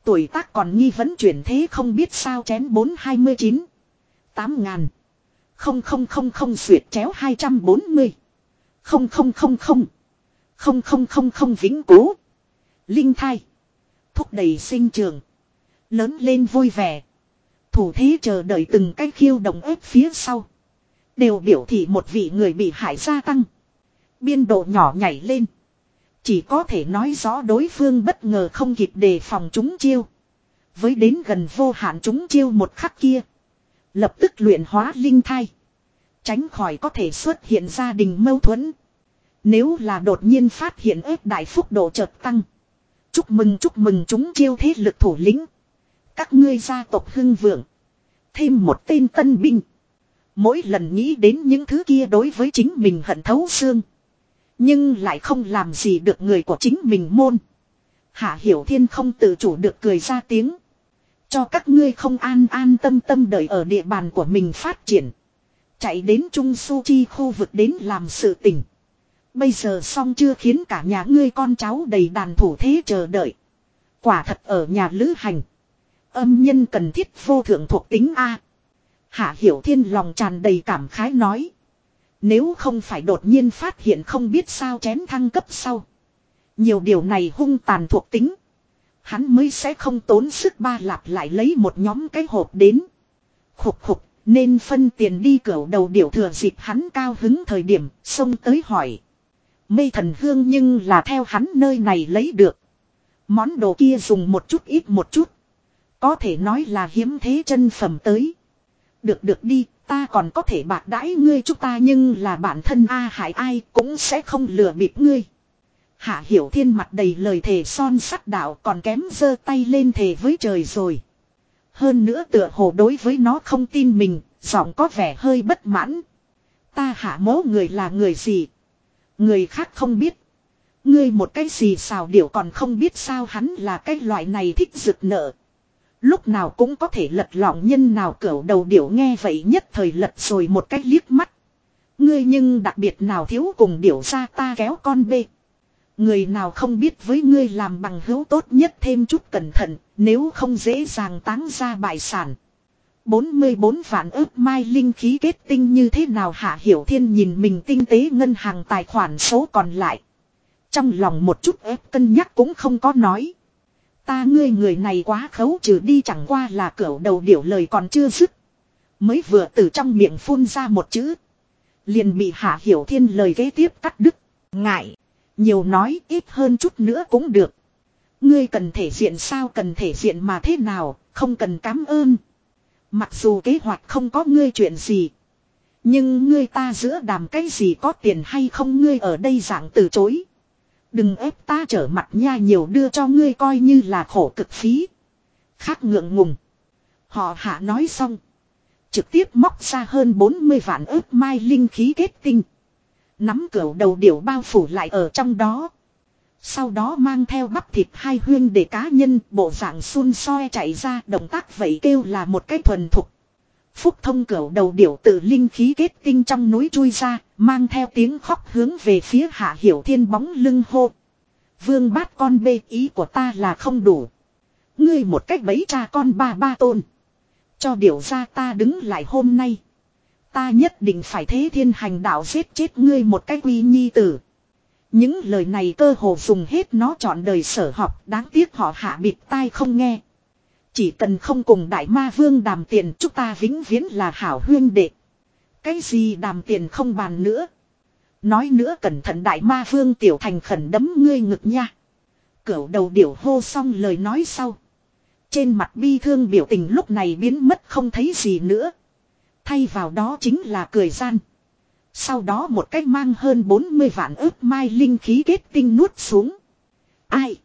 Tuổi tác còn nghi vấn chuyển thế không biết sao chén 429. 8 ngàn. Không không không không xuyệt chéo 240. Không không không không. Không không không không vĩnh cố. Linh thai. Thúc đẩy sinh trường. Lớn lên vui vẻ. Thủ thế chờ đợi từng cái khiêu động ép phía sau. Đều biểu thị một vị người bị hại gia tăng. Biên độ nhỏ nhảy lên. Chỉ có thể nói rõ đối phương bất ngờ không kịp đề phòng chúng chiêu. Với đến gần vô hạn chúng chiêu một khắc kia. Lập tức luyện hóa linh thai. Tránh khỏi có thể xuất hiện gia đình mâu thuẫn. Nếu là đột nhiên phát hiện ép đại phúc độ chợt tăng. Chúc mừng chúc mừng chúng chiêu thế lực thủ lĩnh. Các ngươi gia tộc hưng vượng. Thêm một tên tân binh. Mỗi lần nghĩ đến những thứ kia đối với chính mình hận thấu xương. Nhưng lại không làm gì được người của chính mình môn. Hạ Hiểu Thiên không tự chủ được cười ra tiếng. Cho các ngươi không an an tâm tâm đợi ở địa bàn của mình phát triển. Chạy đến Trung Su Chi khu vực đến làm sự tình. Bây giờ xong chưa khiến cả nhà ngươi con cháu đầy đàn thủ thế chờ đợi. Quả thật ở nhà lữ hành. Âm nhân cần thiết vô thượng thuộc tính A. Hạ Hiểu Thiên lòng tràn đầy cảm khái nói. Nếu không phải đột nhiên phát hiện không biết sao chén thăng cấp sau. Nhiều điều này hung tàn thuộc tính. Hắn mới sẽ không tốn sức ba lạp lại lấy một nhóm cái hộp đến. Khục khục, nên phân tiền đi cửa đầu điểu thừa dịp hắn cao hứng thời điểm, xông tới hỏi. Mây thần hương nhưng là theo hắn nơi này lấy được. Món đồ kia dùng một chút ít một chút. Có thể nói là hiếm thế chân phẩm tới. Được được đi, ta còn có thể bạc đãi ngươi chúng ta nhưng là bản thân A Hải ai cũng sẽ không lừa bịp ngươi. Hạ Hiểu Thiên mặt đầy lời thề son sắt đạo còn kém giơ tay lên thề với trời rồi. Hơn nữa tựa hồ đối với nó không tin mình, giọng có vẻ hơi bất mãn. Ta hạ mố người là người gì? Người khác không biết. Ngươi một cái gì xào điểu còn không biết sao hắn là cái loại này thích rực nợ. Lúc nào cũng có thể lật lọng nhân nào cẩu đầu điểu nghe vậy nhất thời lật rồi một cái liếc mắt. Ngươi nhưng đặc biệt nào thiếu cùng điểu ra ta kéo con bê. Người nào không biết với ngươi làm bằng hữu tốt nhất thêm chút cẩn thận, nếu không dễ dàng táng ra bại sản. 44 vạn ước mai linh khí kết tinh như thế nào hạ hiểu thiên nhìn mình tinh tế ngân hàng tài khoản số còn lại. Trong lòng một chút ép cân nhắc cũng không có nói. Ta ngươi người này quá khấu trừ đi chẳng qua là cửa đầu điểu lời còn chưa dứt. Mới vừa từ trong miệng phun ra một chữ. Liền bị hạ hiểu thiên lời kế tiếp cắt đứt. Ngại. Nhiều nói ít hơn chút nữa cũng được. Ngươi cần thể diện sao cần thể diện mà thế nào, không cần cảm ơn. Mặc dù kế hoạch không có ngươi chuyện gì. Nhưng ngươi ta giữa đàm cái gì có tiền hay không ngươi ở đây dạng từ chối. Đừng ép ta trở mặt nha, nhiều đưa cho ngươi coi như là khổ cực phí. Khác ngượng ngùng. Họ hạ nói xong. Trực tiếp móc ra hơn 40 vạn ước mai linh khí kết tinh. Nắm cửa đầu điểu bao phủ lại ở trong đó. Sau đó mang theo bắp thịt hai huyên để cá nhân, bộ dạng xun soi chạy ra, động tác vậy kêu là một cái thuần thục. Phúc thông cửa đầu điểu tự linh khí kết tinh trong núi chui ra, mang theo tiếng khóc hướng về phía hạ hiểu thiên bóng lưng hô. Vương bát con bê ý của ta là không đủ. Ngươi một cách bấy cha con ba ba tôn. Cho điều ra ta đứng lại hôm nay. Ta nhất định phải thế thiên hành đạo giết chết ngươi một cái quy nhi tử. Những lời này cơ hồ dùng hết nó chọn đời sở học đáng tiếc họ hạ bịt tai không nghe. Chỉ cần không cùng đại ma vương đàm tiền, chúng ta vĩnh viễn là hảo huyên đệ. Cái gì đàm tiền không bàn nữa. Nói nữa cẩn thận đại ma vương tiểu thành khẩn đấm ngươi ngực nha. Cửu đầu điểu hô xong lời nói sau. Trên mặt bi thương biểu tình lúc này biến mất không thấy gì nữa. Thay vào đó chính là cười gian. Sau đó một cách mang hơn 40 vạn ước mai linh khí kết tinh nuốt xuống. Ai?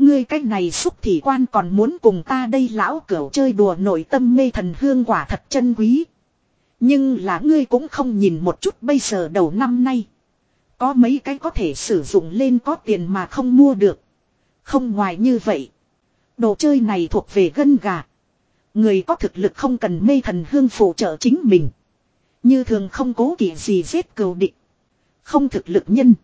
Ngươi cách này xúc thị quan còn muốn cùng ta đây lão cửu chơi đùa nội tâm mê thần hương quả thật chân quý. Nhưng là ngươi cũng không nhìn một chút bây giờ đầu năm nay. Có mấy cái có thể sử dụng lên có tiền mà không mua được. Không ngoài như vậy. Đồ chơi này thuộc về gân gà. Người có thực lực không cần mê thần hương phụ trợ chính mình. Như thường không cố kỵ gì giết cừu địch. Không thực lực nhân.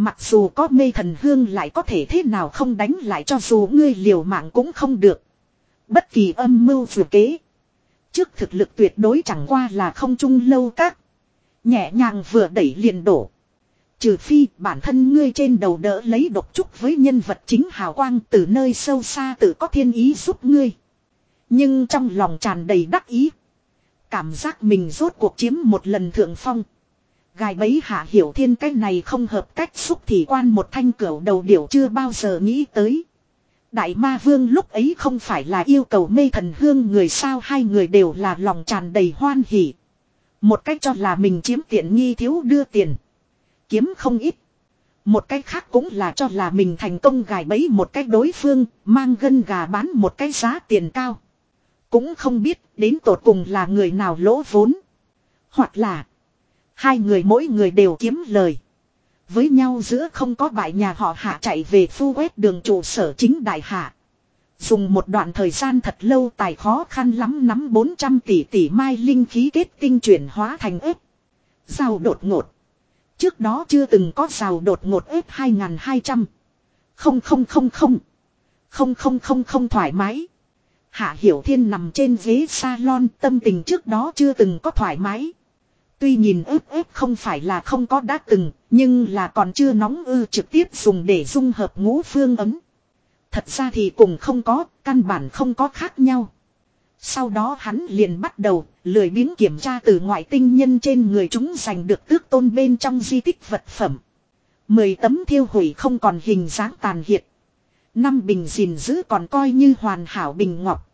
Mặc dù có mê thần hương lại có thể thế nào không đánh lại cho dù ngươi liều mạng cũng không được. Bất kỳ âm mưu vừa kế. Trước thực lực tuyệt đối chẳng qua là không chung lâu các. Nhẹ nhàng vừa đẩy liền đổ. Trừ phi bản thân ngươi trên đầu đỡ lấy độc trúc với nhân vật chính hào quang từ nơi sâu xa tự có thiên ý giúp ngươi. Nhưng trong lòng tràn đầy đắc ý. Cảm giác mình rốt cuộc chiếm một lần thượng phong. Gài bấy hạ hiểu thiên cách này không hợp cách xúc thì quan một thanh cửa đầu điểu chưa bao giờ nghĩ tới. Đại ma vương lúc ấy không phải là yêu cầu mê thần hương người sao hai người đều là lòng tràn đầy hoan hỉ. Một cách cho là mình chiếm tiện nghi thiếu đưa tiền. Kiếm không ít. Một cách khác cũng là cho là mình thành công gài bẫy một cách đối phương, mang gân gà bán một cái giá tiền cao. Cũng không biết đến tột cùng là người nào lỗ vốn. Hoặc là hai người mỗi người đều kiếm lời. Với nhau giữa không có bại nhà họ hạ chạy về phu quét đường trụ sở chính đại hạ. Dùng một đoạn thời gian thật lâu tài khó khăn lắm nắm 400 tỷ tỷ mai linh khí kết tinh chuyển hóa thành ếp. rào đột ngột. Trước đó chưa từng có rào đột ngột ếp 2200. Không không không không. Không không không không thoải mái. Hạ Hiểu Thiên nằm trên ghế salon, tâm tình trước đó chưa từng có thoải mái. Tuy nhìn ướp ướp không phải là không có đã từng, nhưng là còn chưa nóng ư trực tiếp dùng để dung hợp ngũ phương ấm. Thật ra thì cùng không có, căn bản không có khác nhau. Sau đó hắn liền bắt đầu, lười biếng kiểm tra từ ngoại tinh nhân trên người chúng giành được tước tôn bên trong di tích vật phẩm. Mười tấm thiêu hủy không còn hình dáng tàn hiệt. Năm bình gìn giữ còn coi như hoàn hảo bình ngọc.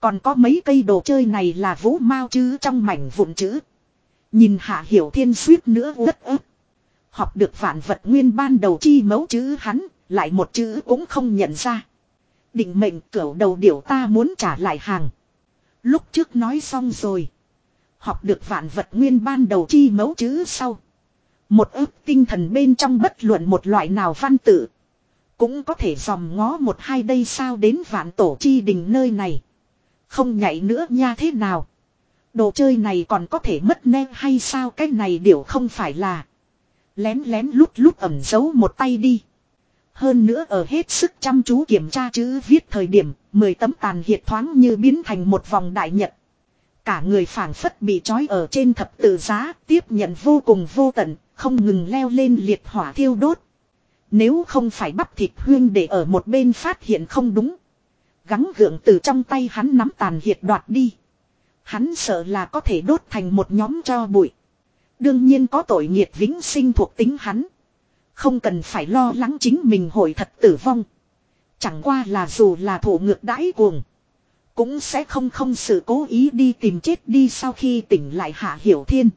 Còn có mấy cây đồ chơi này là vũ mau chứ trong mảnh vụn chữ. Nhìn hạ hiểu thiên suýt nữa rất ức. Học được vạn vật nguyên ban đầu chi mấu chữ hắn, lại một chữ cũng không nhận ra. Định mệnh cửu đầu điểu ta muốn trả lại hàng. Lúc trước nói xong rồi. Học được vạn vật nguyên ban đầu chi mấu chữ sau. Một ức tinh thần bên trong bất luận một loại nào văn tự. Cũng có thể dòm ngó một hai đây sao đến vạn tổ chi đình nơi này. Không nhảy nữa nha thế nào. Đồ chơi này còn có thể mất nem hay sao cái này điều không phải là. Lén lén lút lút ẩm giấu một tay đi. Hơn nữa ở hết sức chăm chú kiểm tra chữ viết thời điểm, 10 tấm tàn hiệt thoáng như biến thành một vòng đại nhật. Cả người phảng phất bị trói ở trên thập tự giá, tiếp nhận vô cùng vô tận, không ngừng leo lên liệt hỏa thiêu đốt. Nếu không phải bắp thịt huyên để ở một bên phát hiện không đúng. Gắng gượng từ trong tay hắn nắm tàn hiệt đoạt đi. Hắn sợ là có thể đốt thành một nhóm cho bụi. Đương nhiên có tội nghiệt vĩnh sinh thuộc tính hắn. Không cần phải lo lắng chính mình hồi thật tử vong. Chẳng qua là dù là thủ ngược đãi cuồng. Cũng sẽ không không sự cố ý đi tìm chết đi sau khi tỉnh lại hạ hiểu thiên.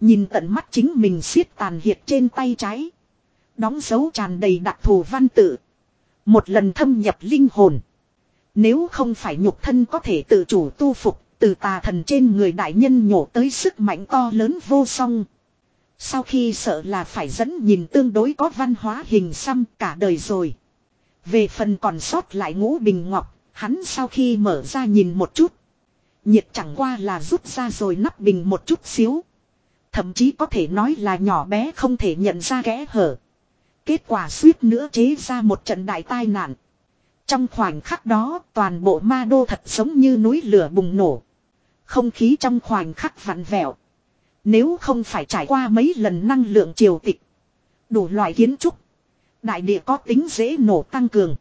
Nhìn tận mắt chính mình siết tàn hiệt trên tay trái. Đóng dấu tràn đầy đặc thù văn tự. Một lần thâm nhập linh hồn. Nếu không phải nhục thân có thể tự chủ tu phục, từ tà thần trên người đại nhân nhổ tới sức mạnh to lớn vô song. Sau khi sợ là phải dẫn nhìn tương đối có văn hóa hình xăm cả đời rồi. Về phần còn sót lại ngũ bình ngọc, hắn sau khi mở ra nhìn một chút. Nhiệt chẳng qua là rút ra rồi nắp bình một chút xíu. Thậm chí có thể nói là nhỏ bé không thể nhận ra kẽ hở. Kết quả suýt nữa chế ra một trận đại tai nạn. Trong khoảnh khắc đó toàn bộ ma đô thật giống như núi lửa bùng nổ. Không khí trong khoảnh khắc vặn vẹo. Nếu không phải trải qua mấy lần năng lượng triều tịch. Đủ loại kiến trúc. Đại địa có tính dễ nổ tăng cường.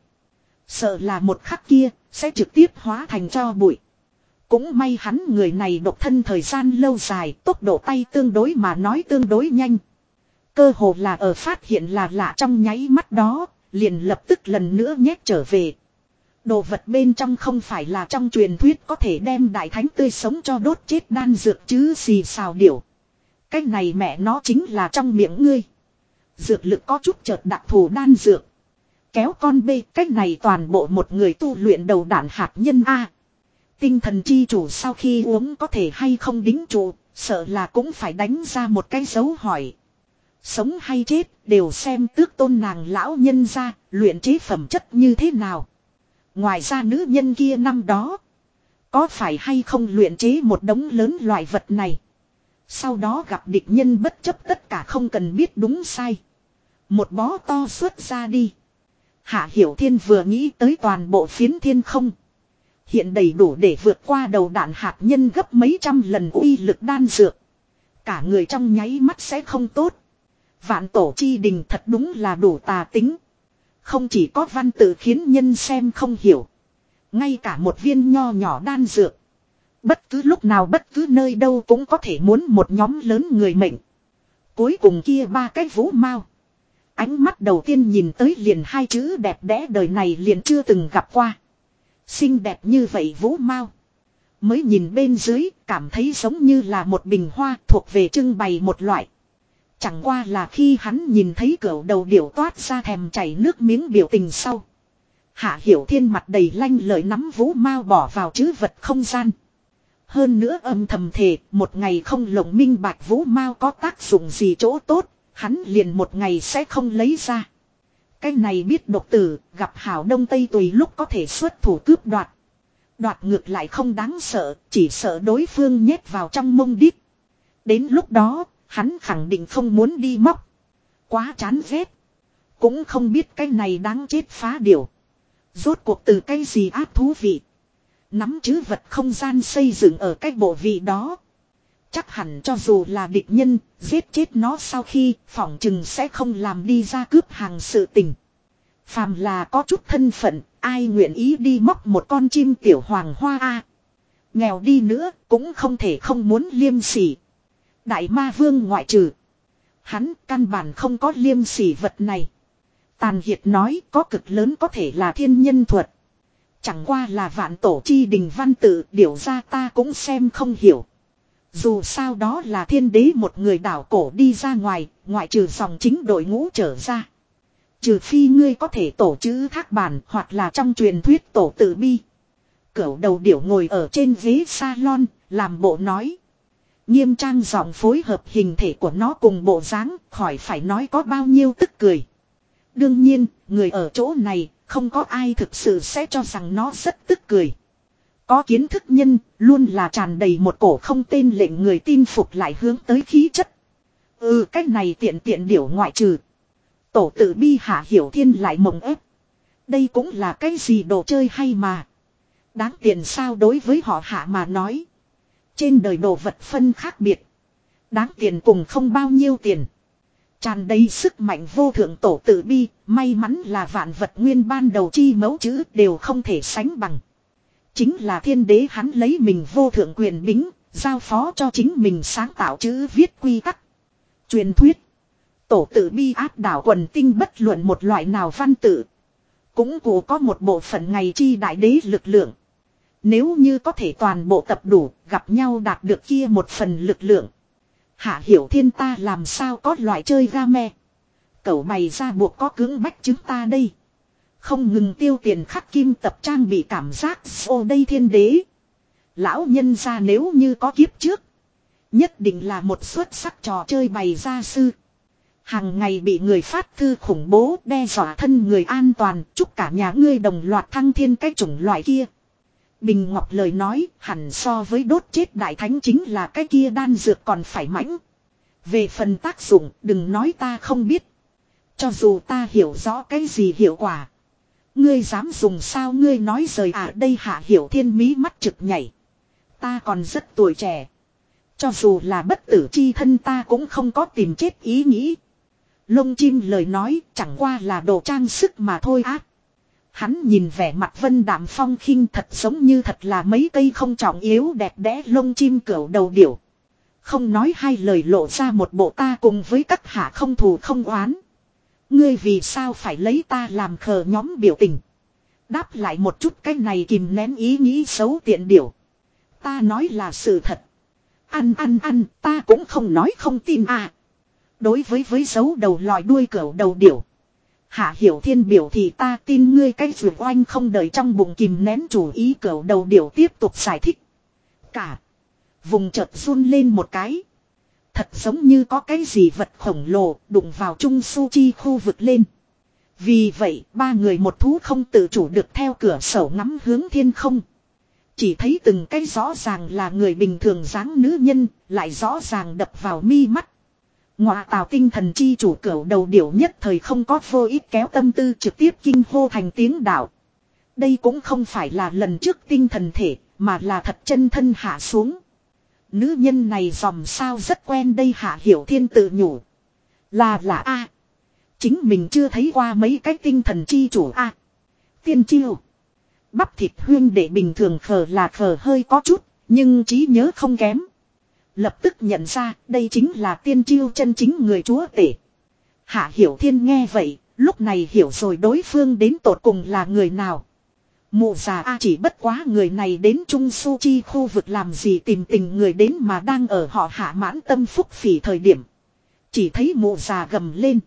Sợ là một khắc kia sẽ trực tiếp hóa thành cho bụi. Cũng may hắn người này độc thân thời gian lâu dài, tốc độ tay tương đối mà nói tương đối nhanh. Cơ hồ là ở phát hiện là lạ trong nháy mắt đó, liền lập tức lần nữa nhét trở về. Đồ vật bên trong không phải là trong truyền thuyết có thể đem đại thánh tươi sống cho đốt chết đan dược chứ xì xào điểu. Cái này mẹ nó chính là trong miệng ngươi. Dược lực có chút chợt đặc thù đan dược. Kéo con bê cách này toàn bộ một người tu luyện đầu đạn hạt nhân A. Tinh thần chi chủ sau khi uống có thể hay không đính trụ, sợ là cũng phải đánh ra một cái dấu hỏi. Sống hay chết đều xem tước tôn nàng lão nhân ra, luyện chế phẩm chất như thế nào. Ngoài ra nữ nhân kia năm đó, có phải hay không luyện chế một đống lớn loại vật này. Sau đó gặp địch nhân bất chấp tất cả không cần biết đúng sai. Một bó to xuất ra đi. Hạ Hiểu Thiên vừa nghĩ tới toàn bộ phiến thiên không. Hiện đầy đủ để vượt qua đầu đạn hạt nhân gấp mấy trăm lần uy lực đan dược. Cả người trong nháy mắt sẽ không tốt. Vạn tổ chi đình thật đúng là đủ tà tính. Không chỉ có văn tự khiến nhân xem không hiểu. Ngay cả một viên nho nhỏ đan dược. Bất cứ lúc nào bất cứ nơi đâu cũng có thể muốn một nhóm lớn người mệnh. Cuối cùng kia ba cái vũ mau. Ánh mắt đầu tiên nhìn tới liền hai chữ đẹp đẽ đời này liền chưa từng gặp qua. Xinh đẹp như vậy vũ mau. Mới nhìn bên dưới cảm thấy giống như là một bình hoa thuộc về trưng bày một loại. Chẳng qua là khi hắn nhìn thấy cửa đầu điểu toát ra thèm chảy nước miếng biểu tình sau. Hạ hiểu thiên mặt đầy lanh lợi nắm vũ mau bỏ vào chữ vật không gian. Hơn nữa âm thầm thề một ngày không lộng minh bạch vũ mau có tác dụng gì chỗ tốt, hắn liền một ngày sẽ không lấy ra. Cái này biết độc tử, gặp hảo đông tây tùy lúc có thể xuất thủ cướp đoạt. Đoạt ngược lại không đáng sợ, chỉ sợ đối phương nhét vào trong mông đít. Đến lúc đó, hắn khẳng định không muốn đi móc. Quá chán ghét. Cũng không biết cái này đáng chết phá điều. Rốt cuộc từ cái gì ác thú vị. Nắm chứ vật không gian xây dựng ở cái bộ vị đó. Chắc hẳn cho dù là địch nhân, giết chết nó sau khi phỏng chừng sẽ không làm đi ra cướp hàng sự tình. Phàm là có chút thân phận, ai nguyện ý đi móc một con chim tiểu hoàng hoa a Nghèo đi nữa, cũng không thể không muốn liêm sỉ. Đại ma vương ngoại trừ. Hắn căn bản không có liêm sỉ vật này. Tàn Hiệt nói có cực lớn có thể là thiên nhân thuật. Chẳng qua là vạn tổ chi đình văn tự điều ra ta cũng xem không hiểu. Dù sao đó là thiên đế một người đảo cổ đi ra ngoài, ngoại trừ dòng chính đội ngũ trở ra. Trừ phi ngươi có thể tổ chữ thác bản hoặc là trong truyền thuyết tổ tự bi. Cửu đầu điểu ngồi ở trên ghế salon, làm bộ nói. Nghiêm trang giọng phối hợp hình thể của nó cùng bộ dáng, khỏi phải nói có bao nhiêu tức cười. Đương nhiên, người ở chỗ này, không có ai thực sự sẽ cho rằng nó rất tức cười. Có kiến thức nhân, luôn là tràn đầy một cổ không tên lệnh người tin phục lại hướng tới khí chất. Ừ cách này tiện tiện điểu ngoại trừ. Tổ tử bi hạ hiểu thiên lại mộng ép. Đây cũng là cái gì đồ chơi hay mà. Đáng tiền sao đối với họ hạ mà nói. Trên đời đồ vật phân khác biệt. Đáng tiền cùng không bao nhiêu tiền. Tràn đầy sức mạnh vô thượng tổ tự bi, may mắn là vạn vật nguyên ban đầu chi mẫu chữ đều không thể sánh bằng. Chính là thiên đế hắn lấy mình vô thượng quyền bính, giao phó cho chính mình sáng tạo chữ viết quy tắc. Truyền thuyết. Tổ tự bi áp đảo quần tinh bất luận một loại nào văn tự. Cũng cụ có một bộ phận ngày chi đại đế lực lượng. Nếu như có thể toàn bộ tập đủ, gặp nhau đạt được kia một phần lực lượng. Hạ hiểu thiên ta làm sao có loại chơi ga me. Cậu bày ra buộc có cứng bách chúng ta đây. Không ngừng tiêu tiền khắc kim tập trang bị cảm giác ô đây thiên đế. Lão nhân ra nếu như có kiếp trước. Nhất định là một xuất sắc trò chơi bày ra sư. Hàng ngày bị người phát thư khủng bố đe dọa thân người an toàn chúc cả nhà ngươi đồng loạt thăng thiên cái chủng loại kia. Bình Ngọc lời nói, hẳn so với đốt chết đại thánh chính là cái kia đan dược còn phải mãnh. Về phần tác dụng, đừng nói ta không biết. Cho dù ta hiểu rõ cái gì hiệu quả. Ngươi dám dùng sao ngươi nói rời à đây hạ hiểu thiên mí mắt trực nhảy. Ta còn rất tuổi trẻ. Cho dù là bất tử chi thân ta cũng không có tìm chết ý nghĩ. Lông chim lời nói, chẳng qua là đồ trang sức mà thôi ác. Hắn nhìn vẻ mặt vân đạm phong khinh thật giống như thật là mấy cây không trọng yếu đẹp đẽ lông chim cửu đầu điểu. Không nói hai lời lộ ra một bộ ta cùng với các hạ không thù không oán. Ngươi vì sao phải lấy ta làm khờ nhóm biểu tình. Đáp lại một chút cái này kìm nén ý nghĩ xấu tiện điểu. Ta nói là sự thật. Ăn ăn ăn, ta cũng không nói không tin à. Đối với với dấu đầu lòi đuôi cửu đầu điểu. Hạ hiểu thiên biểu thì ta tin ngươi cái dù oanh không đợi trong bụng kìm nén chủ ý cẩu đầu điểu tiếp tục giải thích. Cả. Vùng chợt run lên một cái. Thật giống như có cái gì vật khổng lồ đụng vào trung su chi khu vực lên. Vì vậy, ba người một thú không tự chủ được theo cửa sổ ngắm hướng thiên không. Chỉ thấy từng cái rõ ràng là người bình thường dáng nữ nhân, lại rõ ràng đập vào mi mắt. Ngọa tào tinh thần chi chủ cửu đầu điểu nhất thời không có vô ích kéo tâm tư trực tiếp kinh hô thành tiếng đạo. Đây cũng không phải là lần trước tinh thần thể mà là thật chân thân hạ xuống. Nữ nhân này dòm sao rất quen đây hạ hiểu thiên tự nhủ. Là là A. Chính mình chưa thấy qua mấy cái tinh thần chi chủ A. Tiên chiêu. Bắp thịt huyên để bình thường khờ là khờ hơi có chút, nhưng trí nhớ không kém. Lập tức nhận ra đây chính là tiên chiêu chân chính người chúa tể. Hạ hiểu thiên nghe vậy, lúc này hiểu rồi đối phương đến tột cùng là người nào. Mụ già A chỉ bất quá người này đến Trung Su Chi khu vực làm gì tìm tình người đến mà đang ở họ hạ mãn tâm phúc phỉ thời điểm. Chỉ thấy mụ già gầm lên.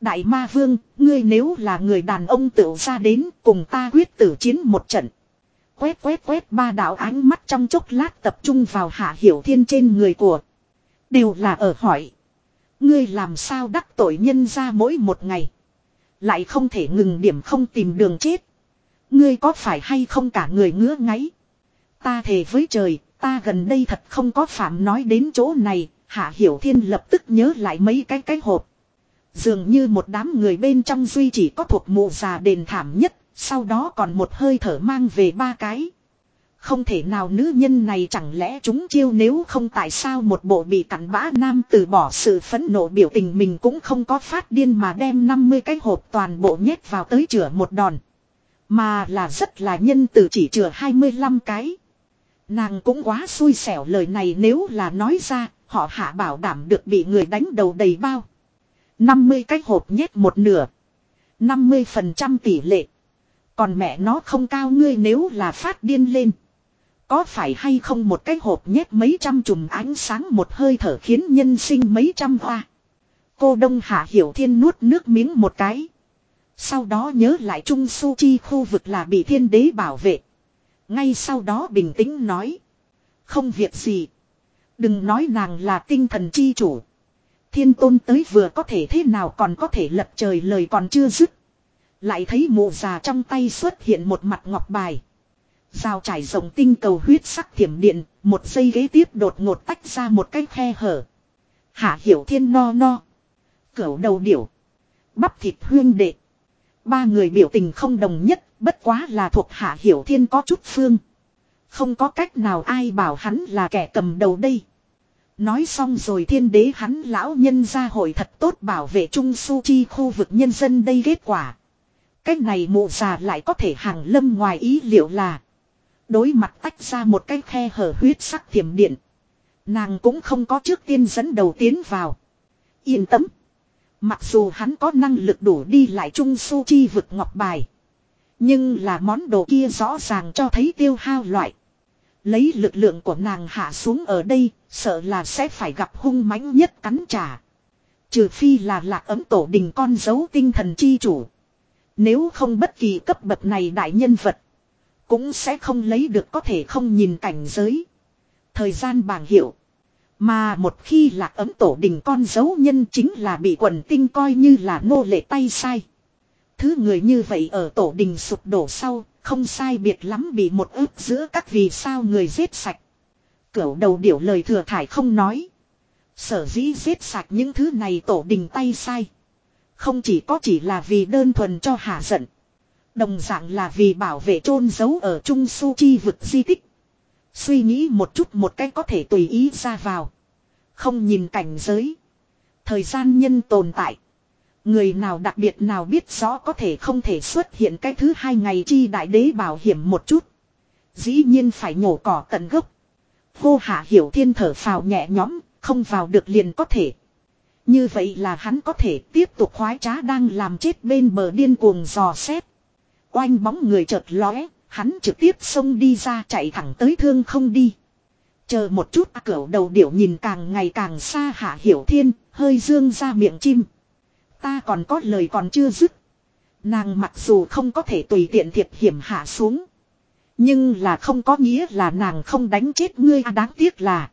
Đại ma vương, ngươi nếu là người đàn ông tự ra đến cùng ta quyết tử chiến một trận. Quét quét quét ba đạo ánh mắt trong chốc lát tập trung vào hạ hiểu thiên trên người của. Đều là ở hỏi. Ngươi làm sao đắc tội nhân ra mỗi một ngày. Lại không thể ngừng điểm không tìm đường chết. Ngươi có phải hay không cả người ngứa ngáy. Ta thề với trời, ta gần đây thật không có phạm nói đến chỗ này. Hạ Hiểu Thiên lập tức nhớ lại mấy cái cái hộp. Dường như một đám người bên trong duy chỉ có thuộc mụ già đền thảm nhất, sau đó còn một hơi thở mang về ba cái. Không thể nào nữ nhân này chẳng lẽ chúng chiêu nếu không tại sao một bộ bị cặn bã nam từ bỏ sự phẫn nộ biểu tình mình cũng không có phát điên mà đem 50 cái hộp toàn bộ nhét vào tới chữa một đòn. Mà là rất là nhân từ chỉ chữa 25 cái. Nàng cũng quá xui xẻo lời này nếu là nói ra, họ hạ bảo đảm được bị người đánh đầu đầy bao. 50 cái hộp nhét một nửa. 50% tỷ lệ. Còn mẹ nó không cao ngươi nếu là phát điên lên. Có phải hay không một cái hộp nhét mấy trăm chùm ánh sáng một hơi thở khiến nhân sinh mấy trăm hoa. Cô Đông Hạ Hiểu Thiên nuốt nước miếng một cái. Sau đó nhớ lại Trung Su Chi khu vực là bị thiên đế bảo vệ. Ngay sau đó bình tĩnh nói. Không việc gì. Đừng nói nàng là tinh thần chi chủ. Thiên tôn tới vừa có thể thế nào còn có thể lật trời lời còn chưa dứt. Lại thấy mụ già trong tay xuất hiện một mặt ngọc bài. Rào trải rộng tinh cầu huyết sắc thiểm điện, một giây ghế tiếp đột ngột tách ra một cái khe hở. Hạ hiểu thiên no no. Cửu đầu điểu. Bắp thịt huyên đệ. Ba người biểu tình không đồng nhất, bất quá là thuộc hạ hiểu thiên có chút phương. Không có cách nào ai bảo hắn là kẻ cầm đầu đây. Nói xong rồi thiên đế hắn lão nhân gia hội thật tốt bảo vệ Trung Su Chi khu vực nhân dân đây kết quả. Cách này mụ già lại có thể hàng lâm ngoài ý liệu là. Đối mặt tách ra một cái khe hở huyết sắc thiểm điện. Nàng cũng không có trước tiên dẫn đầu tiến vào. Yên tâm. Mặc dù hắn có năng lực đủ đi lại Trung Su Chi vực ngọc bài. Nhưng là món đồ kia rõ ràng cho thấy tiêu hao loại. Lấy lực lượng của nàng hạ xuống ở đây, sợ là sẽ phải gặp hung mãnh nhất cắn trả. Trừ phi là lạc ấm tổ đình con dấu tinh thần chi chủ. Nếu không bất kỳ cấp bậc này đại nhân vật. Cũng sẽ không lấy được có thể không nhìn cảnh giới. Thời gian bảng hiệu. Mà một khi lạc ấm tổ đình con dấu nhân chính là bị quần tinh coi như là nô lệ tay sai. Thứ người như vậy ở tổ đình sụp đổ sau, không sai biệt lắm bị một ức giữa các vì sao người giết sạch. Cửu đầu điểu lời thừa thải không nói. Sở dĩ giết sạch những thứ này tổ đình tay sai. Không chỉ có chỉ là vì đơn thuần cho hạ giận. Đồng dạng là vì bảo vệ chôn giấu ở Trung Su Chi vực di tích. Suy nghĩ một chút một cách có thể tùy ý ra vào. Không nhìn cảnh giới. Thời gian nhân tồn tại. Người nào đặc biệt nào biết rõ có thể không thể xuất hiện cái thứ hai ngày chi đại đế bảo hiểm một chút. Dĩ nhiên phải nhổ cỏ tận gốc. Hô hạ hiểu thiên thở phào nhẹ nhõm, không vào được liền có thể. Như vậy là hắn có thể tiếp tục khoái trá đang làm chết bên bờ điên cuồng dò xét. Oanh bóng người chợt lóe, hắn trực tiếp xông đi ra chạy thẳng tới thương không đi. Chờ một chút à, cẩu đầu điểu nhìn càng ngày càng xa hạ hiểu thiên, hơi dương ra miệng chim. Ta còn có lời còn chưa dứt. Nàng mặc dù không có thể tùy tiện thiệp hiểm hạ xuống. Nhưng là không có nghĩa là nàng không đánh chết ngươi à đáng tiếc là.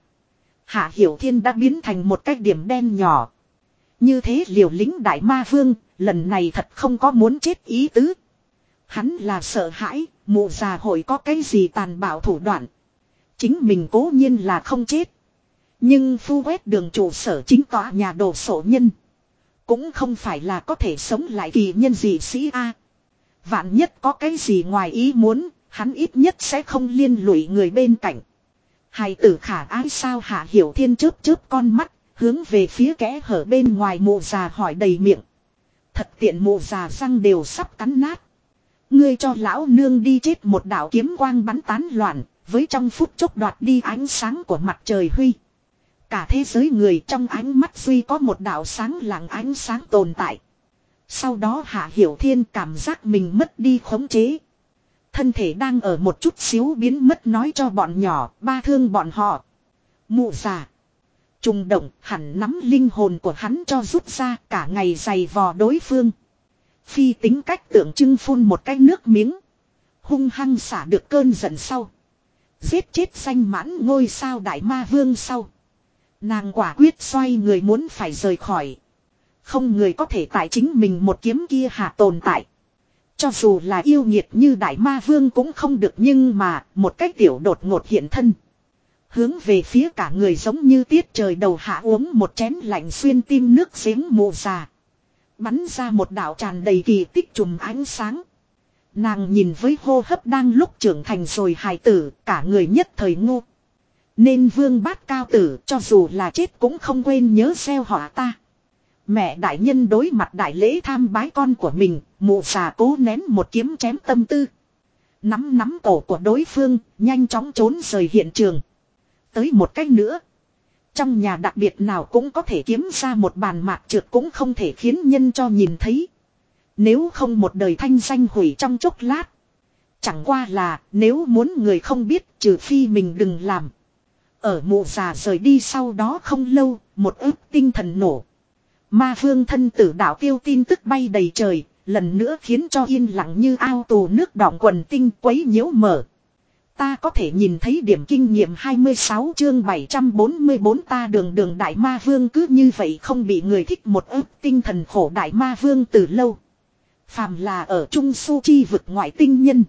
Hạ Hiểu Thiên đã biến thành một cái điểm đen nhỏ. Như thế liều lính đại ma vương, lần này thật không có muốn chết ý tứ. Hắn là sợ hãi, mụ già hội có cái gì tàn bạo thủ đoạn. Chính mình cố nhiên là không chết. Nhưng phu quét đường trụ sở chính tòa nhà đồ sổ nhân. Cũng không phải là có thể sống lại kỳ nhân gì sĩ A. Vạn nhất có cái gì ngoài ý muốn, hắn ít nhất sẽ không liên lụy người bên cạnh. Hài tử khả ái sao hạ hiểu thiên chớp chớp con mắt, hướng về phía kẽ hở bên ngoài mụ già hỏi đầy miệng. Thật tiện mụ già răng đều sắp cắn nát. Ngươi cho lão nương đi chết một đạo kiếm quang bắn tán loạn, với trong phút chốc đoạt đi ánh sáng của mặt trời huy. Cả thế giới người trong ánh mắt duy có một đạo sáng lặng ánh sáng tồn tại. Sau đó Hạ Hiểu Thiên cảm giác mình mất đi khống chế. Thân thể đang ở một chút xíu biến mất nói cho bọn nhỏ, ba thương bọn họ. Mụ già. Trùng động, hẳn nắm linh hồn của hắn cho rút ra cả ngày dày vò đối phương. Phi tính cách tượng trưng phun một cái nước miếng. Hung hăng xả được cơn giận sau. Giết chết xanh mãn ngôi sao đại ma vương sau. Nàng quả quyết xoay người muốn phải rời khỏi. Không người có thể tại chính mình một kiếm kia hạ tồn tại. Cho dù là yêu nghiệt như đại ma vương cũng không được nhưng mà, một cách tiểu đột ngột hiện thân. Hướng về phía cả người giống như tiết trời đầu hạ uống một chén lạnh xuyên tim nước giếng mù già. Bắn ra một đạo tràn đầy kỳ tích trùm ánh sáng. Nàng nhìn với hô hấp đang lúc trưởng thành rồi hài tử, cả người nhất thời ngu. Nên vương bát cao tử cho dù là chết cũng không quên nhớ gieo họ ta. Mẹ đại nhân đối mặt đại lễ tham bái con của mình, mụ xà cố nén một kiếm chém tâm tư. Nắm nắm cổ của đối phương, nhanh chóng trốn rời hiện trường. Tới một cách nữa. Trong nhà đặc biệt nào cũng có thể kiếm ra một bàn mạc trượt cũng không thể khiến nhân cho nhìn thấy. Nếu không một đời thanh danh hủy trong chốc lát. Chẳng qua là nếu muốn người không biết trừ phi mình đừng làm. Ở mụ già rời đi sau đó không lâu, một ức tinh thần nổ. Ma vương thân tử đạo tiêu tin tức bay đầy trời, lần nữa khiến cho yên lặng như ao tù nước đỏng quần tinh quấy nhiễu mở. Ta có thể nhìn thấy điểm kinh nghiệm 26 chương 744 ta đường đường đại ma vương cứ như vậy không bị người thích một ức tinh thần khổ đại ma vương từ lâu. Phàm là ở Trung Su Chi vực ngoại tinh nhân.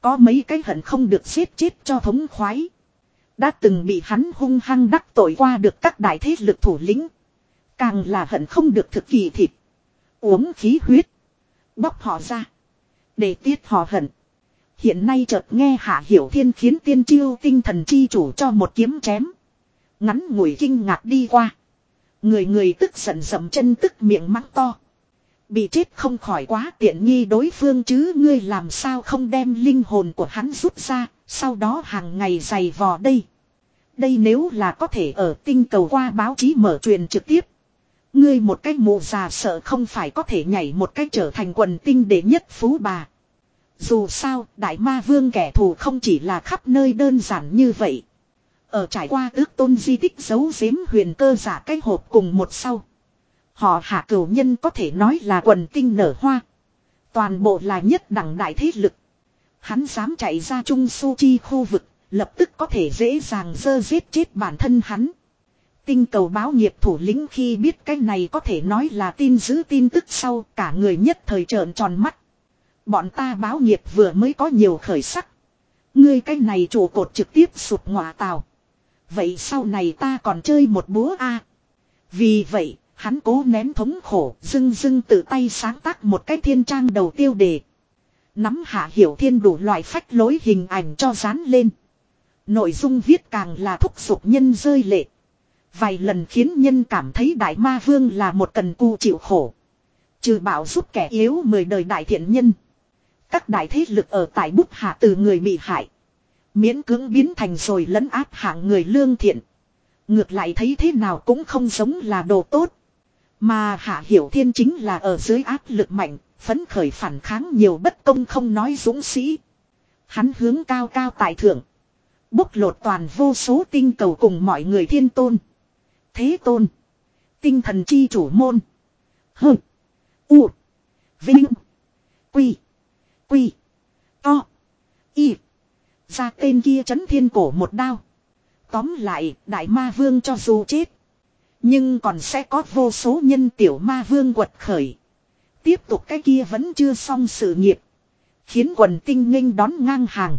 Có mấy cái hận không được xếp chết cho thống khoái. Đã từng bị hắn hung hăng đắc tội qua được các đại thế lực thủ lĩnh. Càng là hận không được thực kỳ thịt. Uống khí huyết. Bóc họ ra. Để tiết họ hận. Hiện nay chợt nghe Hạ Hiểu Thiên khiến tiên triêu tinh thần chi chủ cho một kiếm chém. Ngắn ngủi kinh ngạc đi qua. Người người tức giận dầm chân tức miệng mắng to. Bị chết không khỏi quá tiện nghi đối phương chứ ngươi làm sao không đem linh hồn của hắn rút ra, sau đó hàng ngày dày vò đây. Đây nếu là có thể ở tinh cầu qua báo chí mở truyền trực tiếp. Ngươi một cách mù già sợ không phải có thể nhảy một cách trở thành quần tinh đệ nhất phú bà. Dù sao, đại ma vương kẻ thù không chỉ là khắp nơi đơn giản như vậy. Ở trải qua ước tôn di tích giấu giếm huyền cơ giả cái hộp cùng một sau. Họ hạ cửu nhân có thể nói là quần tinh nở hoa. Toàn bộ là nhất đẳng đại thế lực. Hắn dám chạy ra trung su chi khu vực, lập tức có thể dễ dàng dơ giết chết bản thân hắn. Tinh cầu báo nghiệp thủ lĩnh khi biết cái này có thể nói là tin giữ tin tức sau cả người nhất thời trợn tròn mắt. Bọn ta báo nghiệp vừa mới có nhiều khởi sắc. Ngươi cái này trụ cột trực tiếp sụt ngọa tàu. Vậy sau này ta còn chơi một búa a Vì vậy, hắn cố nén thống khổ, dưng dưng tự tay sáng tác một cái thiên trang đầu tiêu đề. Nắm hạ hiểu thiên đủ loại phách lối hình ảnh cho dán lên. Nội dung viết càng là thúc giục nhân rơi lệ. Vài lần khiến nhân cảm thấy đại ma vương là một cần cu chịu khổ. Trừ bảo giúp kẻ yếu mười đời đại thiện nhân. Các đại thế lực ở tại bút hạ từ người bị hại. Miễn cưỡng biến thành rồi lấn áp hạng người lương thiện. Ngược lại thấy thế nào cũng không giống là đồ tốt. Mà Hạ Hiểu Thiên chính là ở dưới áp lực mạnh, phấn khởi phản kháng nhiều bất công không nói dũng sĩ. Hắn hướng cao cao tại thượng. Bốc lột toàn vô số tinh cầu cùng mọi người thiên tôn. Thế tôn. Tinh thần chi chủ môn. Hừ. U. Vinh. Quy. Quy. To. Y. Ra tên kia chấn thiên cổ một đao. Tóm lại, đại ma vương cho dù chết. Nhưng còn sẽ có vô số nhân tiểu ma vương quật khởi. Tiếp tục cái kia vẫn chưa xong sự nghiệp. Khiến quần tinh nghênh đón ngang hàng.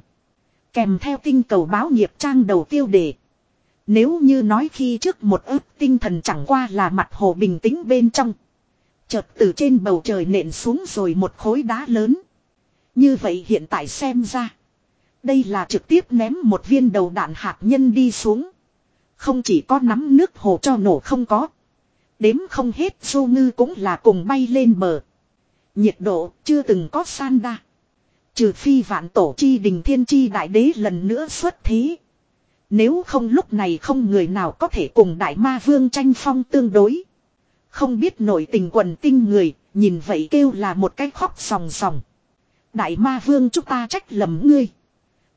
Kèm theo tinh cầu báo nghiệp trang đầu tiêu đề. Nếu như nói khi trước một ức tinh thần chẳng qua là mặt hồ bình tĩnh bên trong. Chợt từ trên bầu trời nện xuống rồi một khối đá lớn. Như vậy hiện tại xem ra. Đây là trực tiếp ném một viên đầu đạn hạt nhân đi xuống. Không chỉ có nắm nước hồ cho nổ không có. Đếm không hết du ngư cũng là cùng bay lên bờ. Nhiệt độ chưa từng có san đa. Trừ phi vạn tổ chi đình thiên chi đại đế lần nữa xuất thế. Nếu không lúc này không người nào có thể cùng đại ma vương tranh phong tương đối. Không biết nội tình quần tinh người, nhìn vậy kêu là một cái khóc sòng sòng. Đại ma vương chúng ta trách lầm ngươi.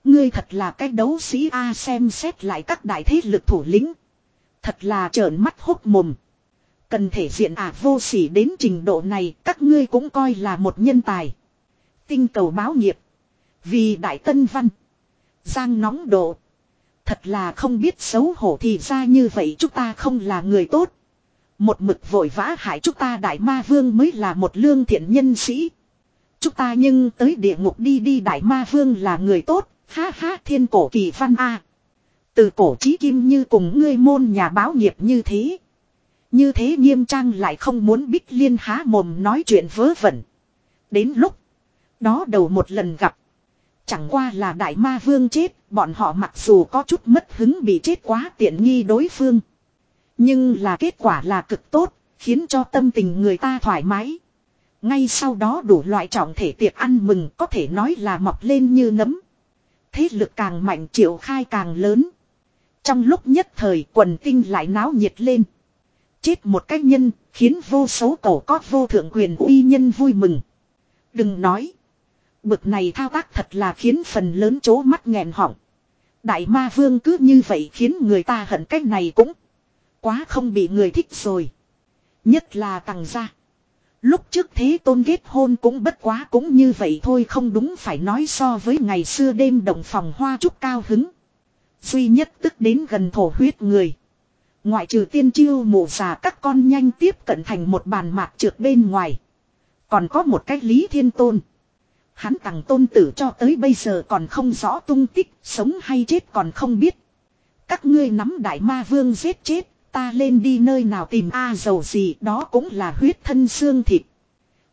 Ngươi thật là cái đấu sĩ A xem xét lại các đại thế lực thủ lĩnh. Thật là trợn mắt hốt mồm. Cần thể diện à vô sỉ đến trình độ này, các ngươi cũng coi là một nhân tài. Tinh cầu báo nghiệp. Vì đại tân văn. Giang nóng độ. Thật là không biết xấu hổ thì ra như vậy chúng ta không là người tốt. Một mực vội vã hại chúng ta đại ma vương mới là một lương thiện nhân sĩ. Chúng ta nhưng tới địa ngục đi đi đại ma vương là người tốt, ha ha thiên cổ kỳ văn A. Từ cổ chí kim như cùng ngươi môn nhà báo nghiệp như thế. Như thế nghiêm trang lại không muốn bích liên há mồm nói chuyện vớ vẩn. Đến lúc đó đầu một lần gặp. Chẳng qua là đại ma vương chết, bọn họ mặc dù có chút mất hứng bị chết quá tiện nghi đối phương. Nhưng là kết quả là cực tốt, khiến cho tâm tình người ta thoải mái. Ngay sau đó đủ loại trọng thể tiệc ăn mừng có thể nói là mọc lên như nấm. Thế lực càng mạnh triệu khai càng lớn. Trong lúc nhất thời quần tinh lại náo nhiệt lên. Chết một cách nhân, khiến vô số cổ có vô thượng quyền uy nhân vui mừng. Đừng nói. Bực này thao tác thật là khiến phần lớn chố mắt nghẹn họng. Đại ma vương cứ như vậy khiến người ta hận cách này cũng quá không bị người thích rồi. Nhất là tàng gia. Lúc trước thế tôn kết hôn cũng bất quá cũng như vậy thôi không đúng phải nói so với ngày xưa đêm đồng phòng hoa trúc cao hứng. Duy nhất tức đến gần thổ huyết người. Ngoại trừ tiên chiêu mộ già các con nhanh tiếp cận thành một bàn mạc trượt bên ngoài. Còn có một cách lý thiên tôn. Hắn tặng tôn tử cho tới bây giờ còn không rõ tung tích, sống hay chết còn không biết. Các ngươi nắm đại ma vương giết chết, ta lên đi nơi nào tìm A dầu gì đó cũng là huyết thân xương thịt.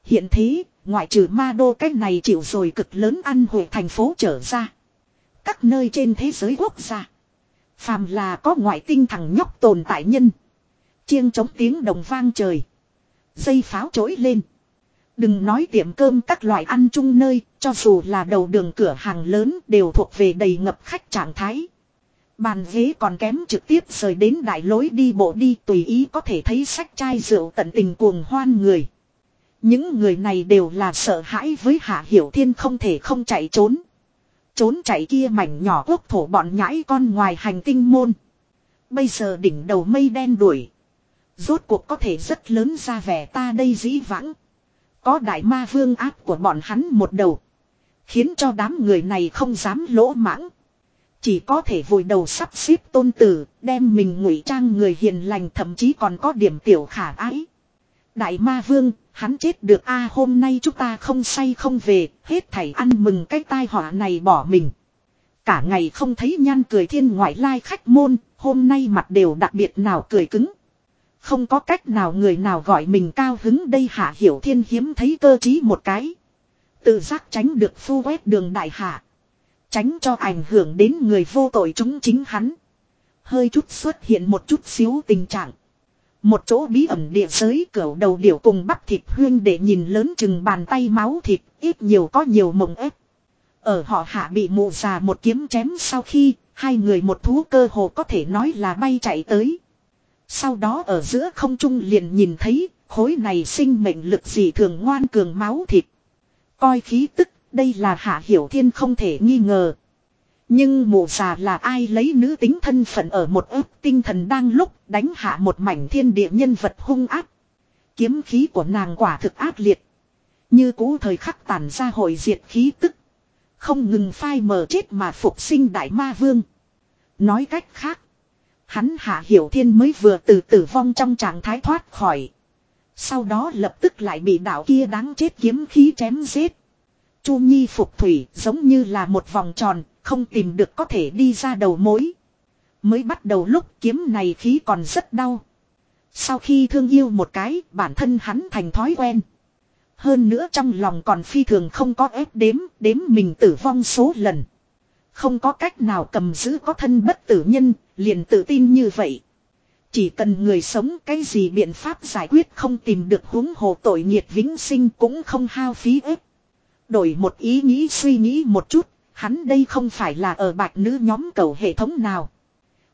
Hiện thế, ngoại trừ ma đô cách này chịu rồi cực lớn ăn hội thành phố trở ra. Các nơi trên thế giới quốc gia. Phàm là có ngoại tinh thằng nhóc tồn tại nhân. Chiêng chống tiếng đồng vang trời. Dây pháo trỗi lên. Đừng nói tiệm cơm các loại ăn chung nơi, cho dù là đầu đường cửa hàng lớn đều thuộc về đầy ngập khách trạng thái. Bàn ghế còn kém trực tiếp rời đến đại lối đi bộ đi tùy ý có thể thấy sách chai rượu tận tình cuồng hoan người. Những người này đều là sợ hãi với Hạ Hiểu Thiên không thể không chạy trốn. Trốn chạy kia mảnh nhỏ quốc thổ bọn nhãi con ngoài hành tinh môn. Bây giờ đỉnh đầu mây đen đuổi. Rốt cuộc có thể rất lớn ra vẻ ta đây dĩ vãng. Có đại ma vương áp của bọn hắn một đầu. Khiến cho đám người này không dám lỗ mãng. Chỉ có thể vùi đầu sắp xếp tôn tử, đem mình ngụy trang người hiền lành thậm chí còn có điểm tiểu khả ái. Đại ma vương, hắn chết được a hôm nay chúng ta không say không về, hết thảy ăn mừng cái tai họa này bỏ mình. Cả ngày không thấy nhan cười thiên ngoại lai khách môn, hôm nay mặt đều đặc biệt nào cười cứng. Không có cách nào người nào gọi mình cao hứng đây hạ hiểu thiên hiếm thấy cơ trí một cái. Tự giác tránh được phu quét đường đại hạ. Tránh cho ảnh hưởng đến người vô tội chúng chính hắn. Hơi chút xuất hiện một chút xíu tình trạng. Một chỗ bí ẩn địa giới cẩu đầu điểu cùng bắp thịt huyên để nhìn lớn chừng bàn tay máu thịt, ít nhiều có nhiều mộng ép. Ở họ hạ bị mụ già một kiếm chém sau khi, hai người một thú cơ hồ có thể nói là bay chạy tới. Sau đó ở giữa không trung liền nhìn thấy, khối này sinh mệnh lực gì thường ngoan cường máu thịt. Coi khí tức, đây là hạ hiểu thiên không thể nghi ngờ. Nhưng mụ già là ai lấy nữ tính thân phận ở một ức tinh thần đang lúc đánh hạ một mảnh thiên địa nhân vật hung áp. Kiếm khí của nàng quả thực ác liệt. Như cũ thời khắc tàn ra hội diệt khí tức. Không ngừng phai mờ chết mà phục sinh đại ma vương. Nói cách khác. Hắn hạ hiểu thiên mới vừa từ tử vong trong trạng thái thoát khỏi. Sau đó lập tức lại bị đạo kia đáng chết kiếm khí chém giết. Chu Nhi phục thủy giống như là một vòng tròn, không tìm được có thể đi ra đầu mối. Mới bắt đầu lúc kiếm này khí còn rất đau. Sau khi thương yêu một cái, bản thân hắn thành thói quen. Hơn nữa trong lòng còn phi thường không có ép đếm, đếm mình tử vong số lần. Không có cách nào cầm giữ có thân bất tử nhân, liền tự tin như vậy. Chỉ cần người sống cái gì biện pháp giải quyết không tìm được huống hồ tội nghiệt vĩnh sinh cũng không hao phí ếp. Đổi một ý nghĩ suy nghĩ một chút, hắn đây không phải là ở bạch nữ nhóm cầu hệ thống nào.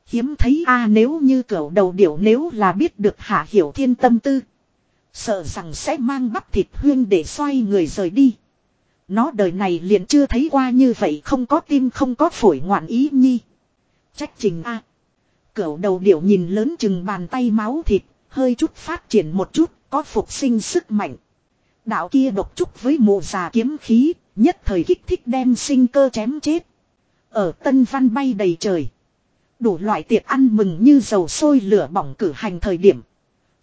Hiếm thấy a nếu như cầu đầu điểu nếu là biết được hạ hiểu thiên tâm tư. Sợ rằng sẽ mang bắp thịt huyên để xoay người rời đi. Nó đời này liền chưa thấy qua như vậy không có tim không có phổi ngoạn ý nhi. Trách trình a Cửu đầu điểu nhìn lớn chừng bàn tay máu thịt, hơi chút phát triển một chút, có phục sinh sức mạnh. Đạo kia độc trúc với mụ già kiếm khí, nhất thời kích thích đem sinh cơ chém chết. Ở tân văn bay đầy trời. Đủ loại tiệc ăn mừng như dầu sôi lửa bỏng cử hành thời điểm.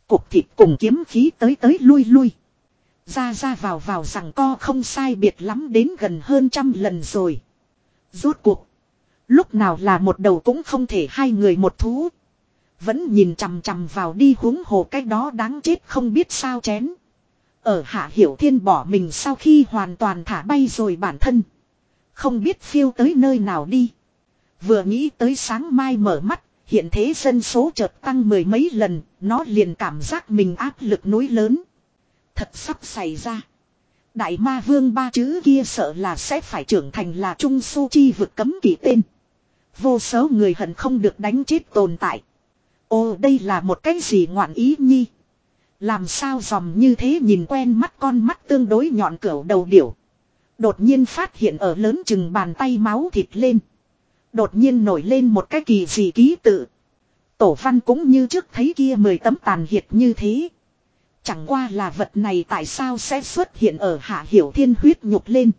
Cục thịt cùng kiếm khí tới tới lui lui. Ra ra vào vào rằng co không sai biệt lắm đến gần hơn trăm lần rồi. Rốt cuộc. Lúc nào là một đầu cũng không thể hai người một thú. Vẫn nhìn chằm chằm vào đi huống hồ cái đó đáng chết không biết sao chén. Ở hạ hiểu thiên bỏ mình sau khi hoàn toàn thả bay rồi bản thân. Không biết phiêu tới nơi nào đi. Vừa nghĩ tới sáng mai mở mắt, hiện thế dân số chợt tăng mười mấy lần, nó liền cảm giác mình áp lực núi lớn. Thật sắp xảy ra. Đại ma vương ba chữ kia sợ là sẽ phải trưởng thành là trung su chi vực cấm kỵ tên. Vô số người hận không được đánh chết tồn tại. ô đây là một cái gì ngoạn ý nhi. Làm sao dòm như thế nhìn quen mắt con mắt tương đối nhọn cửa đầu điểu. Đột nhiên phát hiện ở lớn chừng bàn tay máu thịt lên. Đột nhiên nổi lên một cái kỳ gì ký tự. Tổ văn cũng như trước thấy kia mười tấm tàn hiệt như thế. Chẳng qua là vật này tại sao sẽ xuất hiện ở hạ hiểu thiên huyết nhục lên.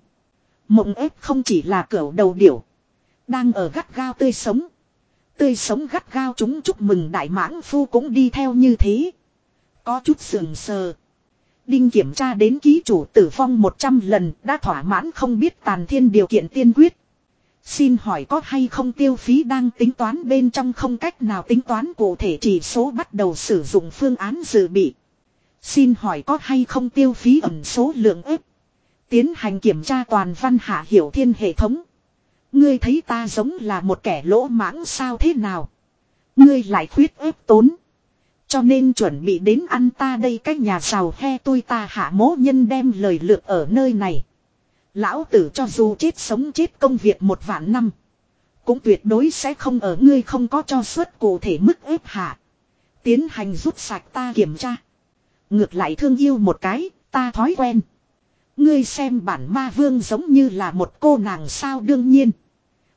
Mộng ép không chỉ là cửa đầu điểu. Đang ở gắt gao tươi sống. Tươi sống gắt gao chúng chúc mừng đại mãng phu cũng đi theo như thế. Có chút sườn sờ. Đinh kiểm tra đến ký chủ tử vong 100 lần, đã thỏa mãn không biết tàn thiên điều kiện tiên quyết. Xin hỏi có hay không tiêu phí đang tính toán bên trong không cách nào tính toán cụ thể chỉ số bắt đầu sử dụng phương án dự bị. Xin hỏi có hay không tiêu phí ẩn số lượng ếp. Tiến hành kiểm tra toàn văn hạ hiểu thiên hệ thống. Ngươi thấy ta giống là một kẻ lỗ mãng sao thế nào? Ngươi lại khuyết ép tốn. Cho nên chuẩn bị đến ăn ta đây cái nhà giàu he tôi ta hạ mố nhân đem lời lược ở nơi này. Lão tử cho dù chết sống chết công việc một vạn năm. Cũng tuyệt đối sẽ không ở ngươi không có cho suất cụ thể mức ép hạ. Tiến hành rút sạch ta kiểm tra. Ngược lại thương yêu một cái, ta thói quen. Ngươi xem bản ma vương giống như là một cô nàng sao đương nhiên.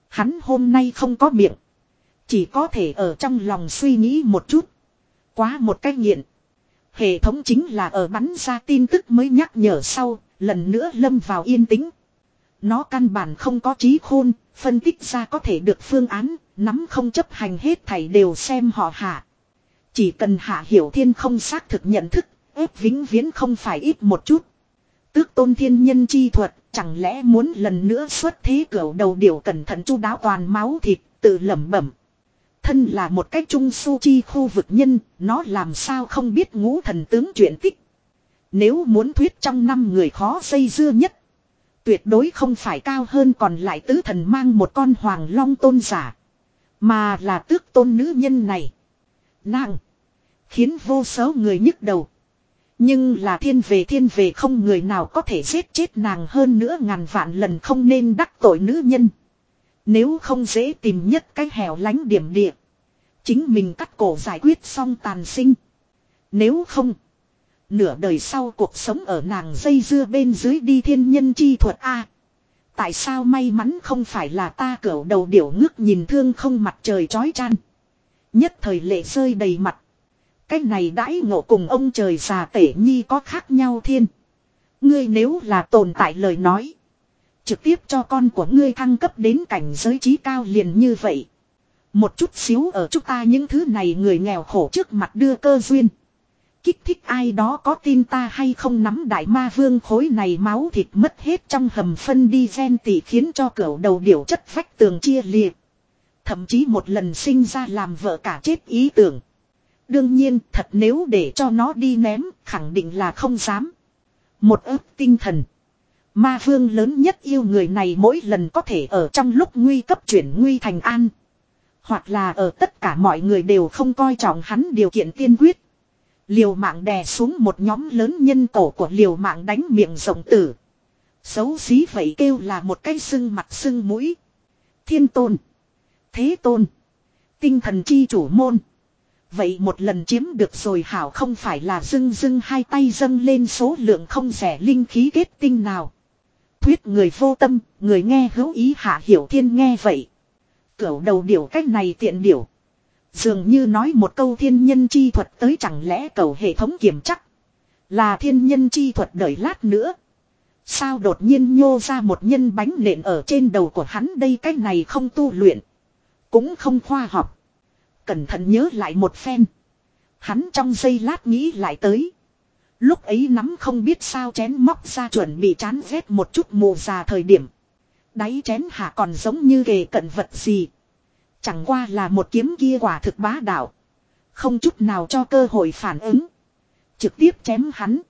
Hắn hôm nay không có miệng. Chỉ có thể ở trong lòng suy nghĩ một chút. Quá một cách nghiện. Hệ thống chính là ở bắn ra tin tức mới nhắc nhở sau, lần nữa lâm vào yên tĩnh. Nó căn bản không có trí khôn, phân tích ra có thể được phương án, nắm không chấp hành hết thảy đều xem họ hạ. Chỉ cần hạ hiểu thiên không xác thực nhận thức, ép vĩnh viễn không phải ít một chút. Tước tôn thiên nhân chi thuật, chẳng lẽ muốn lần nữa xuất thế cửa đầu điều cẩn thận chu đáo toàn máu thịt, tự lẩm bẩm. Thân là một cách trung su chi khu vực nhân, nó làm sao không biết ngũ thần tướng chuyện tích. Nếu muốn thuyết trong năm người khó xây dưa nhất. Tuyệt đối không phải cao hơn còn lại tứ thần mang một con hoàng long tôn giả. Mà là tước tôn nữ nhân này. Nàng. Khiến vô số người nhức đầu. Nhưng là thiên về thiên về không người nào có thể giết chết nàng hơn nữa ngàn vạn lần không nên đắc tội nữ nhân. Nếu không dễ tìm nhất cái hẻo lánh điểm địa. Chính mình cắt cổ giải quyết xong tàn sinh. Nếu không. Nửa đời sau cuộc sống ở nàng dây dưa bên dưới đi thiên nhân chi thuật A. Tại sao may mắn không phải là ta cỡ đầu điểu ngước nhìn thương không mặt trời chói chan. Nhất thời lệ rơi đầy mặt. Cái này đãi ngộ cùng ông trời già tể nhi có khác nhau thiên. Ngươi nếu là tồn tại lời nói. Trực tiếp cho con của ngươi thăng cấp đến cảnh giới trí cao liền như vậy. Một chút xíu ở chúng ta những thứ này người nghèo khổ trước mặt đưa cơ duyên. Kích thích ai đó có tin ta hay không nắm đại ma vương khối này máu thịt mất hết trong hầm phân đi gen tỷ khiến cho cửa đầu điểu chất vách tường chia liệt. Thậm chí một lần sinh ra làm vợ cả chết ý tưởng. Đương nhiên, thật nếu để cho nó đi ném, khẳng định là không dám. Một ức tinh thần. Ma vương lớn nhất yêu người này mỗi lần có thể ở trong lúc nguy cấp chuyển nguy thành an. Hoặc là ở tất cả mọi người đều không coi trọng hắn điều kiện tiên quyết. Liều mạng đè xuống một nhóm lớn nhân cổ của liều mạng đánh miệng rộng tử. Xấu xí vậy kêu là một cái sưng mặt sưng mũi. Thiên tôn. Thế tôn. Tinh thần chi chủ môn. Vậy một lần chiếm được rồi hảo không phải là dưng dưng hai tay dâng lên số lượng không rẻ linh khí kết tinh nào. Thuyết người vô tâm, người nghe hữu ý hạ hiểu thiên nghe vậy. Cửu đầu điểu cách này tiện điểu. Dường như nói một câu thiên nhân chi thuật tới chẳng lẽ cầu hệ thống kiểm chắc. Là thiên nhân chi thuật đợi lát nữa. Sao đột nhiên nhô ra một nhân bánh nện ở trên đầu của hắn đây cách này không tu luyện. Cũng không khoa học. Cẩn thận nhớ lại một phen. Hắn trong giây lát nghĩ lại tới. Lúc ấy nắm không biết sao chén móc ra chuẩn bị chán ghét một chút mù già thời điểm. Đáy chén hạ còn giống như kề cận vật gì. Chẳng qua là một kiếm kia quả thực bá đạo. Không chút nào cho cơ hội phản ứng. Trực tiếp chém hắn.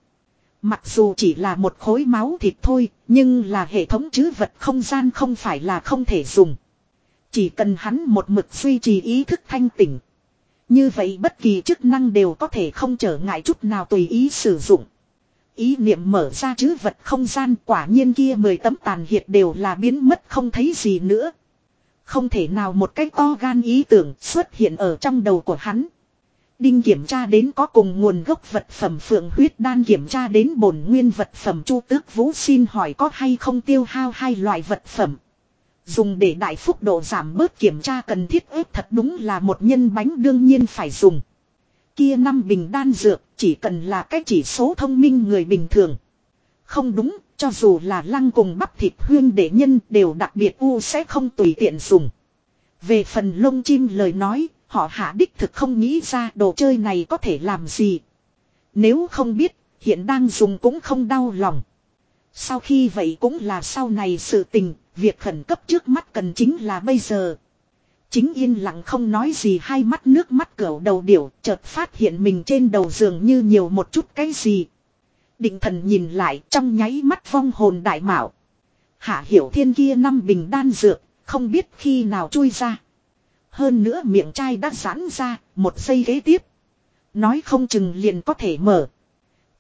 Mặc dù chỉ là một khối máu thịt thôi, nhưng là hệ thống chứ vật không gian không phải là không thể dùng. Chỉ cần hắn một mực duy trì ý thức thanh tỉnh. Như vậy bất kỳ chức năng đều có thể không trở ngại chút nào tùy ý sử dụng. Ý niệm mở ra chứ vật không gian quả nhiên kia mười tấm tàn hiệt đều là biến mất không thấy gì nữa. Không thể nào một cái to gan ý tưởng xuất hiện ở trong đầu của hắn. Đinh kiểm tra đến có cùng nguồn gốc vật phẩm phượng huyết đan kiểm tra đến bổn nguyên vật phẩm chu tước vũ xin hỏi có hay không tiêu hao hai loại vật phẩm. Dùng để đại phúc độ giảm bớt kiểm tra cần thiết ếp thật đúng là một nhân bánh đương nhiên phải dùng. Kia năm bình đan dược chỉ cần là cái chỉ số thông minh người bình thường. Không đúng, cho dù là lăng cùng bắp thịt huyên để nhân đều đặc biệt u sẽ không tùy tiện dùng. Về phần lông chim lời nói, họ hạ đích thực không nghĩ ra đồ chơi này có thể làm gì. Nếu không biết, hiện đang dùng cũng không đau lòng. Sau khi vậy cũng là sau này sự tình, việc khẩn cấp trước mắt cần chính là bây giờ. Chính yên lặng không nói gì hai mắt nước mắt cẩu đầu điểu chợt phát hiện mình trên đầu giường như nhiều một chút cái gì. Định thần nhìn lại trong nháy mắt vong hồn đại mạo. Hạ hiểu thiên kia năm bình đan dược, không biết khi nào chui ra. Hơn nữa miệng chai đã giãn ra, một giây ghế tiếp. Nói không chừng liền có thể mở.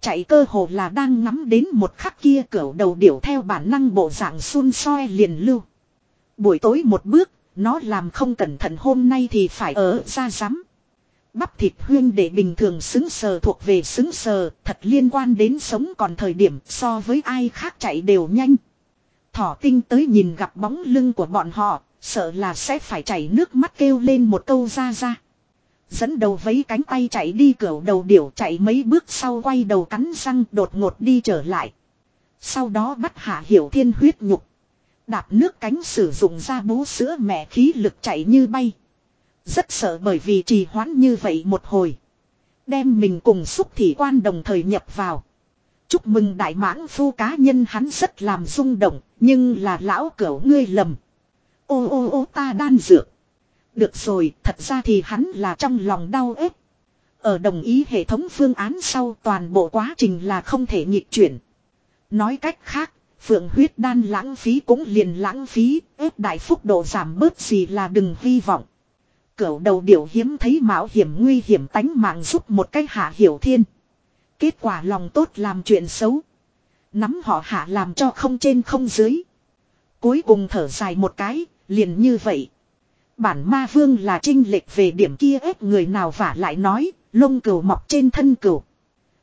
Chạy cơ hồ là đang ngắm đến một khắc kia cửa đầu điểu theo bản năng bộ dạng xun soi liền lưu. Buổi tối một bước, nó làm không cẩn thận hôm nay thì phải ở ra rắm. Bắp thịt huyên để bình thường xứng sờ thuộc về xứng sờ, thật liên quan đến sống còn thời điểm so với ai khác chạy đều nhanh. Thỏ tinh tới nhìn gặp bóng lưng của bọn họ, sợ là sẽ phải chảy nước mắt kêu lên một câu ra ra. Dẫn đầu vấy cánh tay chạy đi cửa đầu điểu chạy mấy bước sau quay đầu cắn răng đột ngột đi trở lại. Sau đó bắt hạ hiểu thiên huyết nhục. Đạp nước cánh sử dụng ra bú sữa mẹ khí lực chạy như bay. Rất sợ bởi vì trì hoãn như vậy một hồi. Đem mình cùng xúc thị quan đồng thời nhập vào. Chúc mừng đại mãng phu cá nhân hắn rất làm rung động, nhưng là lão cẩu ngươi lầm. Ô ô ô ta đan dược. Được rồi, thật ra thì hắn là trong lòng đau ếp. Ở đồng ý hệ thống phương án sau toàn bộ quá trình là không thể nghịch chuyển. Nói cách khác, phượng huyết đan lãng phí cũng liền lãng phí, ếp đại phúc độ giảm bớt gì là đừng hy vọng. cửu đầu điểu hiếm thấy mạo hiểm nguy hiểm tánh mạng giúp một cách hạ hiểu thiên. Kết quả lòng tốt làm chuyện xấu. Nắm họ hạ làm cho không trên không dưới. Cuối cùng thở dài một cái, liền như vậy. Bản ma vương là trinh lệch về điểm kia ép người nào vả lại nói, lông cừu mọc trên thân cừu.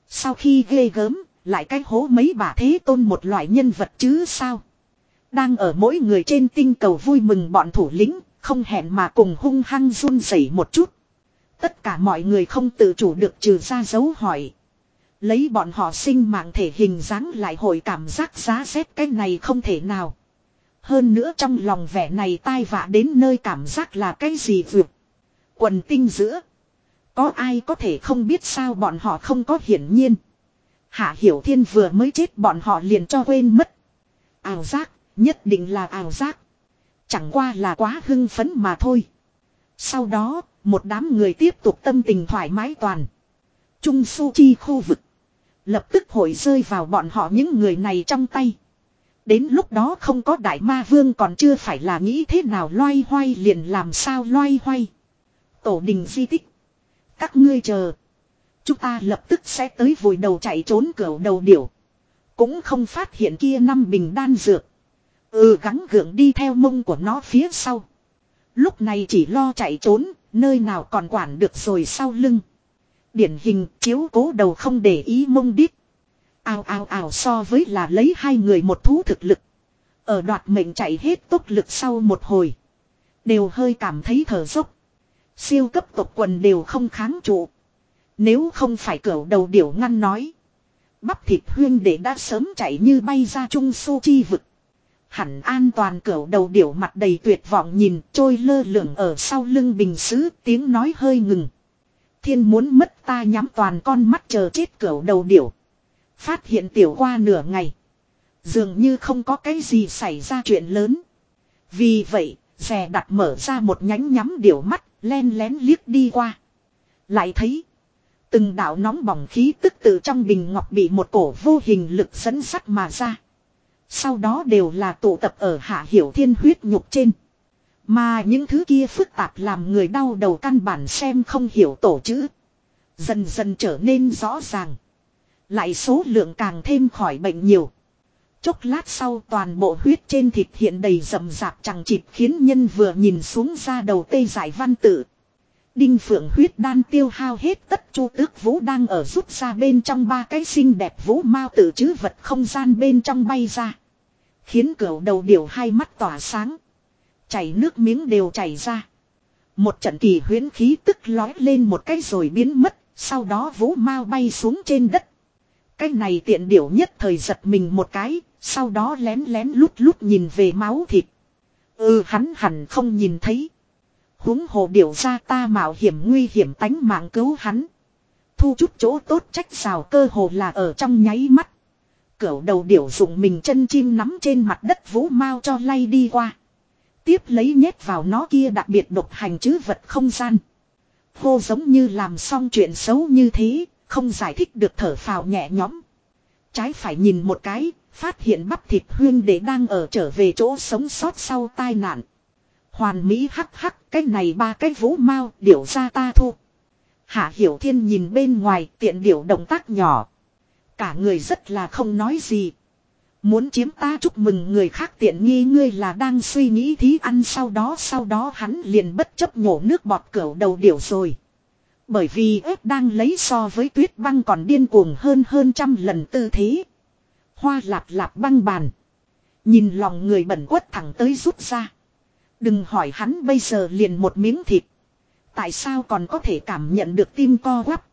Sau khi ghê gớm, lại cách hố mấy bà thế tôn một loại nhân vật chứ sao. Đang ở mỗi người trên tinh cầu vui mừng bọn thủ lĩnh, không hẹn mà cùng hung hăng run rẩy một chút. Tất cả mọi người không tự chủ được trừ ra dấu hỏi. Lấy bọn họ sinh mạng thể hình dáng lại hồi cảm giác giá xét cái này không thể nào. Hơn nữa trong lòng vẻ này tai vạ đến nơi cảm giác là cái gì vượt. Quần tinh giữa. Có ai có thể không biết sao bọn họ không có hiển nhiên. Hạ Hiểu Thiên vừa mới chết bọn họ liền cho quên mất. Ảo giác, nhất định là ảo giác. Chẳng qua là quá hưng phấn mà thôi. Sau đó, một đám người tiếp tục tâm tình thoải mái toàn. Trung su chi khu vực. Lập tức hội rơi vào bọn họ những người này trong tay. Đến lúc đó không có đại ma vương còn chưa phải là nghĩ thế nào loay hoay liền làm sao loay hoay. Tổ đình di tích. Các ngươi chờ. Chúng ta lập tức sẽ tới vùi đầu chạy trốn cửa đầu điểu. Cũng không phát hiện kia năm bình đan dược. Ừ gắng gượng đi theo mông của nó phía sau. Lúc này chỉ lo chạy trốn, nơi nào còn quản được rồi sau lưng. Điển hình chiếu cố đầu không để ý mông đít ao ao ao so với là lấy hai người một thú thực lực. Ở đoạt mệnh chạy hết tốc lực sau một hồi. Đều hơi cảm thấy thở dốc. Siêu cấp tộc quần đều không kháng trụ. Nếu không phải cẩu đầu điểu ngăn nói. Bắp thịt huyên để đã sớm chạy như bay ra trung su chi vực. Hẳn an toàn cẩu đầu điểu mặt đầy tuyệt vọng nhìn, trôi lơ lửng ở sau lưng bình xứ tiếng nói hơi ngừng. Thiên muốn mất ta nhắm toàn con mắt chờ chết cẩu đầu điểu. Phát hiện tiểu qua nửa ngày. Dường như không có cái gì xảy ra chuyện lớn. Vì vậy, rè đặt mở ra một nhánh nhắm điểu mắt, len lén liếc đi qua. Lại thấy. Từng đạo nóng bỏng khí tức từ trong bình ngọc bị một cổ vô hình lực dẫn sắt mà ra. Sau đó đều là tụ tập ở hạ hiểu thiên huyết nhục trên. Mà những thứ kia phức tạp làm người đau đầu căn bản xem không hiểu tổ chữ. Dần dần trở nên rõ ràng. Lại số lượng càng thêm khỏi bệnh nhiều. Chốc lát sau toàn bộ huyết trên thịt hiện đầy rậm rạp chẳng chịt khiến nhân vừa nhìn xuống ra đầu tê giải văn tự. Đinh phượng huyết đan tiêu hao hết tất chu tước vũ đang ở rút ra bên trong ba cái xinh đẹp vũ mao tự chứ vật không gian bên trong bay ra. Khiến cửa đầu điều hai mắt tỏa sáng. Chảy nước miếng đều chảy ra. Một trận kỳ huyến khí tức lói lên một cái rồi biến mất, sau đó vũ mao bay xuống trên đất. Cái này tiện điểu nhất thời giật mình một cái, sau đó lén lén lút lút nhìn về máu thịt. Ừ hắn hẳn không nhìn thấy. huống hồ điểu ra ta mạo hiểm nguy hiểm tánh mạng cứu hắn. Thu chút chỗ tốt trách xào cơ hồ là ở trong nháy mắt. Cửu đầu điểu dụng mình chân chim nắm trên mặt đất vũ mau cho lay đi qua. Tiếp lấy nhét vào nó kia đặc biệt độc hành chứ vật không gian. Hô giống như làm xong chuyện xấu như thế, không giải thích được thở phào nhẹ nhõm. Trái phải nhìn một cái, phát hiện bắp thịt huyên để đang ở trở về chỗ sống sót sau tai nạn. Hoàn mỹ hắc hắc, cái này ba cái vũ mau, điểu ra ta thu. Hạ Hiểu Thiên nhìn bên ngoài tiện điểu động tác nhỏ. Cả người rất là không nói gì. Muốn chiếm ta chúc mừng người khác tiện nghi ngươi là đang suy nghĩ thí ăn sau đó sau đó hắn liền bất chấp nhổ nước bọt cẩu đầu điểu rồi. Bởi vì ếp đang lấy so với tuyết băng còn điên cuồng hơn hơn trăm lần tư thế. Hoa lạp lạp băng bàn. Nhìn lòng người bẩn quất thẳng tới rút ra. Đừng hỏi hắn bây giờ liền một miếng thịt. Tại sao còn có thể cảm nhận được tim co quắp.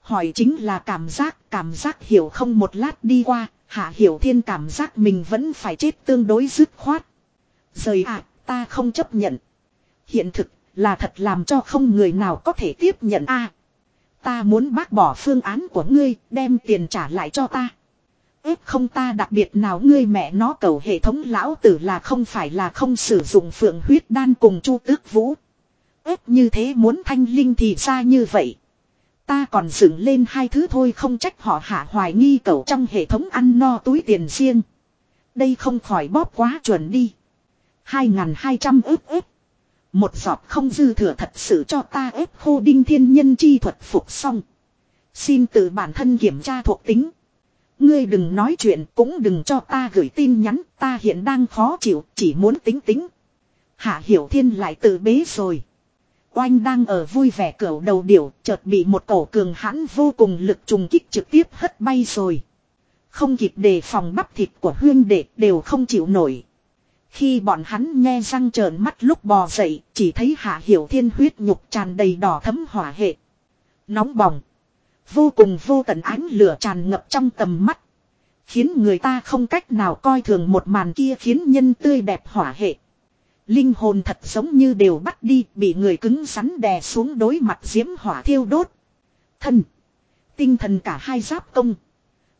Hỏi chính là cảm giác, cảm giác hiểu không một lát đi qua, hạ hiểu thiên cảm giác mình vẫn phải chết tương đối dứt khoát. Rời ạ, ta không chấp nhận. Hiện thực là thật làm cho không người nào có thể tiếp nhận a. ta muốn bác bỏ phương án của ngươi, đem tiền trả lại cho ta. ép không ta đặc biệt nào ngươi mẹ nó cầu hệ thống lão tử là không phải là không sử dụng phượng huyết đan cùng chu tước vũ. ép như thế muốn thanh linh thì ra như vậy. Ta còn dựng lên hai thứ thôi không trách họ hạ hoài nghi cầu trong hệ thống ăn no túi tiền riêng. Đây không khỏi bóp quá chuẩn đi. 2.200 ức ức. Một giọt không dư thừa thật sự cho ta ép khô đinh thiên nhân chi thuật phục xong. Xin tự bản thân kiểm tra thuộc tính. Ngươi đừng nói chuyện cũng đừng cho ta gửi tin nhắn, ta hiện đang khó chịu, chỉ muốn tính tính. Hạ Hiểu Thiên lại tự bế rồi. Oanh đang ở vui vẻ cửa đầu điểu, chợt bị một cổ cường hãn vô cùng lực trùng kích trực tiếp hất bay rồi. Không kịp đề phòng bắp thịt của huyên đệ đều không chịu nổi. Khi bọn hắn nghe răng trợn mắt lúc bò dậy, chỉ thấy Hạ Hiểu Thiên huyết nhục tràn đầy đỏ thấm hỏa hệ. Nóng bỏng. Vô cùng vô tận ánh lửa tràn ngập trong tầm mắt. Khiến người ta không cách nào coi thường một màn kia khiến nhân tươi đẹp hỏa hệ. Linh hồn thật giống như đều bắt đi bị người cứng rắn đè xuống đối mặt diễm hỏa thiêu đốt. Thân. Tinh thần cả hai giáp công.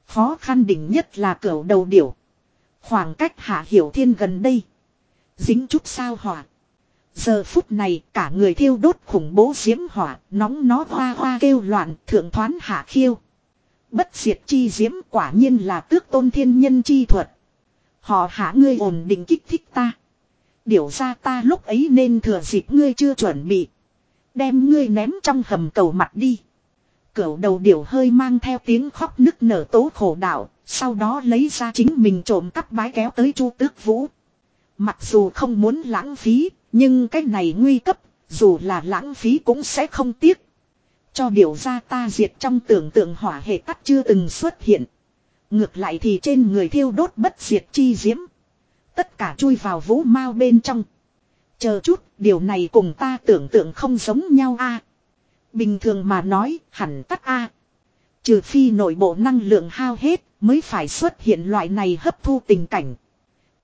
Khó khăn đỉnh nhất là cửa đầu điểu. Khoảng cách hạ hiểu thiên gần đây. Dính chút sao hỏa. Giờ phút này cả người thiêu đốt khủng bố diễm hỏa, nóng nó hoa hoa kêu loạn, thượng thoán hạ khiêu. Bất diệt chi diễm quả nhiên là tước tôn thiên nhân chi thuật. Họ hạ ngươi ổn định kích thích ta. Điều ra ta lúc ấy nên thừa dịp ngươi chưa chuẩn bị. Đem ngươi ném trong hầm cầu mặt đi. Cửu đầu điểu hơi mang theo tiếng khóc nức nở tố khổ đạo. Sau đó lấy ra chính mình trộm cắp bái kéo tới chu tước vũ. Mặc dù không muốn lãng phí, nhưng cái này nguy cấp, dù là lãng phí cũng sẽ không tiếc. Cho điều ra ta diệt trong tưởng tượng hỏa hệ tắt chưa từng xuất hiện. Ngược lại thì trên người thiêu đốt bất diệt chi diễm. Tất cả chui vào vũ mau bên trong. Chờ chút, điều này cùng ta tưởng tượng không giống nhau a. Bình thường mà nói, hẳn tắt a. Trừ phi nội bộ năng lượng hao hết, mới phải xuất hiện loại này hấp thu tình cảnh.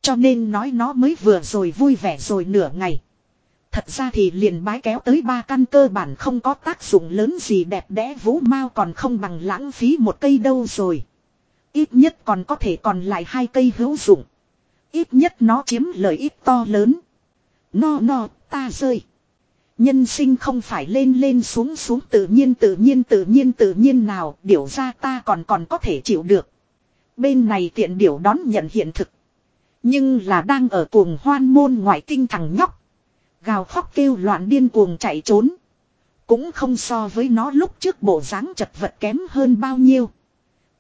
Cho nên nói nó mới vừa rồi vui vẻ rồi nửa ngày. Thật ra thì liền bái kéo tới ba căn cơ bản không có tác dụng lớn gì đẹp đẽ vũ mau còn không bằng lãng phí một cây đâu rồi. Ít nhất còn có thể còn lại hai cây hữu dụng. Ít nhất nó chiếm lợi ích to lớn. No no, ta rơi. Nhân sinh không phải lên lên xuống xuống tự nhiên tự nhiên tự nhiên tự nhiên nào, điểu ra ta còn còn có thể chịu được. Bên này tiện điểu đón nhận hiện thực. Nhưng là đang ở cuồng hoan môn ngoại tinh thằng nhóc. Gào khóc kêu loạn điên cuồng chạy trốn. Cũng không so với nó lúc trước bộ dáng chật vật kém hơn bao nhiêu.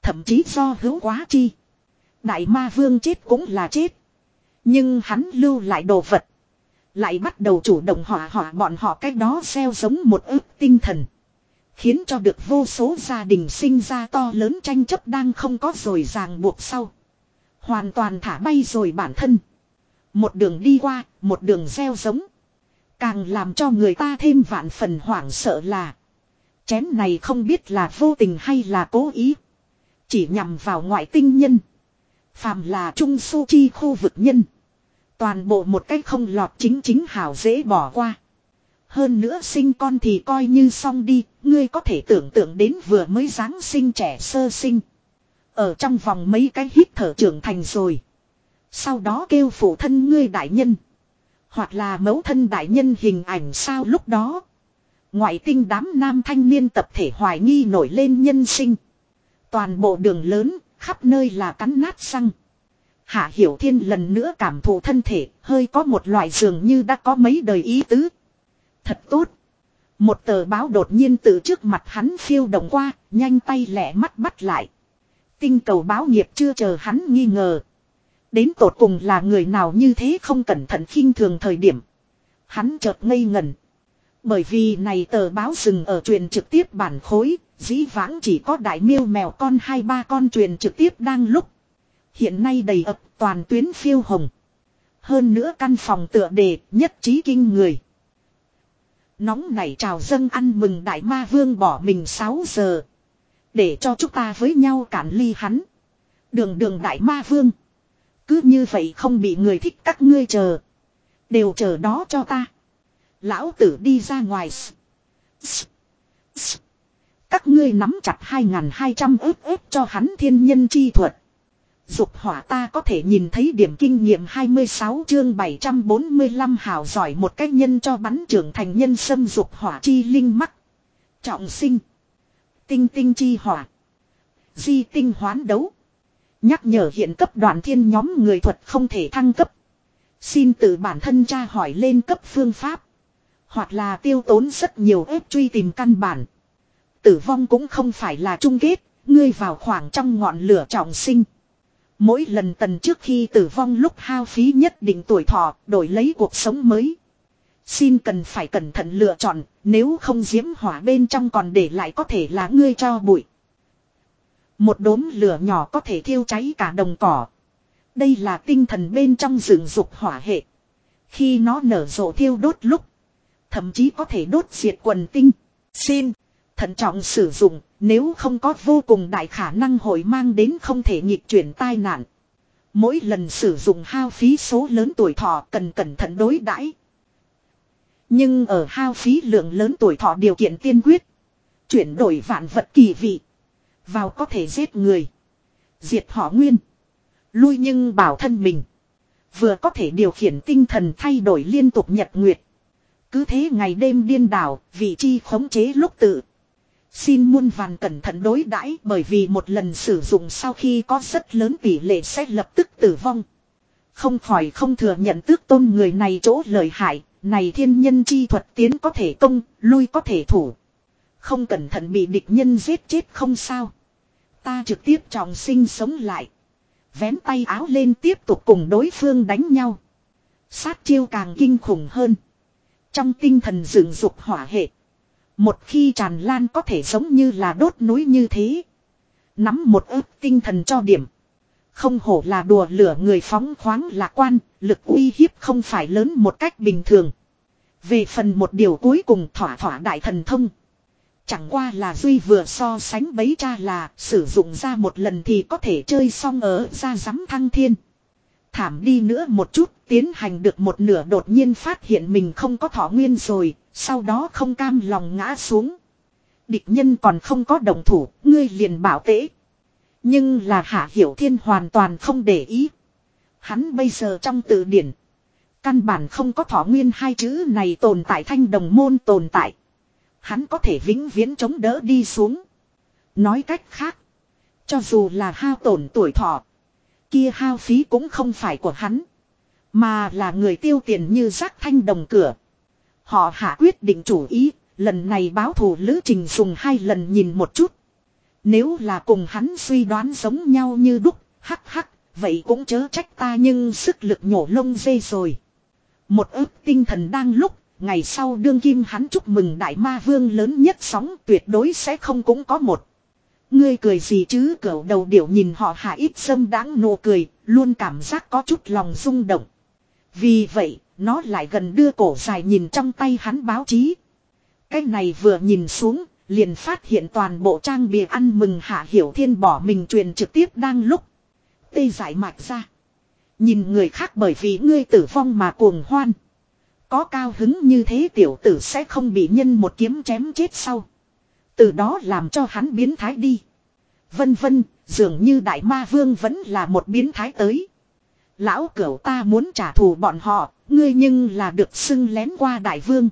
Thậm chí do hữu quá chi. Đại ma vương chết cũng là chết. Nhưng hắn lưu lại đồ vật. Lại bắt đầu chủ động hỏa hỏa bọn họ cách đó gieo giống một ước tinh thần. Khiến cho được vô số gia đình sinh ra to lớn tranh chấp đang không có rồi ràng buộc sau. Hoàn toàn thả bay rồi bản thân. Một đường đi qua, một đường gieo giống. Càng làm cho người ta thêm vạn phần hoảng sợ là. Chén này không biết là vô tình hay là cố ý. Chỉ nhằm vào ngoại tinh nhân. Phàm là trung su chi khu vực nhân. Toàn bộ một cách không lọt chính chính hảo dễ bỏ qua. Hơn nữa sinh con thì coi như xong đi, ngươi có thể tưởng tượng đến vừa mới Giáng sinh trẻ sơ sinh. Ở trong vòng mấy cái hít thở trưởng thành rồi. Sau đó kêu phụ thân ngươi đại nhân. Hoặc là mẫu thân đại nhân hình ảnh sao lúc đó. Ngoại tinh đám nam thanh niên tập thể hoài nghi nổi lên nhân sinh. Toàn bộ đường lớn, khắp nơi là cắn nát răng. Hạ Hiểu Thiên lần nữa cảm thụ thân thể, hơi có một loại dường như đã có mấy đời ý tứ. Thật tốt. Một tờ báo đột nhiên từ trước mặt hắn phiêu động qua, nhanh tay lẹ mắt bắt lại. Tinh cầu báo nghiệp chưa chờ hắn nghi ngờ. Đến tột cùng là người nào như thế không cẩn thận khinh thường thời điểm. Hắn chợt ngây ngẩn. Bởi vì này tờ báo dừng ở truyền trực tiếp bản khối, dĩ vãng chỉ có đại miêu mèo con hai ba con truyền trực tiếp đang lúc. Hiện nay đầy ập toàn tuyến phiêu hồng. Hơn nữa căn phòng tựa đề, nhất trí kinh người. Nóng nảy trào dân ăn mừng đại ma vương bỏ mình 6 giờ. Để cho chúng ta với nhau cản ly hắn. Đường đường đại ma vương. Cứ như vậy không bị người thích các ngươi chờ. Đều chờ đó cho ta. Lão tử đi ra ngoài. Các ngươi nắm chặt 2.200 ướp ướp cho hắn thiên nhân chi thuật. Dục hỏa ta có thể nhìn thấy điểm kinh nghiệm 26 chương 745 hào giỏi một cách nhân cho bắn trưởng thành nhân sâm dục hỏa chi linh mắc. Trọng sinh. Tinh tinh chi hỏa. Di tinh hoán đấu. Nhắc nhở hiện cấp đoàn thiên nhóm người thuật không thể thăng cấp. Xin tự bản thân tra hỏi lên cấp phương pháp. Hoặc là tiêu tốn rất nhiều ép truy tìm căn bản. Tử vong cũng không phải là chung kết, ngươi vào khoảng trong ngọn lửa trọng sinh. Mỗi lần tần trước khi tử vong lúc hao phí nhất định tuổi thọ, đổi lấy cuộc sống mới. Xin cần phải cẩn thận lựa chọn, nếu không diễm hỏa bên trong còn để lại có thể là ngươi cho bụi. Một đốm lửa nhỏ có thể thiêu cháy cả đồng cỏ. Đây là tinh thần bên trong rừng dục hỏa hệ. Khi nó nở rộ thiêu đốt lúc. Thậm chí có thể đốt diệt quần tinh. Xin, thận trọng sử dụng, nếu không có vô cùng đại khả năng hội mang đến không thể nhịp chuyển tai nạn. Mỗi lần sử dụng hao phí số lớn tuổi thọ cần cẩn thận đối đãi. Nhưng ở hao phí lượng lớn tuổi thọ điều kiện tiên quyết. Chuyển đổi vạn vật kỳ vị. Vào có thể giết người. Diệt họ nguyên. Lui nhưng bảo thân mình. Vừa có thể điều khiển tinh thần thay đổi liên tục nhật nguyệt. Cứ thế ngày đêm điên đảo, vị chi khống chế lúc tự. Xin muôn vàn cẩn thận đối đãi bởi vì một lần sử dụng sau khi có rất lớn tỷ lệ sẽ lập tức tử vong. Không khỏi không thừa nhận tước tôn người này chỗ lợi hại, này thiên nhân chi thuật tiến có thể công, lui có thể thủ. Không cẩn thận bị địch nhân giết chết không sao. Ta trực tiếp trọng sinh sống lại. Vén tay áo lên tiếp tục cùng đối phương đánh nhau. Sát chiêu càng kinh khủng hơn. Trong tinh thần dựng dục hỏa hệ. Một khi tràn lan có thể giống như là đốt núi như thế. Nắm một ức tinh thần cho điểm. Không hổ là đùa lửa người phóng khoáng lạc quan, lực uy hiếp không phải lớn một cách bình thường. Về phần một điều cuối cùng thỏa thỏa đại thần thông. Chẳng qua là Duy vừa so sánh bấy cha là sử dụng ra một lần thì có thể chơi xong ở ra giám thăng thiên. Thảm đi nữa một chút, tiến hành được một nửa đột nhiên phát hiện mình không có thọ nguyên rồi, sau đó không cam lòng ngã xuống. Địch nhân còn không có đồng thủ, ngươi liền bảo tễ. Nhưng là Hạ Hiểu Thiên hoàn toàn không để ý. Hắn bây giờ trong từ điển. Căn bản không có thọ nguyên hai chữ này tồn tại thanh đồng môn tồn tại. Hắn có thể vĩnh viễn chống đỡ đi xuống. Nói cách khác. Cho dù là hao tổn tuổi thọ. Kia hao phí cũng không phải của hắn. Mà là người tiêu tiền như rác thanh đồng cửa. Họ hạ quyết định chủ ý. Lần này báo thù lữ trình dùng hai lần nhìn một chút. Nếu là cùng hắn suy đoán giống nhau như đúc. Hắc hắc. Vậy cũng chớ trách ta nhưng sức lực nhổ lông dê rồi. Một ức tinh thần đang lúc, Ngày sau đương kim hắn chúc mừng đại ma vương lớn nhất sóng tuyệt đối sẽ không cũng có một. Ngươi cười gì chứ cẩu đầu điểu nhìn họ hạ ít sâm đáng nụ cười, luôn cảm giác có chút lòng rung động. Vì vậy, nó lại gần đưa cổ dài nhìn trong tay hắn báo chí. Cái này vừa nhìn xuống, liền phát hiện toàn bộ trang bìa ăn mừng hạ hiểu thiên bỏ mình truyền trực tiếp đang lúc. Tê giải mạch ra. Nhìn người khác bởi vì ngươi tử vong mà cuồng hoan. Có cao hứng như thế tiểu tử sẽ không bị nhân một kiếm chém chết sau. Từ đó làm cho hắn biến thái đi. Vân vân, dường như đại ma vương vẫn là một biến thái tới. Lão cửu ta muốn trả thù bọn họ, ngươi nhưng là được xưng lén qua đại vương.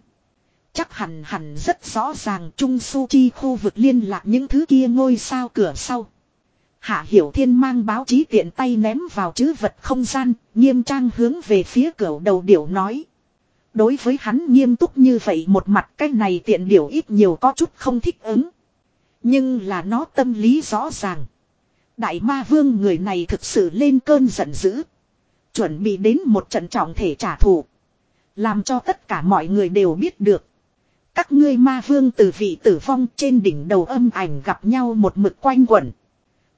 Chắc hẳn hẳn rất rõ ràng Trung Su Chi khu vực liên lạc những thứ kia ngôi sao cửa sau. Hạ Hiểu Thiên mang báo chí tiện tay ném vào chữ vật không gian, nghiêm trang hướng về phía cửa đầu điểu nói. Đối với hắn nghiêm túc như vậy một mặt cái này tiện điều ít nhiều có chút không thích ứng. Nhưng là nó tâm lý rõ ràng. Đại ma vương người này thực sự lên cơn giận dữ. Chuẩn bị đến một trận trọng thể trả thù. Làm cho tất cả mọi người đều biết được. Các ngươi ma vương từ vị tử vong trên đỉnh đầu âm ảnh gặp nhau một mực quanh quẩn.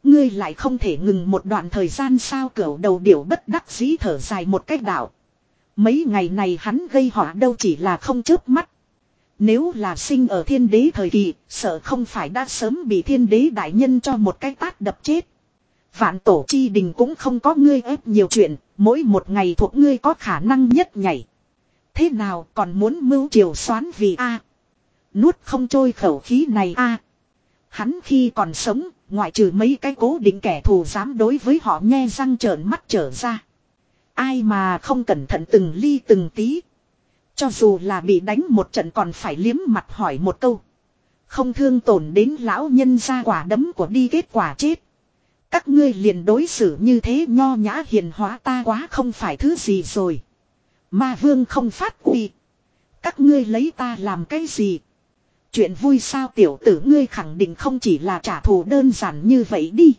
Ngươi lại không thể ngừng một đoạn thời gian sao cửu đầu điểu bất đắc dĩ thở dài một cách đạo. Mấy ngày này hắn gây họa đâu chỉ là không chớp mắt. Nếu là sinh ở thiên đế thời kỳ, sợ không phải đã sớm bị thiên đế đại nhân cho một cái tát đập chết. Vạn tổ chi đình cũng không có ngươi ép nhiều chuyện, mỗi một ngày thuộc ngươi có khả năng nhất nhảy. Thế nào còn muốn mưu triều xoán vì A. Nuốt không trôi khẩu khí này A. Hắn khi còn sống, ngoại trừ mấy cái cố định kẻ thù dám đối với họ nghe răng trợn mắt trở ra. Ai mà không cẩn thận từng ly từng tí. Cho dù là bị đánh một trận còn phải liếm mặt hỏi một câu. Không thương tổn đến lão nhân ra quả đấm của đi kết quả chết. Các ngươi liền đối xử như thế nho nhã hiền hóa ta quá không phải thứ gì rồi. Ma vương không phát uy. Các ngươi lấy ta làm cái gì? Chuyện vui sao tiểu tử ngươi khẳng định không chỉ là trả thù đơn giản như vậy đi.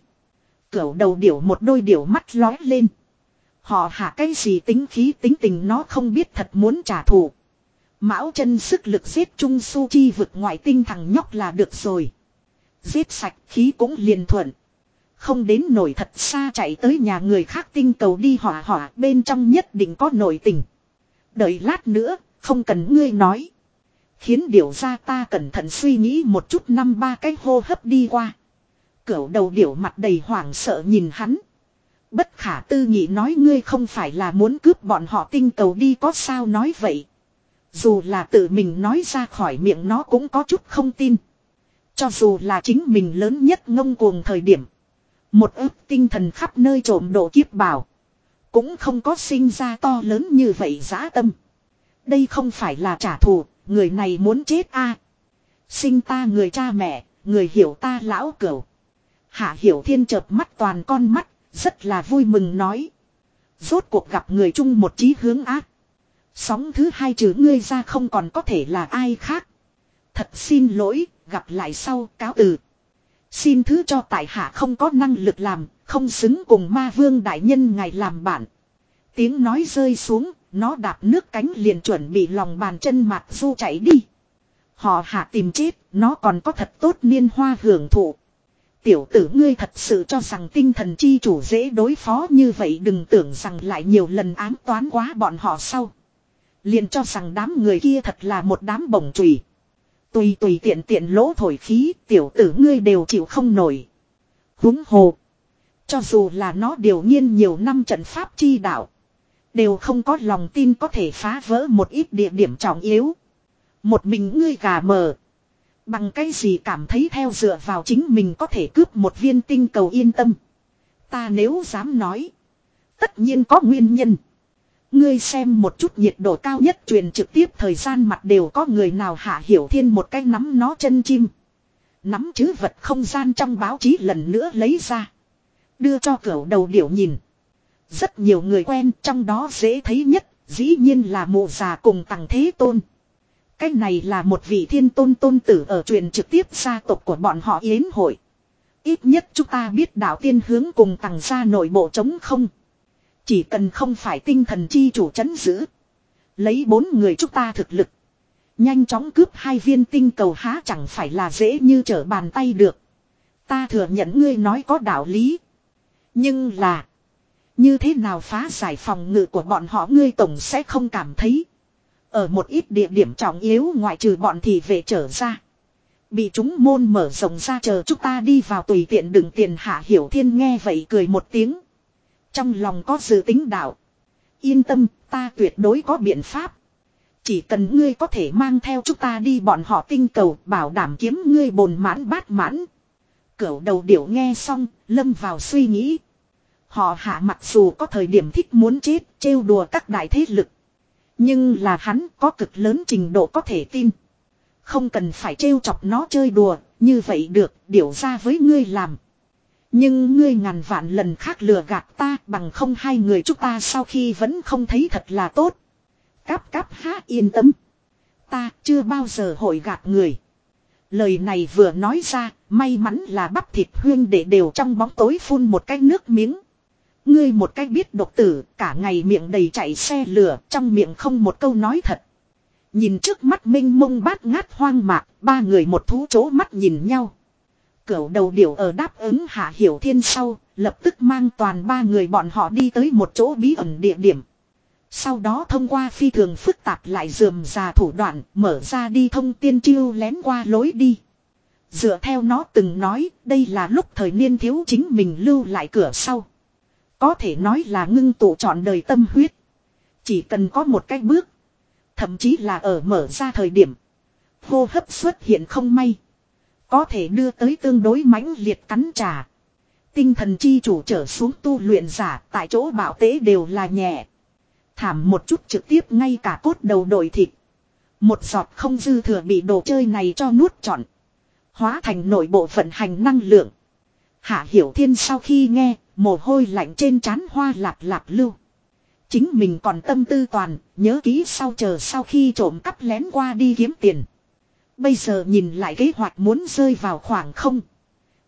Cửu đầu điểu một đôi điểu mắt lói lên. Họ hạ cái gì tính khí tính tình nó không biết thật muốn trả thù. Mão chân sức lực giết Trung Su Chi vực ngoại tinh thằng nhóc là được rồi. Giết sạch khí cũng liền thuận. Không đến nổi thật xa chạy tới nhà người khác tinh cầu đi hỏa hỏa bên trong nhất định có nổi tình. Đợi lát nữa, không cần ngươi nói. Khiến điều ra ta cẩn thận suy nghĩ một chút năm ba cái hô hấp đi qua. Cửu đầu điểu mặt đầy hoảng sợ nhìn hắn. Bất khả tư nghị nói ngươi không phải là muốn cướp bọn họ tinh cầu đi có sao nói vậy. Dù là tự mình nói ra khỏi miệng nó cũng có chút không tin. Cho dù là chính mình lớn nhất ngông cuồng thời điểm. Một ức tinh thần khắp nơi trộm độ kiếp bảo. Cũng không có sinh ra to lớn như vậy giã tâm. Đây không phải là trả thù, người này muốn chết a Sinh ta người cha mẹ, người hiểu ta lão cửu. Hạ hiểu thiên chợp mắt toàn con mắt, rất là vui mừng nói. Rốt cuộc gặp người chung một chí hướng ác. Sóng thứ hai trừ ngươi ra không còn có thể là ai khác. Thật xin lỗi, gặp lại sau cáo từ. Xin thứ cho tại hạ không có năng lực làm, không xứng cùng ma vương đại nhân ngài làm bạn. Tiếng nói rơi xuống, nó đạp nước cánh liền chuẩn bị lòng bàn chân mặt du chạy đi. Họ hạ tìm chết, nó còn có thật tốt niên hoa hưởng thụ. Tiểu tử ngươi thật sự cho rằng tinh thần chi chủ dễ đối phó như vậy, đừng tưởng rằng lại nhiều lần ám toán quá bọn họ sau. Liền cho rằng đám người kia thật là một đám bổng trùy. Tùy tùy tiện tiện lỗ thổi khí, tiểu tử ngươi đều chịu không nổi. Húng hồ. Cho dù là nó điều nhiên nhiều năm trận pháp chi đạo. Đều không có lòng tin có thể phá vỡ một ít địa điểm trọng yếu. Một mình ngươi gà mờ. Bằng cái gì cảm thấy theo dựa vào chính mình có thể cướp một viên tinh cầu yên tâm. Ta nếu dám nói. Tất nhiên có nguyên nhân. Ngươi xem một chút nhiệt độ cao nhất truyền trực tiếp thời gian mặt đều có người nào hạ hiểu thiên một cái nắm nó chân chim. Nắm chứ vật không gian trong báo chí lần nữa lấy ra. Đưa cho cửa đầu điểu nhìn. Rất nhiều người quen trong đó dễ thấy nhất, dĩ nhiên là mộ già cùng tặng thế tôn. Cái này là một vị thiên tôn tôn tử ở truyền trực tiếp gia tộc của bọn họ yến hội. Ít nhất chúng ta biết đạo tiên hướng cùng tàng gia nội bộ chống không. Chỉ cần không phải tinh thần chi chủ chấn giữ. Lấy bốn người chúng ta thực lực. Nhanh chóng cướp hai viên tinh cầu há chẳng phải là dễ như trở bàn tay được. Ta thừa nhận ngươi nói có đạo lý. Nhưng là. Như thế nào phá giải phòng ngự của bọn họ ngươi tổng sẽ không cảm thấy. Ở một ít địa điểm trọng yếu ngoại trừ bọn thì về trở ra. Bị chúng môn mở rộng ra chờ chúng ta đi vào tùy tiện đựng tiền hạ hiểu thiên nghe vậy cười một tiếng. Trong lòng có dự tính đạo. Yên tâm, ta tuyệt đối có biện pháp. Chỉ cần ngươi có thể mang theo chúng ta đi bọn họ tinh cầu bảo đảm kiếm ngươi bồn mãn bát mãn. Cửu đầu điểu nghe xong, lâm vào suy nghĩ. Họ hạ mặc dù có thời điểm thích muốn chết, trêu đùa các đại thế lực. Nhưng là hắn có cực lớn trình độ có thể tin. Không cần phải trêu chọc nó chơi đùa, như vậy được, điều ra với ngươi làm. Nhưng ngươi ngàn vạn lần khác lừa gạt ta bằng không hai người chúng ta sau khi vẫn không thấy thật là tốt. Cáp cáp há yên tâm. Ta chưa bao giờ hội gạt người. Lời này vừa nói ra, may mắn là bắp thịt huyên để đều trong bóng tối phun một cái nước miếng. Ngươi một cách biết độc tử, cả ngày miệng đầy chạy xe lửa, trong miệng không một câu nói thật. Nhìn trước mắt minh mông bát ngát hoang mạc, ba người một thú chố mắt nhìn nhau. Cửu đầu điểu ở đáp ứng hạ hiểu thiên sau, lập tức mang toàn ba người bọn họ đi tới một chỗ bí ẩn địa điểm. Sau đó thông qua phi thường phức tạp lại dườm già thủ đoạn, mở ra đi thông tiên chiêu lén qua lối đi. Dựa theo nó từng nói, đây là lúc thời niên thiếu chính mình lưu lại cửa sau. Có thể nói là ngưng tụ trọn đời tâm huyết. Chỉ cần có một cách bước. Thậm chí là ở mở ra thời điểm. Hô hấp xuất hiện không may. Có thể đưa tới tương đối mãnh liệt cắn trả. Tinh thần chi chủ trở xuống tu luyện giả tại chỗ bảo tế đều là nhẹ. Thảm một chút trực tiếp ngay cả cốt đầu đổi thịt. Một giọt không dư thừa bị đồ chơi này cho nuốt trọn. Hóa thành nội bộ vận hành năng lượng. Hạ Hiểu Thiên sau khi nghe, mồ hôi lạnh trên trán hoa lạc lạc lưu. Chính mình còn tâm tư toàn, nhớ kỹ sau chờ sau khi trộm cắp lén qua đi kiếm tiền. Bây giờ nhìn lại kế hoạch muốn rơi vào khoảng không.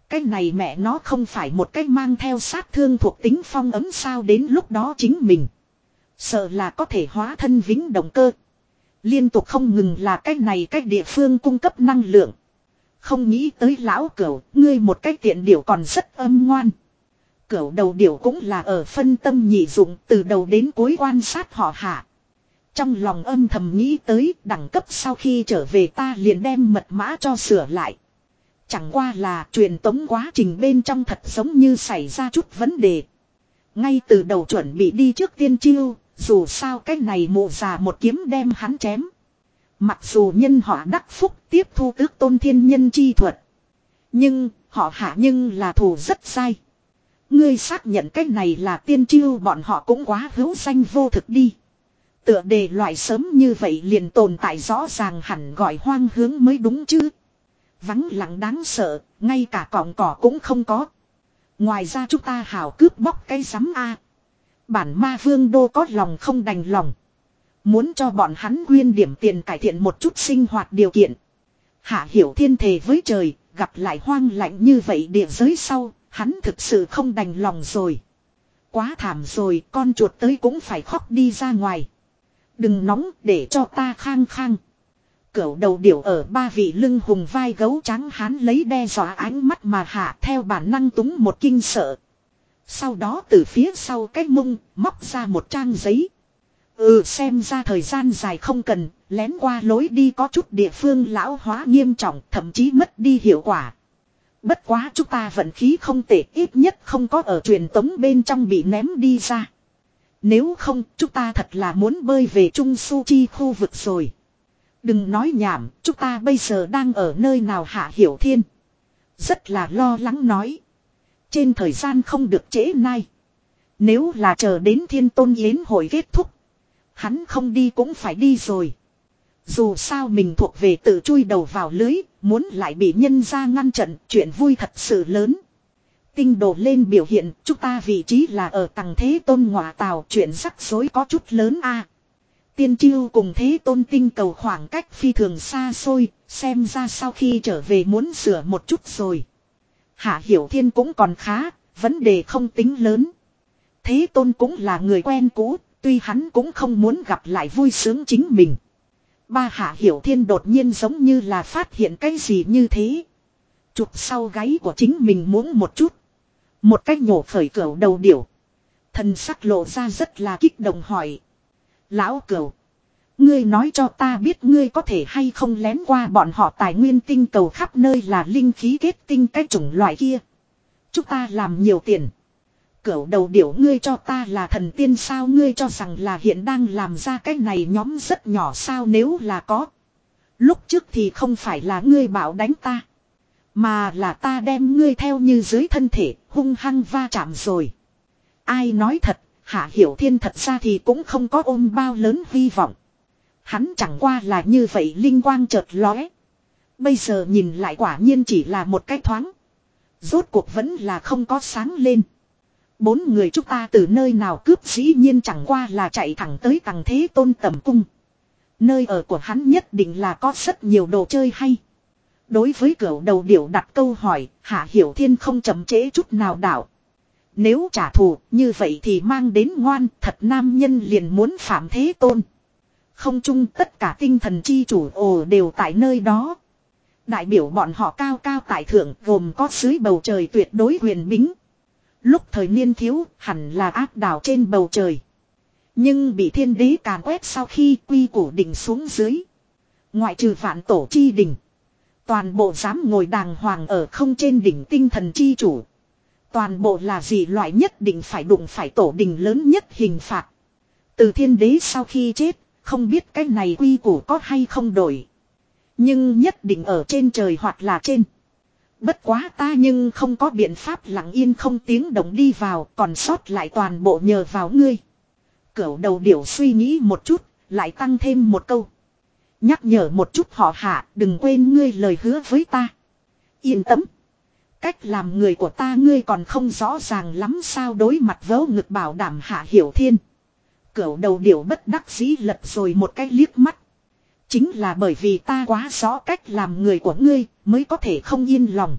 Cái này mẹ nó không phải một cái mang theo sát thương thuộc tính phong ấm sao đến lúc đó chính mình. Sợ là có thể hóa thân vĩnh động cơ. Liên tục không ngừng là cái này cái địa phương cung cấp năng lượng. Không nghĩ tới lão cửu, ngươi một cách tiện điểu còn rất âm ngoan. Cửu đầu điểu cũng là ở phân tâm nhị dụng từ đầu đến cuối quan sát họ hạ. Trong lòng âm thầm nghĩ tới đẳng cấp sau khi trở về ta liền đem mật mã cho sửa lại. Chẳng qua là truyền tống quá trình bên trong thật giống như xảy ra chút vấn đề. Ngay từ đầu chuẩn bị đi trước tiên chiêu, dù sao cái này mụ già một kiếm đem hắn chém. Mặc dù nhân họ đắc phúc tiếp thu tước tôn thiên nhân chi thuật. Nhưng, họ hạ nhưng là thù rất sai. Ngươi xác nhận cái này là tiên chiêu bọn họ cũng quá hữu danh vô thực đi. Tựa đề loại sớm như vậy liền tồn tại rõ ràng hẳn gọi hoang hướng mới đúng chứ. Vắng lặng đáng sợ, ngay cả cọng cỏ cũng không có. Ngoài ra chúng ta hào cướp bóc cái sắm A. Bản ma vương đô có lòng không đành lòng. Muốn cho bọn hắn quyên điểm tiền cải thiện một chút sinh hoạt điều kiện. Hạ hiểu thiên thể với trời, gặp lại hoang lạnh như vậy địa giới sau, hắn thực sự không đành lòng rồi. Quá thảm rồi, con chuột tới cũng phải khóc đi ra ngoài. Đừng nóng để cho ta khang khang. Cửu đầu điểu ở ba vị lưng hùng vai gấu trắng hán lấy đe dọa ánh mắt mà hạ theo bản năng túng một kinh sợ. Sau đó từ phía sau cái mông móc ra một trang giấy. Ừ xem ra thời gian dài không cần, lén qua lối đi có chút địa phương lão hóa nghiêm trọng, thậm chí mất đi hiệu quả. Bất quá chúng ta vận khí không tệ ít nhất không có ở truyền tống bên trong bị ném đi ra. Nếu không, chúng ta thật là muốn bơi về Trung Su Chi khu vực rồi. Đừng nói nhảm, chúng ta bây giờ đang ở nơi nào hạ hiểu thiên. Rất là lo lắng nói. Trên thời gian không được trễ nay. Nếu là chờ đến thiên tôn yến hội kết thúc. Hắn không đi cũng phải đi rồi. Dù sao mình thuộc về tự chui đầu vào lưới, muốn lại bị nhân ra ngăn trận, chuyện vui thật sự lớn. Tinh đồ lên biểu hiện, chúng ta vị trí là ở tầng thế tôn ngọa tàu, chuyện rắc rối có chút lớn a. Tiên chiêu cùng thế tôn tinh cầu khoảng cách phi thường xa xôi, xem ra sau khi trở về muốn sửa một chút rồi. Hạ Hiểu Thiên cũng còn khá, vấn đề không tính lớn. Thế tôn cũng là người quen cũ, tuy hắn cũng không muốn gặp lại vui sướng chính mình. Ba Hạ Hiểu Thiên đột nhiên giống như là phát hiện cái gì như thế. Chụp sau gáy của chính mình muốn một chút. Một cách nhổ khởi cửa đầu điểu. Thần sắc lộ ra rất là kích động hỏi. Lão cửu. Ngươi nói cho ta biết ngươi có thể hay không lén qua bọn họ tài nguyên tinh cầu khắp nơi là linh khí kết tinh cái chủng loại kia. Chúng ta làm nhiều tiền. Cửu đầu điểu ngươi cho ta là thần tiên sao ngươi cho rằng là hiện đang làm ra cái này nhóm rất nhỏ sao nếu là có. Lúc trước thì không phải là ngươi bảo đánh ta. Mà là ta đem ngươi theo như dưới thân thể hung hăng va chạm rồi. Ai nói thật, Hạ Hiểu Thiên thật ra thì cũng không có ôm bao lớn hy vọng. Hắn chẳng qua là như vậy linh quang chợt lóe. Bây giờ nhìn lại quả nhiên chỉ là một cái thoáng. Rốt cuộc vẫn là không có sáng lên. Bốn người chúng ta từ nơi nào cướp dĩ nhiên chẳng qua là chạy thẳng tới tầng thế tôn tầm cung. Nơi ở của hắn nhất định là có rất nhiều đồ chơi hay. Đối với cửa đầu điểu đặt câu hỏi, Hạ Hiểu Thiên không chậm trễ chút nào đảo. Nếu trả thù, như vậy thì mang đến ngoan, thật nam nhân liền muốn phạm thế tôn. Không chung tất cả tinh thần chi chủ ồ đều tại nơi đó. Đại biểu bọn họ cao cao tại thượng gồm có dưới bầu trời tuyệt đối huyền bính. Lúc thời niên thiếu hẳn là áp đảo trên bầu trời. Nhưng bị thiên đế càn quét sau khi quy củ đỉnh xuống dưới. Ngoại trừ vạn tổ chi đỉnh. Toàn bộ dám ngồi đàng hoàng ở không trên đỉnh tinh thần chi chủ. Toàn bộ là gì loại nhất định phải đụng phải tổ đình lớn nhất hình phạt. Từ thiên đế sau khi chết, không biết cái này quy củ có hay không đổi. Nhưng nhất định ở trên trời hoặc là trên. Bất quá ta nhưng không có biện pháp lặng yên không tiếng động đi vào, còn sót lại toàn bộ nhờ vào ngươi. Cửu đầu điểu suy nghĩ một chút, lại tăng thêm một câu. Nhắc nhở một chút họ hạ, đừng quên ngươi lời hứa với ta. Yên tâm. Cách làm người của ta ngươi còn không rõ ràng lắm sao đối mặt vớ ngực bảo đảm hạ hiểu thiên. Cửu đầu điểu bất đắc dĩ lật rồi một cái liếc mắt. Chính là bởi vì ta quá rõ cách làm người của ngươi mới có thể không yên lòng.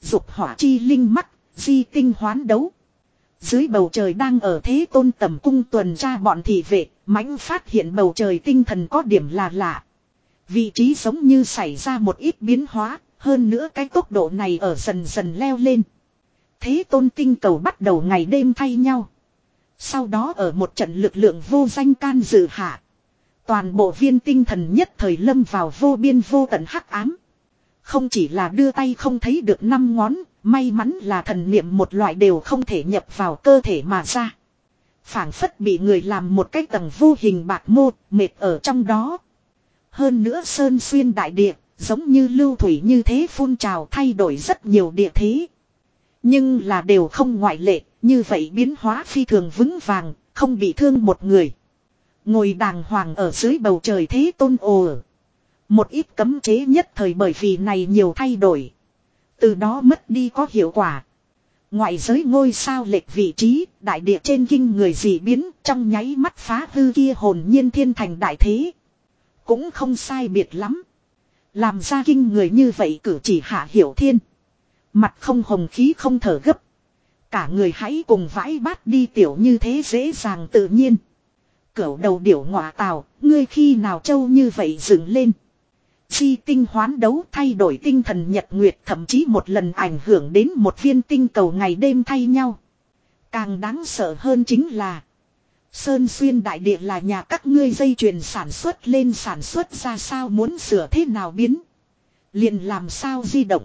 Dục hỏa chi linh mắt, di tinh hoán đấu. Dưới bầu trời đang ở thế tôn tầm cung tuần tra bọn thị vệ, mãnh phát hiện bầu trời tinh thần có điểm là lạ. Vị trí giống như xảy ra một ít biến hóa, hơn nữa cái tốc độ này ở dần dần leo lên. Thế tôn tinh cầu bắt đầu ngày đêm thay nhau. Sau đó ở một trận lực lượng vô danh can dự hạ. Toàn bộ viên tinh thần nhất thời lâm vào vô biên vô tận hắc ám. Không chỉ là đưa tay không thấy được năm ngón, may mắn là thần niệm một loại đều không thể nhập vào cơ thể mà ra. phảng phất bị người làm một cái tầng vô hình bạc mô, mệt ở trong đó. Hơn nữa sơn xuyên đại địa, giống như lưu thủy như thế phun trào thay đổi rất nhiều địa thế. Nhưng là đều không ngoại lệ, như vậy biến hóa phi thường vững vàng, không bị thương một người. Ngồi đàng hoàng ở dưới bầu trời thế tôn ồ. Một ít cấm chế nhất thời bởi vì này nhiều thay đổi. Từ đó mất đi có hiệu quả. Ngoại giới ngôi sao lệch vị trí, đại địa trên kinh người dị biến, trong nháy mắt phá hư kia hồn nhiên thiên thành đại thế. Cũng không sai biệt lắm. Làm ra kinh người như vậy cử chỉ hạ hiểu thiên. Mặt không hồng khí không thở gấp. Cả người hãy cùng vãi bát đi tiểu như thế dễ dàng tự nhiên. Cửu đầu điểu ngọa tào, ngươi khi nào trâu như vậy dựng lên. Chi tinh hoán đấu thay đổi tinh thần nhật nguyệt thậm chí một lần ảnh hưởng đến một viên tinh cầu ngày đêm thay nhau. Càng đáng sợ hơn chính là, Sơn xuyên đại địa là nhà các ngươi dây chuyền sản xuất lên sản xuất ra sao muốn sửa thế nào biến. liền làm sao di động.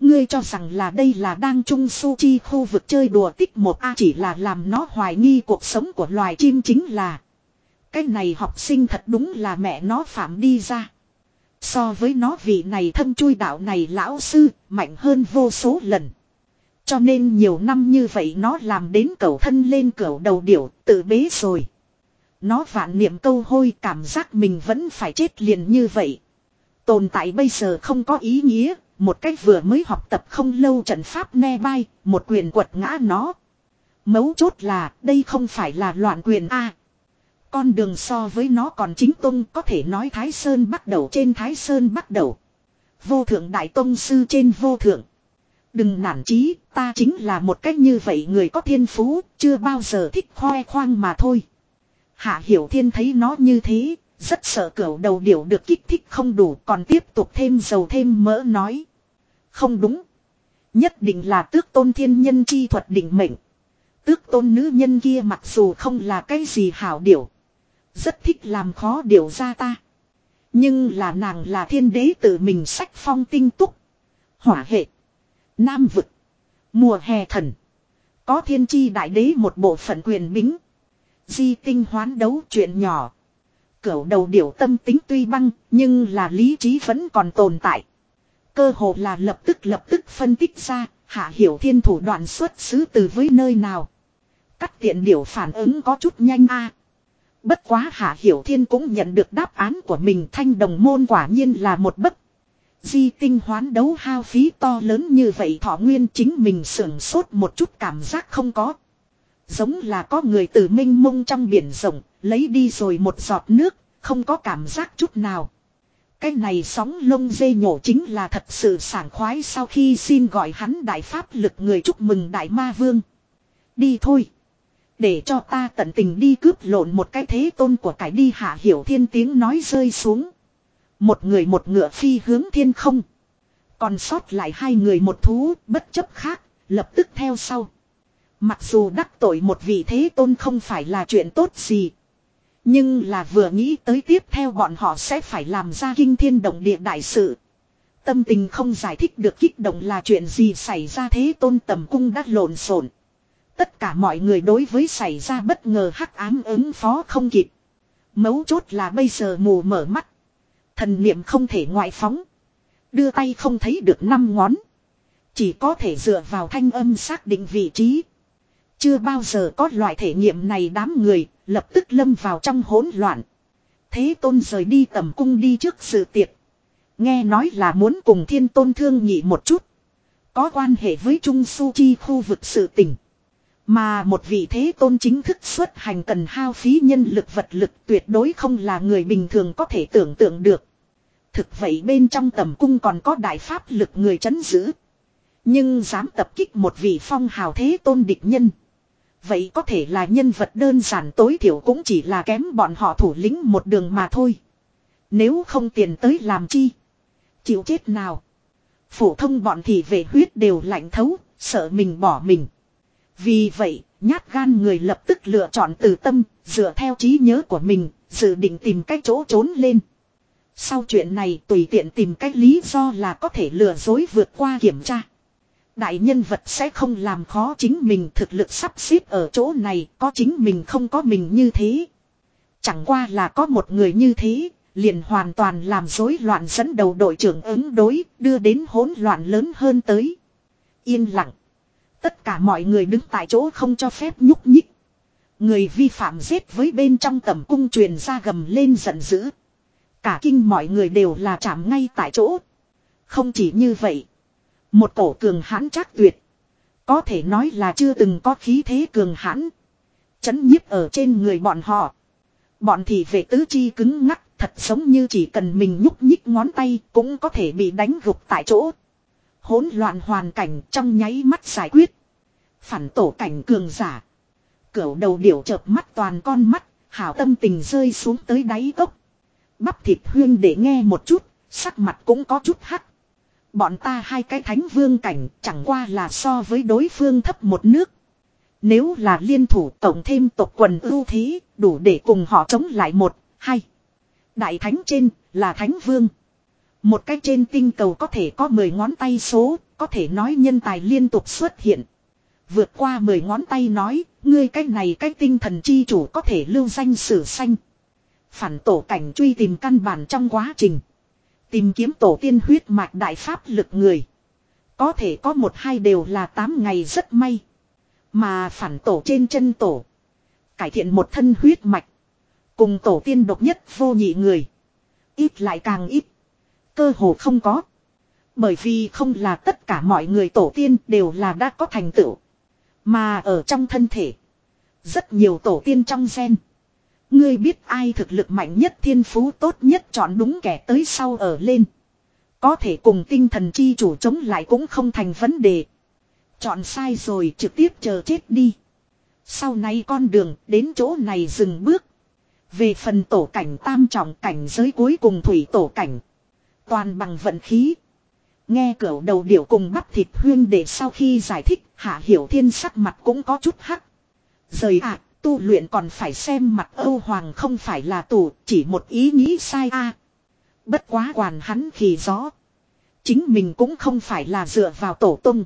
Ngươi cho rằng là đây là đang trung su chi khu vực chơi đùa tích một A chỉ là làm nó hoài nghi cuộc sống của loài chim chính là. Cái này học sinh thật đúng là mẹ nó phạm đi ra. So với nó vị này thâm chui đạo này lão sư mạnh hơn vô số lần. Cho nên nhiều năm như vậy nó làm đến cầu thân lên cầu đầu điểu tự bế rồi. Nó vạn niệm câu hôi cảm giác mình vẫn phải chết liền như vậy. Tồn tại bây giờ không có ý nghĩa, một cách vừa mới học tập không lâu trận pháp ne bay, một quyền quật ngã nó. Mấu chốt là đây không phải là loạn quyền A. Con đường so với nó còn chính tông có thể nói Thái Sơn bắt đầu trên Thái Sơn bắt đầu. Vô thượng đại tông sư trên vô thượng. Đừng nản chí, ta chính là một cách như vậy người có thiên phú, chưa bao giờ thích khoe khoang mà thôi. Hạ Hiểu Thiên thấy nó như thế, rất sợ cẩu đầu điểu được kích thích không đủ còn tiếp tục thêm dầu thêm mỡ nói. Không đúng. Nhất định là tước tôn thiên nhân chi thuật định mệnh. Tước tôn nữ nhân kia mặc dù không là cái gì hảo điểu. Rất thích làm khó điều ra ta. Nhưng là nàng là thiên đế tự mình sách phong tinh túc. Hỏa hệ. Nam vực. Mùa hè thần. Có thiên chi đại đế một bộ phận quyền bính. Di tinh hoán đấu chuyện nhỏ. Cửu đầu điểu tâm tính tuy băng, nhưng là lý trí vẫn còn tồn tại. Cơ hồ là lập tức lập tức phân tích ra, hạ hiểu thiên thủ đoạn xuất xứ từ với nơi nào. Cắt tiện điểu phản ứng có chút nhanh a Bất quá hạ hiểu thiên cũng nhận được đáp án của mình thanh đồng môn quả nhiên là một bất Di tinh hoán đấu hao phí to lớn như vậy thọ nguyên chính mình sưởng sốt một chút cảm giác không có. Giống là có người từ minh mông trong biển rộng, lấy đi rồi một giọt nước, không có cảm giác chút nào. Cái này sóng lông dê nhổ chính là thật sự sảng khoái sau khi xin gọi hắn đại pháp lực người chúc mừng đại ma vương. Đi thôi. Để cho ta tận tình đi cướp lộn một cái thế tôn của cải đi hạ hiểu thiên tiếng nói rơi xuống. Một người một ngựa phi hướng thiên không. Còn sót lại hai người một thú bất chấp khác, lập tức theo sau. Mặc dù đắc tội một vị thế tôn không phải là chuyện tốt gì. Nhưng là vừa nghĩ tới tiếp theo bọn họ sẽ phải làm ra kinh thiên động địa đại sự. Tâm tình không giải thích được kích động là chuyện gì xảy ra thế tôn tầm cung đã lộn xộn. Tất cả mọi người đối với xảy ra bất ngờ hắc ám ứng phó không kịp. Mấu chốt là bây giờ mù mở mắt. Thần niệm không thể ngoại phóng. Đưa tay không thấy được năm ngón. Chỉ có thể dựa vào thanh âm xác định vị trí. Chưa bao giờ có loại thể nghiệm này đám người, lập tức lâm vào trong hỗn loạn. Thế tôn rời đi tầm cung đi trước sự tiệc. Nghe nói là muốn cùng thiên tôn thương nhị một chút. Có quan hệ với Trung Su Chi khu vực sự tỉnh. Mà một vị thế tôn chính thức xuất hành cần hao phí nhân lực vật lực tuyệt đối không là người bình thường có thể tưởng tượng được. Thực vậy bên trong tầm cung còn có đại pháp lực người chấn giữ. Nhưng dám tập kích một vị phong hào thế tôn địch nhân. Vậy có thể là nhân vật đơn giản tối thiểu cũng chỉ là kém bọn họ thủ lĩnh một đường mà thôi. Nếu không tiền tới làm chi. Chịu chết nào. Phổ thông bọn thì về huyết đều lạnh thấu, sợ mình bỏ mình. Vì vậy, nhát gan người lập tức lựa chọn từ tâm, dựa theo trí nhớ của mình, dự định tìm cách chỗ trốn lên. Sau chuyện này tùy tiện tìm cách lý do là có thể lừa dối vượt qua kiểm tra. Đại nhân vật sẽ không làm khó chính mình thực lực sắp xếp ở chỗ này có chính mình không có mình như thế. Chẳng qua là có một người như thế, liền hoàn toàn làm rối loạn dẫn đầu đội trưởng ứng đối, đưa đến hỗn loạn lớn hơn tới. Yên lặng. Tất cả mọi người đứng tại chỗ không cho phép nhúc nhích. Người vi phạm giết với bên trong tầm cung truyền ra gầm lên giận dữ. Cả kinh mọi người đều là chạm ngay tại chỗ. Không chỉ như vậy. Một cổ cường hãn chắc tuyệt. Có thể nói là chưa từng có khí thế cường hãn. Chấn nhiếp ở trên người bọn họ. Bọn thì về tứ chi cứng ngắc, thật giống như chỉ cần mình nhúc nhích ngón tay cũng có thể bị đánh gục tại chỗ. Hỗn loạn hoàn cảnh trong nháy mắt giải quyết. Phản tổ cảnh cường giả. Cửu đầu điểu chợp mắt toàn con mắt, hảo tâm tình rơi xuống tới đáy cốc. Bắp thịt huyên để nghe một chút, sắc mặt cũng có chút hắc. Bọn ta hai cái thánh vương cảnh chẳng qua là so với đối phương thấp một nước. Nếu là liên thủ tổng thêm tộc quần ưu thí đủ để cùng họ chống lại một, hai. Đại thánh trên, là thánh vương. Một cái trên tinh cầu có thể có 10 ngón tay số, có thể nói nhân tài liên tục xuất hiện. Vượt qua 10 ngón tay nói, ngươi cái này cái tinh thần chi chủ có thể lưu danh sử sanh. Phản tổ cảnh truy tìm căn bản trong quá trình. Tìm kiếm tổ tiên huyết mạch đại pháp lực người. Có thể có một hai đều là 8 ngày rất may. Mà phản tổ trên chân tổ. Cải thiện một thân huyết mạch. Cùng tổ tiên độc nhất vô nhị người. Ít lại càng ít. Cơ hồ không có. Bởi vì không là tất cả mọi người tổ tiên đều là đã có thành tựu. Mà ở trong thân thể. Rất nhiều tổ tiên trong gen. Ngươi biết ai thực lực mạnh nhất, thiên phú tốt nhất, chọn đúng kẻ tới sau ở lên. Có thể cùng tinh thần chi chủ chống lại cũng không thành vấn đề. Chọn sai rồi, trực tiếp chờ chết đi. Sau này con đường, đến chỗ này dừng bước. Về phần tổ cảnh tam trọng cảnh giới cuối cùng thủy tổ cảnh. Toàn bằng vận khí. Nghe cửa đầu điểu cùng bắp thịt huyên để sau khi giải thích hạ hiểu thiên sắc mặt cũng có chút hắc. Rời ạ, tu luyện còn phải xem mặt Âu Hoàng không phải là tù, chỉ một ý nghĩ sai a. Bất quá quản hắn khi gió. Chính mình cũng không phải là dựa vào tổ tung.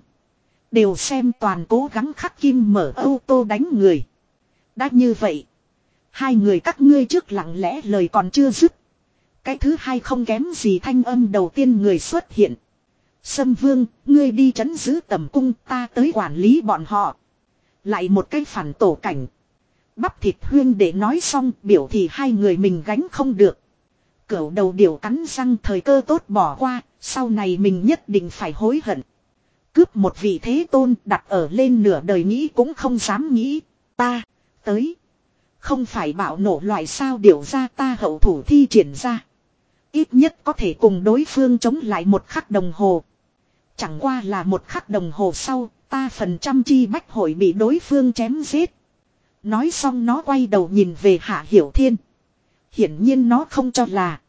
Đều xem toàn cố gắng khắc kim mở ô tô đánh người. Đã như vậy. Hai người các ngươi trước lặng lẽ lời còn chưa dứt. Cái thứ hai không kém gì thanh âm đầu tiên người xuất hiện. Sâm vương, ngươi đi chấn giữ tầm cung ta tới quản lý bọn họ. Lại một cái phản tổ cảnh. Bắp thịt huyên để nói xong biểu thì hai người mình gánh không được. Cửu đầu điều cắn răng thời cơ tốt bỏ qua, sau này mình nhất định phải hối hận. Cướp một vị thế tôn đặt ở lên nửa đời nghĩ cũng không dám nghĩ. Ta, tới. Không phải bảo nổ loại sao điều ra ta hậu thủ thi triển ra. Ít nhất có thể cùng đối phương chống lại một khắc đồng hồ. Chẳng qua là một khắc đồng hồ sau, ta phần trăm chi bách hội bị đối phương chém giết. Nói xong nó quay đầu nhìn về Hạ Hiểu Thiên. Hiển nhiên nó không cho là.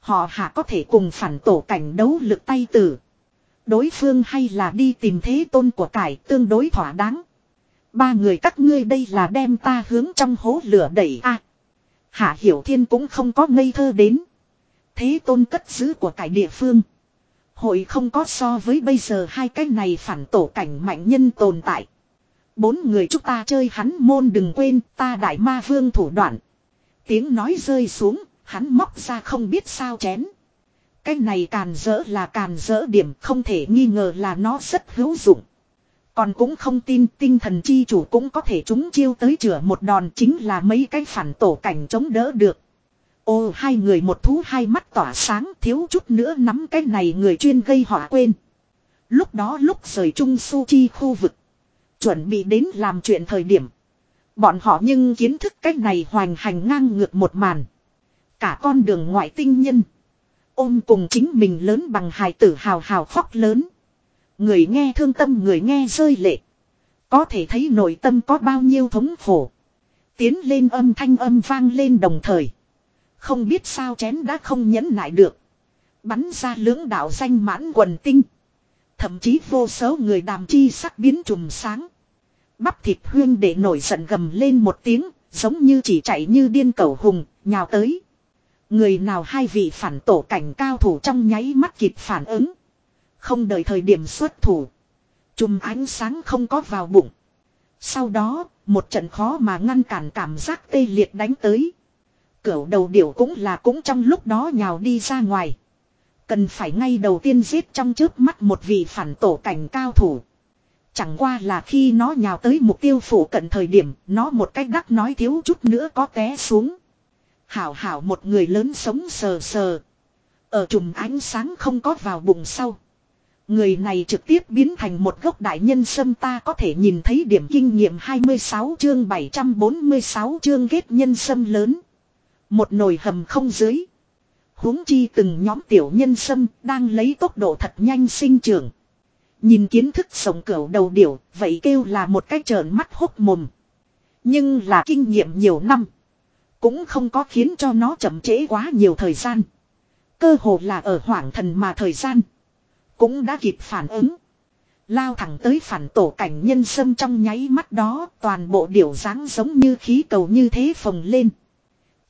Họ Hạ có thể cùng phản tổ cảnh đấu lực tay tử. Đối phương hay là đi tìm thế tôn của cải tương đối thỏa đáng. Ba người các ngươi đây là đem ta hướng trong hố lửa đẩy a. Hạ Hiểu Thiên cũng không có ngây thơ đến. Thế tôn cất giữ của cải địa phương. Hội không có so với bây giờ hai cái này phản tổ cảnh mạnh nhân tồn tại. Bốn người chúng ta chơi hắn môn đừng quên ta đại ma vương thủ đoạn. Tiếng nói rơi xuống, hắn móc ra không biết sao chén. Cái này càn dỡ là càn dỡ điểm không thể nghi ngờ là nó rất hữu dụng. Còn cũng không tin tinh thần chi chủ cũng có thể chúng chiêu tới chữa một đòn chính là mấy cái phản tổ cảnh chống đỡ được. Ô, hai người một thú hai mắt tỏa sáng, thiếu chút nữa nắm cái này người chuyên gây họa quên. Lúc đó lúc rời trung su chi khu vực. Chuẩn bị đến làm chuyện thời điểm. Bọn họ nhưng kiến thức cách này hoành hành ngang ngược một màn. Cả con đường ngoại tinh nhân. Ôm cùng chính mình lớn bằng hài tử hào hào khóc lớn. Người nghe thương tâm, người nghe rơi lệ. Có thể thấy nội tâm có bao nhiêu thống khổ. Tiến lên âm thanh âm vang lên đồng thời. Không biết sao chén đã không nhẫn nại được. Bắn ra lưỡng đạo danh mãn quần tinh. Thậm chí vô số người đàm chi sắc biến trùm sáng. Bắp thịt huyên để nổi giận gầm lên một tiếng, giống như chỉ chạy như điên cầu hùng, nhào tới. Người nào hai vị phản tổ cảnh cao thủ trong nháy mắt kịp phản ứng. Không đợi thời điểm xuất thủ. Chùm ánh sáng không có vào bụng. Sau đó, một trận khó mà ngăn cản cảm giác tê liệt đánh tới. Cửu đầu điểu cũng là cũng trong lúc đó nhào đi ra ngoài. Cần phải ngay đầu tiên giết trong trước mắt một vị phản tổ cảnh cao thủ. Chẳng qua là khi nó nhào tới mục tiêu phủ cận thời điểm, nó một cách đắc nói thiếu chút nữa có té xuống. Hảo hảo một người lớn sống sờ sờ. Ở trùm ánh sáng không có vào bụng sau. Người này trực tiếp biến thành một gốc đại nhân sâm ta có thể nhìn thấy điểm kinh nghiệm 26 chương 746 chương ghét nhân sâm lớn. Một nồi hầm không dưới. huống chi từng nhóm tiểu nhân sâm đang lấy tốc độ thật nhanh sinh trưởng. Nhìn kiến thức sống cửu đầu điểu, vậy kêu là một cái trợn mắt hốc mồm. Nhưng là kinh nghiệm nhiều năm. Cũng không có khiến cho nó chậm trễ quá nhiều thời gian. Cơ hồ là ở hoảng thần mà thời gian. Cũng đã kịp phản ứng. Lao thẳng tới phản tổ cảnh nhân sâm trong nháy mắt đó toàn bộ điểu dáng giống như khí cầu như thế phồng lên.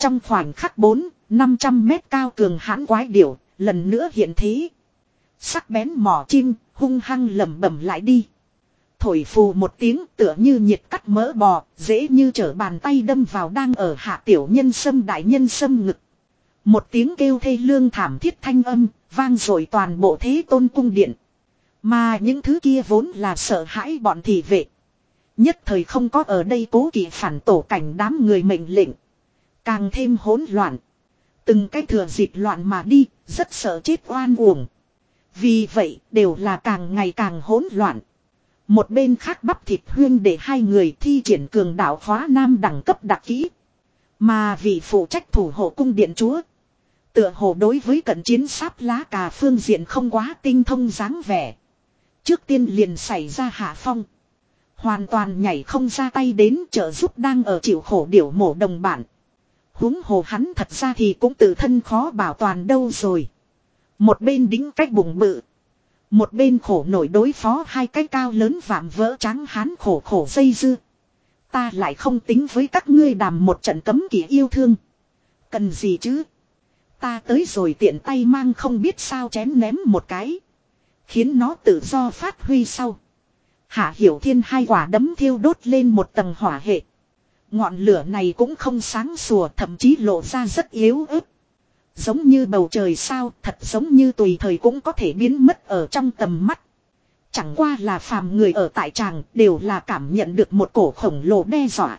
Trong khoảnh khắc 4, 500 mét cao cường hãn quái điểu, lần nữa hiện thế. Sắc bén mỏ chim, hung hăng lầm bẩm lại đi. Thổi phù một tiếng tựa như nhiệt cắt mỡ bò, dễ như trở bàn tay đâm vào đang ở hạ tiểu nhân sâm đại nhân sâm ngực. Một tiếng kêu thê lương thảm thiết thanh âm, vang rồi toàn bộ thế tôn cung điện. Mà những thứ kia vốn là sợ hãi bọn thị vệ. Nhất thời không có ở đây cố kỵ phản tổ cảnh đám người mệnh lệnh. Càng thêm hỗn loạn. Từng cái thừa dịp loạn mà đi, rất sợ chết oan uổng. Vì vậy, đều là càng ngày càng hỗn loạn. Một bên khác bắp thịt huyên để hai người thi triển cường đạo khóa nam đẳng cấp đặc kỹ. Mà vị phụ trách thủ hộ cung điện chúa. Tựa hồ đối với cận chiến sáp lá cà phương diện không quá tinh thông dáng vẻ. Trước tiên liền xảy ra hạ phong. Hoàn toàn nhảy không ra tay đến trợ giúp đang ở chịu khổ điểu mổ đồng bản huống hồ hắn thật ra thì cũng tự thân khó bảo toàn đâu rồi. Một bên đính cách bụng bự. Một bên khổ nổi đối phó hai cái cao lớn vạm vỡ trắng hán khổ khổ dây dưa. Ta lại không tính với các ngươi đàm một trận cấm kỵ yêu thương. Cần gì chứ? Ta tới rồi tiện tay mang không biết sao chém ném một cái. Khiến nó tự do phát huy sau. Hạ hiểu thiên hai quả đấm thiêu đốt lên một tầng hỏa hệ. Ngọn lửa này cũng không sáng sủa thậm chí lộ ra rất yếu ớt. Giống như bầu trời sao thật giống như tùy thời cũng có thể biến mất ở trong tầm mắt. Chẳng qua là phàm người ở tại tràng đều là cảm nhận được một cổ khổng lồ đe dọa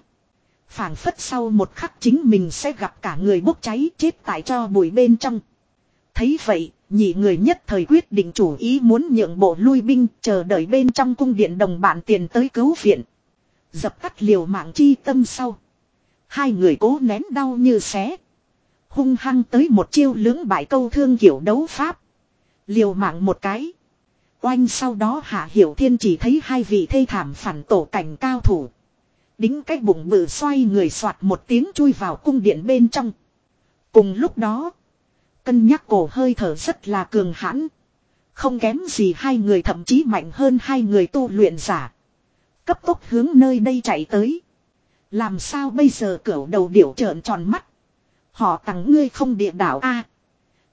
phảng phất sau một khắc chính mình sẽ gặp cả người bốc cháy chết tại cho bụi bên trong. Thấy vậy, nhị người nhất thời quyết định chủ ý muốn nhượng bộ lui binh chờ đợi bên trong cung điện đồng bạn tiền tới cứu viện. Dập tắt liều mạng chi tâm sau. Hai người cố nén đau như xé. Hung hăng tới một chiêu lưỡng bại câu thương kiểu đấu pháp. Liều mạng một cái. Oanh sau đó hạ hiểu thiên chỉ thấy hai vị thê thảm phản tổ cảnh cao thủ. Đính cái bụng bự xoay người soạt một tiếng chui vào cung điện bên trong. Cùng lúc đó, cân nhắc cổ hơi thở rất là cường hãn. Không kém gì hai người thậm chí mạnh hơn hai người tu luyện giả. Cấp tốc hướng nơi đây chạy tới. Làm sao bây giờ cửu đầu điểu trợn tròn mắt. Họ tặng ngươi không địa đảo a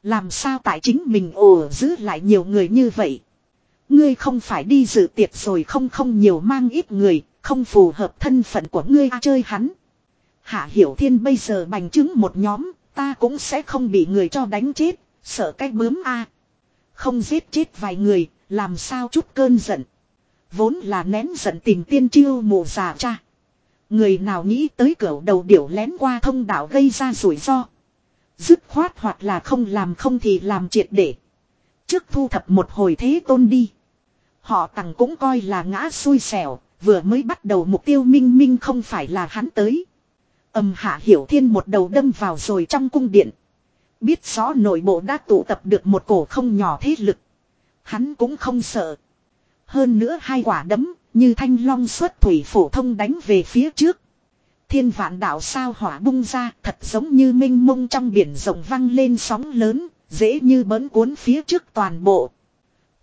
Làm sao tại chính mình ồ giữ lại nhiều người như vậy. Ngươi không phải đi dự tiệc rồi không không nhiều mang ít người, không phù hợp thân phận của ngươi chơi hắn. Hạ Hiểu Thiên bây giờ bành chứng một nhóm, ta cũng sẽ không bị người cho đánh chết, sợ cái bướm a. Không giết chết vài người, làm sao chút cơn giận. Vốn là nén giận tìm tiên chiêu mù già cha. Người nào nghĩ tới cửa đầu điểu lén qua thông đạo gây ra rủi ro. Dứt khoát hoặc là không làm không thì làm triệt để. Trước thu thập một hồi thế tôn đi. Họ tặng cũng coi là ngã xui xẻo, Vừa mới bắt đầu mục tiêu minh minh không phải là hắn tới. Âm hạ hiểu thiên một đầu đâm vào rồi trong cung điện. Biết rõ nội bộ đã tụ tập được một cổ không nhỏ thế lực. Hắn cũng không sợ. Hơn nữa hai quả đấm, như thanh long xuất thủy phổ thông đánh về phía trước. Thiên vạn đạo sao hỏa bung ra, thật giống như minh mông trong biển rộng văng lên sóng lớn, dễ như bấn cuốn phía trước toàn bộ.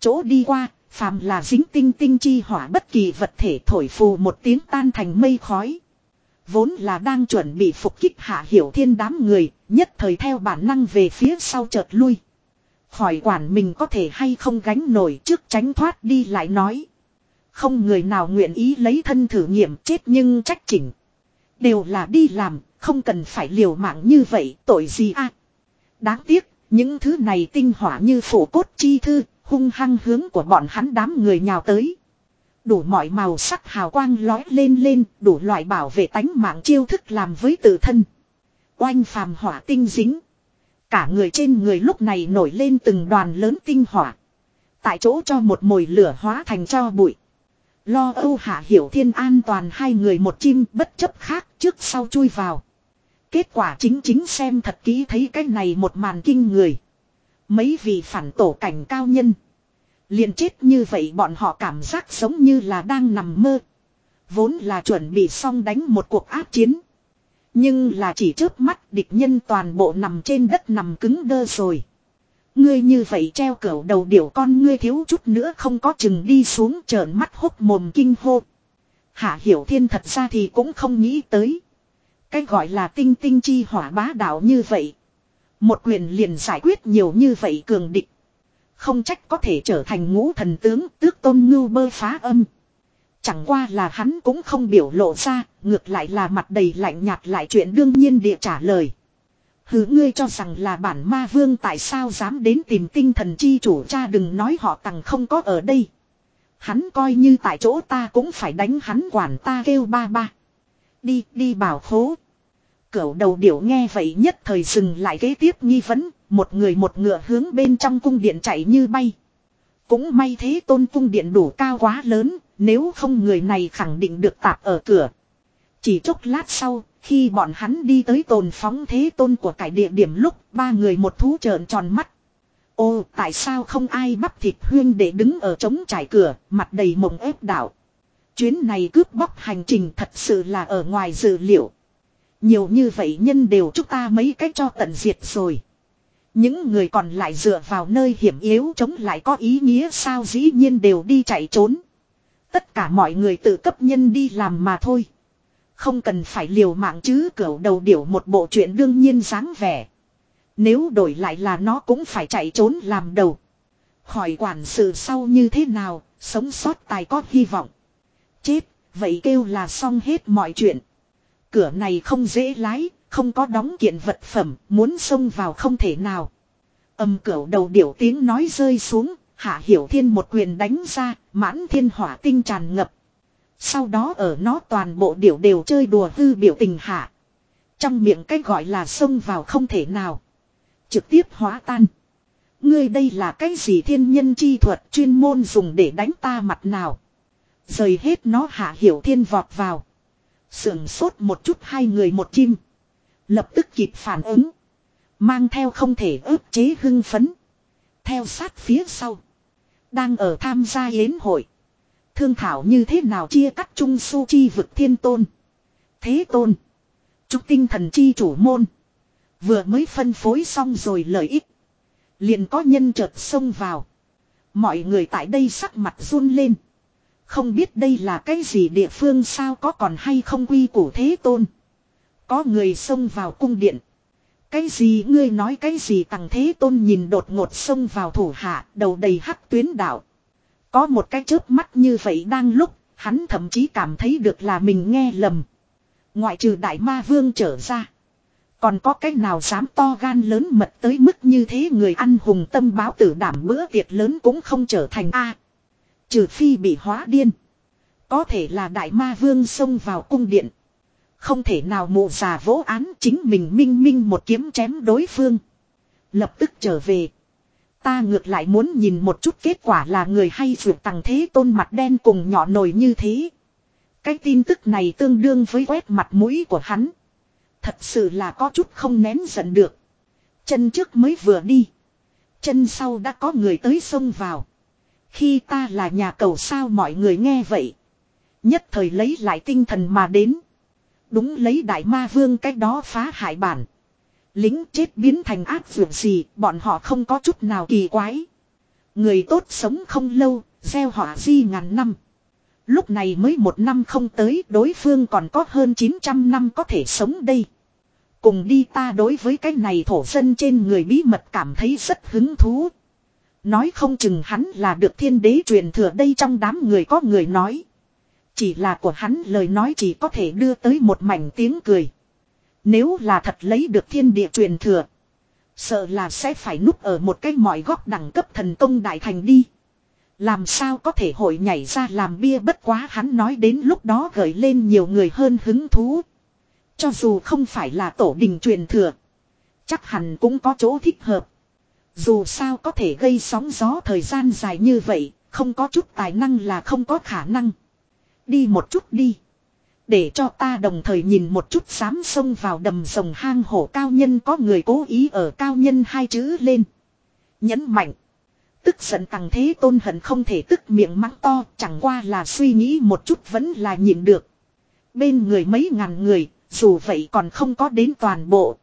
Chỗ đi qua, phàm là dính tinh tinh chi hỏa bất kỳ vật thể thổi phù một tiếng tan thành mây khói. Vốn là đang chuẩn bị phục kích hạ hiểu thiên đám người, nhất thời theo bản năng về phía sau chợt lui. Khỏi quản mình có thể hay không gánh nổi trước tránh thoát đi lại nói. Không người nào nguyện ý lấy thân thử nghiệm chết nhưng trách chỉnh. Đều là đi làm, không cần phải liều mạng như vậy, tội gì a Đáng tiếc, những thứ này tinh hỏa như phủ cốt chi thư, hung hăng hướng của bọn hắn đám người nhào tới. Đủ mọi màu sắc hào quang lói lên lên, đủ loại bảo vệ tánh mạng chiêu thức làm với tự thân. Oanh phàm hỏa tinh dính. Cả người trên người lúc này nổi lên từng đoàn lớn tinh hỏa. Tại chỗ cho một mồi lửa hóa thành cho bụi. Lo âu hạ hiểu thiên an toàn hai người một chim bất chấp khác trước sau chui vào. Kết quả chính chính xem thật kỹ thấy cái này một màn kinh người. Mấy vị phản tổ cảnh cao nhân. liền chết như vậy bọn họ cảm giác giống như là đang nằm mơ. Vốn là chuẩn bị xong đánh một cuộc áp chiến. Nhưng là chỉ trước mắt địch nhân toàn bộ nằm trên đất nằm cứng đơ rồi. Ngươi như vậy treo cẩu đầu điểu con ngươi thiếu chút nữa không có chừng đi xuống trợn mắt hốc mồm kinh hô. Hạ hiểu thiên thật ra thì cũng không nghĩ tới. Cái gọi là tinh tinh chi hỏa bá đạo như vậy. Một quyền liền giải quyết nhiều như vậy cường địch. Không trách có thể trở thành ngũ thần tướng tước tôn ngưu bơ phá âm. Chẳng qua là hắn cũng không biểu lộ ra, ngược lại là mặt đầy lạnh nhạt lại chuyện đương nhiên địa trả lời. Hứ ngươi cho rằng là bản ma vương tại sao dám đến tìm tinh thần chi chủ cha đừng nói họ tằng không có ở đây. Hắn coi như tại chỗ ta cũng phải đánh hắn quản ta kêu ba ba. Đi, đi bảo khố. Cửu đầu điểu nghe vậy nhất thời dừng lại kế tiếp nghi vấn, một người một ngựa hướng bên trong cung điện chạy như bay. Cũng may thế tôn cung điện đủ cao quá lớn, nếu không người này khẳng định được tạp ở cửa. Chỉ chốc lát sau, khi bọn hắn đi tới tồn phóng thế tôn của cải địa điểm lúc ba người một thú trợn tròn mắt. Ô tại sao không ai bắp thịt huyên để đứng ở trống trải cửa, mặt đầy mộng ép đảo. Chuyến này cướp bóc hành trình thật sự là ở ngoài dự liệu. Nhiều như vậy nhân đều chúc ta mấy cách cho tận diệt rồi. Những người còn lại dựa vào nơi hiểm yếu chống lại có ý nghĩa sao dĩ nhiên đều đi chạy trốn. Tất cả mọi người tự cấp nhân đi làm mà thôi. Không cần phải liều mạng chứ cẩu đầu điểu một bộ chuyện đương nhiên dáng vẻ. Nếu đổi lại là nó cũng phải chạy trốn làm đầu. hỏi quản sự sau như thế nào, sống sót tài có hy vọng. Chết, vậy kêu là xong hết mọi chuyện. Cửa này không dễ lái, không có đóng kiện vật phẩm, muốn xông vào không thể nào. Âm cửu đầu điểu tiếng nói rơi xuống, hạ hiểu thiên một quyền đánh ra, mãn thiên hỏa tinh tràn ngập. Sau đó ở nó toàn bộ điểu đều chơi đùa hư biểu tình hạ. Trong miệng cái gọi là xông vào không thể nào. Trực tiếp hóa tan. Ngươi đây là cái gì thiên nhân chi thuật chuyên môn dùng để đánh ta mặt nào. Rời hết nó hạ hiểu thiên vọt vào. Sưởng sốt một chút hai người một chim. Lập tức kịp phản ứng. Mang theo không thể ức chế hưng phấn. Theo sát phía sau. Đang ở tham gia yến hội. Thương thảo như thế nào chia cắt trung su chi vực thiên tôn. Thế tôn. Trúc tinh thần chi chủ môn. Vừa mới phân phối xong rồi lợi ích. Liền có nhân chợt xông vào. Mọi người tại đây sắc mặt run lên. Không biết đây là cái gì địa phương sao có còn hay không quy củ thế tôn. Có người xông vào cung điện. Cái gì, ngươi nói cái gì tằng thế tôn nhìn đột ngột xông vào thủ hạ, đầu đầy hắc tuyến đạo. Có một cái chớp mắt như vậy đang lúc, hắn thậm chí cảm thấy được là mình nghe lầm. Ngoại trừ đại ma vương trở ra. Còn có cái nào dám to gan lớn mật tới mức như thế người ăn hùng tâm báo tử đảm bữa tiệc lớn cũng không trở thành A. Trừ phi bị hóa điên. Có thể là đại ma vương xông vào cung điện. Không thể nào mụ già vỗ án chính mình minh minh một kiếm chém đối phương. Lập tức trở về. Ta ngược lại muốn nhìn một chút kết quả là người hay vượt tầng thế tôn mặt đen cùng nhỏ nổi như thế. Cái tin tức này tương đương với quét mặt mũi của hắn. Thật sự là có chút không nén giận được. Chân trước mới vừa đi. Chân sau đã có người tới xông vào. Khi ta là nhà cầu sao mọi người nghe vậy. Nhất thời lấy lại tinh thần mà đến. Đúng lấy đại ma vương cách đó phá hại bản. Lính chết biến thành ác vượt gì, bọn họ không có chút nào kỳ quái. Người tốt sống không lâu, gieo họa di ngàn năm. Lúc này mới một năm không tới, đối phương còn có hơn 900 năm có thể sống đây. Cùng đi ta đối với cái này thổ dân trên người bí mật cảm thấy rất hứng thú. Nói không chừng hắn là được thiên đế truyền thừa đây trong đám người có người nói. Chỉ là của hắn lời nói chỉ có thể đưa tới một mảnh tiếng cười. Nếu là thật lấy được thiên địa truyền thừa. Sợ là sẽ phải núp ở một cái mọi góc đẳng cấp thần công đại thành đi. Làm sao có thể hội nhảy ra làm bia bất quá hắn nói đến lúc đó gợi lên nhiều người hơn hứng thú. Cho dù không phải là tổ đình truyền thừa. Chắc hẳn cũng có chỗ thích hợp. Dù sao có thể gây sóng gió thời gian dài như vậy, không có chút tài năng là không có khả năng. Đi một chút đi. Để cho ta đồng thời nhìn một chút dám xông vào đầm rồng hang hổ cao nhân có người cố ý ở cao nhân hai chữ lên. Nhấn mạnh. Tức giận tăng thế tôn hận không thể tức miệng mắng to chẳng qua là suy nghĩ một chút vẫn là nhìn được. Bên người mấy ngàn người, dù vậy còn không có đến toàn bộ.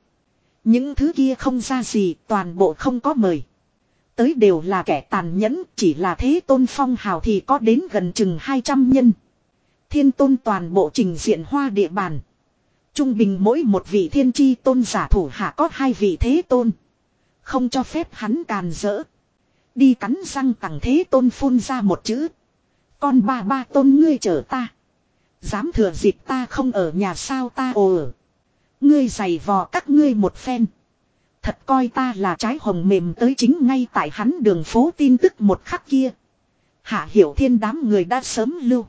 Những thứ kia không ra gì, toàn bộ không có mời. Tới đều là kẻ tàn nhẫn, chỉ là thế tôn phong hào thì có đến gần chừng 200 nhân. Thiên tôn toàn bộ trình diện hoa địa bàn. Trung bình mỗi một vị thiên chi tôn giả thủ hạ có hai vị thế tôn. Không cho phép hắn càn rỡ. Đi cắn răng tặng thế tôn phun ra một chữ. Con ba ba tôn ngươi chở ta. Dám thừa dịp ta không ở nhà sao ta ồ ở. Ngươi giày vò các ngươi một phen. Thật coi ta là trái hồng mềm tới chính ngay tại hắn đường phố tin tức một khắc kia. Hạ hiểu thiên đám người đã sớm lưu.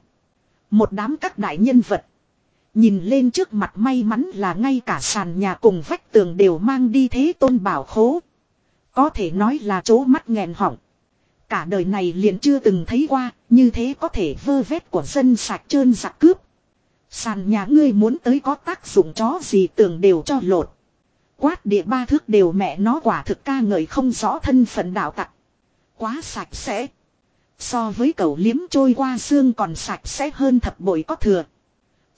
Một đám các đại nhân vật. Nhìn lên trước mặt may mắn là ngay cả sàn nhà cùng vách tường đều mang đi thế tôn bảo khố. Có thể nói là chỗ mắt nghẹn họng. Cả đời này liền chưa từng thấy qua, như thế có thể vơ vét của dân sạch trơn giặc cướp. Sàn nhà ngươi muốn tới có tác dụng chó gì tường đều cho lột. Quát địa ba thước đều mẹ nó quả thực ca ngợi không rõ thân phận đạo tặc. Quá sạch sẽ. So với cậu liếm trôi qua xương còn sạch sẽ hơn thập bội có thừa.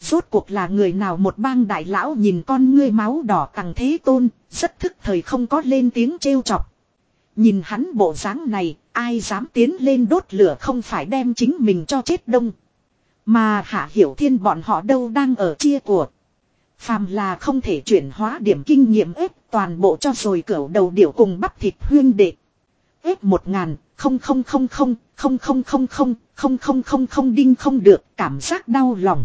Rốt cuộc là người nào một bang đại lão nhìn con ngươi máu đỏ càng thế tôn, rất thức thời không có lên tiếng trêu chọc. Nhìn hắn bộ dáng này, ai dám tiến lên đốt lửa không phải đem chính mình cho chết đông. Mà hạ hiểu thiên bọn họ đâu đang ở chia của. Phàm là không thể chuyển hóa điểm kinh nghiệm ếp toàn bộ cho rồi cửu đầu điểu cùng bắp thịt huyên đệ. Ếp một ngàn, không không không không, không không không không, không không không không đinh không được, cảm giác đau lòng.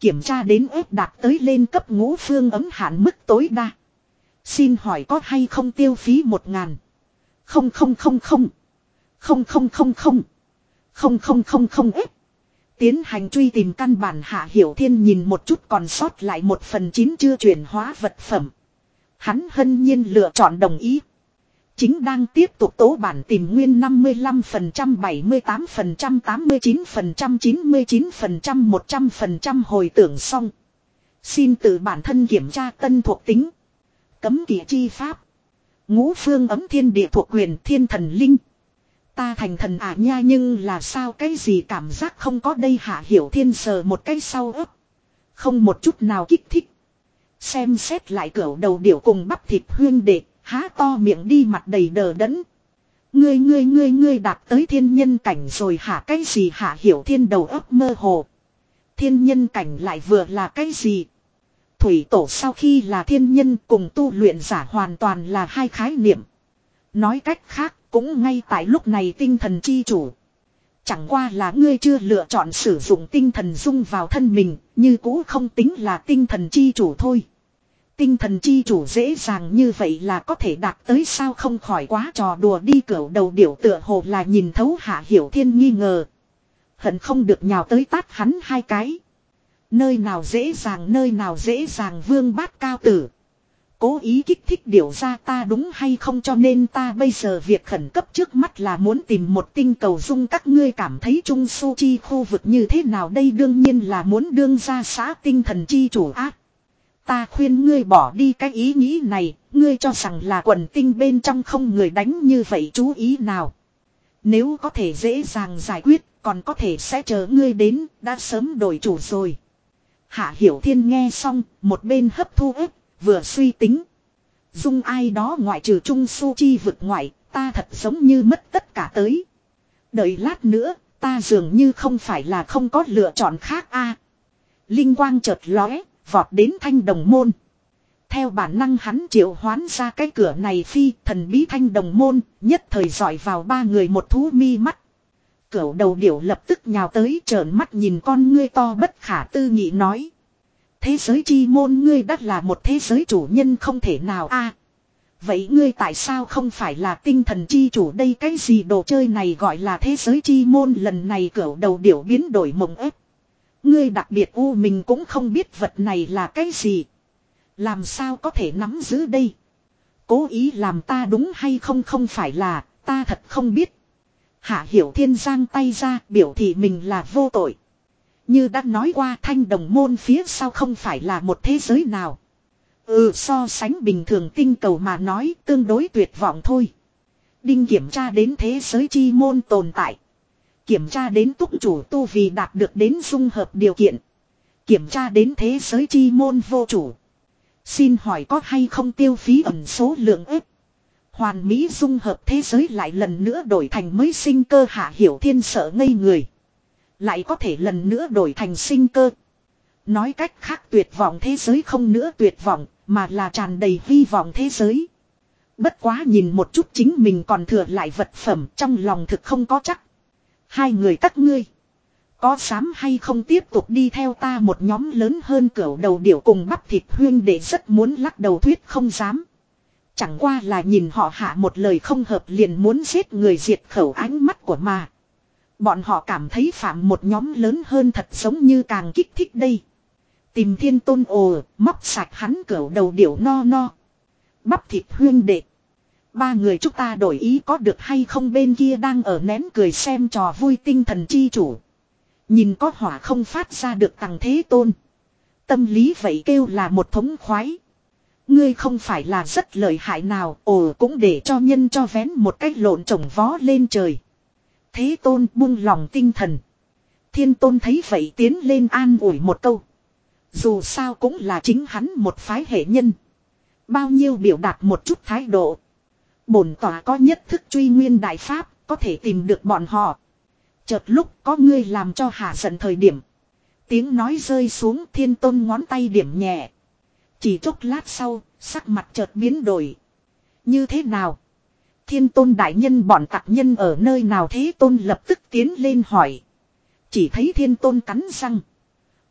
Kiểm tra đến ép đạt tới lên cấp ngũ phương ấm hạn mức tối đa. Xin hỏi có hay không tiêu phí một ngàn. Không không không không. Không không không không. Không không không không ép Tiến hành truy tìm căn bản hạ hiểu thiên nhìn một chút còn sót lại một phần chín chưa chuyển hóa vật phẩm. Hắn hân nhiên lựa chọn đồng ý. Chính đang tiếp tục tố bản tìm nguyên 55%, 78%, 89%, 99%, 100% hồi tưởng xong. Xin tự bản thân kiểm tra tân thuộc tính. Cấm kỵ chi pháp. Ngũ phương ấm thiên địa thuộc quyền thiên thần linh. Ta thành thần à nha nhưng là sao cái gì cảm giác không có đây hạ hiểu thiên sờ một cái sau ấp. Không một chút nào kích thích. Xem xét lại cửa đầu điểu cùng bắp thịt huyên đệ, há to miệng đi mặt đầy đờ đẫn. Ngươi ngươi ngươi ngươi đạt tới thiên nhân cảnh rồi hả cái gì hạ hiểu thiên đầu ấp mơ hồ. Thiên nhân cảnh lại vừa là cái gì? Thủy tổ sau khi là thiên nhân cùng tu luyện giả hoàn toàn là hai khái niệm. Nói cách khác, cũng ngay tại lúc này tinh thần chi chủ. Chẳng qua là ngươi chưa lựa chọn sử dụng tinh thần dung vào thân mình, như cũ không tính là tinh thần chi chủ thôi. Tinh thần chi chủ dễ dàng như vậy là có thể đạt tới sao không khỏi quá trò đùa đi cửa đầu điểu tựa hồ là nhìn thấu hạ hiểu thiên nghi ngờ. Hận không được nhào tới tát hắn hai cái. Nơi nào dễ dàng, nơi nào dễ dàng vương bát cao tử. Cố ý kích thích điều ra ta đúng hay không cho nên ta bây giờ việc khẩn cấp trước mắt là muốn tìm một tinh cầu dung các ngươi cảm thấy Trung Su Chi khu vực như thế nào đây đương nhiên là muốn đương ra xã tinh thần chi chủ ác. Ta khuyên ngươi bỏ đi cái ý nghĩ này, ngươi cho rằng là quần tinh bên trong không người đánh như vậy chú ý nào. Nếu có thể dễ dàng giải quyết, còn có thể sẽ chờ ngươi đến, đã sớm đổi chủ rồi. Hạ Hiểu Thiên nghe xong, một bên hấp thu ếp, vừa suy tính. Dung ai đó ngoại trừ Trung Su Chi vực ngoại, ta thật giống như mất tất cả tới. Đợi lát nữa, ta dường như không phải là không có lựa chọn khác a. Linh quang chợt lóe, vọt đến thanh đồng môn. Theo bản năng hắn triệu hoán ra cái cửa này phi thần bí thanh đồng môn, nhất thời dọi vào ba người một thú mi mắt. Cửu đầu điểu lập tức nhào tới trợn mắt nhìn con ngươi to bất khả tư nghị nói. Thế giới chi môn ngươi đắt là một thế giới chủ nhân không thể nào a Vậy ngươi tại sao không phải là tinh thần chi chủ đây cái gì đồ chơi này gọi là thế giới chi môn lần này cửu đầu điểu biến đổi mộng ép. Ngươi đặc biệt u mình cũng không biết vật này là cái gì. Làm sao có thể nắm giữ đây. Cố ý làm ta đúng hay không không phải là, ta thật không biết. Hạ hiểu thiên giang tay ra biểu thị mình là vô tội. Như đã nói qua thanh đồng môn phía sau không phải là một thế giới nào. Ừ so sánh bình thường tinh cầu mà nói tương đối tuyệt vọng thôi. Đinh kiểm tra đến thế giới chi môn tồn tại. Kiểm tra đến túc chủ tu vì đạt được đến dung hợp điều kiện. Kiểm tra đến thế giới chi môn vô chủ. Xin hỏi có hay không tiêu phí ẩn số lượng ếp. Hoàn Mỹ dung hợp thế giới lại lần nữa đổi thành mới sinh cơ hạ hiểu thiên sợ ngây người. Lại có thể lần nữa đổi thành sinh cơ. Nói cách khác tuyệt vọng thế giới không nữa tuyệt vọng, mà là tràn đầy hy vọng thế giới. Bất quá nhìn một chút chính mình còn thừa lại vật phẩm trong lòng thực không có chắc. Hai người các ngươi. Có dám hay không tiếp tục đi theo ta một nhóm lớn hơn cửa đầu điểu cùng bắp thịt huyên để rất muốn lắc đầu thuyết không dám. Chẳng qua là nhìn họ hạ một lời không hợp liền muốn giết người diệt khẩu ánh mắt của mà. Bọn họ cảm thấy phạm một nhóm lớn hơn thật giống như càng kích thích đây. Tìm thiên tôn ồ, móc sạch hắn cửa đầu điểu no no. Bắp thịt huyên đệ. Ba người chúng ta đổi ý có được hay không bên kia đang ở nén cười xem trò vui tinh thần chi chủ. Nhìn có hỏa không phát ra được tầng thế tôn. Tâm lý vậy kêu là một thống khoái. Ngươi không phải là rất lợi hại nào, ồ cũng để cho nhân cho vén một cách lộn trồng vó lên trời. Thế tôn buông lòng tinh thần. Thiên tôn thấy vậy tiến lên an ủi một câu. Dù sao cũng là chính hắn một phái hệ nhân. Bao nhiêu biểu đạt một chút thái độ. Bổn tòa có nhất thức truy nguyên đại pháp, có thể tìm được bọn họ. Chợt lúc có ngươi làm cho hạ giận thời điểm. Tiếng nói rơi xuống thiên tôn ngón tay điểm nhẹ. Chỉ chốc lát sau, sắc mặt chợt biến đổi. Như thế nào? Thiên tôn đại nhân bọn tặc nhân ở nơi nào thế tôn lập tức tiến lên hỏi. Chỉ thấy thiên tôn cắn răng.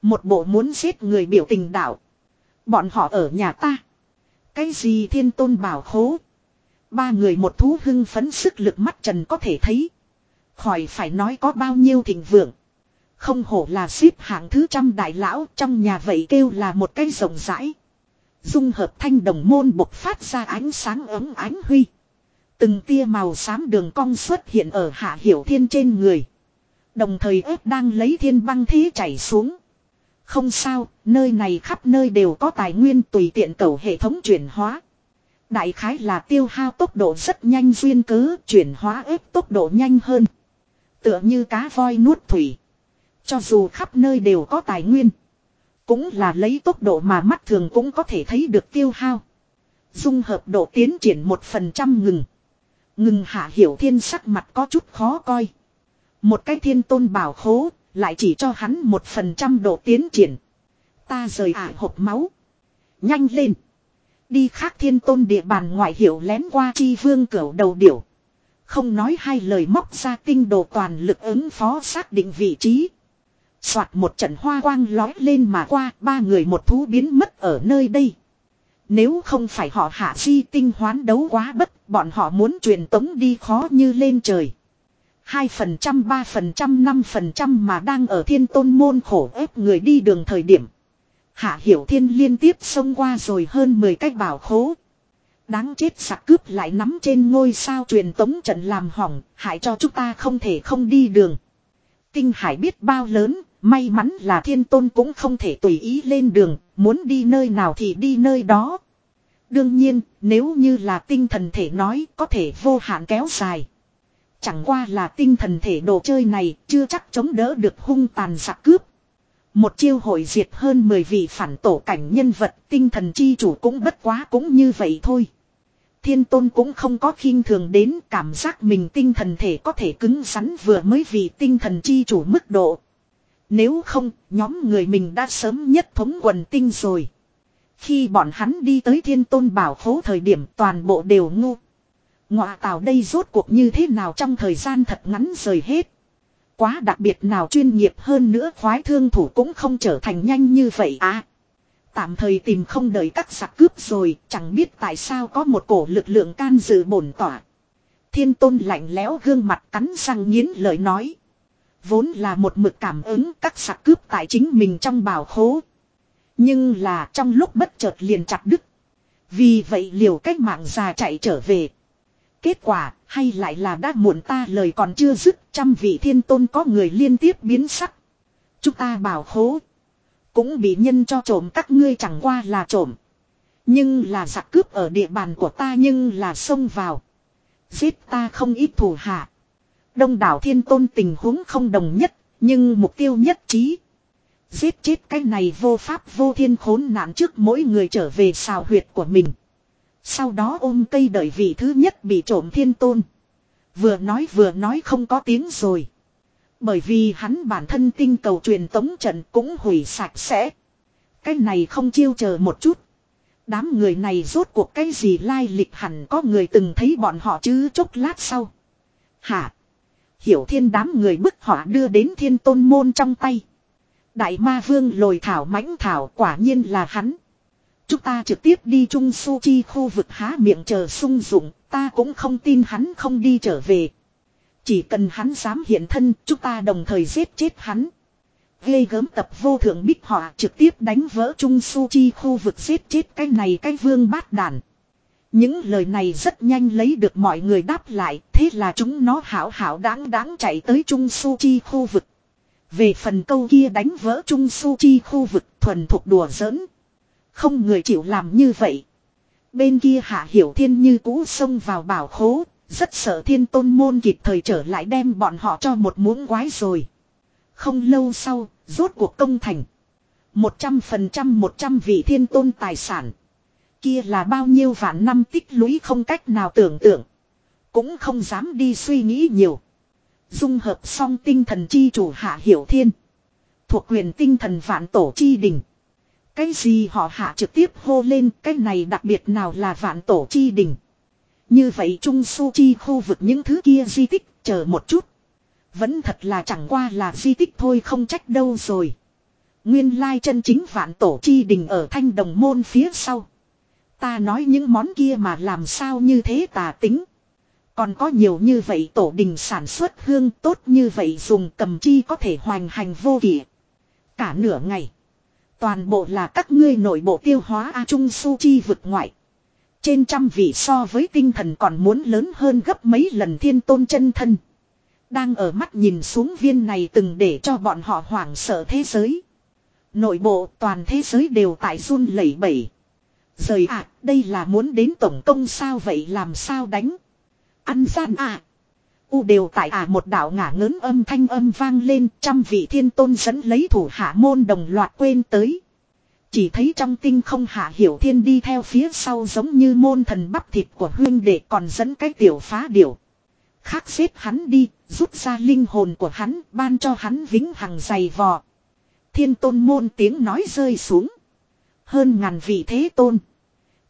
Một bộ muốn giết người biểu tình đạo. Bọn họ ở nhà ta. Cái gì thiên tôn bảo khố? Ba người một thú hưng phấn sức lực mắt trần có thể thấy. Khỏi phải nói có bao nhiêu thịnh vượng. Không hổ là xếp hạng thứ trăm đại lão trong nhà vậy kêu là một cái rộng rãi. Dung hợp thanh đồng môn bộc phát ra ánh sáng ấm ánh huy. Từng tia màu xám đường cong xuất hiện ở hạ hiểu thiên trên người. Đồng thời ếp đang lấy thiên băng thế chảy xuống. Không sao, nơi này khắp nơi đều có tài nguyên tùy tiện cầu hệ thống chuyển hóa. Đại khái là tiêu hao tốc độ rất nhanh duyên cớ chuyển hóa ép tốc độ nhanh hơn. Tựa như cá voi nuốt thủy. Cho dù khắp nơi đều có tài nguyên. Cũng là lấy tốc độ mà mắt thường cũng có thể thấy được tiêu hao. Dung hợp độ tiến triển một phần trăm ngừng. Ngừng hạ hiểu thiên sắc mặt có chút khó coi. Một cái thiên tôn bảo khố, lại chỉ cho hắn một phần trăm độ tiến triển. Ta rời ả hộp máu. Nhanh lên. Đi khác thiên tôn địa bàn ngoại hiểu lén qua chi vương cửu đầu điểu. Không nói hai lời móc ra tinh đồ toàn lực ứng phó xác định vị trí. Soạt một trận hoa quang lói lên mà qua ba người một thú biến mất ở nơi đây. Nếu không phải họ hạ di tinh hoán đấu quá bất, bọn họ muốn truyền tống đi khó như lên trời. 2%, 3%, 5% mà đang ở thiên tôn môn khổ ép người đi đường thời điểm. Hạ Hiểu Thiên liên tiếp xông qua rồi hơn 10 cách bảo khố. Đáng chết sạc cướp lại nắm trên ngôi sao truyền tống trận làm hỏng, hại cho chúng ta không thể không đi đường. Tinh hải biết bao lớn, may mắn là thiên tôn cũng không thể tùy ý lên đường, muốn đi nơi nào thì đi nơi đó. Đương nhiên, nếu như là tinh thần thể nói có thể vô hạn kéo dài. Chẳng qua là tinh thần thể đồ chơi này chưa chắc chống đỡ được hung tàn giặc cướp. Một chiêu hội diệt hơn 10 vị phản tổ cảnh nhân vật tinh thần chi chủ cũng bất quá cũng như vậy thôi. Thiên tôn cũng không có khinh thường đến cảm giác mình tinh thần thể có thể cứng rắn vừa mới vì tinh thần chi chủ mức độ. Nếu không, nhóm người mình đã sớm nhất thống quần tinh rồi. Khi bọn hắn đi tới thiên tôn bảo khố thời điểm toàn bộ đều ngu. Ngọa tào đây rốt cuộc như thế nào trong thời gian thật ngắn rời hết. Quá đặc biệt nào chuyên nghiệp hơn nữa khoái thương thủ cũng không trở thành nhanh như vậy à. Tạm thời tìm không đợi các giặc cướp rồi, chẳng biết tại sao có một cổ lực lượng can dự bổn tỏa. Thiên tôn lạnh lẽo gương mặt cắn răng nghiến lời nói. Vốn là một mực cảm ứng các giặc cướp tại chính mình trong bào khố. Nhưng là trong lúc bất chợt liền chặt đứt. Vì vậy liều cách mạng già chạy trở về. Kết quả, hay lại là đã muộn ta lời còn chưa dứt, trăm vị thiên tôn có người liên tiếp biến sắc. Chúng ta bảo khố. Cũng bị nhân cho trộm các ngươi chẳng qua là trộm. Nhưng là giặc cướp ở địa bàn của ta nhưng là xông vào. Giết ta không ít thủ hạ. Đông đảo thiên tôn tình huống không đồng nhất, nhưng mục tiêu nhất trí. Giết chết cái này vô pháp vô thiên khốn nạn trước mỗi người trở về xào huyệt của mình. Sau đó ôm cây đợi vị thứ nhất bị trộm thiên tôn. Vừa nói vừa nói không có tiếng rồi. Bởi vì hắn bản thân tinh cầu truyền tống trận cũng hủy sạch sẽ. Cái này không chiêu chờ một chút. Đám người này rốt cuộc cái gì lai lịch hẳn có người từng thấy bọn họ chứ chốc lát sau. Hả? Hiểu thiên đám người bức họa đưa đến thiên tôn môn trong tay. Đại ma vương lồi thảo mãnh thảo quả nhiên là hắn. Chúng ta trực tiếp đi Trung Su Chi khu vực há miệng chờ sung dụng, ta cũng không tin hắn không đi trở về. Chỉ cần hắn dám hiện thân, chúng ta đồng thời giết chết hắn. gây gớm tập vô thượng bích họa trực tiếp đánh vỡ Trung Su Chi khu vực giết chết cái này cái vương bát đàn. Những lời này rất nhanh lấy được mọi người đáp lại, thế là chúng nó hảo hảo đáng đáng chạy tới Trung Su Chi khu vực. Về phần câu kia đánh vỡ Trung Su Chi khu vực thuần thuộc đùa giỡn. Không người chịu làm như vậy. Bên kia hạ hiểu thiên như cũ xông vào bảo khố, rất sợ thiên tôn môn kịp thời trở lại đem bọn họ cho một muỗng quái rồi. Không lâu sau, rốt cuộc công thành. Một trăm phần trăm một trăm vị thiên tôn tài sản. Kia là bao nhiêu vạn năm tích lũy không cách nào tưởng tượng. Cũng không dám đi suy nghĩ nhiều. Dung hợp song tinh thần chi chủ hạ hiểu thiên. Thuộc quyền tinh thần vạn tổ chi đình. Cái gì họ hạ trực tiếp hô lên, cái này đặc biệt nào là vạn tổ chi đỉnh Như vậy Trung Su Chi khu vực những thứ kia di tích, chờ một chút. Vẫn thật là chẳng qua là di tích thôi, không trách đâu rồi. Nguyên lai chân chính vạn tổ chi đình ở thanh đồng môn phía sau. Ta nói những món kia mà làm sao như thế tà tính. Còn có nhiều như vậy tổ đình sản xuất hương tốt như vậy dùng cầm chi có thể hoành hành vô kỷ. Cả nửa ngày. Toàn bộ là các ngươi nội bộ tiêu hóa A Trung Su Chi vực ngoại. Trên trăm vị so với tinh thần còn muốn lớn hơn gấp mấy lần thiên tôn chân thân. Đang ở mắt nhìn xuống viên này từng để cho bọn họ hoảng sợ thế giới. Nội bộ toàn thế giới đều tại run lẩy bẩy. Rời ạ, đây là muốn đến tổng công sao vậy làm sao đánh. Ăn gian à. U đều tại à một đạo ngả ngớn âm thanh âm vang lên trăm vị thiên tôn dẫn lấy thủ hạ môn đồng loạt quên tới. Chỉ thấy trong tinh không hạ hiểu thiên đi theo phía sau giống như môn thần bắp thịt của huyên đệ còn dẫn cái tiểu phá điểu. Khác xếp hắn đi, rút ra linh hồn của hắn, ban cho hắn vĩnh hằng dày vò. Thiên tôn môn tiếng nói rơi xuống. Hơn ngàn vị thế tôn.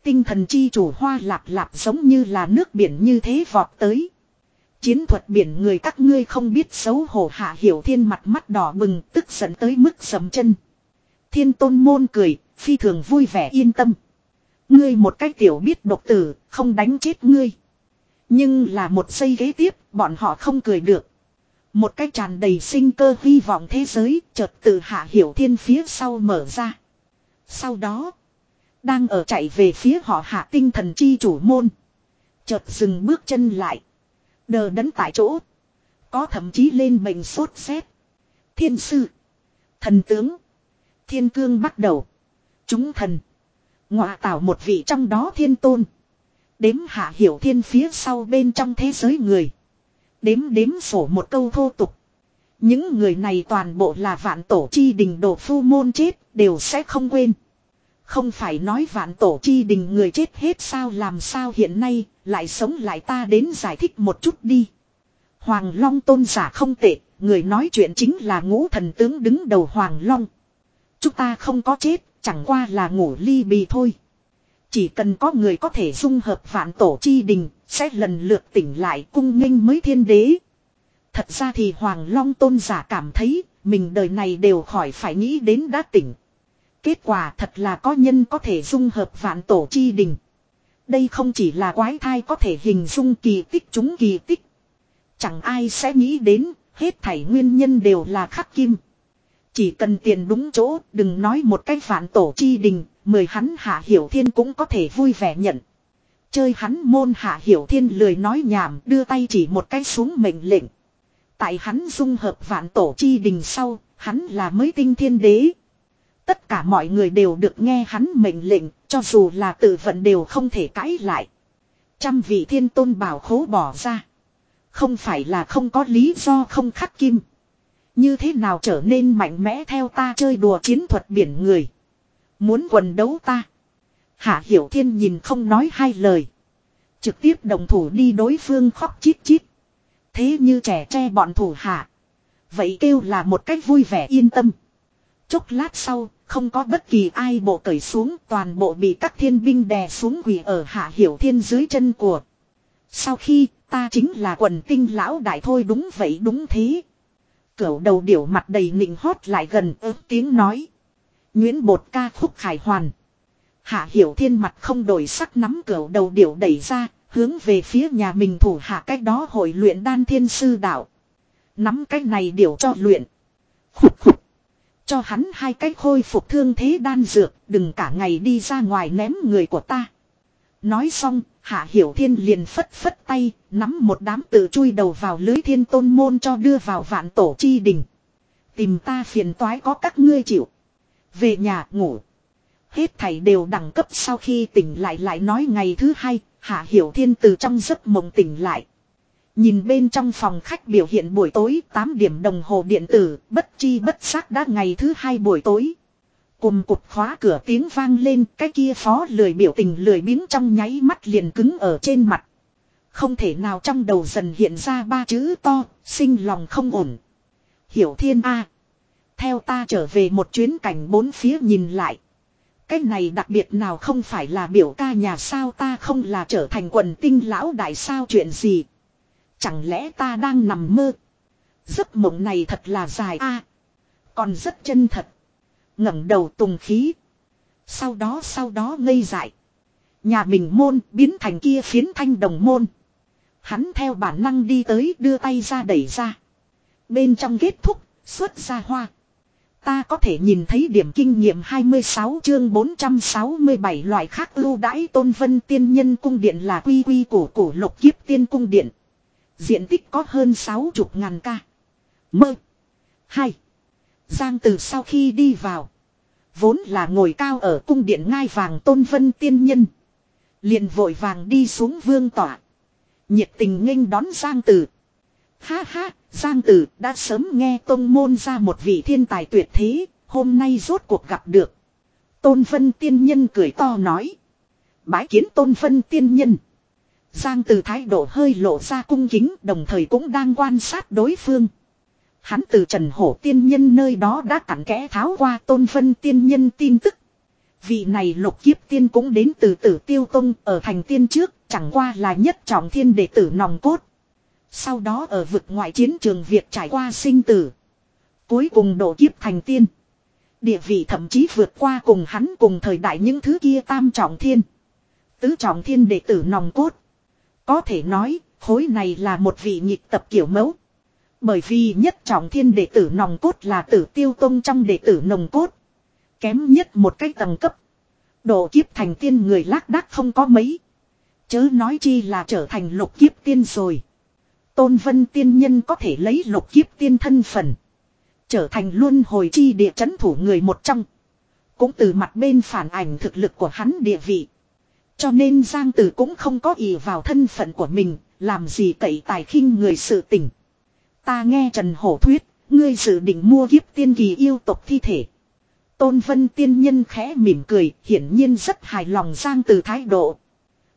Tinh thần chi chủ hoa lạp lạp giống như là nước biển như thế vọt tới. Chiến thuật biển người các ngươi không biết xấu hổ hạ hiểu thiên mặt mắt đỏ bừng tức giận tới mức sầm chân. Thiên tôn môn cười, phi thường vui vẻ yên tâm. Ngươi một cách tiểu biết độc tử, không đánh chết ngươi. Nhưng là một giây ghế tiếp, bọn họ không cười được. Một cách tràn đầy sinh cơ hy vọng thế giới, chợt từ hạ hiểu thiên phía sau mở ra. Sau đó. Đang ở chạy về phía họ hạ tinh thần chi chủ môn. Chợt dừng bước chân lại. Đờ đẫn tại chỗ. Có thậm chí lên bệnh sốt xét. Thiên sư. Thần tướng. Thiên cương bắt đầu. Chúng thần. Ngọa tạo một vị trong đó thiên tôn. Đếm hạ hiểu thiên phía sau bên trong thế giới người. Đếm đếm sổ một câu thô tục. Những người này toàn bộ là vạn tổ chi đình độ phu môn chết đều sẽ không quên. Không phải nói vạn tổ chi đình người chết hết sao làm sao hiện nay lại sống lại ta đến giải thích một chút đi. Hoàng Long tôn giả không tệ, người nói chuyện chính là ngũ thần tướng đứng đầu Hoàng Long. Chúng ta không có chết, chẳng qua là ngủ ly bì thôi. Chỉ cần có người có thể dung hợp vạn tổ chi đình, sẽ lần lượt tỉnh lại cung nghênh mới thiên đế. Thật ra thì Hoàng Long tôn giả cảm thấy, mình đời này đều khỏi phải nghĩ đến đã tỉnh. Kết quả thật là có nhân có thể dung hợp vạn tổ chi đình. Đây không chỉ là quái thai có thể hình dung kỳ tích chúng kỳ tích. Chẳng ai sẽ nghĩ đến, hết thảy nguyên nhân đều là khắc kim. Chỉ cần tiền đúng chỗ, đừng nói một cái vạn tổ chi đình, mời hắn hạ hiểu thiên cũng có thể vui vẻ nhận. Chơi hắn môn hạ hiểu thiên lười nói nhảm đưa tay chỉ một cái xuống mệnh lệnh. Tại hắn dung hợp vạn tổ chi đình sau, hắn là mới tinh thiên đế. Tất cả mọi người đều được nghe hắn mệnh lệnh, cho dù là tự vận đều không thể cãi lại. Trăm vị thiên tôn bảo khố bỏ ra. Không phải là không có lý do không khắc kim. Như thế nào trở nên mạnh mẽ theo ta chơi đùa chiến thuật biển người. Muốn quần đấu ta. Hạ Hiểu Thiên nhìn không nói hai lời. Trực tiếp đồng thủ đi đối phương khóc chít chít. Thế như trẻ tre bọn thủ hạ. Vậy kêu là một cách vui vẻ yên tâm. Chốc lát sau, không có bất kỳ ai bộ cởi xuống, toàn bộ bị các thiên binh đè xuống quỳ ở hạ hiểu thiên dưới chân của. Sau khi, ta chính là quần tinh lão đại thôi đúng vậy đúng thế. Cửu đầu điểu mặt đầy nịnh hót lại gần ớt tiếng nói. Nguyễn bột ca khúc khải hoàn. Hạ hiểu thiên mặt không đổi sắc nắm cửu đầu điểu đẩy ra, hướng về phía nhà mình thủ hạ cách đó hội luyện đan thiên sư đạo. Nắm cách này điểu cho luyện. Khục khục. Cho hắn hai cách khôi phục thương thế đan dược, đừng cả ngày đi ra ngoài ném người của ta. Nói xong, Hạ Hiểu Thiên liền phất phất tay, nắm một đám tự chui đầu vào lưới thiên tôn môn cho đưa vào vạn tổ chi đình. Tìm ta phiền toái có các ngươi chịu. Về nhà ngủ. Hết thảy đều đẳng cấp sau khi tỉnh lại lại nói ngày thứ hai, Hạ Hiểu Thiên từ trong giấc mộng tỉnh lại. Nhìn bên trong phòng khách biểu hiện buổi tối 8 điểm đồng hồ điện tử, bất chi bất giác đã ngày thứ hai buổi tối. Cùng cục khóa cửa tiếng vang lên, cái kia phó lười biểu tình lười biếng trong nháy mắt liền cứng ở trên mặt. Không thể nào trong đầu dần hiện ra ba chữ to, sinh lòng không ổn. Hiểu thiên A. Theo ta trở về một chuyến cảnh bốn phía nhìn lại. Cái này đặc biệt nào không phải là biểu ca nhà sao ta không là trở thành quần tinh lão đại sao chuyện gì. Chẳng lẽ ta đang nằm mơ. Giấc mộng này thật là dài a Còn rất chân thật ngẩng đầu tùng khí. Sau đó sau đó ngây dại. Nhà mình môn biến thành kia phiến thanh đồng môn. Hắn theo bản năng đi tới đưa tay ra đẩy ra. Bên trong kết thúc, xuất ra hoa. Ta có thể nhìn thấy điểm kinh nghiệm 26 chương 467 loại khác ưu đãi tôn vân tiên nhân cung điện là quy quy của cổ lục kiếp tiên cung điện. Diện tích có hơn 60 ngàn ca. Mơ. Hai. Giang từ sau khi đi vào. Vốn là ngồi cao ở cung điện ngai vàng tôn vân tiên nhân. Liền vội vàng đi xuống vương tỏa. Nhiệt tình nghênh đón Giang Tử. Ha ha, Giang Tử đã sớm nghe tôn môn ra một vị thiên tài tuyệt thế, hôm nay rốt cuộc gặp được. Tôn Vân tiên nhân cười to nói. Bái kiến Tôn Vân tiên nhân. Giang từ thái độ hơi lộ ra cung kính đồng thời cũng đang quan sát đối phương. Hắn từ Trần Hổ tiên nhân nơi đó đã cản kẽ tháo qua tôn vân tiên nhân tin tức. Vị này lục kiếp tiên cũng đến từ tử tiêu tông ở thành tiên trước, chẳng qua là nhất trọng thiên đệ tử nòng cốt. Sau đó ở vực ngoại chiến trường Việt trải qua sinh tử. Cuối cùng độ kiếp thành tiên. Địa vị thậm chí vượt qua cùng hắn cùng thời đại những thứ kia tam trọng thiên. Tứ trọng thiên đệ tử nòng cốt. Có thể nói, khối này là một vị nhịp tập kiểu mẫu. Bởi vì nhất trọng thiên đệ tử nòng cốt là tử tiêu tông trong đệ tử nồng cốt. Kém nhất một cái tầng cấp. Độ kiếp thành tiên người lác đác không có mấy. Chớ nói chi là trở thành lục kiếp tiên rồi. Tôn vân tiên nhân có thể lấy lục kiếp tiên thân phần. Trở thành luôn hồi chi địa chấn thủ người một trong. Cũng từ mặt bên phản ảnh thực lực của hắn địa vị. Cho nên Giang Tử cũng không có ý vào thân phận của mình, làm gì cậy tài khinh người sự tình. Ta nghe Trần Hổ thuyết, ngươi dự định mua kiếp tiên kỳ yêu tộc thi thể. Tôn Vân tiên nhân khẽ mỉm cười, hiển nhiên rất hài lòng Giang Tử thái độ.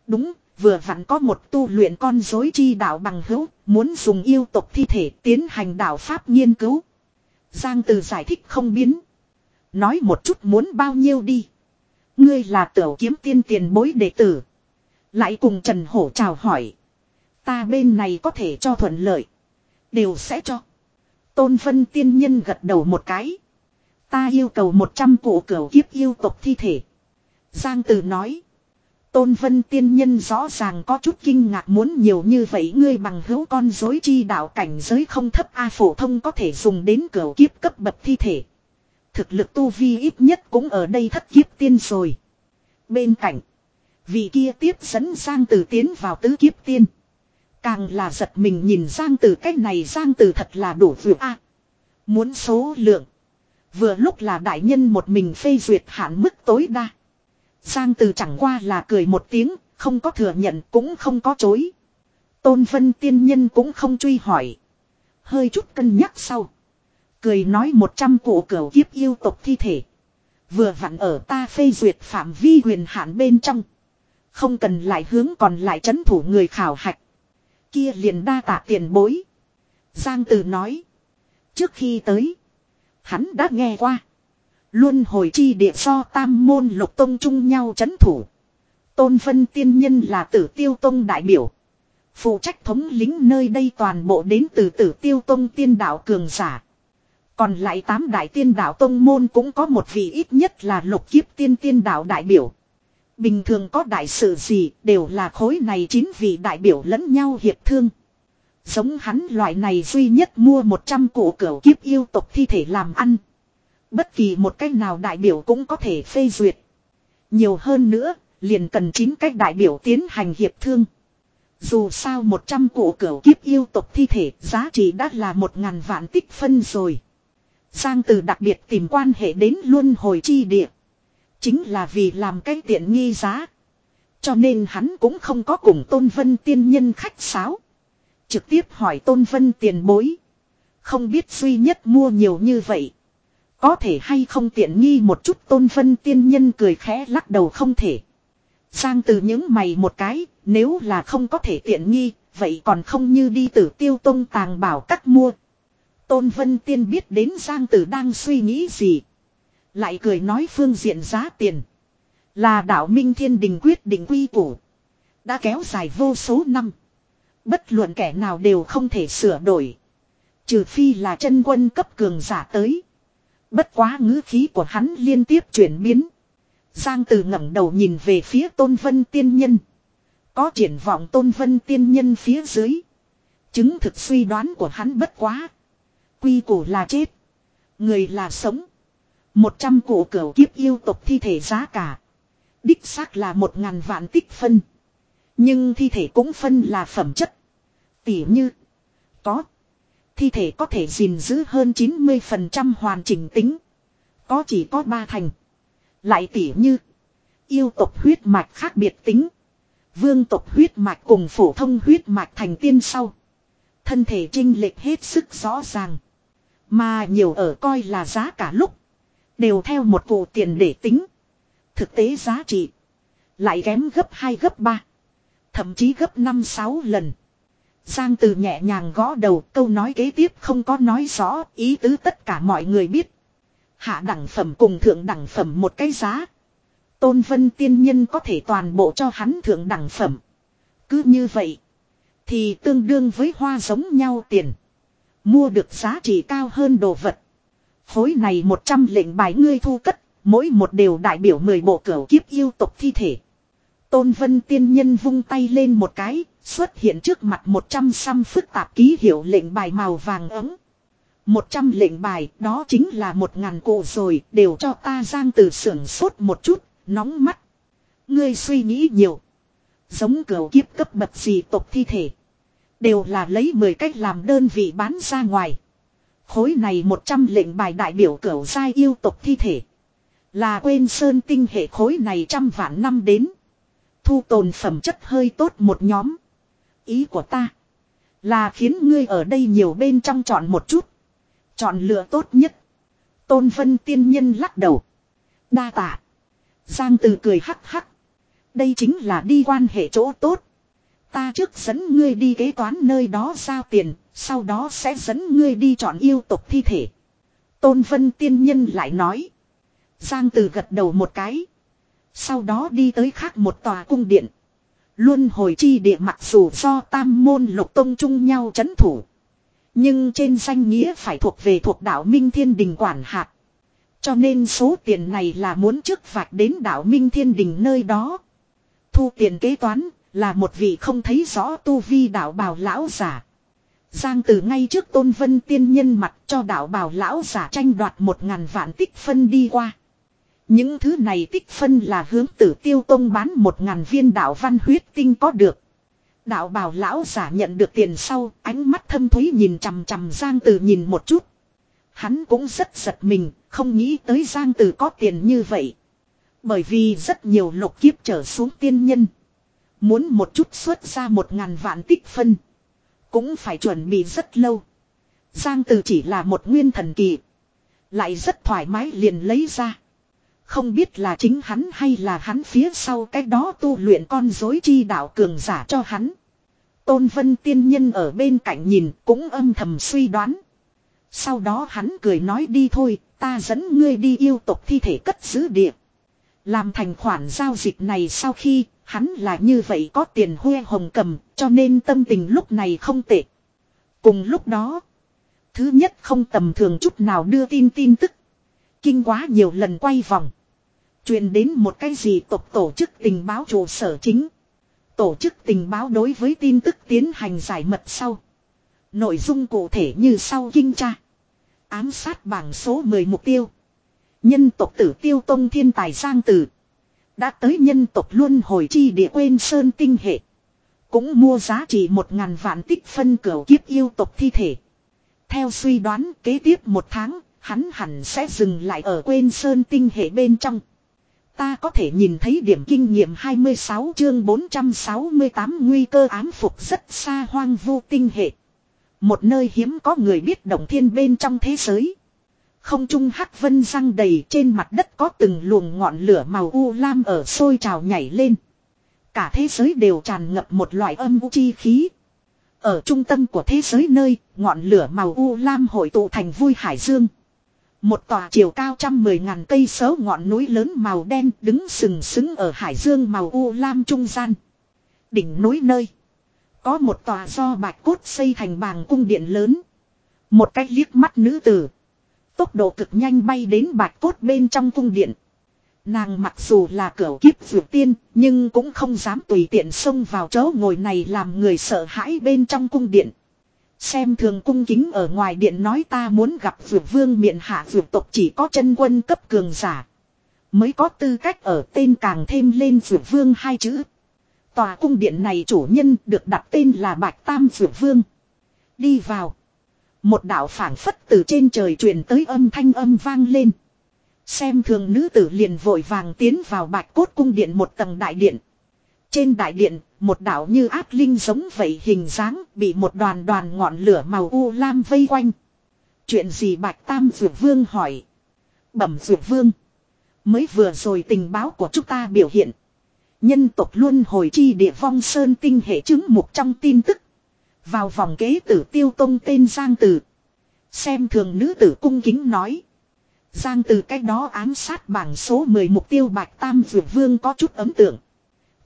Đúng, vừa vặn có một tu luyện con rối chi đạo bằng hữu, muốn dùng yêu tộc thi thể tiến hành đạo pháp nghiên cứu. Giang Từ giải thích không biến. Nói một chút muốn bao nhiêu đi. Ngươi là tiểu kiếm tiên tiền bối đệ tử. Lại cùng Trần Hổ chào hỏi. Ta bên này có thể cho thuận lợi. Đều sẽ cho. Tôn Vân tiên nhân gật đầu một cái. Ta yêu cầu 100 cụ cửu kiếp yêu tộc thi thể. Giang Từ nói. Tôn Vân tiên nhân rõ ràng có chút kinh ngạc muốn nhiều như vậy ngươi bằng hữu con dối chi đạo cảnh giới không thấp A phổ thông có thể dùng đến cửu kiếp cấp bậc thi thể. Thực lực tu vi ít nhất cũng ở đây thất kiếp tiên rồi. Bên cạnh, vị kia tiếp dẫn Giang Tử tiến vào tứ kiếp tiên. Càng là giật mình nhìn Giang Tử cách này Giang Tử thật là đủ vừa A. muốn số lượng. Vừa lúc là đại nhân một mình phê duyệt hạn mức tối đa. Giang Từ chẳng qua là cười một tiếng, không có thừa nhận cũng không có chối. Tôn Vân tiên nhân cũng không truy hỏi. Hơi chút cân nhắc sau. Cười nói một trăm cụ cửu kiếp yêu tộc thi thể. Vừa vặn ở ta phê duyệt phạm vi quyền hạn bên trong. Không cần lại hướng còn lại chấn thủ người khảo hạch. Kia liền đa tạ tiền bối. Giang Từ nói. Trước khi tới. Hắn đã nghe qua. Luôn hồi chi địa so tam môn lục tông chung nhau chấn thủ. Tôn phân Tiên Nhân là tử tiêu tông đại biểu. Phụ trách thống lính nơi đây toàn bộ đến từ tử tiêu tông tiên đạo cường giả. Còn lại tám đại tiên đạo tông môn cũng có một vị ít nhất là lục kiếp tiên tiên đạo đại biểu. Bình thường có đại sự gì đều là khối này chín vị đại biểu lẫn nhau hiệp thương. Giống hắn loại này duy nhất mua 100 cổ cửa kiếp yêu tộc thi thể làm ăn. Bất kỳ một cách nào đại biểu cũng có thể phê duyệt. Nhiều hơn nữa, liền cần chín cách đại biểu tiến hành hiệp thương. Dù sao 100 cổ cửa kiếp yêu tộc thi thể giá trị đã là một ngàn vạn tích phân rồi. Giang từ đặc biệt tìm quan hệ đến luân hồi chi địa. Chính là vì làm cái tiện nghi giá. Cho nên hắn cũng không có cùng Tôn Vân tiên nhân khách sáo. Trực tiếp hỏi Tôn Vân tiền bối. Không biết duy nhất mua nhiều như vậy. Có thể hay không tiện nghi một chút tôn vân tiên nhân cười khẽ lắc đầu không thể. Sang từ những mày một cái, nếu là không có thể tiện nghi, vậy còn không như đi tử tiêu tông tàng bảo các mua. Tôn vân tiên biết đến Giang tử đang suy nghĩ gì. Lại cười nói phương diện giá tiền. Là đạo Minh Thiên Đình quyết định quy củ. Đã kéo dài vô số năm. Bất luận kẻ nào đều không thể sửa đổi. Trừ phi là chân quân cấp cường giả tới. Bất quá ngữ khí của hắn liên tiếp chuyển biến. Giang Tử ngẩng đầu nhìn về phía tôn vân tiên nhân. Có triển vọng tôn vân tiên nhân phía dưới. Chứng thực suy đoán của hắn bất quá. Quy củ là chết. Người là sống. Một trăm cổ cửu kiếp yêu tộc thi thể giá cả. Đích xác là một ngàn vạn tích phân. Nhưng thi thể cũng phân là phẩm chất. Tỉ như. Có. Thi thể có thể gìn giữ hơn 90% hoàn chỉnh tính. Có chỉ có ba thành. Lại tỉ như. Yêu tộc huyết mạch khác biệt tính. Vương tộc huyết mạch cùng phổ thông huyết mạch thành tiên sau. Thân thể trinh lệch hết sức rõ ràng. Mà nhiều ở coi là giá cả lúc. Đều theo một cụ tiền để tính. Thực tế giá trị. Lại kém gấp 2 gấp 3. Thậm chí gấp 5-6 lần. Giang từ nhẹ nhàng gõ đầu, câu nói kế tiếp không có nói rõ ý tứ tất cả mọi người biết. Hạ đẳng phẩm cùng thượng đẳng phẩm một cái giá. Tôn vân tiên nhân có thể toàn bộ cho hắn thượng đẳng phẩm. Cứ như vậy. Thì tương đương với hoa giống nhau tiền. Mua được giá trị cao hơn đồ vật. Khối này 100 lệnh bài ngươi thu cất. Mỗi một đều đại biểu 10 bộ cửu kiếp yêu tộc thi thể. Tôn vân tiên nhân vung tay lên một cái, xuất hiện trước mặt 100 xăm phức tạp ký hiệu lệnh bài màu vàng ấm. Một trăm lệnh bài đó chính là một ngàn cụ rồi đều cho ta giang từ sưởng sốt một chút, nóng mắt. Ngươi suy nghĩ nhiều. Giống cửu kiếp cấp bậc gì tộc thi thể. Đều là lấy 10 cách làm đơn vị bán ra ngoài. Khối này 100 lệnh bài đại biểu cửu giai yêu tộc thi thể. Là quên sơn tinh hệ khối này trăm vạn năm đến. Thu tồn phẩm chất hơi tốt một nhóm. Ý của ta. Là khiến ngươi ở đây nhiều bên trong chọn một chút. Chọn lựa tốt nhất. Tôn vân tiên nhân lắc đầu. Đa tạ. Giang từ cười hắc hắc. Đây chính là đi quan hệ chỗ tốt. Ta trước dẫn ngươi đi kế toán nơi đó giao tiền, sau đó sẽ dẫn ngươi đi chọn yêu tục thi thể. Tôn Vân Tiên Nhân lại nói. Giang Từ gật đầu một cái. Sau đó đi tới khác một tòa cung điện. Luân hồi chi địa mặc dù do tam môn lục tông chung nhau chấn thủ. Nhưng trên danh nghĩa phải thuộc về thuộc đạo Minh Thiên Đình quản hạt. Cho nên số tiền này là muốn trước vạch đến đạo Minh Thiên Đình nơi đó. Thu tiền kế toán là một vị không thấy rõ tu vi đạo bào lão giả. Giang từ ngay trước tôn vân tiên nhân mặt cho đạo bào lão giả tranh đoạt một ngàn vạn tích phân đi qua. Những thứ này tích phân là hướng tử tiêu tông bán một ngàn viên đạo văn huyết tinh có được. Đạo bào lão giả nhận được tiền sau, ánh mắt thâm thúy nhìn chằm chằm Giang Từ nhìn một chút. Hắn cũng rất giật mình, không nghĩ tới Giang Từ có tiền như vậy. Bởi vì rất nhiều lục kiếp trở xuống tiên nhân. Muốn một chút xuất ra một ngàn vạn tích phân. Cũng phải chuẩn bị rất lâu. Giang Từ chỉ là một nguyên thần kỳ. Lại rất thoải mái liền lấy ra. Không biết là chính hắn hay là hắn phía sau cái đó tu luyện con dối chi đạo cường giả cho hắn. Tôn Vân tiên nhân ở bên cạnh nhìn cũng âm thầm suy đoán. Sau đó hắn cười nói đi thôi, ta dẫn ngươi đi yêu tục thi thể cất giữ địa. Làm thành khoản giao dịch này sau khi hắn là như vậy có tiền huê hồng cầm cho nên tâm tình lúc này không tệ. Cùng lúc đó, thứ nhất không tầm thường chút nào đưa tin tin tức. Kinh quá nhiều lần quay vòng. truyền đến một cái gì tộc tổ chức tình báo trụ sở chính. Tổ chức tình báo đối với tin tức tiến hành giải mật sau. Nội dung cụ thể như sau kinh tra. Ám sát bảng số 10 mục tiêu. Nhân tộc tử tiêu tông thiên tài giang tử. Đã tới nhân tộc luân hồi chi địa quên sơn tinh hệ. Cũng mua giá trị một ngàn vạn tích phân cửa kiếp yêu tộc thi thể. Theo suy đoán kế tiếp một tháng, hắn hẳn sẽ dừng lại ở quên sơn tinh hệ bên trong. Ta có thể nhìn thấy điểm kinh nghiệm 26 chương 468 nguy cơ ám phục rất xa hoang vu tinh hệ. Một nơi hiếm có người biết động thiên bên trong thế giới. Không trung hắc vân răng đầy trên mặt đất có từng luồng ngọn lửa màu u lam ở sôi trào nhảy lên. Cả thế giới đều tràn ngập một loại âm u chi khí. Ở trung tâm của thế giới nơi, ngọn lửa màu u lam hội tụ thành vui hải dương. Một tòa chiều cao trăm mười ngàn cây số ngọn núi lớn màu đen đứng sừng sững ở hải dương màu u lam trung gian. Đỉnh núi nơi. Có một tòa do bạch cốt xây thành bàng cung điện lớn. Một cách liếc mắt nữ tử. Tốc độ cực nhanh bay đến bạch cốt bên trong cung điện. Nàng mặc dù là cửa kiếp vượt tiên, nhưng cũng không dám tùy tiện xông vào chỗ ngồi này làm người sợ hãi bên trong cung điện. Xem thường cung kính ở ngoài điện nói ta muốn gặp vượt vương miện hạ vượt tộc chỉ có chân quân cấp cường giả. Mới có tư cách ở tên càng thêm lên vượt vương hai chữ. Tòa cung điện này chủ nhân được đặt tên là Bạch Tam Vượt Vương. Đi vào. Một đạo phảng phất từ trên trời truyền tới âm thanh âm vang lên. Xem thường nữ tử liền vội vàng tiến vào bạch cốt cung điện một tầng đại điện. Trên đại điện, một đạo như áp linh giống vậy hình dáng bị một đoàn đoàn ngọn lửa màu u lam vây quanh. Chuyện gì bạch tam dược vương hỏi. Bẩm dược vương. Mới vừa rồi tình báo của chúng ta biểu hiện. Nhân tộc luôn hồi chi địa vong sơn tinh hệ chứng mục trong tin tức. Vào vòng kế tử tiêu tông tên Giang Tử. Xem thường nữ tử cung kính nói. Giang Tử cách đó ám sát bảng số 10 mục tiêu Bạch Tam Vượt Vương có chút ấm tượng.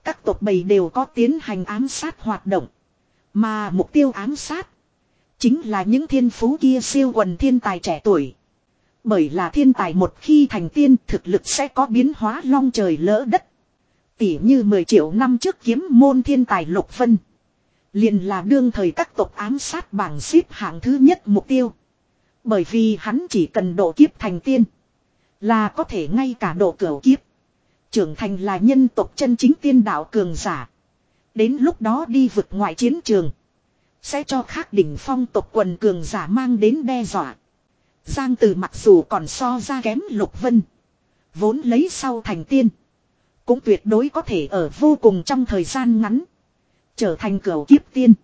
Các tộc bầy đều có tiến hành ám sát hoạt động. Mà mục tiêu ám sát. Chính là những thiên phú kia siêu quần thiên tài trẻ tuổi. Bởi là thiên tài một khi thành tiên, thực lực sẽ có biến hóa long trời lỡ đất. Tỉ như 10 triệu năm trước kiếm môn thiên tài lục phân. Liền là đương thời các tộc ám sát bảng xếp hạng thứ nhất mục tiêu. Bởi vì hắn chỉ cần độ kiếp thành tiên. Là có thể ngay cả độ cửu kiếp. Trưởng thành là nhân tộc chân chính tiên đạo cường giả. Đến lúc đó đi vực ngoại chiến trường. Sẽ cho khác đỉnh phong tộc quần cường giả mang đến đe dọa. Giang từ mặc dù còn so ra kém lục vân. Vốn lấy sau thành tiên. Cũng tuyệt đối có thể ở vô cùng trong thời gian ngắn. Trở thành cửa kiếp tiên.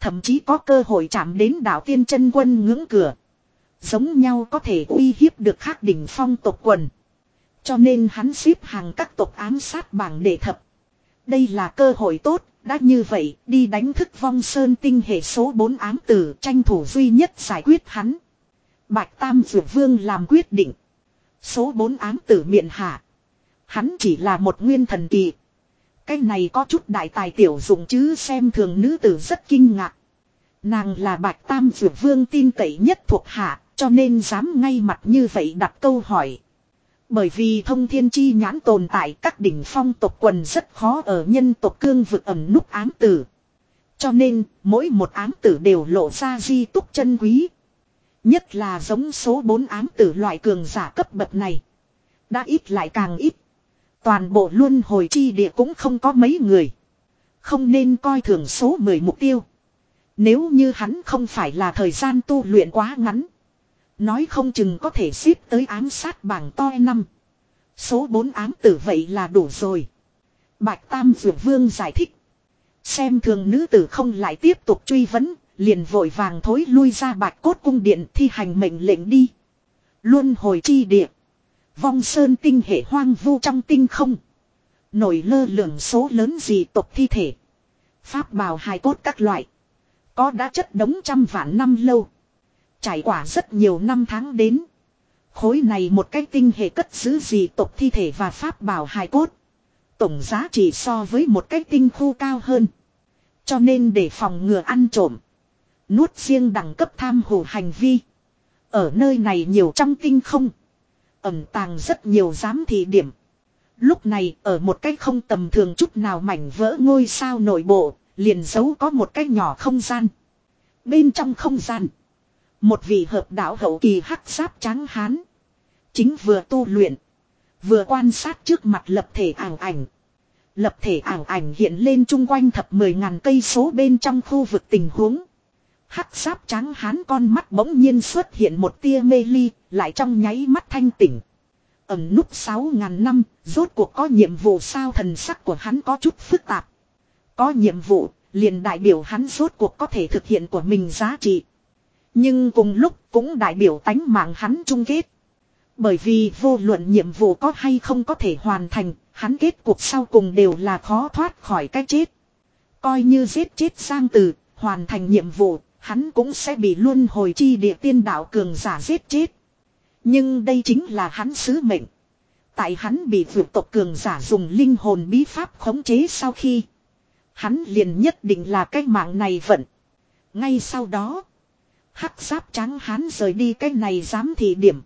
Thậm chí có cơ hội chạm đến đảo tiên chân quân ngưỡng cửa. Giống nhau có thể uy hiếp được khác đỉnh phong tộc quần. Cho nên hắn xếp hàng các tộc ám sát bảng đệ thập. Đây là cơ hội tốt, đã như vậy, đi đánh thức vong sơn tinh hệ số 4 ám tử tranh thủ duy nhất giải quyết hắn. Bạch Tam Dược Vương làm quyết định. Số 4 ám tử miệng hạ. Hắn chỉ là một nguyên thần kỳ. Cái này có chút đại tài tiểu dụng chứ xem thường nữ tử rất kinh ngạc. Nàng là Bạch Tam Dược Vương tin cậy nhất thuộc hạ, cho nên dám ngay mặt như vậy đặt câu hỏi. Bởi vì thông thiên chi nhãn tồn tại các đỉnh phong tộc quần rất khó ở nhân tộc cương vực ẩm nút ám tử. Cho nên, mỗi một ám tử đều lộ ra di túc chân quý. Nhất là giống số 4 ám tử loại cường giả cấp bậc này. Đã ít lại càng ít. Toàn bộ luân hồi chi địa cũng không có mấy người. Không nên coi thường số 10 mục tiêu. Nếu như hắn không phải là thời gian tu luyện quá ngắn. Nói không chừng có thể xếp tới ám sát bảng to năm. Số 4 ám tử vậy là đủ rồi. Bạch Tam Dược Vương giải thích. Xem thường nữ tử không lại tiếp tục truy vấn, liền vội vàng thối lui ra bạch cốt cung điện thi hành mệnh lệnh đi. Luân hồi chi địa. Vong sơn tinh hệ hoang vu trong tinh không. Nổi lơ lửng số lớn gì tộc thi thể. Pháp bào hài cốt các loại. Có đã chất đống trăm vạn năm lâu. Trải qua rất nhiều năm tháng đến. Khối này một cái tinh hệ cất giữ gì tộc thi thể và pháp bảo hài cốt. Tổng giá trị so với một cái tinh khu cao hơn. Cho nên để phòng ngừa ăn trộm. Nuốt riêng đẳng cấp tham hồ hành vi. Ở nơi này nhiều trong tinh không. Ẩm tàng rất nhiều giám thị điểm. Lúc này ở một cái không tầm thường chút nào mảnh vỡ ngôi sao nội bộ, liền giấu có một cái nhỏ không gian. Bên trong không gian. Một vị hợp đạo hậu kỳ hắc giáp trắng hán. Chính vừa tu luyện. Vừa quan sát trước mặt lập thể ảo ảnh. Lập thể ảo ảnh hiện lên chung quanh thập mười ngàn cây số bên trong khu vực tình huống. Hắc giáp trắng hán con mắt bỗng nhiên xuất hiện một tia mê ly, lại trong nháy mắt thanh tỉnh. Ẩm núp sáu ngàn năm, rốt cuộc có nhiệm vụ sao thần sắc của hắn có chút phức tạp. Có nhiệm vụ, liền đại biểu hắn rốt cuộc có thể thực hiện của mình giá trị. Nhưng cùng lúc cũng đại biểu tánh mạng hắn chung kết. Bởi vì vô luận nhiệm vụ có hay không có thể hoàn thành, hắn kết cuộc sau cùng đều là khó thoát khỏi cái chết. Coi như giết chết sang Từ, hoàn thành nhiệm vụ, hắn cũng sẽ bị luân hồi chi địa tiên đạo cường giả giết chết. Nhưng đây chính là hắn sứ mệnh. Tại hắn bị vượt tộc cường giả dùng linh hồn bí pháp khống chế sau khi. Hắn liền nhất định là cái mạng này vận. Ngay sau đó. Hắc giáp trắng hắn rời đi cái này dám thị điểm.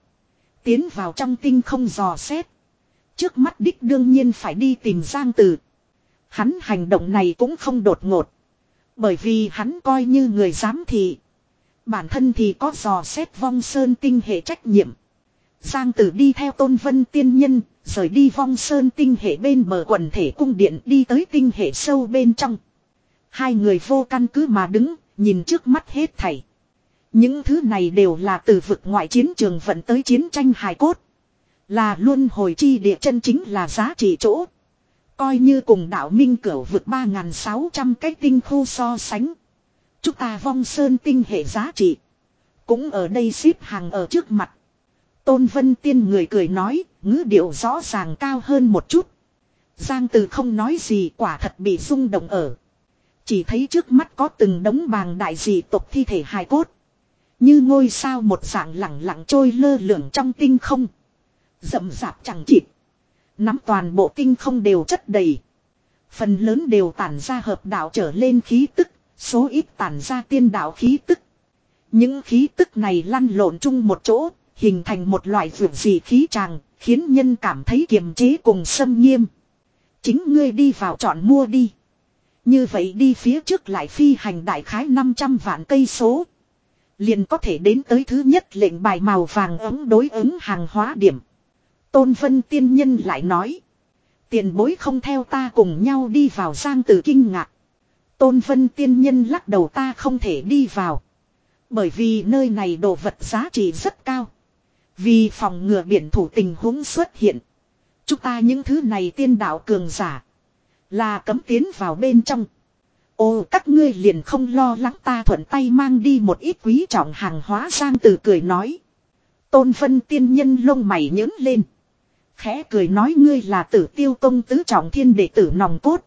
Tiến vào trong tinh không dò xét. Trước mắt đích đương nhiên phải đi tìm Giang Tử. Hắn hành động này cũng không đột ngột. Bởi vì hắn coi như người giám thị. Bản thân thì có dò xét vong sơn tinh hệ trách nhiệm. Giang tử đi theo tôn vân tiên nhân, rời đi vong sơn tinh hệ bên bờ quần thể cung điện đi tới tinh hệ sâu bên trong. Hai người vô căn cứ mà đứng, nhìn trước mắt hết thảy. Những thứ này đều là từ vực ngoại chiến trường vận tới chiến tranh hài cốt. Là luôn hồi chi địa chân chính là giá trị chỗ. Coi như cùng đạo minh cửu vực 3.600 cái tinh khu so sánh. Chúng ta vong sơn tinh hệ giá trị. Cũng ở đây xếp hàng ở trước mặt. Tôn Vân Tiên người cười nói, ngữ điệu rõ ràng cao hơn một chút. Giang Từ không nói gì quả thật bị rung động ở. Chỉ thấy trước mắt có từng đống bàng đại dị tộc thi thể hài cốt. Như ngôi sao một dạng lẳng lặng trôi lơ lửng trong tinh không. Rậm rạp chẳng chịt. Nắm toàn bộ tinh không đều chất đầy. Phần lớn đều tản ra hợp đạo trở lên khí tức, số ít tản ra tiên đạo khí tức. Những khí tức này lăn lộn chung một chỗ, hình thành một loại vượt dị khí tràng, khiến nhân cảm thấy kiềm chế cùng xâm nghiêm. Chính ngươi đi vào chọn mua đi. Như vậy đi phía trước lại phi hành đại khái 500 vạn cây số. Liền có thể đến tới thứ nhất lệnh bài màu vàng ấm đối ứng hàng hóa điểm. Tôn Vân tiên nhân lại nói. Tiền bối không theo ta cùng nhau đi vào giang từ kinh ngạc. Tôn Vân tiên nhân lắc đầu ta không thể đi vào. Bởi vì nơi này đồ vật giá trị rất cao. Vì phòng ngừa biển thủ tình huống xuất hiện. Chúng ta những thứ này tiên đạo cường giả. Là cấm tiến vào bên trong. Ô, các ngươi liền không lo lắng ta thuận tay mang đi một ít quý trọng hàng hóa sang từ cười nói. Tôn phân tiên nhân lông mày nhớn lên. Khẽ cười nói, ngươi là tử tiêu công tứ trọng thiên đệ tử nòng cốt.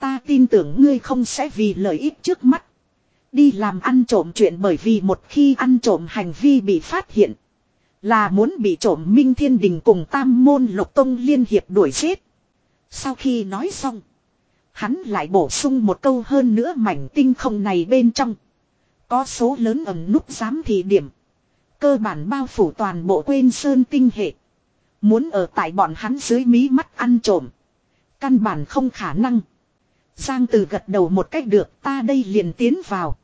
Ta tin tưởng ngươi không sẽ vì lợi ích trước mắt. Đi làm ăn trộm chuyện bởi vì một khi ăn trộm hành vi bị phát hiện. Là muốn bị trộm Minh Thiên Đình cùng Tam Môn Lục Tông liên hiệp đuổi giết. Sau khi nói xong. Hắn lại bổ sung một câu hơn nữa mảnh tinh không này bên trong. Có số lớn ẩn nút giám thị điểm. Cơ bản bao phủ toàn bộ quên sơn tinh hệ. Muốn ở tại bọn hắn dưới mí mắt ăn trộm. Căn bản không khả năng. Giang từ gật đầu một cách được, ta đây liền tiến vào.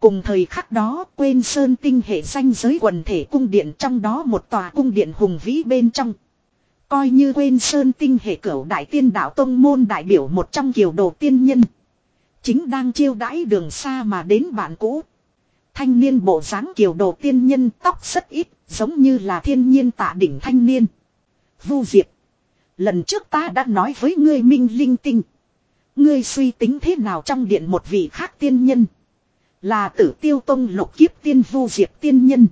Cùng thời khắc đó quên sơn tinh hệ danh giới quần thể cung điện trong đó một tòa cung điện hùng vĩ bên trong. Coi như quên sơn tinh hệ cửu đại tiên đạo tông môn đại biểu một trong kiều đồ tiên nhân. Chính đang chiêu đãi đường xa mà đến bạn cũ. Thanh niên bộ dáng kiều đồ tiên nhân tóc rất ít, giống như là thiên nhiên tạ đỉnh thanh niên. Vu Diệp. Lần trước ta đã nói với ngươi minh linh tinh. Ngươi suy tính thế nào trong điện một vị khác tiên nhân. Là tử tiêu tông lục kiếp tiên Vu Diệp tiên nhân.